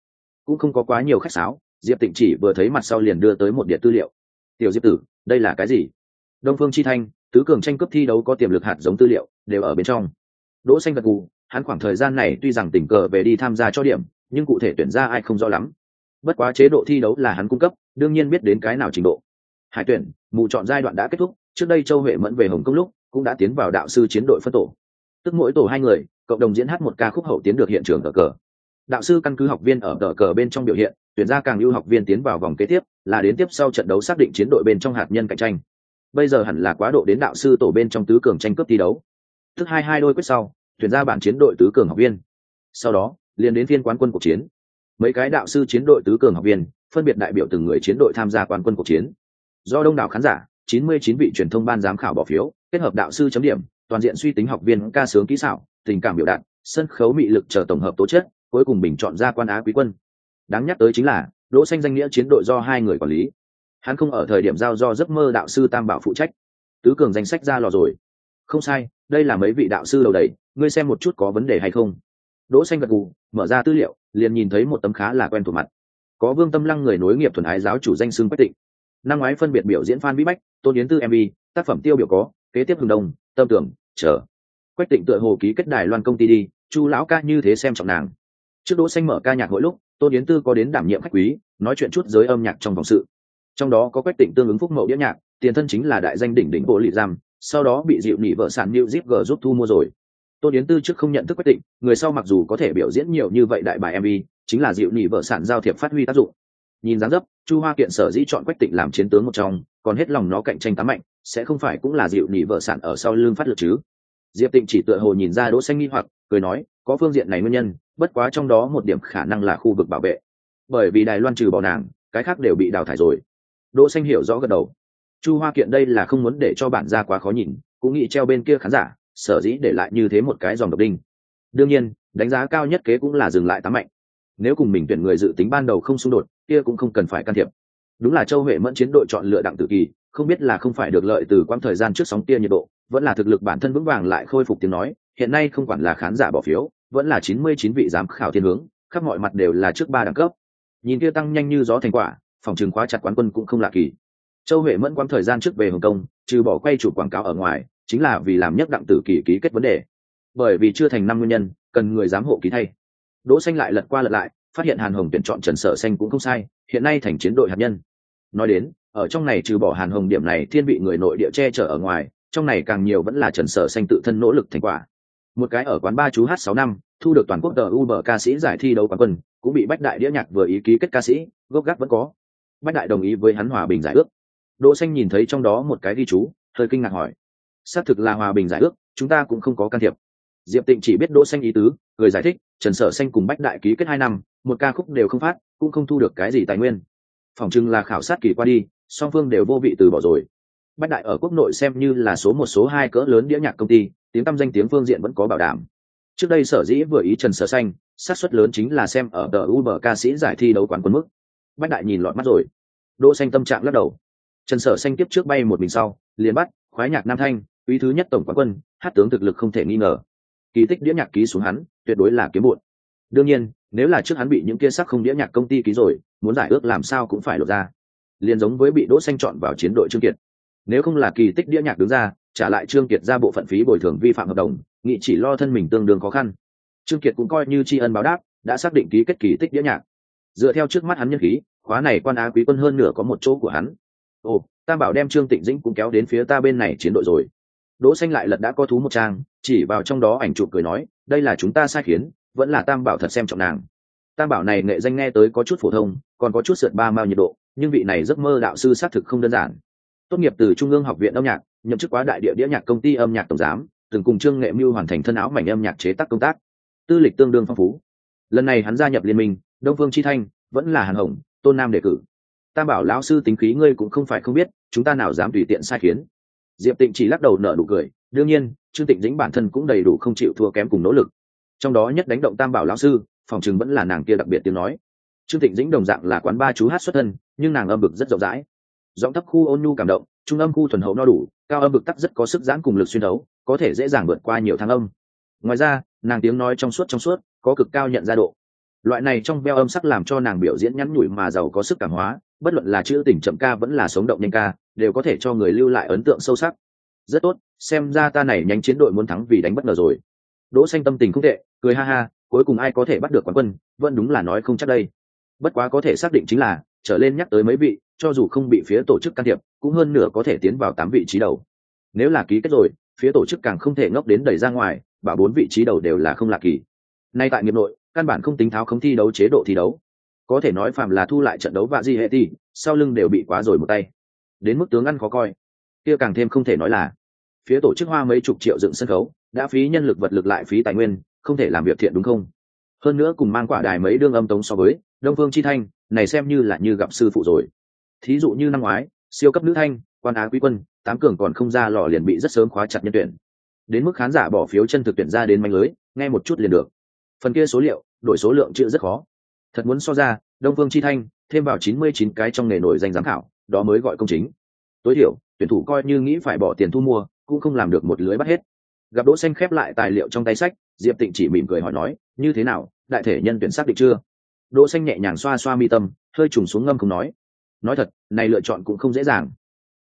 cũng không có quá nhiều khách sáo, diệp tịnh chỉ vừa thấy mặt sau liền đưa tới một điện tư liệu. Tiểu diệp tử, đây là cái gì? Đông phương chi thanh, tứ cường tranh cướp thi đấu có tiềm lực hạt giống tư liệu, đều ở bên trong. Đỗ xanh gật gù, hắn khoảng thời gian này tuy rằng tình cờ về đi tham gia cho điểm, nhưng cụ thể tuyển ra ai không rõ lắm. Bất quá chế độ thi đấu là hắn cung cấp, đương nhiên biết đến cái nào trình độ. Hải tuyển, mù chọn giai đoạn đã kết thúc, trước đây châu huệ mẫn về hồng kông lúc, cũng đã tiến vào đạo sư chiến đội phân tổ. Tức mỗi tổ hai người, cộng đồng diễn hát một ca khúc hậu tiến được hiện trường cờ cờ đạo sư căn cứ học viên ở cờ cờ bên trong biểu hiện, tuyển ra càng ưu học viên tiến vào vòng kế tiếp, là đến tiếp sau trận đấu xác định chiến đội bên trong hạt nhân cạnh tranh. Bây giờ hẳn là quá độ đến đạo sư tổ bên trong tứ cường tranh cướp thi đấu. Tức hai hai đôi quyết sau, tuyển ra bản chiến đội tứ cường học viên. Sau đó, liền đến phiên quán quân cuộc chiến. Mấy cái đạo sư chiến đội tứ cường học viên, phân biệt đại biểu từng người chiến đội tham gia quán quân cuộc chiến. Do đông đảo khán giả 99 vị truyền thông ban giám khảo bỏ phiếu, kết hợp đạo sư chấm điểm, toàn diện suy tính học viên ca sướng kỹ xảo, tình cảm biểu đạt, sân khấu mị lực chờ tổng hợp tố chất cuối cùng bình chọn ra quan á quý quân. Đáng nhắc tới chính là, đỗ xanh danh nghĩa chiến đội do hai người quản lý. Hắn không ở thời điểm giao do giấc mơ đạo sư tam bảo phụ trách. Tứ cường danh sách ra lò rồi. Không sai, đây là mấy vị đạo sư đầu đầy, ngươi xem một chút có vấn đề hay không. Đỗ xanh gật gù, mở ra tư liệu, liền nhìn thấy một tấm khá là quen thuộc mặt. Có vương tâm lăng người nối nghiệp thuần ái giáo chủ danh xưng quách tịnh. Năm ngoái phân biệt biểu diễn phan bí bách, tôn yến tư mv tác phẩm tiêu biểu có, kế tiếp hừng đông, tâm tưởng, chờ. Quách tịnh tựa hồ ký kết đài loan công ty đi, chu lão ca như thế xem trọng nàng trước đỗ xanh mở ca nhạc hội lúc, tôn yến tư có đến đảm nhiệm khách quý, nói chuyện chút giới âm nhạc trong vòng sự. Trong đó có quách tịnh tương ứng phúc mậu đĩa nhạc, tiền thân chính là đại danh đỉnh đỉnh bộ lỵ giam, sau đó bị dịu nỉ vợ sản new zip g giúp thu mua rồi. Tôn yến tư trước không nhận thức quách tịnh người sau mặc dù có thể biểu diễn nhiều như vậy đại bài mv chính là dịu nỉ vợ sản giao thiệp phát huy tác dụng. Nhìn dáng dấp, chu hoa kiện sở dĩ chọn quách tịnh làm chiến tướng một trong, còn hết lòng nó cạnh tranh tám mạnh, sẽ không phải cũng là dịu nỉ vợ sản ở sau lưng phát lực chứ? Diệp tịnh chỉ tựa hồ nhìn ra đỗ xanh nghi hoặc, cười nói, có phương diện này nguyên nhân bất quá trong đó một điểm khả năng là khu vực bảo vệ. Bởi vì đài loan trừ bỏ nàng, cái khác đều bị đào thải rồi. Đỗ xanh hiểu rõ gật đầu. Chu hoa kiện đây là không muốn để cho bản ra quá khó nhìn, cũng nghĩ treo bên kia khán giả, sở dĩ để lại như thế một cái dòng độc đinh. Đương nhiên, đánh giá cao nhất kế cũng là dừng lại tám mạnh. Nếu cùng mình tuyển người dự tính ban đầu không xung đột, kia cũng không cần phải can thiệp. Đúng là châu huệ mẫn chiến đội chọn lựa đặng tử kỳ, không biết là không phải được lợi từ quãng thời gian trước sóng tia nhiệt độ, vẫn là thực lực bản thân vững vàng lại khôi phục tiếng nói, hiện nay không quản là khán giả bỏ phiếu vẫn là chín mươi chín vị giám khảo thiên hướng, khắp mọi mặt đều là trước ba đẳng cấp. Nhìn kia tăng nhanh như gió thành quả, phòng trường khóa chặt quán quân cũng không lạ kỳ. Châu huệ mẫn quãng thời gian trước về hồng kông, trừ bỏ quay chủ quảng cáo ở ngoài, chính là vì làm nhất đặng tử kỳ ký kết vấn đề. Bởi vì chưa thành năm nguyên nhân, cần người giám hộ ký thay. Đỗ xanh lại lật qua lật lại, phát hiện hàn hồng tuyển chọn trần sở xanh cũng không sai, hiện nay thành chiến đội hạt nhân. Nói đến, ở trong này trừ bỏ hàn hồng điểm này, thiên vị người nội địa che chở ở ngoài, trong này càng nhiều vẫn là trần sở xanh tự thân nỗ lực thành quả một cái ở quán ba chú hát sáu năm, thu được toàn quốc tờ uber ca sĩ giải thi đấu quán quân, cũng bị bách đại đĩa nhạc vừa ý ký kết ca sĩ, gốc gác vẫn có. Bách đại đồng ý với hắn hòa bình giải ước. Đỗ xanh nhìn thấy trong đó một cái ghi chú, hơi kinh ngạc hỏi, xác thực là hòa bình giải ước, chúng ta cũng không có can thiệp. Diệp tịnh chỉ biết đỗ xanh ý tứ người giải thích, trần sở xanh cùng bách đại ký kết hai năm, một ca khúc đều không phát, cũng không thu được cái gì tài nguyên. Phỏng chừng là khảo sát kỳ qua đi, song phương đều vô vị từ bỏ rồi. Bách đại ở quốc nội xem như là số một, số hai cỡ lớn đĩa nhạc công ty tiếng tăm danh tiếng phương diện vẫn có bảo đảm. Trước đây sở dĩ vừa ý trần sở xanh, xác suất lớn chính là xem ở tờ uber ca sĩ giải thi đấu quán quân mức. Bách đại nhìn lọt mắt rồi. Đỗ xanh tâm trạng lắc đầu. Trần sở xanh tiếp trước bay một mình sau, liền bắt khoái nhạc nam thanh quý thứ nhất tổng quán quân, hát tướng thực lực không thể nghi ngờ. Kỳ tích đĩa nhạc ký xuống hắn, tuyệt đối là kiếm bụn đương nhiên, nếu là trước hắn bị những kia sắc không đĩa nhạc công ty ký rồi, muốn giải ước làm sao cũng phải lột ra. Liền giống với bị đỗ xanh chọn vào chiến đội trương kiệt. Nếu không là kỳ tích đĩa nhạc đứng ra trả lại trương kiệt ra bộ phận phí bồi thường vi phạm hợp đồng, nghị chỉ lo thân mình tương đương khó khăn. Trương kiệt cũng coi như tri ân báo đáp, đã xác định ký kết kỳ tích đĩa nhạc. Dựa theo trước mắt hắn nhân khí, khóa này quan á quý quân hơn nửa có một chỗ của hắn. Ồ, ta bảo đem trương tịnh dĩnh cũng kéo đến phía ta bên này chiến đội rồi. Đỗ xanh lại lật đã có thú một trang, chỉ vào trong đó ảnh chụp cười nói, đây là chúng ta sai khiến, vẫn là tam bảo thật xem trọng nàng. Tam bảo này nghệ danh nghe tới có chút phổ thông, còn có chút sượt ba mao nhiệt độ, nhưng vị này giấc mơ đạo sư xác thực không đơn giản tốt nghiệp từ trung ương học viện âm nhạc, nhậm chức quá đại địa đĩa nhạc công ty âm nhạc tổng giám, từng cùng trương nghệ mưu hoàn thành thân áo mảnh âm nhạc chế tác công tác. Tư lịch tương đương phong phú. Lần này hắn gia nhập liên minh, đông phương chi thanh, vẫn là hàn hồng, tôn nam đề cử. Tam bảo lão sư tính khí ngươi cũng không phải không biết, chúng ta nào dám tùy tiện sai khiến. Diệp tịnh chỉ lắc đầu nở nụ cười, đương nhiên, trương tịnh dĩnh bản thân cũng đầy đủ không chịu thua kém cùng nỗ lực. Trong đó nhất đánh động tam bảo lão sư, phòng chừng vẫn là nàng kia đặc biệt tiếng nói. Trương tịnh dĩnh đồng dạng là quán ba chú hát xuất thân, nhưng nàng âm vực rất rộng rãi giọng thấp khu ôn nhu cảm động, trung âm khu thuần hậu no đủ, cao âm bực tắc rất có sức giãn cùng lực xuyên đấu có thể dễ dàng vượt qua nhiều thang âm. Ngoài ra, nàng tiếng nói trong suốt trong suốt, có cực cao nhận ra độ. Loại này trong veo âm sắc làm cho nàng biểu diễn nhắn nhủi mà giàu có sức cảm hóa, bất luận là chữ tình chậm ca vẫn là sống động nhanh ca, đều có thể cho người lưu lại ấn tượng sâu sắc. Rất tốt, xem ra ta này nhanh chiến đội muốn thắng vì đánh bất ngờ rồi. Đỗ xanh tâm tình không tệ, cười ha ha, cuối cùng ai có thể bắt được quán quân, vẫn đúng là nói không chắc đây. Bất quá có thể xác định chính là trở lên nhắc tới mấy vị, cho dù không bị phía tổ chức can thiệp, cũng hơn nửa có thể tiến vào tám vị trí đầu. Nếu là ký kết rồi, phía tổ chức càng không thể ngốc đến đẩy ra ngoài, và bốn vị trí đầu đều là không lạc kỳ. Nay tại nghiệp nội, căn bản không tính tháo không thi đấu chế độ thi đấu. Có thể nói phạm là thu lại trận đấu và di hệ thi sau lưng đều bị quá rồi một tay. Đến mức tướng ăn khó coi. Kia càng thêm không thể nói là, phía tổ chức hoa mấy chục triệu dựng sân khấu, đã phí nhân lực vật lực lại phí tài nguyên, không thể làm việc thiện đúng không? Hơn nữa cùng mang quả đài mấy đương âm tống so với, đông phương chi thanh này xem như là như gặp sư phụ rồi. Thí dụ như năm ngoái, siêu cấp nữ thanh, quan á quý quân, tám cường còn không ra lò liền bị rất sớm khóa chặt nhân tuyển. Đến mức khán giả bỏ phiếu chân thực tuyển ra đến manh lưới, nghe một chút liền được. Phần kia số liệu, đổi số lượng chữ rất khó. Thật muốn so ra, đông phương chi thanh, thêm vào chín mươi chín cái trong nghề nổi danh giám khảo, đó mới gọi công chính. Tối thiểu, tuyển thủ coi như nghĩ phải bỏ tiền thu mua, cũng không làm được một lưới bắt hết. Gặp đỗ xanh khép lại tài liệu trong tay sách, diệp tịnh chỉ mỉm cười hỏi nói, như thế nào, đại thể nhân tuyển xác định chưa? Đỗ xanh nhẹ nhàng xoa xoa mi tâm, hơi trùng xuống ngâm không nói. Nói thật, này lựa chọn cũng không dễ dàng.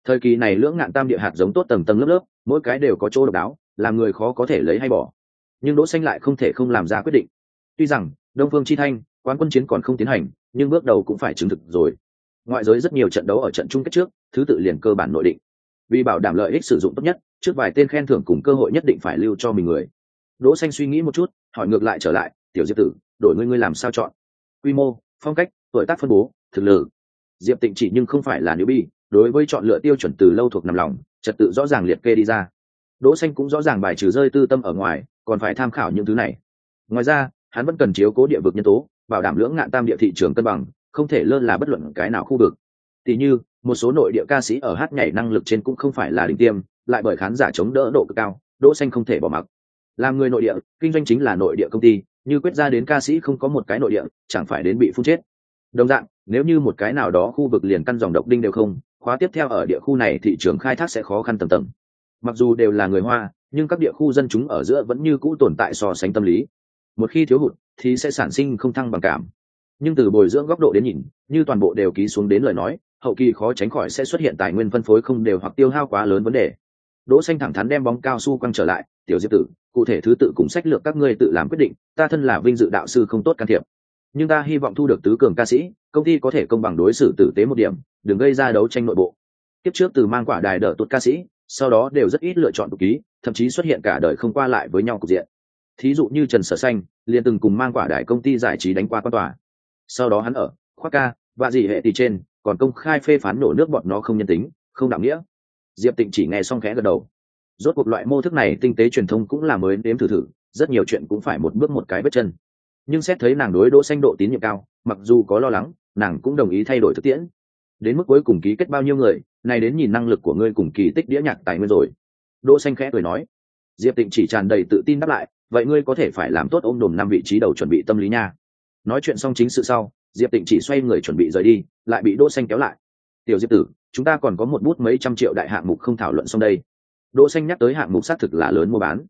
Thời kỳ này lưỡng ngạn tam địa hạt giống tốt tầng tầng lớp lớp, mỗi cái đều có chỗ độc đáo, làm người khó có thể lấy hay bỏ. Nhưng đỗ xanh lại không thể không làm ra quyết định. Tuy rằng, đông phương chi thanh, quán quân chiến còn không tiến hành, nhưng bước đầu cũng phải chứng thực rồi. Ngoại giới rất nhiều trận đấu ở trận chung kết trước, thứ tự liền cơ bản nội định. Vì bảo đảm lợi ích sử dụng tốt nhất, trước vài tên khen thưởng cùng cơ hội nhất định phải lưu cho mình người. Đỗ xanh suy nghĩ một chút, hỏi ngược lại trở lại, tiểu diệp tử, đổi ngươi ngươi làm sao chọn? Quy mô, phong cách, tuổi tác phân bố, thực lực. Diệp tịnh chỉ nhưng không phải là nữ bi, đối với chọn lựa tiêu chuẩn từ lâu thuộc nằm lòng, trật tự rõ ràng liệt kê đi ra. Đỗ xanh cũng rõ ràng bài trừ rơi tư tâm ở ngoài, còn phải tham khảo những thứ này. Ngoài ra, hắn vẫn cần chiếu cố địa vực nhân tố, bảo đảm lưỡng ngạn tam địa thị trường cân bằng, không thể lơ là bất luận cái nào khu vực. Tỷ như, một số nội địa ca sĩ ở hát nhảy năng lực trên cũng không phải là đỉnh tiêm, lại bởi khán giả chống đỡ độ cực cao, đỗ xanh không thể bỏ mặc. Làm người nội địa, kinh doanh chính là nội địa công ty như quyết ra đến ca sĩ không có một cái nội địa, chẳng phải đến bị phun chết. Đồng dạng, nếu như một cái nào đó khu vực liền căn dòng độc đinh đều không, khóa tiếp theo ở địa khu này thị trường khai thác sẽ khó khăn tầm tầng mặc dù đều là người hoa, nhưng các địa khu dân chúng ở giữa vẫn như cũ tồn tại so sánh tâm lý. Một khi thiếu hụt, thì sẽ sản sinh không thăng bằng cảm. Nhưng từ bồi dưỡng góc độ đến nhìn, như toàn bộ đều ký xuống đến lời nói, hậu kỳ khó tránh khỏi sẽ xuất hiện tài nguyên phân phối không đều hoặc tiêu hao quá lớn vấn đề. Đỗ xanh thẳng thắn đem bóng cao su quăng trở lại, tiểu diệp tử cụ thể thứ tự cùng sách lược các ngươi tự làm quyết định, ta thân là vinh dự đạo sư không tốt can thiệp. Nhưng ta hy vọng thu được tứ cường ca sĩ, công ty có thể công bằng đối xử tử tế một điểm, đừng gây ra đấu tranh nội bộ. Tiếp trước từ mang quả đài đỡ tốt ca sĩ, sau đó đều rất ít lựa chọn tục ký, thậm chí xuất hiện cả đời không qua lại với nhau cục diện. Thí dụ như trần sở xanh, liền từng cùng mang quả đài công ty giải trí đánh qua quan tòa. Sau đó hắn ở, khoác ca và gì hệ thì trên, còn công khai phê phán nổ nước bọn nó không nhân tính, không đạo nghĩa. Diệp tịnh chỉ nghe xong khẽ gật đầu rốt cuộc loại mô thức này tinh tế truyền thông cũng là mới nếm thử thử, rất nhiều chuyện cũng phải một bước một cái vết chân. Nhưng xét thấy nàng đối đỗ xanh độ tín nhiệm cao, mặc dù có lo lắng, nàng cũng đồng ý thay đổi thực tiễn. Đến mức cuối cùng ký kết bao nhiêu người, này đến nhìn năng lực của ngươi cùng kỳ tích đĩa nhạc tài nguyên rồi. Đỗ xanh khẽ cười nói. Diệp tịnh chỉ tràn đầy tự tin đáp lại, vậy ngươi có thể phải làm tốt ôm đồm năm vị trí đầu chuẩn bị tâm lý nha. Nói chuyện xong chính sự sau, diệp tịnh chỉ xoay người chuẩn bị rời đi, lại bị đỗ xanh kéo lại. Tiểu diệp tử, chúng ta còn có một bút mấy trăm triệu đại hạng mục không thảo luận xong đây đỗ xanh nhắc tới hạng mục xác thực là lớn mua bán.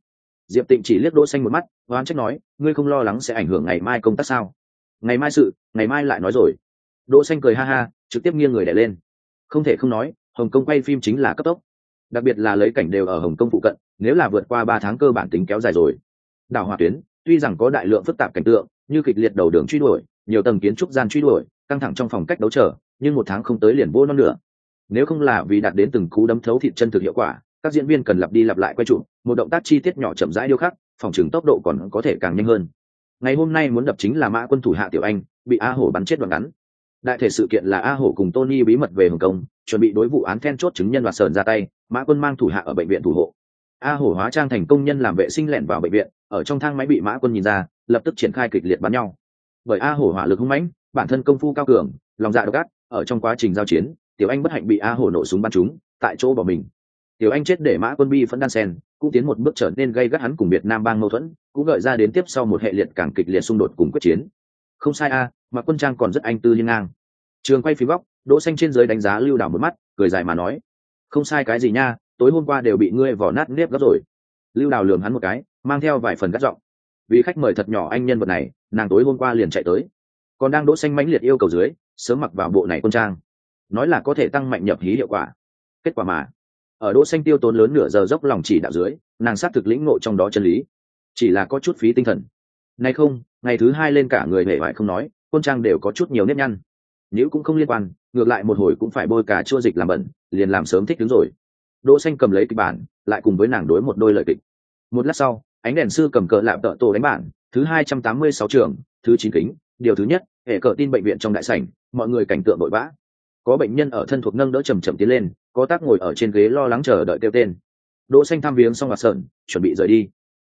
Diệp tịnh chỉ liếc đỗ xanh một mắt, oán trách nói, ngươi không lo lắng sẽ ảnh hưởng ngày mai công tác sao? Ngày mai sự, ngày mai lại nói rồi. Đỗ xanh cười ha ha, trực tiếp nghiêng người đè lên. Không thể không nói, hồng kông quay phim chính là cấp tốc. Đặc biệt là lấy cảnh đều ở hồng kông phụ cận, nếu là vượt qua ba tháng cơ bản tính kéo dài rồi. Đảo hòa tuyến, tuy rằng có đại lượng phức tạp cảnh tượng, như kịch liệt đầu đường truy đuổi, nhiều tầng kiến trúc gian truy đuổi, căng thẳng trong phòng cách đấu trở nhưng một tháng không tới liền vô non nữa nếu không là vì đạt đến từng cú đấm thấu thịt chân thực hiệu quả các diễn viên cần lặp đi lặp lại quay trụ một động tác chi tiết nhỏ chậm rãi điêu khắc, phòng trường tốc độ còn có thể càng nhanh hơn. Ngày hôm nay muốn đập chính là mã quân thủ hạ tiểu anh, bị a hổ bắn chết đoạn ngắn. Đại thể sự kiện là a hổ cùng tony bí mật về hồng kông, chuẩn bị đối vụ án then chốt chứng nhân và sờn ra tay, mã quân mang thủ hạ ở bệnh viện thủ hộ. A hổ hóa trang thành công nhân làm vệ sinh lẻn vào bệnh viện, ở trong thang máy bị mã quân nhìn ra, lập tức triển khai kịch liệt bắn nhau. Bởi a hổ hỏa lực hung mãnh, bản thân công phu cao cường, lòng dạ độc ác, ở trong quá trình giao chiến, tiểu anh bất hạnh bị a hổ nổ súng bắn trúng, tại chỗ bỏ mình tiểu anh chết để mã quân bi vẫn đan sen cũng tiến một bước trở nên gây gắt hắn cùng việt nam bang mâu thuẫn, cũng gợi ra đến tiếp sau một hệ liệt càng kịch liệt xung đột cùng quyết chiến. Không sai a, mà quân trang còn rất anh tư liên ngang. Trường quay phí góc, đỗ xanh trên dưới đánh giá lưu đảo một mắt, cười dài mà nói, không sai cái gì nha, tối hôm qua đều bị ngươi vỏ nát nếp gấp rồi. Lưu đào lườm hắn một cái, mang theo vài phần gắt giọng, vì khách mời thật nhỏ anh nhân vật này, nàng tối hôm qua liền chạy tới. Còn đang đỗ xanh mãnh liệt yêu cầu dưới, sớm mặc vào bộ này quân trang. Nói là có thể tăng mạnh nhập hí hiệu quả. Kết quả mà ở đỗ xanh tiêu tốn lớn nửa giờ dốc lòng chỉ đạo dưới, nàng sát thực lĩnh ngộ trong đó chân lý. Chỉ là có chút phí tinh thần. Nay không, ngày thứ hai lên cả người hệ hoại không nói, quân trang đều có chút nhiều nếp nhăn. Nếu cũng không liên quan, ngược lại một hồi cũng phải bôi cả chua dịch làm bẩn, liền làm sớm thích đứng rồi. Đỗ xanh cầm lấy kịch bản, lại cùng với nàng đối một đôi lời kịch. Một lát sau, ánh đèn sư cầm cờ lạm tợ tổ đánh bản, thứ hai trăm tám mươi sáu trường, thứ chín kính, điều thứ nhất, hệ cờ tin bệnh viện trong đại sảnh, mọi người cảnh tượng vội vã có bệnh nhân ở thân thuộc nâng đỡ chầm chậm tiến lên, có tác ngồi ở trên ghế lo lắng chờ đợi kêu tên. Đỗ xanh thăm viếng xong và sợn chuẩn bị rời đi.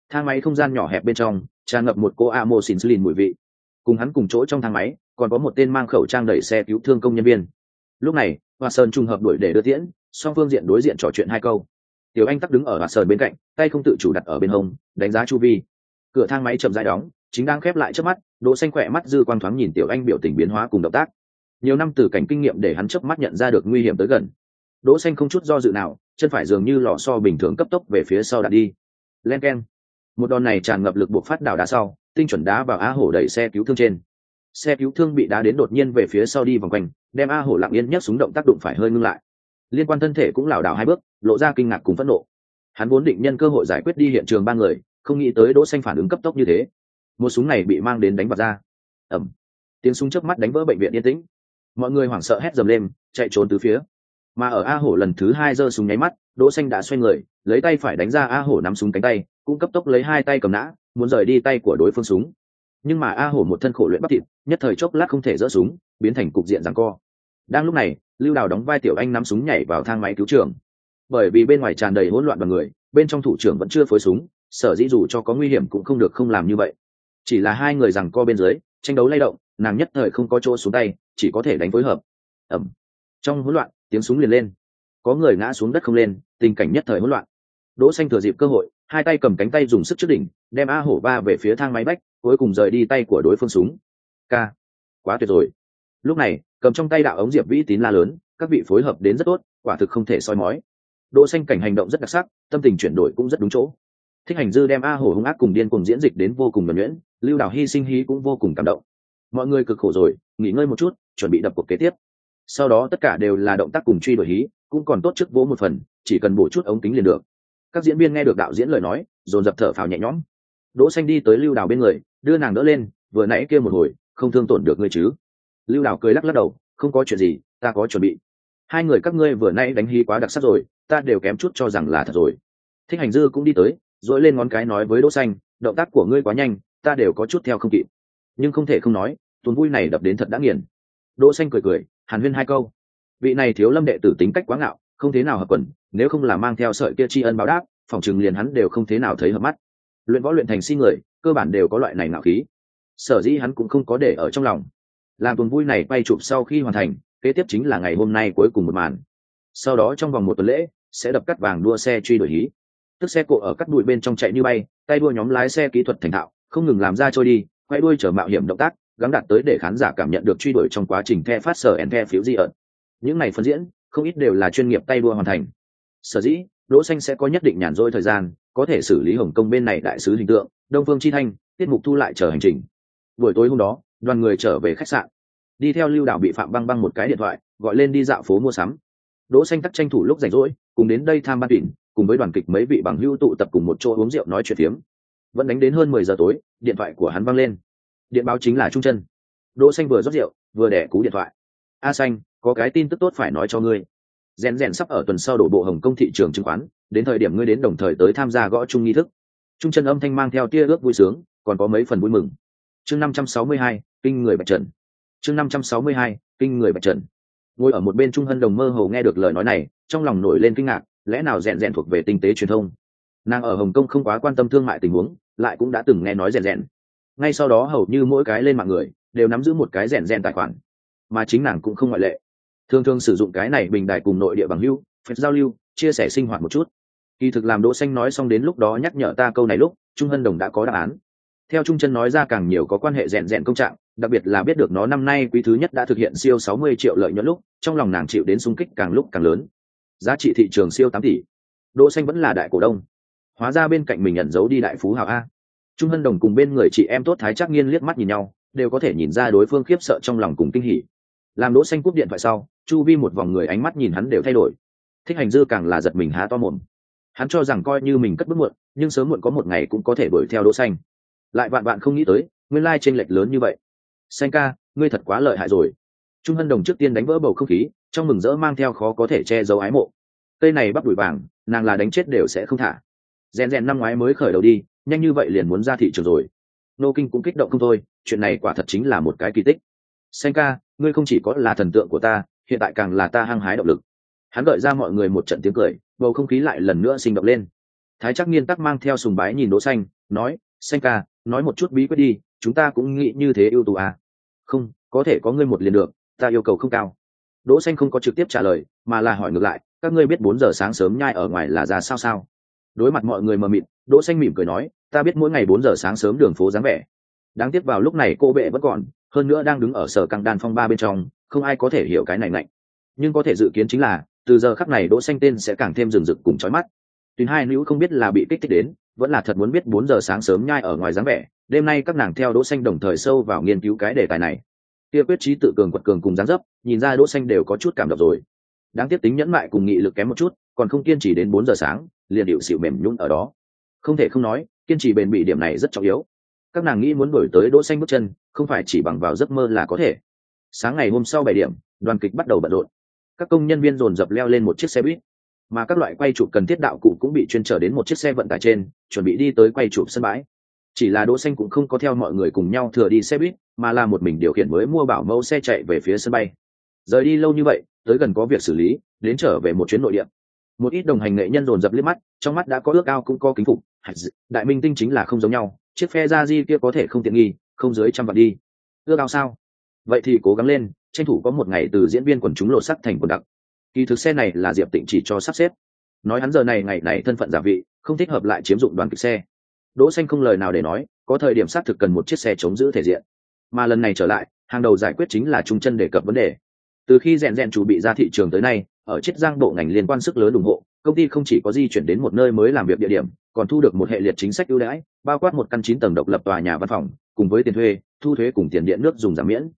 Thang máy không gian nhỏ hẹp bên trong, tràn ngập một cô amoxicillin mùi vị. Cùng hắn cùng chỗ trong thang máy, còn có một tên mang khẩu trang đẩy xe cứu thương công nhân viên. Lúc này hoa sơn trùng hợp đuổi để đưa tiễn, song phương diện đối diện trò chuyện hai câu. Tiểu anh tắc đứng ở hoa sơn bên cạnh, tay không tự chủ đặt ở bên hông, đánh giá chu vi. Cửa thang máy chậm rãi đóng, chính đang khép lại trước mắt, đỗ xanh khỏe mắt dư quang thoáng nhìn tiểu anh biểu tình biến hóa cùng động tác nhiều năm từ cảnh kinh nghiệm để hắn chớp mắt nhận ra được nguy hiểm tới gần. Đỗ xanh không chút do dự nào chân phải dường như lò xo bình thường cấp tốc về phía sau đặt đi. Len keng. Một đòn này tràn ngập lực buộc phát đảo đá sau tinh chuẩn đá vào á hổ đẩy xe cứu thương trên. Xe cứu thương bị đá đến đột nhiên về phía sau đi vòng quanh đem a hổ lặng yên nhất súng động tác động phải hơi ngưng lại. Liên quan thân thể cũng lảo đảo hai bước lộ ra kinh ngạc cùng phẫn nộ. Hắn vốn định nhân cơ hội giải quyết đi hiện trường ba người không nghĩ tới đỗ xanh phản ứng cấp tốc như thế. Một súng này bị mang đến đánh vào ra ầm, tiếng súng chớp mắt đánh vỡ bệnh viện yên tĩnh mọi người hoảng sợ hét dầm lên, chạy trốn từ phía. Mà ở a hổ lần thứ hai giơ súng nháy mắt, đỗ xanh đã xoay người, lấy tay phải đánh ra a hổ nắm súng cánh tay, cũng cấp tốc lấy hai tay cầm nã, muốn rời đi tay của đối phương súng. Nhưng mà a hổ một thân khổ luyện bắp thịt, nhất thời chốc lát không thể dỡ súng, biến thành cục diện giằng co. Đang lúc này, lưu đào đóng vai tiểu anh nắm súng nhảy vào thang máy cứu trường. Bởi vì bên ngoài tràn đầy hỗn loạn bằng người, bên trong thủ trưởng vẫn chưa phối súng, sở dĩ dù cho có nguy hiểm cũng không được không làm như vậy. Chỉ là hai người rằng co bên dưới, tranh đấu lay động, nàng nhất thời không có chỗ xuống tay chỉ có thể đánh phối hợp. Ẩm trong hỗn loạn, tiếng súng liền lên. Có người ngã xuống đất không lên, tình cảnh nhất thời hỗn loạn. Đỗ xanh thừa dịp cơ hội, hai tay cầm cánh tay dùng sức trước đỉnh, đem a hổ ba về phía thang máy bách, cuối cùng rời đi tay của đối phương súng. K. Quá tuyệt rồi. Lúc này, cầm trong tay đạo ống diệp vĩ tín la lớn, các vị phối hợp đến rất tốt, quả thực không thể soi mói. Đỗ xanh cảnh hành động rất đặc sắc, tâm tình chuyển đổi cũng rất đúng chỗ. Thích hành dư đem a hổ hung ác cùng điên cùng diễn dịch đến vô cùng nhuần nhuyễn, lưu đảo hy sinh hí cũng vô cùng cảm động. Mọi người cực khổ rồi, nghỉ ngơi một chút chuẩn bị đập cuộc kế tiếp. Sau đó tất cả đều là động tác cùng truy đuổi hí, cũng còn tốt trước vỗ một phần, chỉ cần bổ chút ống kính liền được. Các diễn viên nghe được đạo diễn lời nói, dồn dập thở phào nhẹ nhõm. Đỗ xanh đi tới lưu đào bên người, đưa nàng đỡ lên, vừa nãy kia một hồi, không thương tổn được ngươi chứ? Lưu đào cười lắc lắc đầu, không có chuyện gì, ta có chuẩn bị. Hai người các ngươi vừa nãy đánh hí quá đặc sắc rồi, ta đều kém chút cho rằng là thật rồi. Thích hành dư cũng đi tới dỗi lên ngón cái nói với đỗ xanh, động tác của ngươi quá nhanh, ta đều có chút theo không kịp. Nhưng không thể không nói, tuần vui này đập đến thật đã nghiền đỗ xanh cười cười, hàn huyên hai câu. Vị này thiếu lâm đệ tử tính cách quá ngạo, không thế nào hợp quần, nếu không là mang theo sợi kia tri ân báo đáp, phòng trường liền hắn đều không thế nào thấy hợp mắt. Luyện võ luyện thành si người, cơ bản đều có loại này ngạo khí. Sở dĩ hắn cũng không có để ở trong lòng. Làm tuần vui này bay chụp sau khi hoàn thành, kế tiếp chính là ngày hôm nay cuối cùng một màn. Sau đó trong vòng một tuần lễ, sẽ đập cắt vàng đua xe truy đuổi hí. Tức xe cộ ở cắt bụi bên trong chạy như bay, tay đua nhóm lái xe kỹ thuật thành thạo, không ngừng làm ra trôi đi, quay đuôi chở mạo hiểm động tác gắng đạt tới để khán giả cảm nhận được truy đuổi trong quá trình the phát sở and the phiếu di ợn những này phân diễn, không ít đều là chuyên nghiệp tay đua hoàn thành. Sở dĩ, đỗ xanh sẽ có nhất định nhàn rỗi thời gian, có thể xử lý hồng kông bên này đại sứ hình tượng, đông phương chi thanh, tiết mục thu lại chờ hành trình. Buổi tối hôm đó, đoàn người trở về khách sạn. Đi theo lưu đạo bị phạm băng băng một cái điện thoại, gọi lên đi dạo phố mua sắm. Đỗ xanh tắc tranh thủ lúc rảnh rỗi, cùng đến đây tham ban tuyển cùng với đoàn kịch mấy vị bằng hữu tụ tập cùng một chỗ uống rượu nói chuyện phiếm. Vẫn đánh đến hơn mười giờ tối, điện thoại của hắn vang lên điện báo chính là trung chân. Đỗ xanh vừa rót rượu, vừa đẻ cú điện thoại. A xanh, có cái tin tức tốt phải nói cho ngươi. Rèn rèn sắp ở tuần sau đổ bộ hồng công thị trường chứng khoán, đến thời điểm ngươi đến đồng thời tới tham gia gõ chung nghi thức. Trung chân âm thanh mang theo tia ước vui sướng, còn có mấy phần vui mừng. Chương năm trăm sáu mươi hai, kinh người bạch trần. Chương năm trăm sáu mươi hai, kinh người bạch trần. Ngồi ở một bên trung hân đồng mơ hồ nghe được lời nói này, trong lòng nổi lên kinh ngạc, lẽ nào rèn rèn thuộc về tinh tế truyền thông? Nàng ở hồng kông không quá quan tâm thương mại tình huống, lại cũng đã từng nghe nói rèn rèn ngay sau đó hầu như mỗi cái lên mạng người đều nắm giữ một cái rèn rèn tài khoản, mà chính nàng cũng không ngoại lệ. Thường thường sử dụng cái này bình đại cùng nội địa bằng lưu phép giao lưu, chia sẻ sinh hoạt một chút. Kỳ thực làm đỗ xanh nói xong đến lúc đó nhắc nhở ta câu này lúc, trung hân đồng đã có đáp án. Theo trung chân nói ra càng nhiều có quan hệ rèn rèn công trạng, đặc biệt là biết được nó năm nay quý thứ nhất đã thực hiện siêu 60 triệu lợi nhuận lúc, trong lòng nàng chịu đến sung kích càng lúc càng lớn. Giá trị thị trường siêu 8 tỷ. Đỗ xanh vẫn là đại cổ đông. Hóa ra bên cạnh mình nhận dấu đi đại phú hào a trung hân đồng cùng bên người chị em tốt thái Trắc nghiên liếc mắt nhìn nhau, đều có thể nhìn ra đối phương khiếp sợ trong lòng cùng kinh hỉ. Làm đỗ xanh cúp điện thoại sau, chu vi một vòng người ánh mắt nhìn hắn đều thay đổi. Thích hành dư càng là giật mình há to mồm. Hắn cho rằng coi như mình cất bước muộn, nhưng sớm muộn có một ngày cũng có thể đuổi theo đỗ xanh. Lại vạn bạn không nghĩ tới, nguyên lai trên lệch lớn như vậy. Xanh ca, ngươi thật quá lợi hại rồi. Trung hân đồng trước tiên đánh vỡ bầu không khí, trong mừng rỡ mang theo khó có thể che giấu ái mộ. Cây này bắp đuổi vàng, nàng là đánh chết đều sẽ không thả. Rèn rèn năm ngoái mới khởi đầu đi nhanh như vậy liền muốn ra thị trường rồi. Nô kinh cũng kích động không thôi chuyện này quả thật chính là một cái kỳ tích. Senka, ca ngươi không chỉ có là thần tượng của ta hiện tại càng là ta hăng hái động lực. Hắn gợi ra mọi người một trận tiếng cười bầu không khí lại lần nữa sinh động lên. Thái chắc nghiên tắc mang theo sùng bái nhìn đỗ xanh nói xanh ca nói một chút bí quyết đi chúng ta cũng nghĩ như thế ưu tú à? Không có thể có ngươi một liền được ta yêu cầu không cao. Đỗ xanh không có trực tiếp trả lời mà là hỏi ngược lại các ngươi biết bốn giờ sáng sớm nhai ở ngoài là ra sao sao? Đối mặt mọi người mờ mịt đỗ xanh mỉm cười nói, ta biết mỗi ngày bốn giờ sáng sớm đường phố dáng vẻ. Đáng tiếc vào lúc này cô bệ vẫn còn, hơn nữa đang đứng ở sở căng đan phong ba bên trong, không ai có thể hiểu cái này lạnh nhưng có thể dự kiến chính là, từ giờ khắc này đỗ xanh tên sẽ càng thêm rừng rực cùng chói mắt. Tuyến hai nữ không biết là bị kích thích đến, vẫn là thật muốn biết bốn giờ sáng sớm nhai ở ngoài dáng vẻ. Đêm nay các nàng theo đỗ xanh đồng thời sâu vào nghiên cứu cái đề tài này. Kia quyết trí tự cường quật cường cùng dáng dấp, nhìn ra đỗ xanh đều có chút cảm động rồi. Đáng tiếc tính nhẫn mại cùng nghị lực kém một chút, còn không kiên trì đến bốn giờ sáng, liền điệu xỉu mềm nhún ở đó không thể không nói, kiên trì bền bỉ điểm này rất trọng yếu. Các nàng nghĩ muốn đổi tới đỗ xanh bước chân, không phải chỉ bằng vào giấc mơ là có thể. Sáng ngày hôm sau bảy điểm, đoàn kịch bắt đầu bận rộn. Các công nhân viên dồn dập leo lên một chiếc xe buýt. Mà các loại quay chụp cần thiết đạo cụ cũng bị chuyên trở đến một chiếc xe vận tải trên, chuẩn bị đi tới quay chụp sân bãi. Chỉ là đỗ xanh cũng không có theo mọi người cùng nhau thừa đi xe buýt, mà là một mình điều khiển mới mua bảo mẫu xe chạy về phía sân bay. Rời đi lâu như vậy, tới gần có việc xử lý, đến trở về một chuyến nội địa một ít đồng hành nghệ nhân dồn dập liếc mắt, trong mắt đã có ước ao cũng có kính phục. Đại minh tinh chính là không giống nhau, chiếc phe ra di kia có thể không tiện nghi, không dưới trăm vạn đi. Ước ao sao? Vậy thì cố gắng lên, tranh thủ có một ngày từ diễn viên quần chúng lộ sắc thành quần đặc. Kỳ thực xe này là diệp tịnh chỉ cho sắp xếp. Nói hắn giờ này ngày này thân phận giả vị, không thích hợp lại chiếm dụng đoàn kịch xe. Đỗ xanh không lời nào để nói, có thời điểm xác thực cần một chiếc xe chống giữ thể diện. Mà lần này trở lại, hàng đầu giải quyết chính là trung chân đề cập vấn đề. Từ khi rèn rèn chủ bị ra thị trường tới nay ở chiết giang bộ ngành liên quan sức lớn ủng hộ, công ty không chỉ có di chuyển đến một nơi mới làm việc địa điểm, còn thu được một hệ liệt chính sách ưu đãi, bao quát một căn chín tầng độc lập tòa nhà văn phòng, cùng với tiền thuê, thu thuế cùng tiền điện nước dùng giảm miễn.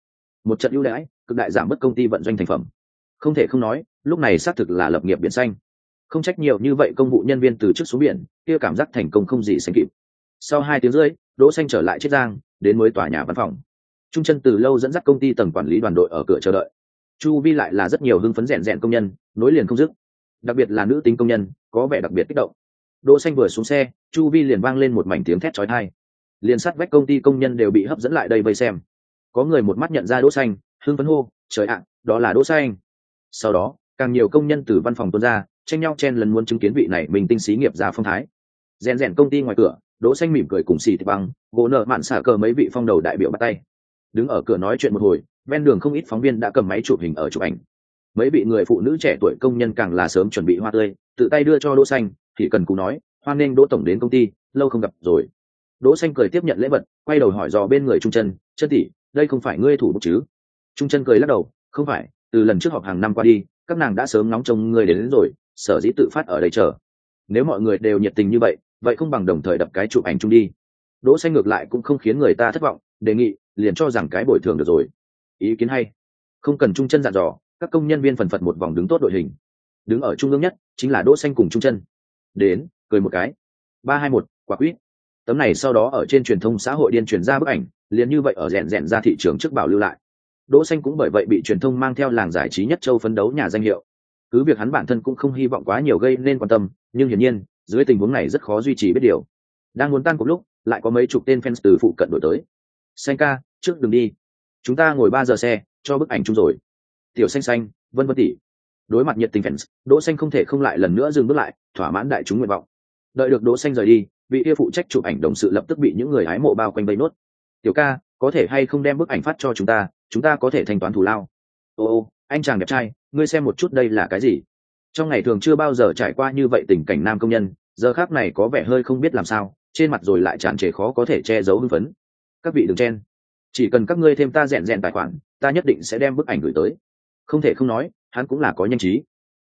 Một trận ưu đãi, cực đại giảm bớt công ty vận doanh thành phẩm. Không thể không nói, lúc này xác thực là lập nghiệp biển xanh. Không trách nhiều như vậy công vụ nhân viên từ trước xuống biển, kia cảm giác thành công không gì sánh kịp. Sau hai tiếng rưỡi, đỗ xanh trở lại chiết giang, đến mới tòa nhà văn phòng. Trung chân từ lâu dẫn dắt công ty tầng quản lý đoàn đội ở cửa chờ đợi chu vi lại là rất nhiều hưng phấn rèn rèn công nhân, nối liền không dứt. Đặc biệt là nữ tính công nhân, có vẻ đặc biệt kích động. Đỗ xanh vừa xuống xe, chu vi liền vang lên một mảnh tiếng thét chói tai. Liền sát vách công ty công nhân đều bị hấp dẫn lại đây vây xem. Có người một mắt nhận ra đỗ xanh, hưng phấn hô, trời ạ, đó là đỗ xanh. Sau đó, càng nhiều công nhân từ văn phòng tuôn ra, tranh nhau chen lần muốn chứng kiến vị này mình tinh xí nghiệp ra phong thái. Rèn rèn công ty ngoài cửa, đỗ xanh mỉm cười cùng xì thịt băng, gỗ nợ mạn xả cờ mấy vị phong đầu đại biểu bắt tay. Đứng ở cửa nói chuyện một hồi ven đường không ít phóng viên đã cầm máy chụp hình ở chụp ảnh. Mấy vị người phụ nữ trẻ tuổi công nhân càng là sớm chuẩn bị hoa tươi tự tay đưa cho đỗ xanh thì cần cú nói hoan nghênh đỗ tổng đến công ty lâu không gặp rồi. Đỗ xanh cười tiếp nhận lễ vật quay đầu hỏi dò bên người trung chân chân tỷ đây không phải ngươi thủ bút chứ? Trung chân cười lắc đầu không phải từ lần trước họp hàng năm qua đi các nàng đã sớm nóng trông ngươi đến, đến rồi sở dĩ tự phát ở đây chờ. Nếu mọi người đều nhiệt tình như vậy vậy không bằng đồng thời đập cái chụp ảnh chung đi. Đỗ xanh ngược lại cũng không khiến người ta thất vọng đề nghị liền cho rằng cái bồi thường được rồi ý kiến hay. Không cần trung chân dặn dò, các công nhân viên phần phật một vòng đứng tốt đội hình. Đứng ở trung ương nhất chính là đỗ xanh cùng trung chân. Đến, cười một cái. Ba hai một, quả quýt tấm này sau đó ở trên truyền thông xã hội điên truyền ra bức ảnh, liền như vậy ở rèn rèn ra thị trường trước bảo lưu lại. Đỗ xanh cũng bởi vậy bị truyền thông mang theo làng giải trí nhất châu phấn đấu nhà danh hiệu. Cứ việc hắn bản thân cũng không hy vọng quá nhiều gây nên quan tâm, nhưng hiển nhiên, dưới tình huống này rất khó duy trì biết điều. Đang muốn tan cùng lúc, lại có mấy chục tên fans từ phụ cận đổi tới. Xanh ca, trước đừng đi chúng ta ngồi ba giờ xe, cho bức ảnh chung rồi. Tiểu xanh xanh, vân vân tỷ đối mặt nhiệt tình fans, đỗ xanh không thể không lại lần nữa dừng bước lại, thỏa mãn đại chúng nguyện vọng. Đợi được đỗ xanh rời đi, vị kia phụ trách chụp ảnh đồng sự lập tức bị những người hái mộ bao quanh vây nốt. Tiểu ca, có thể hay không đem bức ảnh phát cho chúng ta chúng ta có thể thanh toán thù lao. Ô ô, anh chàng đẹp trai, ngươi xem một chút đây là cái gì? Trong ngày thường chưa bao giờ trải qua như vậy tình cảnh nam công nhân, giờ khác này có vẻ hơi không biết làm sao, trên mặt rồi lại tràn trề khó có thể che giấu hưng phấn. Các vị đừng chen chỉ cần các ngươi thêm ta rèn rèn tài khoản, ta nhất định sẽ đem bức ảnh gửi tới. Không thể không nói, hắn cũng là có nhanh trí.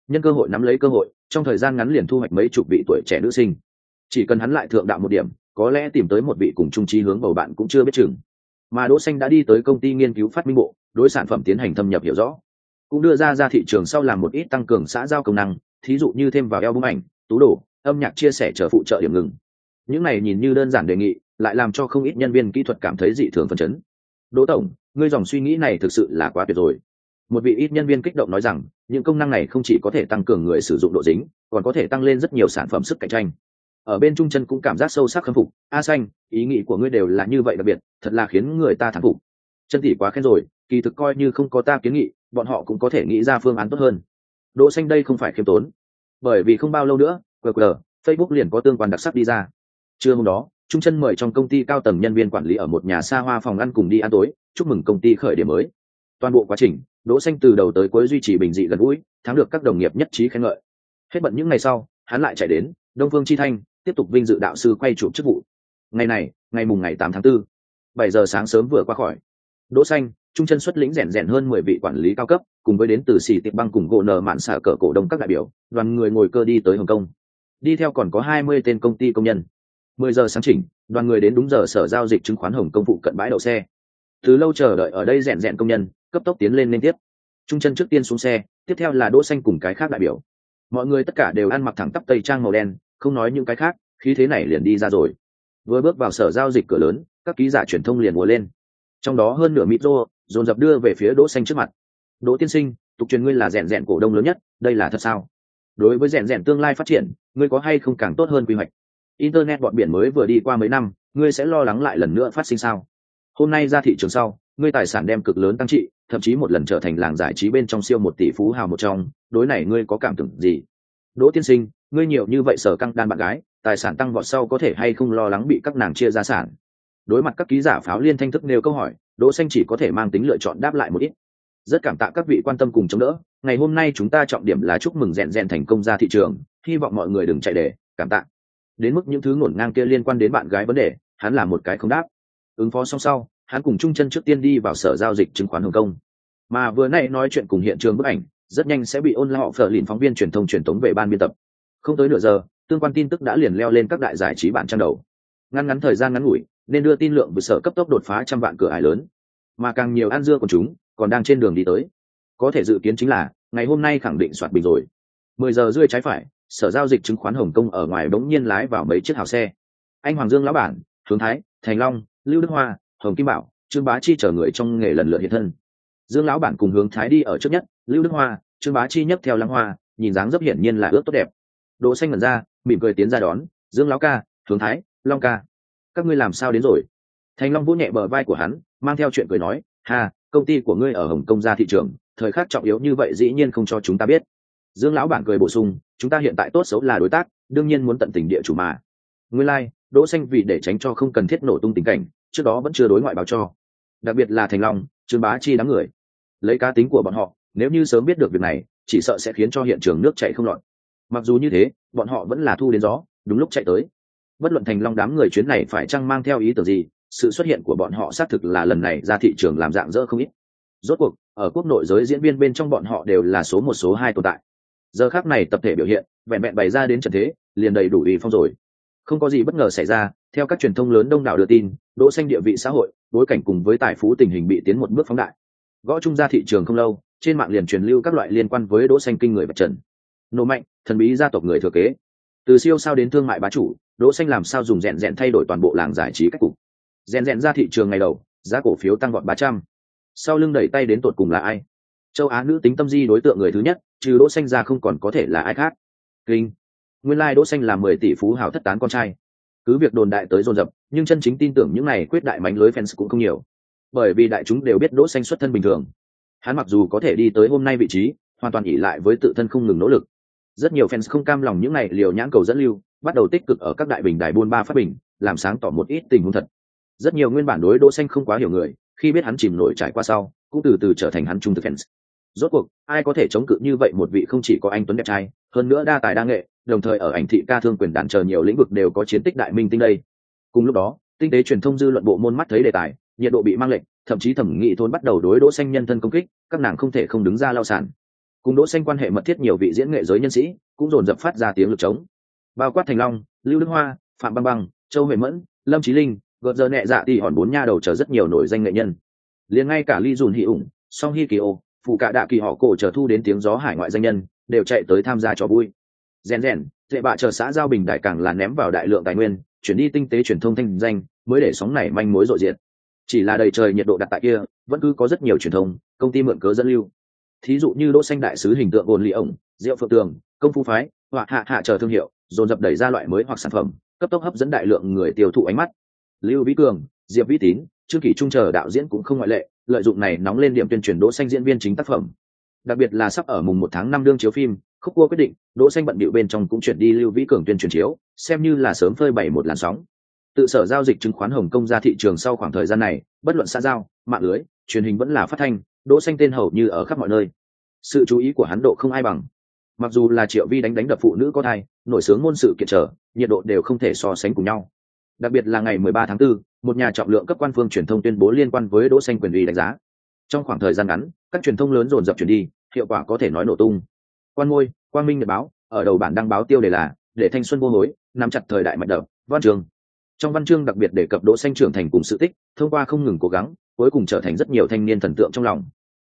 Nhân cơ hội nắm lấy cơ hội, trong thời gian ngắn liền thu hoạch mấy chục vị tuổi trẻ nữ sinh. Chỉ cần hắn lại thượng đạo một điểm, có lẽ tìm tới một vị cùng trung trí hướng bầu bạn cũng chưa biết chừng. Mà đỗ xanh đã đi tới công ty nghiên cứu phát minh bộ, đối sản phẩm tiến hành thâm nhập hiểu rõ. Cũng đưa ra ra thị trường sau làm một ít tăng cường xã giao công năng, thí dụ như thêm vào album ảnh, tú đồ, âm nhạc chia sẻ chờ phụ trợ điểm ngừng. Những này nhìn như đơn giản đề nghị, lại làm cho không ít nhân viên kỹ thuật cảm thấy dị thường phấn chấn đỗ tổng, ngươi dòng suy nghĩ này thực sự là quá tuyệt rồi. Một vị ít nhân viên kích động nói rằng, những công năng này không chỉ có thể tăng cường người sử dụng độ dính, còn có thể tăng lên rất nhiều sản phẩm sức cạnh tranh. Ở bên trung chân cũng cảm giác sâu sắc khâm phục. A xanh, ý nghĩ của ngươi đều là như vậy đặc biệt, thật là khiến người ta thán phục. Chân tỷ quá khen rồi, kỳ thực coi như không có ta kiến nghị, bọn họ cũng có thể nghĩ ra phương án tốt hơn. Đỗ xanh đây không phải khiêm tốn. Bởi vì không bao lâu nữa qr facebook liền có tương quan đặc sắc đi ra. Trưa hôm đó trung chân mời trong công ty cao tầng nhân viên quản lý ở một nhà xa hoa phòng ăn cùng đi ăn tối, chúc mừng công ty khởi điểm mới. Toàn bộ quá trình, đỗ xanh từ đầu tới cuối duy trì bình dị gần gũi, thắng được các đồng nghiệp nhất trí khen ngợi. Hết bận những ngày sau, hắn lại chạy đến đông phương chi thanh, tiếp tục vinh dự đạo sư quay chụp chức vụ. Ngày này, ngày mùng ngày 8 tháng 4. 7 giờ sáng sớm vừa qua khỏi. Đỗ xanh, trung chân xuất lĩnh rèn rèn hơn 10 vị quản lý cao cấp, cùng với đến từ xì tiệp băng cùng gỗ nở mạn xả cờ cổ đông các đại biểu, đoàn người ngồi cơ đi tới hồng kông. Đi theo còn có 20 tên công ty công nhân. 10 giờ sáng chỉnh, đoàn người đến đúng giờ sở giao dịch chứng khoán hồng Công phụ cận bãi đậu xe. Từ lâu chờ đợi ở đây rèn rèn công nhân, cấp tốc tiến lên liên tiếp. Trung chân trước tiên xuống xe, tiếp theo là đỗ xanh cùng cái khác đại biểu. Mọi người tất cả đều ăn mặc thẳng tắp tây trang màu đen, không nói những cái khác, khí thế này liền đi ra rồi. Vừa bước vào sở giao dịch cửa lớn, các ký giả truyền thông liền múa lên. Trong đó hơn nửa mít rô, dồn dập đưa về phía đỗ xanh trước mặt. Đỗ tiên sinh, tục truyền ngươi là rèn rèn cổ đông lớn nhất, đây là thật sao? Đối với rèn rèn tương lai phát triển, ngươi có hay không càng tốt hơn quy hoạch? Internet bọn biển mới vừa đi qua mấy năm, ngươi sẽ lo lắng lại lần nữa phát sinh sao? Hôm nay ra thị trường sau, ngươi tài sản đem cực lớn tăng trị, thậm chí một lần trở thành làng giải trí bên trong siêu một tỷ phú hào một trong, đối này ngươi có cảm tưởng gì? Đỗ tiên sinh, ngươi nhiều như vậy sở căng đan bạn gái, tài sản tăng vọt sau có thể hay không lo lắng bị các nàng chia gia sản? Đối mặt các ký giả pháo liên thanh thức nêu câu hỏi, đỗ xanh chỉ có thể mang tính lựa chọn đáp lại một ít. Rất cảm tạ các vị quan tâm cùng chống đỡ, ngày hôm nay chúng ta trọng điểm là chúc mừng rèn rèn thành công ra thị trường, hy vọng mọi người đừng chạy để, cảm tạ đến mức những thứ ngổn ngang kia liên quan đến bạn gái vấn đề, hắn là một cái không đáp. Ứng phó xong sau, hắn cùng trung chân trước tiên đi vào sở giao dịch chứng khoán hồng kông. Mà vừa nay nói chuyện cùng hiện trường bức ảnh, rất nhanh sẽ bị ôn họ phở lìn phóng viên truyền thông truyền tống về ban biên tập. Không tới nửa giờ, tương quan tin tức đã liền leo lên các đại giải trí bản trang đầu. Ngắn ngắn thời gian ngắn ngủi, nên đưa tin lượng vừa sở cấp tốc đột phá trăm vạn cửa ải lớn. Mà càng nhiều ăn dưa của chúng, còn đang trên đường đi tới. Có thể dự kiến chính là, ngày hôm nay khẳng định soạt bình rồi. Mười giờ rưỡi trái phải sở giao dịch chứng khoán hồng kông ở ngoài bỗng nhiên lái vào mấy chiếc hào xe. Anh hoàng dương lão bản, hướng thái, thành long, lưu đức hoa, hồng kim bảo, trương bá chi chở người trong nghề lần lượt hiện thân. Dương lão bản cùng hướng thái đi ở trước nhất, lưu đức hoa, trương bá chi nhấc theo lăng hoa, nhìn dáng dấp hiển nhiên là ước tốt đẹp. Đỗ xanh ngẩn ra, mỉm cười tiến ra đón, dương lão ca, hướng thái, long ca, các ngươi làm sao đến rồi? Thành long vỗ nhẹ bờ vai của hắn, mang theo chuyện cười nói, ha, công ty của ngươi ở hồng kông ra thị trường, thời khắc trọng yếu như vậy dĩ nhiên không cho chúng ta biết. Dương lão bản cười bổ sung chúng ta hiện tại tốt xấu là đối tác đương nhiên muốn tận tình địa chủ mà. Ngươi lai、like, đỗ xanh vì để tránh cho không cần thiết nổ tung tình cảnh trước đó vẫn chưa đối ngoại báo cho. Đặc biệt là thành long trương bá chi đám người. Lấy cá tính của bọn họ nếu như sớm biết được việc này chỉ sợ sẽ khiến cho hiện trường nước chảy không lọt. Mặc dù như thế bọn họ vẫn là thu đến gió đúng lúc chạy tới. Bất luận thành long đám người chuyến này phải chăng mang theo ý tưởng gì sự xuất hiện của bọn họ xác thực là lần này ra thị trường làm dạng dỡ không ít. Rốt cuộc ở quốc nội giới diễn viên bên trong bọn họ đều là số một số hai tồn tại giờ khác này tập thể biểu hiện, vẹn vẹn bày ra đến trận thế, liền đầy đủ ý phong rồi. Không có gì bất ngờ xảy ra, theo các truyền thông lớn đông đảo đưa tin, đỗ xanh địa vị xã hội, bối cảnh cùng với tài phú tình hình bị tiến một bước phóng đại. Gõ trung ra thị trường không lâu, trên mạng liền truyền lưu các loại liên quan với đỗ xanh kinh người vật trần. Nổ mạnh, thần bí gia tộc người thừa kế. Từ siêu sao đến thương mại bá chủ, đỗ xanh làm sao dùng rèn rèn thay đổi toàn bộ làng giải trí cách cục. Rèn rèn ra thị trường ngày đầu, giá cổ phiếu tăng vọt 300. sau lưng đẩy tay đến tột cùng là ai? Châu á nữ tính tâm di đối tượng người thứ nhất trừ đỗ xanh ra không còn có thể là ai khác. Kinh. Nguyên lai like đỗ xanh là 10 tỷ phú hào thất tán con trai. Cứ việc đồn đại tới dồn dập, nhưng chân chính tin tưởng những này quyết đại mánh lưới fans cũng không nhiều. Bởi vì đại chúng đều biết đỗ xanh xuất thân bình thường. Hắn mặc dù có thể đi tới hôm nay vị trí, hoàn toàn ỉ lại với tự thân không ngừng nỗ lực. Rất nhiều fans không cam lòng những này liều nhãn cầu dẫn lưu, bắt đầu tích cực ở các đại bình đài buôn ba phát bình, làm sáng tỏ một ít tình huống thật. Rất nhiều nguyên bản đối đỗ xanh không quá hiểu người, khi biết hắn chìm nổi trải qua sau, cũng từ từ trở thành hắn trung thực fans rốt cuộc, ai có thể chống cự như vậy một vị không chỉ có anh tuấn đẹp trai, hơn nữa đa tài đa nghệ, đồng thời ở ảnh thị ca thương quyền đàn chờ nhiều lĩnh vực đều có chiến tích đại minh tinh đây. Cùng lúc đó, tinh tế truyền thông dư luận bộ môn mắt thấy đề tài, nhiệt độ bị mang lệnh thậm chí thẩm nghị thôn bắt đầu đối đỗ xanh nhân thân công kích, các nàng không thể không đứng ra lao sản cùng đỗ xanh quan hệ mật thiết nhiều vị diễn nghệ giới nhân sĩ, cũng dồn dập phát ra tiếng lực chống. Bao quát thành long, lưu đức hoa, phạm băng băng, châu huệ mẫn, lâm trí linh, gợt giờ nhẹ dạ thì hòn bốn nha đầu chờ rất nhiều nổi danh nghệ nhân. Liền ngay cả ly dùn hỉ ủng, song hi kỳ ô phụ cả đạ kỳ họ cổ chờ thu đến tiếng gió hải ngoại danh nhân, đều chạy tới tham gia cho vui. Rèn rèn tệ bạ chờ xã giao bình đại càng là ném vào đại lượng tài nguyên, chuyển đi tinh tế truyền thông thanh danh, mới để sóng này manh mối rộ diện chỉ là đầy trời nhiệt độ đặt tại kia, vẫn cứ có rất nhiều truyền thông, công ty mượn cớ dẫn lưu. Thí dụ như đỗ xanh đại sứ hình tượng ồn lì ổng rượu phượng tường, công phu phái hoặc hạ hạ chờ thương hiệu, dồn dập đẩy ra loại mới hoặc sản phẩm, cấp tốc hấp dẫn đại lượng người tiêu thụ ánh mắt. Lưu vĩ cường, diệp vĩ tín, trương kỷ trung chờ đạo diễn cũng không ngoại lệ lợi dụng này nóng lên điểm tuyên truyền đỗ xanh diễn viên chính tác phẩm. Đặc biệt là sắp ở mùng một tháng năm đương chiếu phim, khúc cua quyết định, đỗ xanh bận bịu bên trong cũng chuyển đi lưu vĩ cường tuyên truyền chiếu, xem như là sớm phơi bày một làn sóng. Tự sở giao dịch chứng khoán hồng kông ra thị trường sau khoảng thời gian này, bất luận xã giao, mạng lưới, truyền hình vẫn là phát thanh, đỗ xanh tên hầu như ở khắp mọi nơi. Sự chú ý của hắn độ không ai bằng. Mặc dù là triệu vi đánh đánh đập phụ nữ có thai, nổi sướng ngôn sự kiện trở, nhiệt độ đều không thể so sánh cùng nhau đặc biệt là ngày 13 tháng 4, một nhà trọng lượng cấp quan phương truyền thông tuyên bố liên quan với đỗ xanh quyền uy đánh giá. Trong khoảng thời gian ngắn các truyền thông lớn dồn dập chuyển đi hiệu quả có thể nói nổ tung. Quan ngôi quang minh nhật báo ở đầu bản đăng báo tiêu đề là để thanh xuân vô hối nắm chặt thời đại mạnh đập văn trường trong văn chương đặc biệt đề cập đỗ xanh trưởng thành cùng sự tích thông qua không ngừng cố gắng cuối cùng trở thành rất nhiều thanh niên thần tượng trong lòng.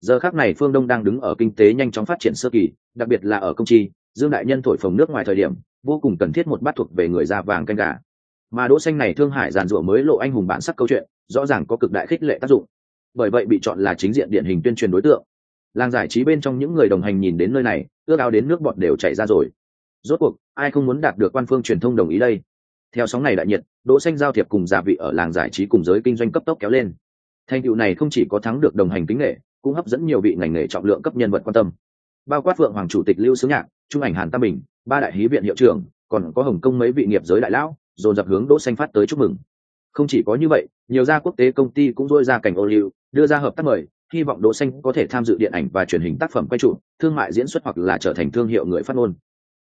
Giờ khắc này phương đông đang đứng ở kinh tế nhanh chóng phát triển sơ kỳ đặc biệt là ở công chi dương đại nhân thổi phồng nước ngoài thời điểm vô cùng cần thiết một bát thuộc về người da vàng canh gà mà đỗ xanh này thương hải giàn rủa mới lộ anh hùng bản sắc câu chuyện, rõ ràng có cực đại khích lệ tác dụng. Bởi vậy bị chọn là chính diện điển hình tuyên truyền đối tượng. Làng giải trí bên trong những người đồng hành nhìn đến nơi này, ước ao đến nước bọt đều chảy ra rồi. Rốt cuộc, ai không muốn đạt được quan phương truyền thông đồng ý đây? Theo sóng này đại nhiệt, đỗ xanh giao thiệp cùng gia vị ở làng giải trí cùng giới kinh doanh cấp tốc kéo lên. Thành tựu này không chỉ có thắng được đồng hành kính nghệ, cũng hấp dẫn nhiều vị ngành nghề trọng lượng cấp nhân vật quan tâm. Bao quát vượng hoàng chủ tịch lưu sướng nhạc, trung ảnh hàn tam bình, ba đại hí viện hiệu trưởng, còn có hồng kông mấy vị nghiệp giới đại lão dồn dập hướng đỗ xanh phát tới chúc mừng. Không chỉ có như vậy, nhiều gia quốc tế công ty cũng dôi ra cảnh ô liu, đưa ra hợp tác mời, hy vọng đỗ xanh có thể tham dự điện ảnh và truyền hình tác phẩm quay trụ thương mại diễn xuất hoặc là trở thành thương hiệu người phát ngôn.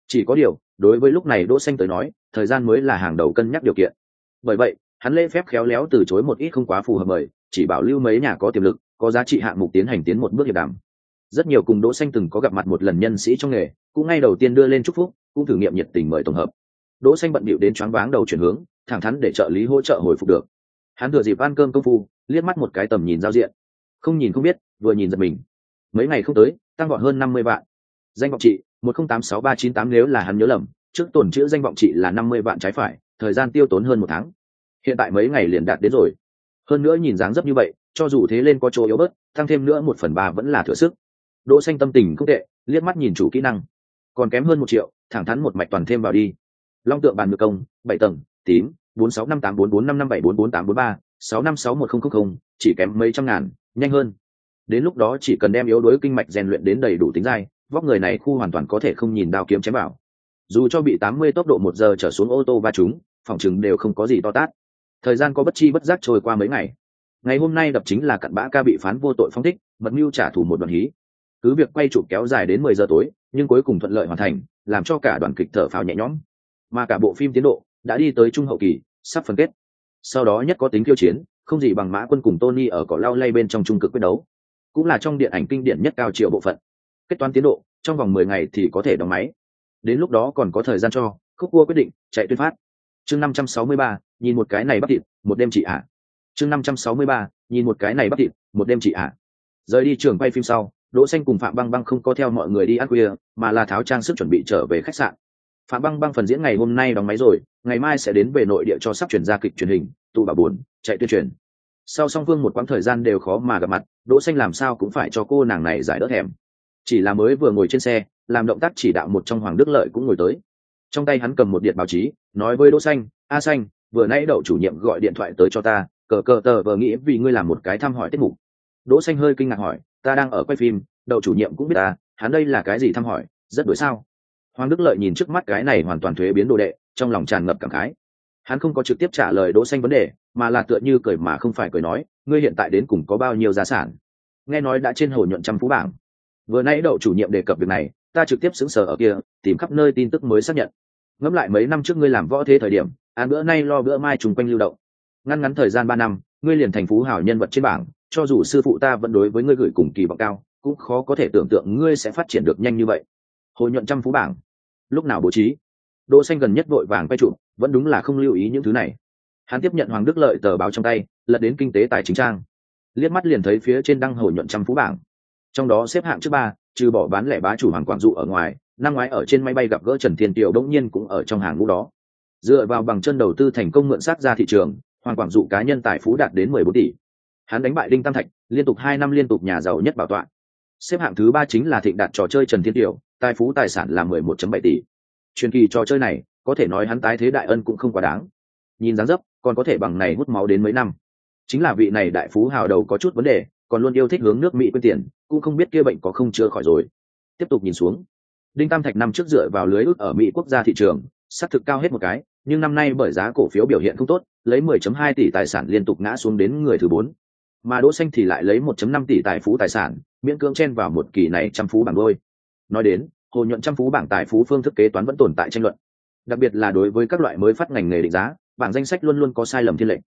Chỉ có điều, đối với lúc này đỗ xanh tới nói, thời gian mới là hàng đầu cân nhắc điều kiện. Bởi vậy, hắn lễ phép khéo léo từ chối một ít không quá phù hợp mời, chỉ bảo lưu mấy nhà có tiềm lực, có giá trị hạng mục tiến hành tiến một bước hiệp đàm. Rất nhiều cùng đỗ xanh từng có gặp mặt một lần nhân sĩ trong nghề, cũng ngay đầu tiên đưa lên chúc phúc, cũng thử nghiệm nhiệt tình mời tổng hợp đỗ xanh bận bịu đến choáng váng đầu chuyển hướng, thẳng thắn để trợ lý hỗ trợ hồi phục được. Hắn thừa dịp ăn cơm công phu, liếc mắt một cái tầm nhìn giao diện. Không nhìn không biết, vừa nhìn giật mình. Mấy ngày không tới, tăng gọn hơn năm mươi vạn. Danh vọng trị, một không tám sáu ba chín tám nếu là hắn nhớ lầm, trước tổn chữ danh vọng trị là năm mươi vạn trái phải, thời gian tiêu tốn hơn một tháng. Hiện tại mấy ngày liền đạt đến rồi. Hơn nữa nhìn dáng dấp như vậy, cho dù thế lên có chỗ yếu bớt, tăng thêm nữa một phần ba vẫn là thừa sức. Đỗ xanh tâm tình không tệ, liếc mắt nhìn chủ kỹ năng. Còn kém hơn một triệu, thẳng thắn một mạch toàn thêm vào đi long tượng bàn ngược công, bảy tầng, tím, bốn sáu năm tám bốn bốn năm năm bảy bốn bốn tám bốn ba, sáu năm sáu một không không không, chỉ kém mấy trăm ngàn, nhanh hơn. Đến lúc đó chỉ cần đem yếu đuối kinh mạch rèn luyện đến đầy đủ tính dai, vóc người này khu hoàn toàn có thể không nhìn đao kiếm chém vào. Dù cho bị tám mươi tốc độ một giờ trở xuống ô tô va chúng phòng chừng đều không có gì to tát. Thời gian có bất chi bất giác trôi qua mấy ngày. Ngày hôm nay đập chính là cặn bã ca bị phán vô tội phong thích mật mưu trả thù một đoạn hí. Cứ việc quay chụp kéo dài đến mười giờ tối, nhưng cuối cùng thuận lợi hoàn thành, làm cho cả đoàn kịch thở phào nhẹ nhõm mà cả bộ phim tiến độ đã đi tới trung hậu kỳ, sắp phân kết. Sau đó nhất có tính khiêu chiến, không gì bằng mã quân cùng tony ở cỏ lao lay bên trong trung cực quyết đấu. Cũng là trong điện ảnh kinh điển nhất cao triệu bộ phận. Kết toán tiến độ, trong vòng mười ngày thì có thể đóng máy. Đến lúc đó còn có thời gian cho, khúc cua quyết định, chạy tuyên phát. Chương năm trăm sáu mươi ba, nhìn một cái này bắt thịt, một đêm chị ạ. Chương năm trăm sáu mươi ba, nhìn một cái này bắt thịt, một đêm chị ạ. Rời đi trường quay phim sau, đỗ xanh cùng phạm băng băng không có theo mọi người đi ăn khuya, mà là tháo trang sức chuẩn bị trở về khách sạn phạm băng băng phần diễn ngày hôm nay đóng máy rồi, ngày mai sẽ đến về nội địa cho sắp chuyển ra kịch truyền hình, tụ bà buồn, chạy tuyên truyền. Sau song phương một quãng thời gian đều khó mà gặp mặt, đỗ xanh làm sao cũng phải cho cô nàng này giải đỡ thèm. Chỉ là mới vừa ngồi trên xe, làm động tác chỉ đạo một trong hoàng đức lợi cũng ngồi tới. Trong tay hắn cầm một điện báo chí, nói với đỗ xanh, a xanh, vừa nãy đậu chủ nhiệm gọi điện thoại tới cho ta, cờ cờ tờ vờ nghĩ vì ngươi làm một cái thăm hỏi tiết mục. Đỗ xanh hơi kinh ngạc hỏi, ta đang ở quay phim, đậu chủ nhiệm cũng biết ta, hắn đây là cái gì thăm hỏi, rất đuổi sao? Hoàng đức lợi nhìn trước mắt cái này hoàn toàn thuế biến đồ đệ, trong lòng tràn ngập cảm khái. Hắn không có trực tiếp trả lời đỗ xanh vấn đề, mà là tựa như cười mà không phải cười nói, ngươi hiện tại đến cùng có bao nhiêu gia sản? Nghe nói đã trên hồ nhuận trăm phú bảng. Vừa nãy đậu chủ nhiệm đề cập việc này, ta trực tiếp xứng sở ở kia, tìm khắp nơi tin tức mới xác nhận. Ngẫm lại mấy năm trước ngươi làm võ thế thời điểm, ăn bữa nay lo bữa mai trùng quanh lưu động. Ngăn ngắn thời gian ba năm, ngươi liền thành phú hảo nhân vật trên bảng, cho dù sư phụ ta vẫn đối với ngươi gửi cùng kỳ vọng cao, cũng khó có thể tưởng tượng ngươi sẽ phát triển được nhanh như vậy hồi nhuận trăm phú bảng. Lúc nào bố trí? Đỗ xanh gần nhất vội vàng quay trụ vẫn đúng là không lưu ý những thứ này. Hắn tiếp nhận hoàng đức lợi tờ báo trong tay, lật đến kinh tế tài chính trang. Liếc mắt liền thấy phía trên đăng hồi nhuận trăm phú bảng. Trong đó xếp hạng trước ba, trừ bỏ bán lẻ bá chủ hoàng quảng dụ ở ngoài, năm ngoái ở trên máy bay gặp gỡ trần thiên tiểu đống nhiên cũng ở trong hàng ngũ đó. Dựa vào bằng chân đầu tư thành công mượn sát ra thị trường, hoàng quảng dụ cá nhân tài phú đạt đến mười bốn tỷ. Hắn đánh bại đinh tam thạch, liên tục hai năm liên tục nhà giàu nhất bảo tọa. Xếp hạng thứ ba chính là thịnh đạt trò chơi trần thiên tiểu tài phú tài sản là mười một bảy tỷ. Truyền kỳ trò chơi này, có thể nói hắn tái thế đại ân cũng không quá đáng. Nhìn dáng dấp, còn có thể bằng này hút máu đến mấy năm. Chính là vị này đại phú hào đầu có chút vấn đề, còn luôn yêu thích hướng nước mỹ quên tiền, cũng không biết kia bệnh có không chưa khỏi rồi. Tiếp tục nhìn xuống. Đinh tam thạch năm trước dựa vào lưới ước ở mỹ quốc gia thị trường, xác thực cao hết một cái, nhưng năm nay bởi giá cổ phiếu biểu hiện không tốt, lấy 10.2 tỷ tài sản liên tục ngã xuống đến người thứ bốn. Mà đỗ xanh thì lại lấy 1.5 tỷ tài phú tài sản, miễn cưỡng chen vào một kỳ này trăm phú bằng đôi nói đến, hồ nhuận trăm phú bảng tài phú phương thức kế toán vẫn tồn tại tranh luận. Đặc biệt là đối với các loại mới phát ngành nghề định giá, bảng danh sách luôn luôn có sai lầm thiên lệnh.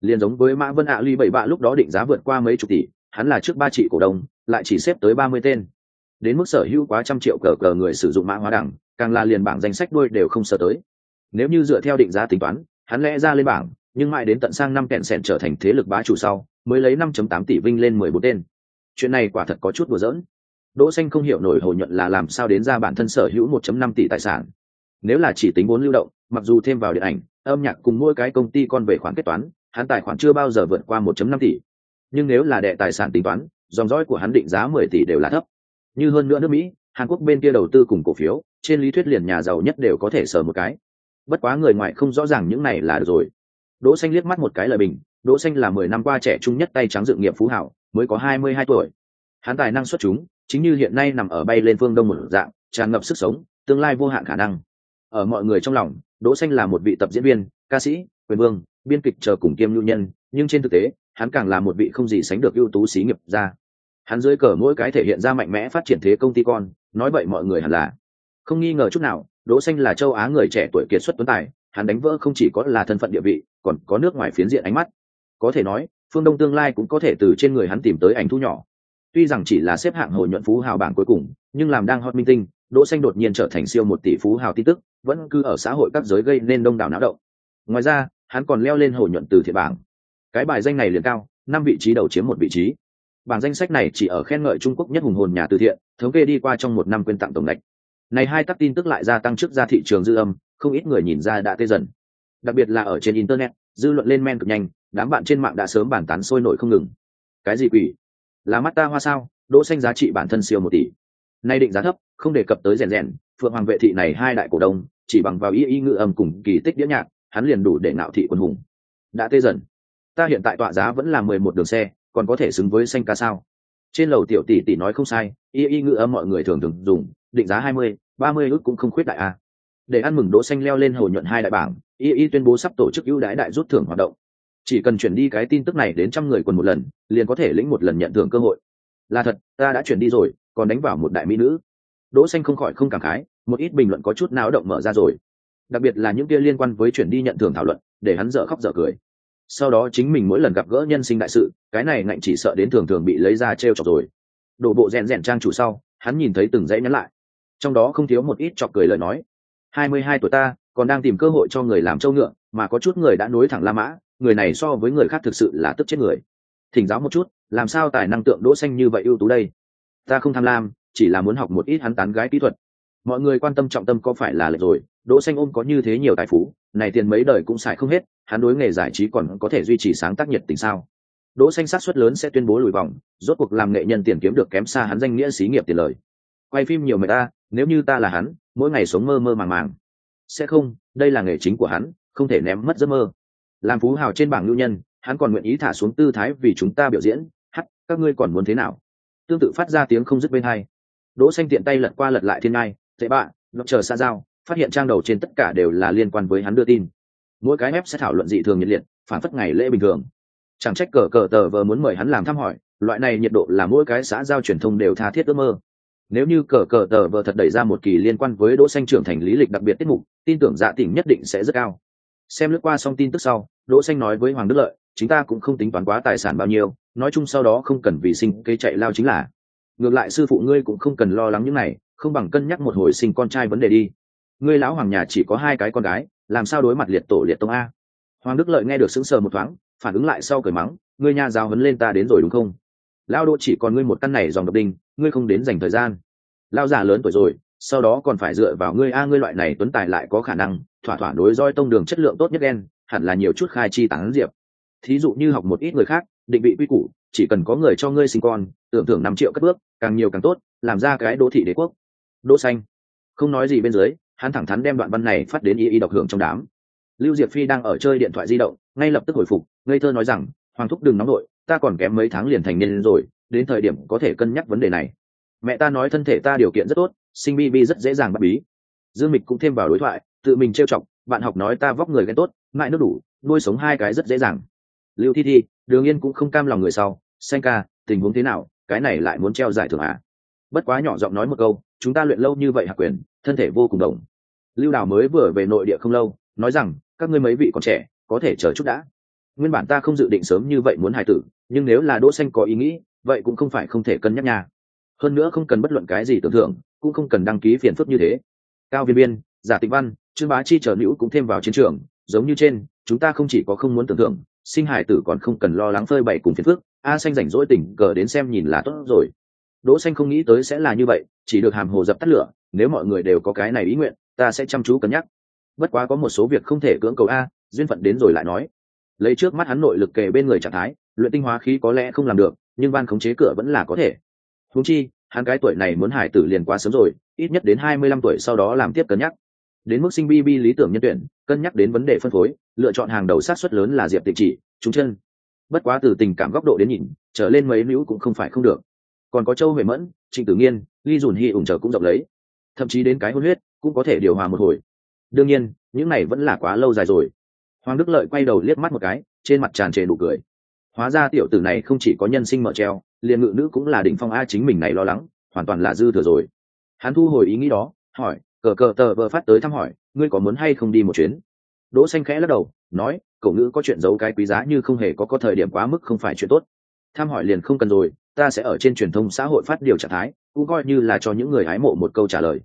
Liền giống với mã vân ạ ly bảy bạ lúc đó định giá vượt qua mấy chục tỷ, hắn là trước ba trị cổ đông, lại chỉ xếp tới ba mươi tên. Đến mức sở hữu quá trăm triệu cờ cờ người sử dụng mã hóa đẳng, càng là liền bảng danh sách đôi đều không sợ tới. Nếu như dựa theo định giá tính toán, hắn lẽ ra lên bảng, nhưng mãi đến tận sang năm kẹn sẻn trở thành thế lực bá chủ sau, mới lấy năm tám tỷ vinh lên mười bốn tên. Chuyện này quả thật có chút đùa giỡn đỗ xanh không hiểu nổi hồi nhuận là làm sao đến ra bản thân sở hữu 1.5 tỷ tài sản. Nếu là chỉ tính vốn lưu động, mặc dù thêm vào điện ảnh, âm nhạc cùng mỗi cái công ty con về khoản kết toán, hắn tài khoản chưa bao giờ vượt qua 1.5 tỷ. Nhưng nếu là đệ tài sản tính toán, dòng dõi của hắn định giá 10 tỷ đều là thấp. Như hơn nữa nước mỹ, hàn quốc bên kia đầu tư cùng cổ phiếu, trên lý thuyết liền nhà giàu nhất đều có thể sờ một cái. Bất quá người ngoại không rõ ràng những này là được rồi. Đỗ xanh liếc mắt một cái lời bình, đỗ xanh là 10 năm qua trẻ trung nhất tay trắng dự nghiệp phú hảo, mới có 22 tuổi. Hắn tài năng xuất chúng chính như hiện nay nằm ở bay lên phương đông một dạng, tràn ngập sức sống, tương lai vô hạn khả năng. Ở mọi người trong lòng, đỗ xanh là một vị tập diễn viên, ca sĩ, quyền vương, biên kịch chờ cùng kiêm nhu nhân, nhưng trên thực tế, hắn càng là một vị không gì sánh được ưu tú xí nghiệp gia. Hắn dưới cờ mỗi cái thể hiện ra mạnh mẽ phát triển thế công ty con, nói vậy mọi người hẳn là. Không nghi ngờ chút nào, đỗ xanh là châu á người trẻ tuổi kiệt xuất tuấn tài, hắn đánh vỡ không chỉ có là thân phận địa vị, còn có nước ngoài phiến diện ánh mắt. Có thể nói, phương đông tương lai cũng có thể từ trên người hắn tìm tới ảnh thu nhỏ tuy rằng chỉ là xếp hạng hồi nhuận phú hào bảng cuối cùng, nhưng làm đang hot minh tinh, đỗ xanh đột nhiên trở thành siêu một tỷ phú hào tin tức, vẫn cứ ở xã hội các giới gây nên đông đảo náo động. Ngoài ra, hắn còn leo lên hồi nhuận từ thiện bảng. Cái bài danh này liền cao, năm vị trí đầu chiếm một vị trí. Bảng danh sách này chỉ ở khen ngợi trung quốc nhất hùng hồn nhà từ thiện, thống kê đi qua trong một năm quyên tặng tổng lệch này hai tác tin tức lại gia tăng trước ra thị trường dư âm, không ít người nhìn ra đã tê dần. Đặc biệt là ở trên internet, dư luận lên men cực nhanh, đám bạn trên mạng đã sớm bàn tán sôi nổi không ngừng. Cái gì quỷ? Là mắt ta hoa sao, đỗ xanh giá trị bản thân siêu một tỷ. Nay định giá thấp, không đề cập tới rèn rèn, phượng hoàng vệ thị này hai đại cổ đông, chỉ bằng vào y y ngữ âm cùng kỳ tích đĩa nhạc, hắn liền đủ để nạo thị quân hùng. Đã tê dần. Ta hiện tại tọa giá vẫn là mười một đường xe, còn có thể xứng với xanh ca sao? Trên lầu tiểu tỷ tỷ nói không sai, y y ngữ âm mọi người thường thường dùng, định giá hai mươi, ba mươi ước cũng không khuyết đại a. Để ăn mừng đỗ xanh leo lên hồ nhuận hai đại bảng, y y tuyên bố sắp tổ chức ưu đãi đại rút thưởng hoạt động chỉ cần chuyển đi cái tin tức này đến trăm người quần một lần, liền có thể lĩnh một lần nhận thưởng cơ hội. Là thật, ta đã chuyển đi rồi, còn đánh vào một đại mỹ nữ. Đỗ xanh không khỏi không cảm khái, một ít bình luận có chút náo động mở ra rồi. Đặc biệt là những kia liên quan với chuyển đi nhận thưởng thảo luận, để hắn dở khóc dở cười. Sau đó chính mình mỗi lần gặp gỡ nhân sinh đại sự, cái này ngạnh chỉ sợ đến thường thường bị lấy ra treo chọc rồi. Đổ bộ rèn rèn trang chủ sau, hắn nhìn thấy từng dãy nhắn lại. Trong đó không thiếu một ít chọc cười lời nói. Hai mươi hai tuổi ta, còn đang tìm cơ hội cho người làm trâu ngựa, mà có chút người đã nối thẳng la mã người này so với người khác thực sự là tức chết người. Thỉnh giáo một chút, làm sao tài năng tượng đỗ xanh như vậy ưu tú đây? Ta không tham lam, chỉ là muốn học một ít hắn tán gái kỹ thuật. Mọi người quan tâm trọng tâm có phải là lệch rồi, đỗ xanh ôm có như thế nhiều tài phú, này tiền mấy đời cũng xài không hết, hắn đối nghề giải trí còn có thể duy trì sáng tác nhiệt tình sao? Đỗ xanh sát suất lớn sẽ tuyên bố lùi vòng, rốt cuộc làm nghệ nhân tiền kiếm được kém xa hắn danh nghĩa xí nghiệp tiền lời. Quay phim nhiều mệt ta, nếu như ta là hắn, mỗi ngày sống mơ mơ màng màng. Sẽ không, đây là nghề chính của hắn, không thể ném mất giấc mơ làm phú hào trên bảng lưu nhân, hắn còn nguyện ý thả xuống tư thái vì chúng ta biểu diễn. Hắt các ngươi còn muốn thế nào? Tương tự phát ra tiếng không dứt bên hai. Đỗ xanh tiện tay lật qua lật lại thiên ngai tệ bạ nó chờ xa giao. Phát hiện trang đầu trên tất cả đều là liên quan với hắn đưa tin. Mỗi cái ép sẽ thảo luận dị thường nhiệt liệt, phản phất ngày lễ bình thường. Chẳng trách cờ cờ tờ vờ muốn mời hắn làm thăm hỏi, loại này nhiệt độ là mỗi cái xã giao truyền thông đều tha thiết ước mơ. Nếu như cờ cờ tờ vờ thật đẩy ra một kỳ liên quan với đỗ xanh trưởng thành lý lịch đặc biệt tiết mục, tin tưởng dạ tỉnh nhất định sẽ rất cao xem lướt qua xong tin tức sau, đỗ xanh nói với hoàng đức lợi, chúng ta cũng không tính toán quá tài sản bao nhiêu, nói chung sau đó không cần vì sinh kế chạy lao chính là. Ngược lại sư phụ ngươi cũng không cần lo lắng những này, không bằng cân nhắc một hồi sinh con trai vấn đề đi. Ngươi lão hoàng nhà chỉ có hai cái con gái, làm sao đối mặt liệt tổ liệt tông a? Hoàng đức lợi nghe được sững sờ một thoáng, phản ứng lại sau cởi mắng, ngươi nhà giáo hấn lên ta đến rồi đúng không? Lao đỗ chỉ còn ngươi một căn này dòng độc đinh, ngươi không đến dành thời gian. Lao già lớn tuổi rồi sau đó còn phải dựa vào ngươi a, ngươi loại này tuấn tài lại có khả năng, thỏa thỏa đối roi tông đường chất lượng tốt nhất đen, hẳn là nhiều chút khai chi tán diệp. Thí dụ như học một ít người khác, định vị quy củ, chỉ cần có người cho ngươi sinh con, tưởng thưởng năm triệu cất bước, càng nhiều càng tốt, làm ra cái đô thị đế quốc. Đỗ xanh, không nói gì bên dưới, hắn thẳng thắn đem đoạn văn này phát đến y y độc hưởng trong đám. Lưu diệp phi đang ở chơi điện thoại di động, ngay lập tức hồi phục, ngây thơ nói rằng, hoàng thúc đừng nóng đội ta còn kém mấy tháng liền thành niên rồi, đến thời điểm có thể cân nhắc vấn đề này mẹ ta nói thân thể ta điều kiện rất tốt, sinh bi bi rất dễ dàng bắt bí. Dương mịch cũng thêm vào đối thoại, tự mình trêu chọc, bạn học nói ta vóc người ghen tốt, ngại nước đủ, nuôi sống hai cái rất dễ dàng. Lưu thi thi, đường yên cũng không cam lòng người sau, xanh ca, tình huống thế nào? Cái này lại muốn treo giải thưởng à? Bất quá nhỏ giọng nói một câu, chúng ta luyện lâu như vậy hạ quyền, thân thể vô cùng đồng. Lưu đào mới vừa về nội địa không lâu, nói rằng, các ngươi mấy vị còn trẻ, có thể chờ chút đã. Nguyên bản ta không dự định sớm như vậy muốn hài tử, nhưng nếu là đỗ xanh có ý nghĩ, vậy cũng không phải không thể cân nhắc nhà hơn nữa không cần bất luận cái gì tưởng thưởng, cũng không cần đăng ký phiền phức như thế. Cao viên biên, giả tịch văn, trương bá chi trở nữ cũng thêm vào chiến trường, giống như trên, chúng ta không chỉ có không muốn tưởng thưởng, sinh hải tử còn không cần lo lắng phơi bày cùng phiền phức. A xanh rảnh rỗi tỉnh cờ đến xem nhìn là tốt rồi. Đỗ xanh không nghĩ tới sẽ là như vậy, chỉ được hàm hồ dập tắt lửa, nếu mọi người đều có cái này ý nguyện, ta sẽ chăm chú cân nhắc. Bất quá có một số việc không thể cưỡng cầu a, duyên phận đến rồi lại nói. Lấy trước mắt hắn nội lực kề bên người trạng thái, luyện tinh hóa khí có lẽ không làm được, nhưng ban khống chế cửa vẫn là có thể huống chi, hắn cái tuổi này muốn hải tử liền quá sớm rồi, ít nhất đến hai mươi lăm tuổi sau đó làm tiếp cân nhắc. Đến mức sinh bb lý tưởng nhân tuyển, cân nhắc đến vấn đề phân phối, lựa chọn hàng đầu sát xuất lớn là diệp tịch chỉ trúng chân bất quá từ tình cảm góc độ đến nhìn, trở lên mấy nữ cũng không phải không được. Còn có châu huệ mẫn, trịnh tử nghiên, ly dùn hy ủng trở cũng rộng lấy. Thậm chí đến cái hôn huyết, cũng có thể điều hòa một hồi. Đương nhiên, những này vẫn là quá lâu dài rồi. Hoàng đức lợi quay đầu liếc mắt một cái, trên mặt tràn trề nụ cười. Hóa ra tiểu tử này không chỉ có nhân sinh mở treo liền ngự nữ cũng là đỉnh phong a chính mình này lo lắng, hoàn toàn là dư thừa rồi. Hắn thu hồi ý nghĩ đó, hỏi, cờ cờ tờ vờ phát tới thăm hỏi, ngươi có muốn hay không đi một chuyến? Đỗ xanh khẽ lắc đầu, nói, cậu ngữ có chuyện giấu cái quý giá như không hề có có thời điểm quá mức không phải chuyện tốt. Thăm hỏi liền không cần rồi, ta sẽ ở trên truyền thông xã hội phát điều trạng thái, cũng coi như là cho những người hái mộ một câu trả lời.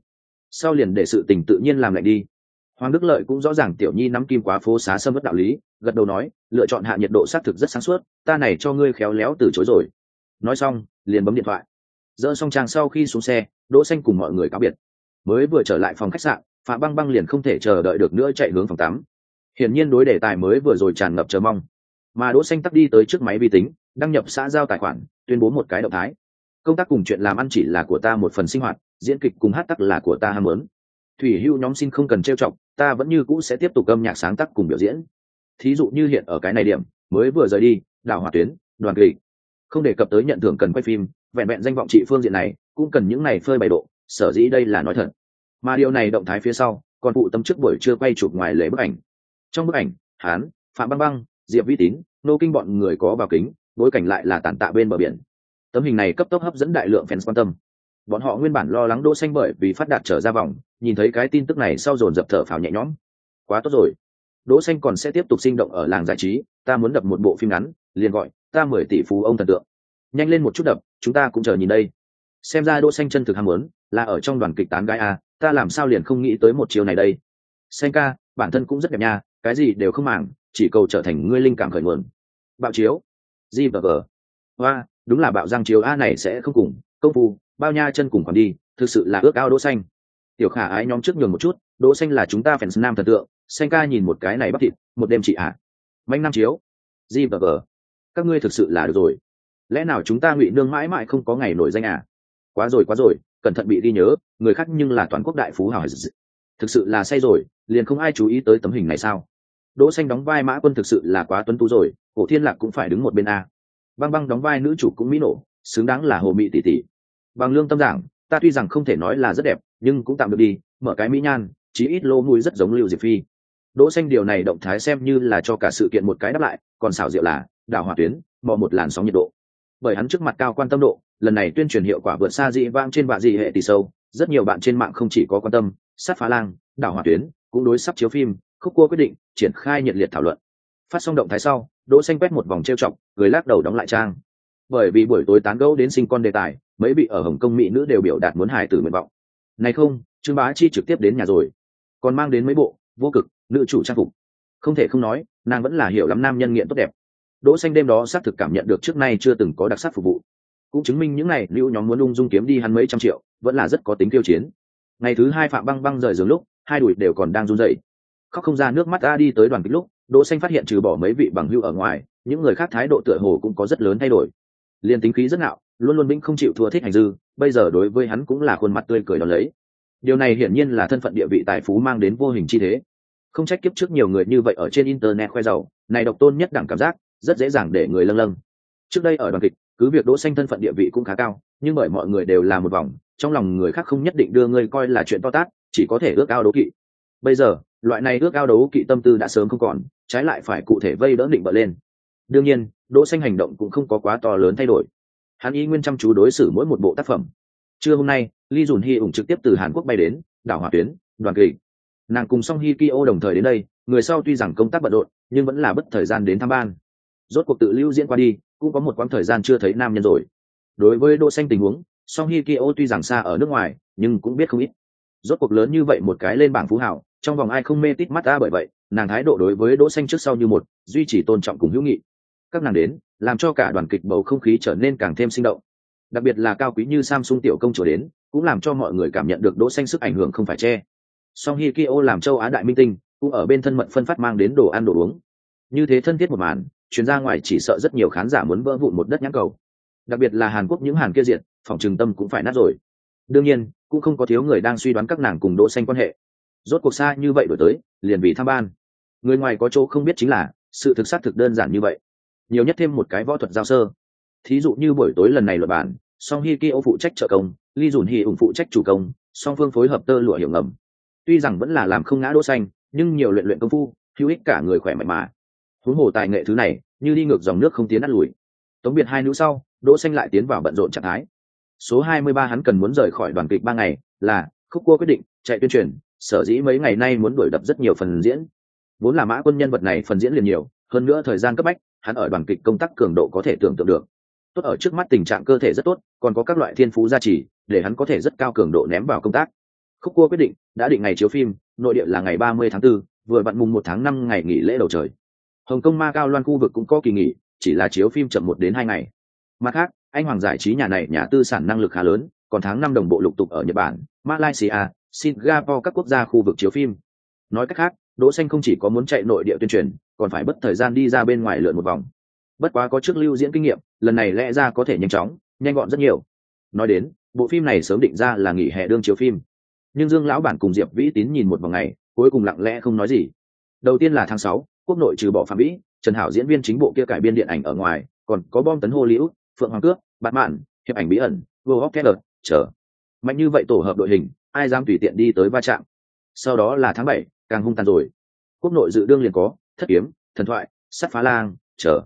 Sau liền để sự tình tự nhiên làm lạnh đi. Hoàng đức lợi cũng rõ ràng tiểu nhi nắm kim quá phố xá sâm mất đạo lý, gật đầu nói, lựa chọn hạ nhiệt độ xác thực rất sáng suốt, ta này cho ngươi khéo léo từ chối rồi nói xong, liền bấm điện thoại. Dỡ xong trang sau khi xuống xe, đỗ xanh cùng mọi người cáo biệt. Mới vừa trở lại phòng khách sạn, phạm băng băng liền không thể chờ đợi được nữa chạy hướng phòng tắm. Hiển nhiên đối đề tài mới vừa rồi tràn ngập chờ mong. Mà đỗ xanh tắt đi tới trước máy vi tính, đăng nhập xã giao tài khoản, tuyên bố một cái động thái. Công tác cùng chuyện làm ăn chỉ là của ta một phần sinh hoạt, diễn kịch cùng hát tắc là của ta ham muốn. Thủy hưu nhóm xin không cần trêu chọc, ta vẫn như cũ sẽ tiếp tục âm nhạc sáng tác cùng biểu diễn. Thí dụ như hiện ở cái này điểm, mới vừa rời đi, đảo hỏa tuyến, đoàn kịch không đề cập tới nhận thưởng cần quay phim, vẹn vẹn danh vọng trị phương diện này, cũng cần những này phơi bày độ, sở dĩ đây là nói thật. Mà điều này động thái phía sau, còn phụ tâm trước buổi trưa quay chụp ngoài lễ bức ảnh. Trong bức ảnh, hán, phạm băng băng, diệp vi tín, nô kinh bọn người có vào kính, bối cảnh lại là tàn tạ bên bờ biển. Tấm hình này cấp tốc hấp dẫn đại lượng fans quan tâm. Bọn họ nguyên bản lo lắng đỗ xanh bởi vì phát đạt trở ra vòng, nhìn thấy cái tin tức này sau dồn dập thở phào nhẹ nhõm. Quá tốt rồi. Đỗ xanh còn sẽ tiếp tục sinh động ở làng giải trí, ta muốn đập một bộ phim ngắn, liền gọi ta mười tỷ phú ông thần tượng. Nhanh lên một chút đập, chúng ta cũng chờ nhìn đây. Xem ra đỗ xanh chân thực ham muốn, là ở trong đoàn kịch tán gái a ta làm sao liền không nghĩ tới một chiều này đây. Xanh ca, bản thân cũng rất đẹp nha, cái gì đều không màng, chỉ cầu trở thành ngươi linh cảm khởi nguồn. Bạo chiếu. G và g. Hoa, đúng là bạo giang chiếu a này sẽ không cùng, công phu, bao nha chân cùng còn đi, thực sự là ước ao đỗ xanh. Tiểu khả ái nhóm trước nhường một chút, đỗ xanh là chúng ta fans nam thần tượng, xanh ca nhìn một cái này bắt thịt, một đêm chị ạ. À. manh nam chiếu. G và g các ngươi thực sự là được rồi. Lẽ nào chúng ta ngụy nương mãi mãi không có ngày nổi danh à? Quá rồi quá rồi, cẩn thận bị đi nhớ, người khác nhưng là toàn quốc đại phú hào thực sự là say rồi, liền không ai chú ý tới tấm hình này sao? Đỗ xanh đóng vai mã quân thực sự là quá tuấn tú rồi, cổ thiên lạc cũng phải đứng một bên a. Băng băng đóng vai nữ chủ cũng mỹ nổ, xứng đáng là hồ mỹ tỷ tỷ. Bằng lương tâm giảng, ta tuy rằng không thể nói là rất đẹp, nhưng cũng tạm được đi, mở cái mỹ nhan, chí ít lô mũi rất giống lưu diệp phi. Đỗ xanh điều này động thái xem như là cho cả sự kiện một cái đáp lại, còn xảo diệu là đảo hỏa tuyến bỏ một làn sóng nhiệt độ. Bởi hắn trước mặt cao quan tâm độ, lần này tuyên truyền hiệu quả vượt xa dị vang trên vạ dị hệ tỷ sâu, rất nhiều bạn trên mạng không chỉ có quan tâm, sát phá lang, đảo hỏa tuyến, cũng đối sắp chiếu phim, khúc cua quyết định, triển khai nhiệt liệt thảo luận. Phát xong động thái sau, đỗ xanh quét một vòng trêu chọc, người lắc đầu đóng lại trang. Bởi vì buổi tối tán gẫu đến sinh con đề tài, mấy vị ở hồng kông mỹ nữ đều biểu đạt muốn hài tử nguyện vọng. Này không, trương bá chi trực tiếp đến nhà rồi. Còn mang đến mấy bộ, vô cực, nữ chủ trang phục. Không thể không nói, nàng vẫn là hiểu lắm nam nhân nghiện tốt đẹp đỗ xanh đêm đó xác thực cảm nhận được trước nay chưa từng có đặc sắc phục vụ. Cũng chứng minh những này, lưu nhóm muốn lung dung kiếm đi hắn mấy trăm triệu, vẫn là rất có tính tiêu chiến. Ngày thứ hai phạm băng băng rời giường lúc, hai đùi đều còn đang run rẩy. Khóc không ra nước mắt ta đi tới đoàn kịch lúc, đỗ xanh phát hiện trừ bỏ mấy vị bằng hữu ở ngoài, những người khác thái độ tựa hồ cũng có rất lớn thay đổi. Liên tính khí rất nạo luôn luôn binh không chịu thua thích hành dư, bây giờ đối với hắn cũng là khuôn mặt tươi cười đón lấy. Điều này hiển nhiên là thân phận địa vị tài phú mang đến vô hình chi thế. Không trách kiếp trước nhiều người như vậy ở trên internet khoe giàu, này độc tôn nhất đẳng cảm giác rất dễ dàng để người lâng lâng. Trước đây ở đoàn kịch, cứ việc đỗ xanh thân phận địa vị cũng khá cao, nhưng bởi mọi người đều là một vòng, trong lòng người khác không nhất định đưa ngươi coi là chuyện to tát, chỉ có thể ước ao đấu kỵ. Bây giờ, loại này ước ao đấu kỵ tâm tư đã sớm không còn, trái lại phải cụ thể vây đỡ định bợ lên. Đương nhiên, đỗ xanh hành động cũng không có quá to lớn thay đổi. Hắn y nguyên chăm chú đối xử mỗi một bộ tác phẩm. Trưa hôm nay lee dùn hi ủng trực tiếp từ hàn quốc bay đến, đảo hỏa tuyến, đoàn kịch. Nàng cùng song hi kyo đồng thời đến đây, người sau tuy rằng công tác bận rộn, nhưng vẫn là bất thời gian đến thăm ban rốt cuộc tự lưu diễn qua đi, cũng có một quãng thời gian chưa thấy nam nhân rồi. Đối với đỗ xanh tình huống, song hi kyo tuy rằng xa ở nước ngoài, nhưng cũng biết không ít. Rốt cuộc lớn như vậy một cái lên bảng phú hảo trong vòng ai không mê tít mắt ta bởi vậy, nàng thái độ đối với đỗ xanh trước sau như một, duy trì tôn trọng cùng hữu nghị. Các nàng đến, làm cho cả đoàn kịch bầu không khí trở nên càng thêm sinh động. Đặc biệt là cao quý như samsung tiểu công chúa đến, cũng làm cho mọi người cảm nhận được đỗ xanh sức ảnh hưởng không phải che. Song hi kyo làm châu á đại minh tinh, cũng ở bên thân mật phân phát mang đến đồ ăn đồ uống. Như thế thân thiết một màn chuyến ra ngoài chỉ sợ rất nhiều khán giả muốn vỡ vụn một đất nhãn cầu. Đặc biệt là hàn quốc những hàn kia diện phòng trường tâm cũng phải nát rồi. Đương nhiên, cũng không có thiếu người đang suy đoán các nàng cùng đỗ xanh quan hệ. Rốt cuộc xa như vậy đổi tới, liền vì tham ban. Người ngoài có chỗ không biết chính là, sự thực xác thực đơn giản như vậy. Nhiều nhất thêm một cái võ thuật giao sơ. Thí dụ như buổi tối lần này luật bản song hi kia phụ trách trợ công ly dùn hi ủng phụ trách chủ công, song phương phối hợp tơ lụa hiểu ngầm. Tuy rằng vẫn là làm không ngã đỗ xanh, nhưng nhiều luyện luyện công phu, hữu ích cả người khỏe mạnh mà huống hồ tài nghệ thứ này như đi ngược dòng nước không tiến ăn lùi. Tống biệt hai nữ sau đỗ xanh lại tiến vào bận rộn trạng thái. Số 23 hắn cần muốn rời khỏi đoàn kịch ba ngày là khúc cua quyết định chạy tuyên truyền sở dĩ mấy ngày nay muốn đuổi đập rất nhiều phần diễn. Vốn là mã quân nhân vật này phần diễn liền nhiều hơn nữa thời gian cấp bách hắn ở đoàn kịch công tác cường độ có thể tưởng tượng được. Tốt ở trước mắt tình trạng cơ thể rất tốt còn có các loại thiên phú gia trì để hắn có thể rất cao cường độ ném vào công tác. Khúc cua quyết định đã định ngày chiếu phim nội địa là ngày 30 tháng 4, vừa vặn mùng một tháng năm ngày nghỉ lễ đầu trời hồng kông ma cao loan khu vực cũng có kỳ nghỉ, chỉ là chiếu phim chậm một đến hai ngày. Mặt khác, anh hoàng giải trí nhà này, nhà tư sản năng lực khá lớn, còn tháng năm đồng bộ lục tục ở nhật bản, malaysia, singapore, các quốc gia khu vực chiếu phim. Nói cách khác, đỗ xanh không chỉ có muốn chạy nội địa tuyên truyền, còn phải bất thời gian đi ra bên ngoài lượn một vòng. Bất quá có trước lưu diễn kinh nghiệm, lần này lẽ ra có thể nhanh chóng, nhanh gọn rất nhiều. Nói đến, bộ phim này sớm định ra là nghỉ hè đương chiếu phim. Nhưng dương lão bản cùng diệp vĩ tín nhìn một vòng ngày, cuối cùng lặng lẽ không nói gì. Đầu tiên là tháng sáu quốc nội trừ bỏ phạm mỹ trần hảo diễn viên chính bộ kia cải biên điện ảnh ở ngoài còn có bom tấn hô liễu phượng hoàng Cước, bạt mạn hiệp ảnh bí ẩn vô hóc keller chờ. Mạnh như vậy tổ hợp đội hình ai dám tùy tiện đi tới va chạm? Sau đó là tháng bảy càng hung tàn rồi. Quốc nội dự đương liền có thất kiếm thần thoại sắt phá lang chờ.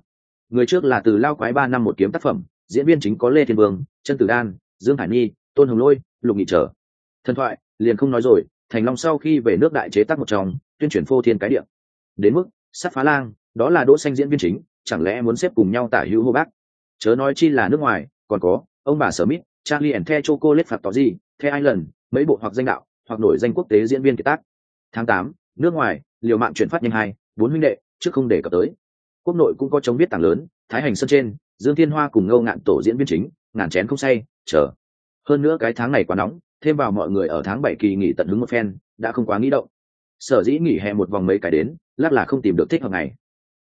Người trước là từ lao quái ba năm một kiếm tác phẩm diễn viên chính có lê thiên vương trân tử đan dương hải nhi tôn hồng lôi lục nghị trở thần thoại liền không nói rồi thành long sau khi về nước đại chế tác một trong tuyên truyền phô thiên cái điệm đến mức sắt phá lang, đó là đỗ xanh diễn viên chính, chẳng lẽ muốn xếp cùng nhau tả hữu hô bác? Chớ nói chi là nước ngoài, còn có, ông bà sở mít charlie and the chocolate phạt tỏ gì the island, mấy bộ hoặc danh đạo, hoặc nổi danh quốc tế diễn viên kiệt tác. Tháng tám, nước ngoài, liều mạng chuyển phát nhanh hai, bốn huynh đệ, trước không để cập tới. Quốc nội cũng có chống biết tảng lớn, thái hành sân trên, dương thiên hoa cùng ngâu ngạn tổ diễn viên chính, ngàn chén không say, chờ. Hơn nữa cái tháng này quá nóng, thêm vào mọi người ở tháng bảy kỳ nghỉ tận hứng một phen, đã không quá nghĩ động. Sở dĩ nghỉ hè một vòng mấy cái đến lắc là không tìm được thích hợp ngày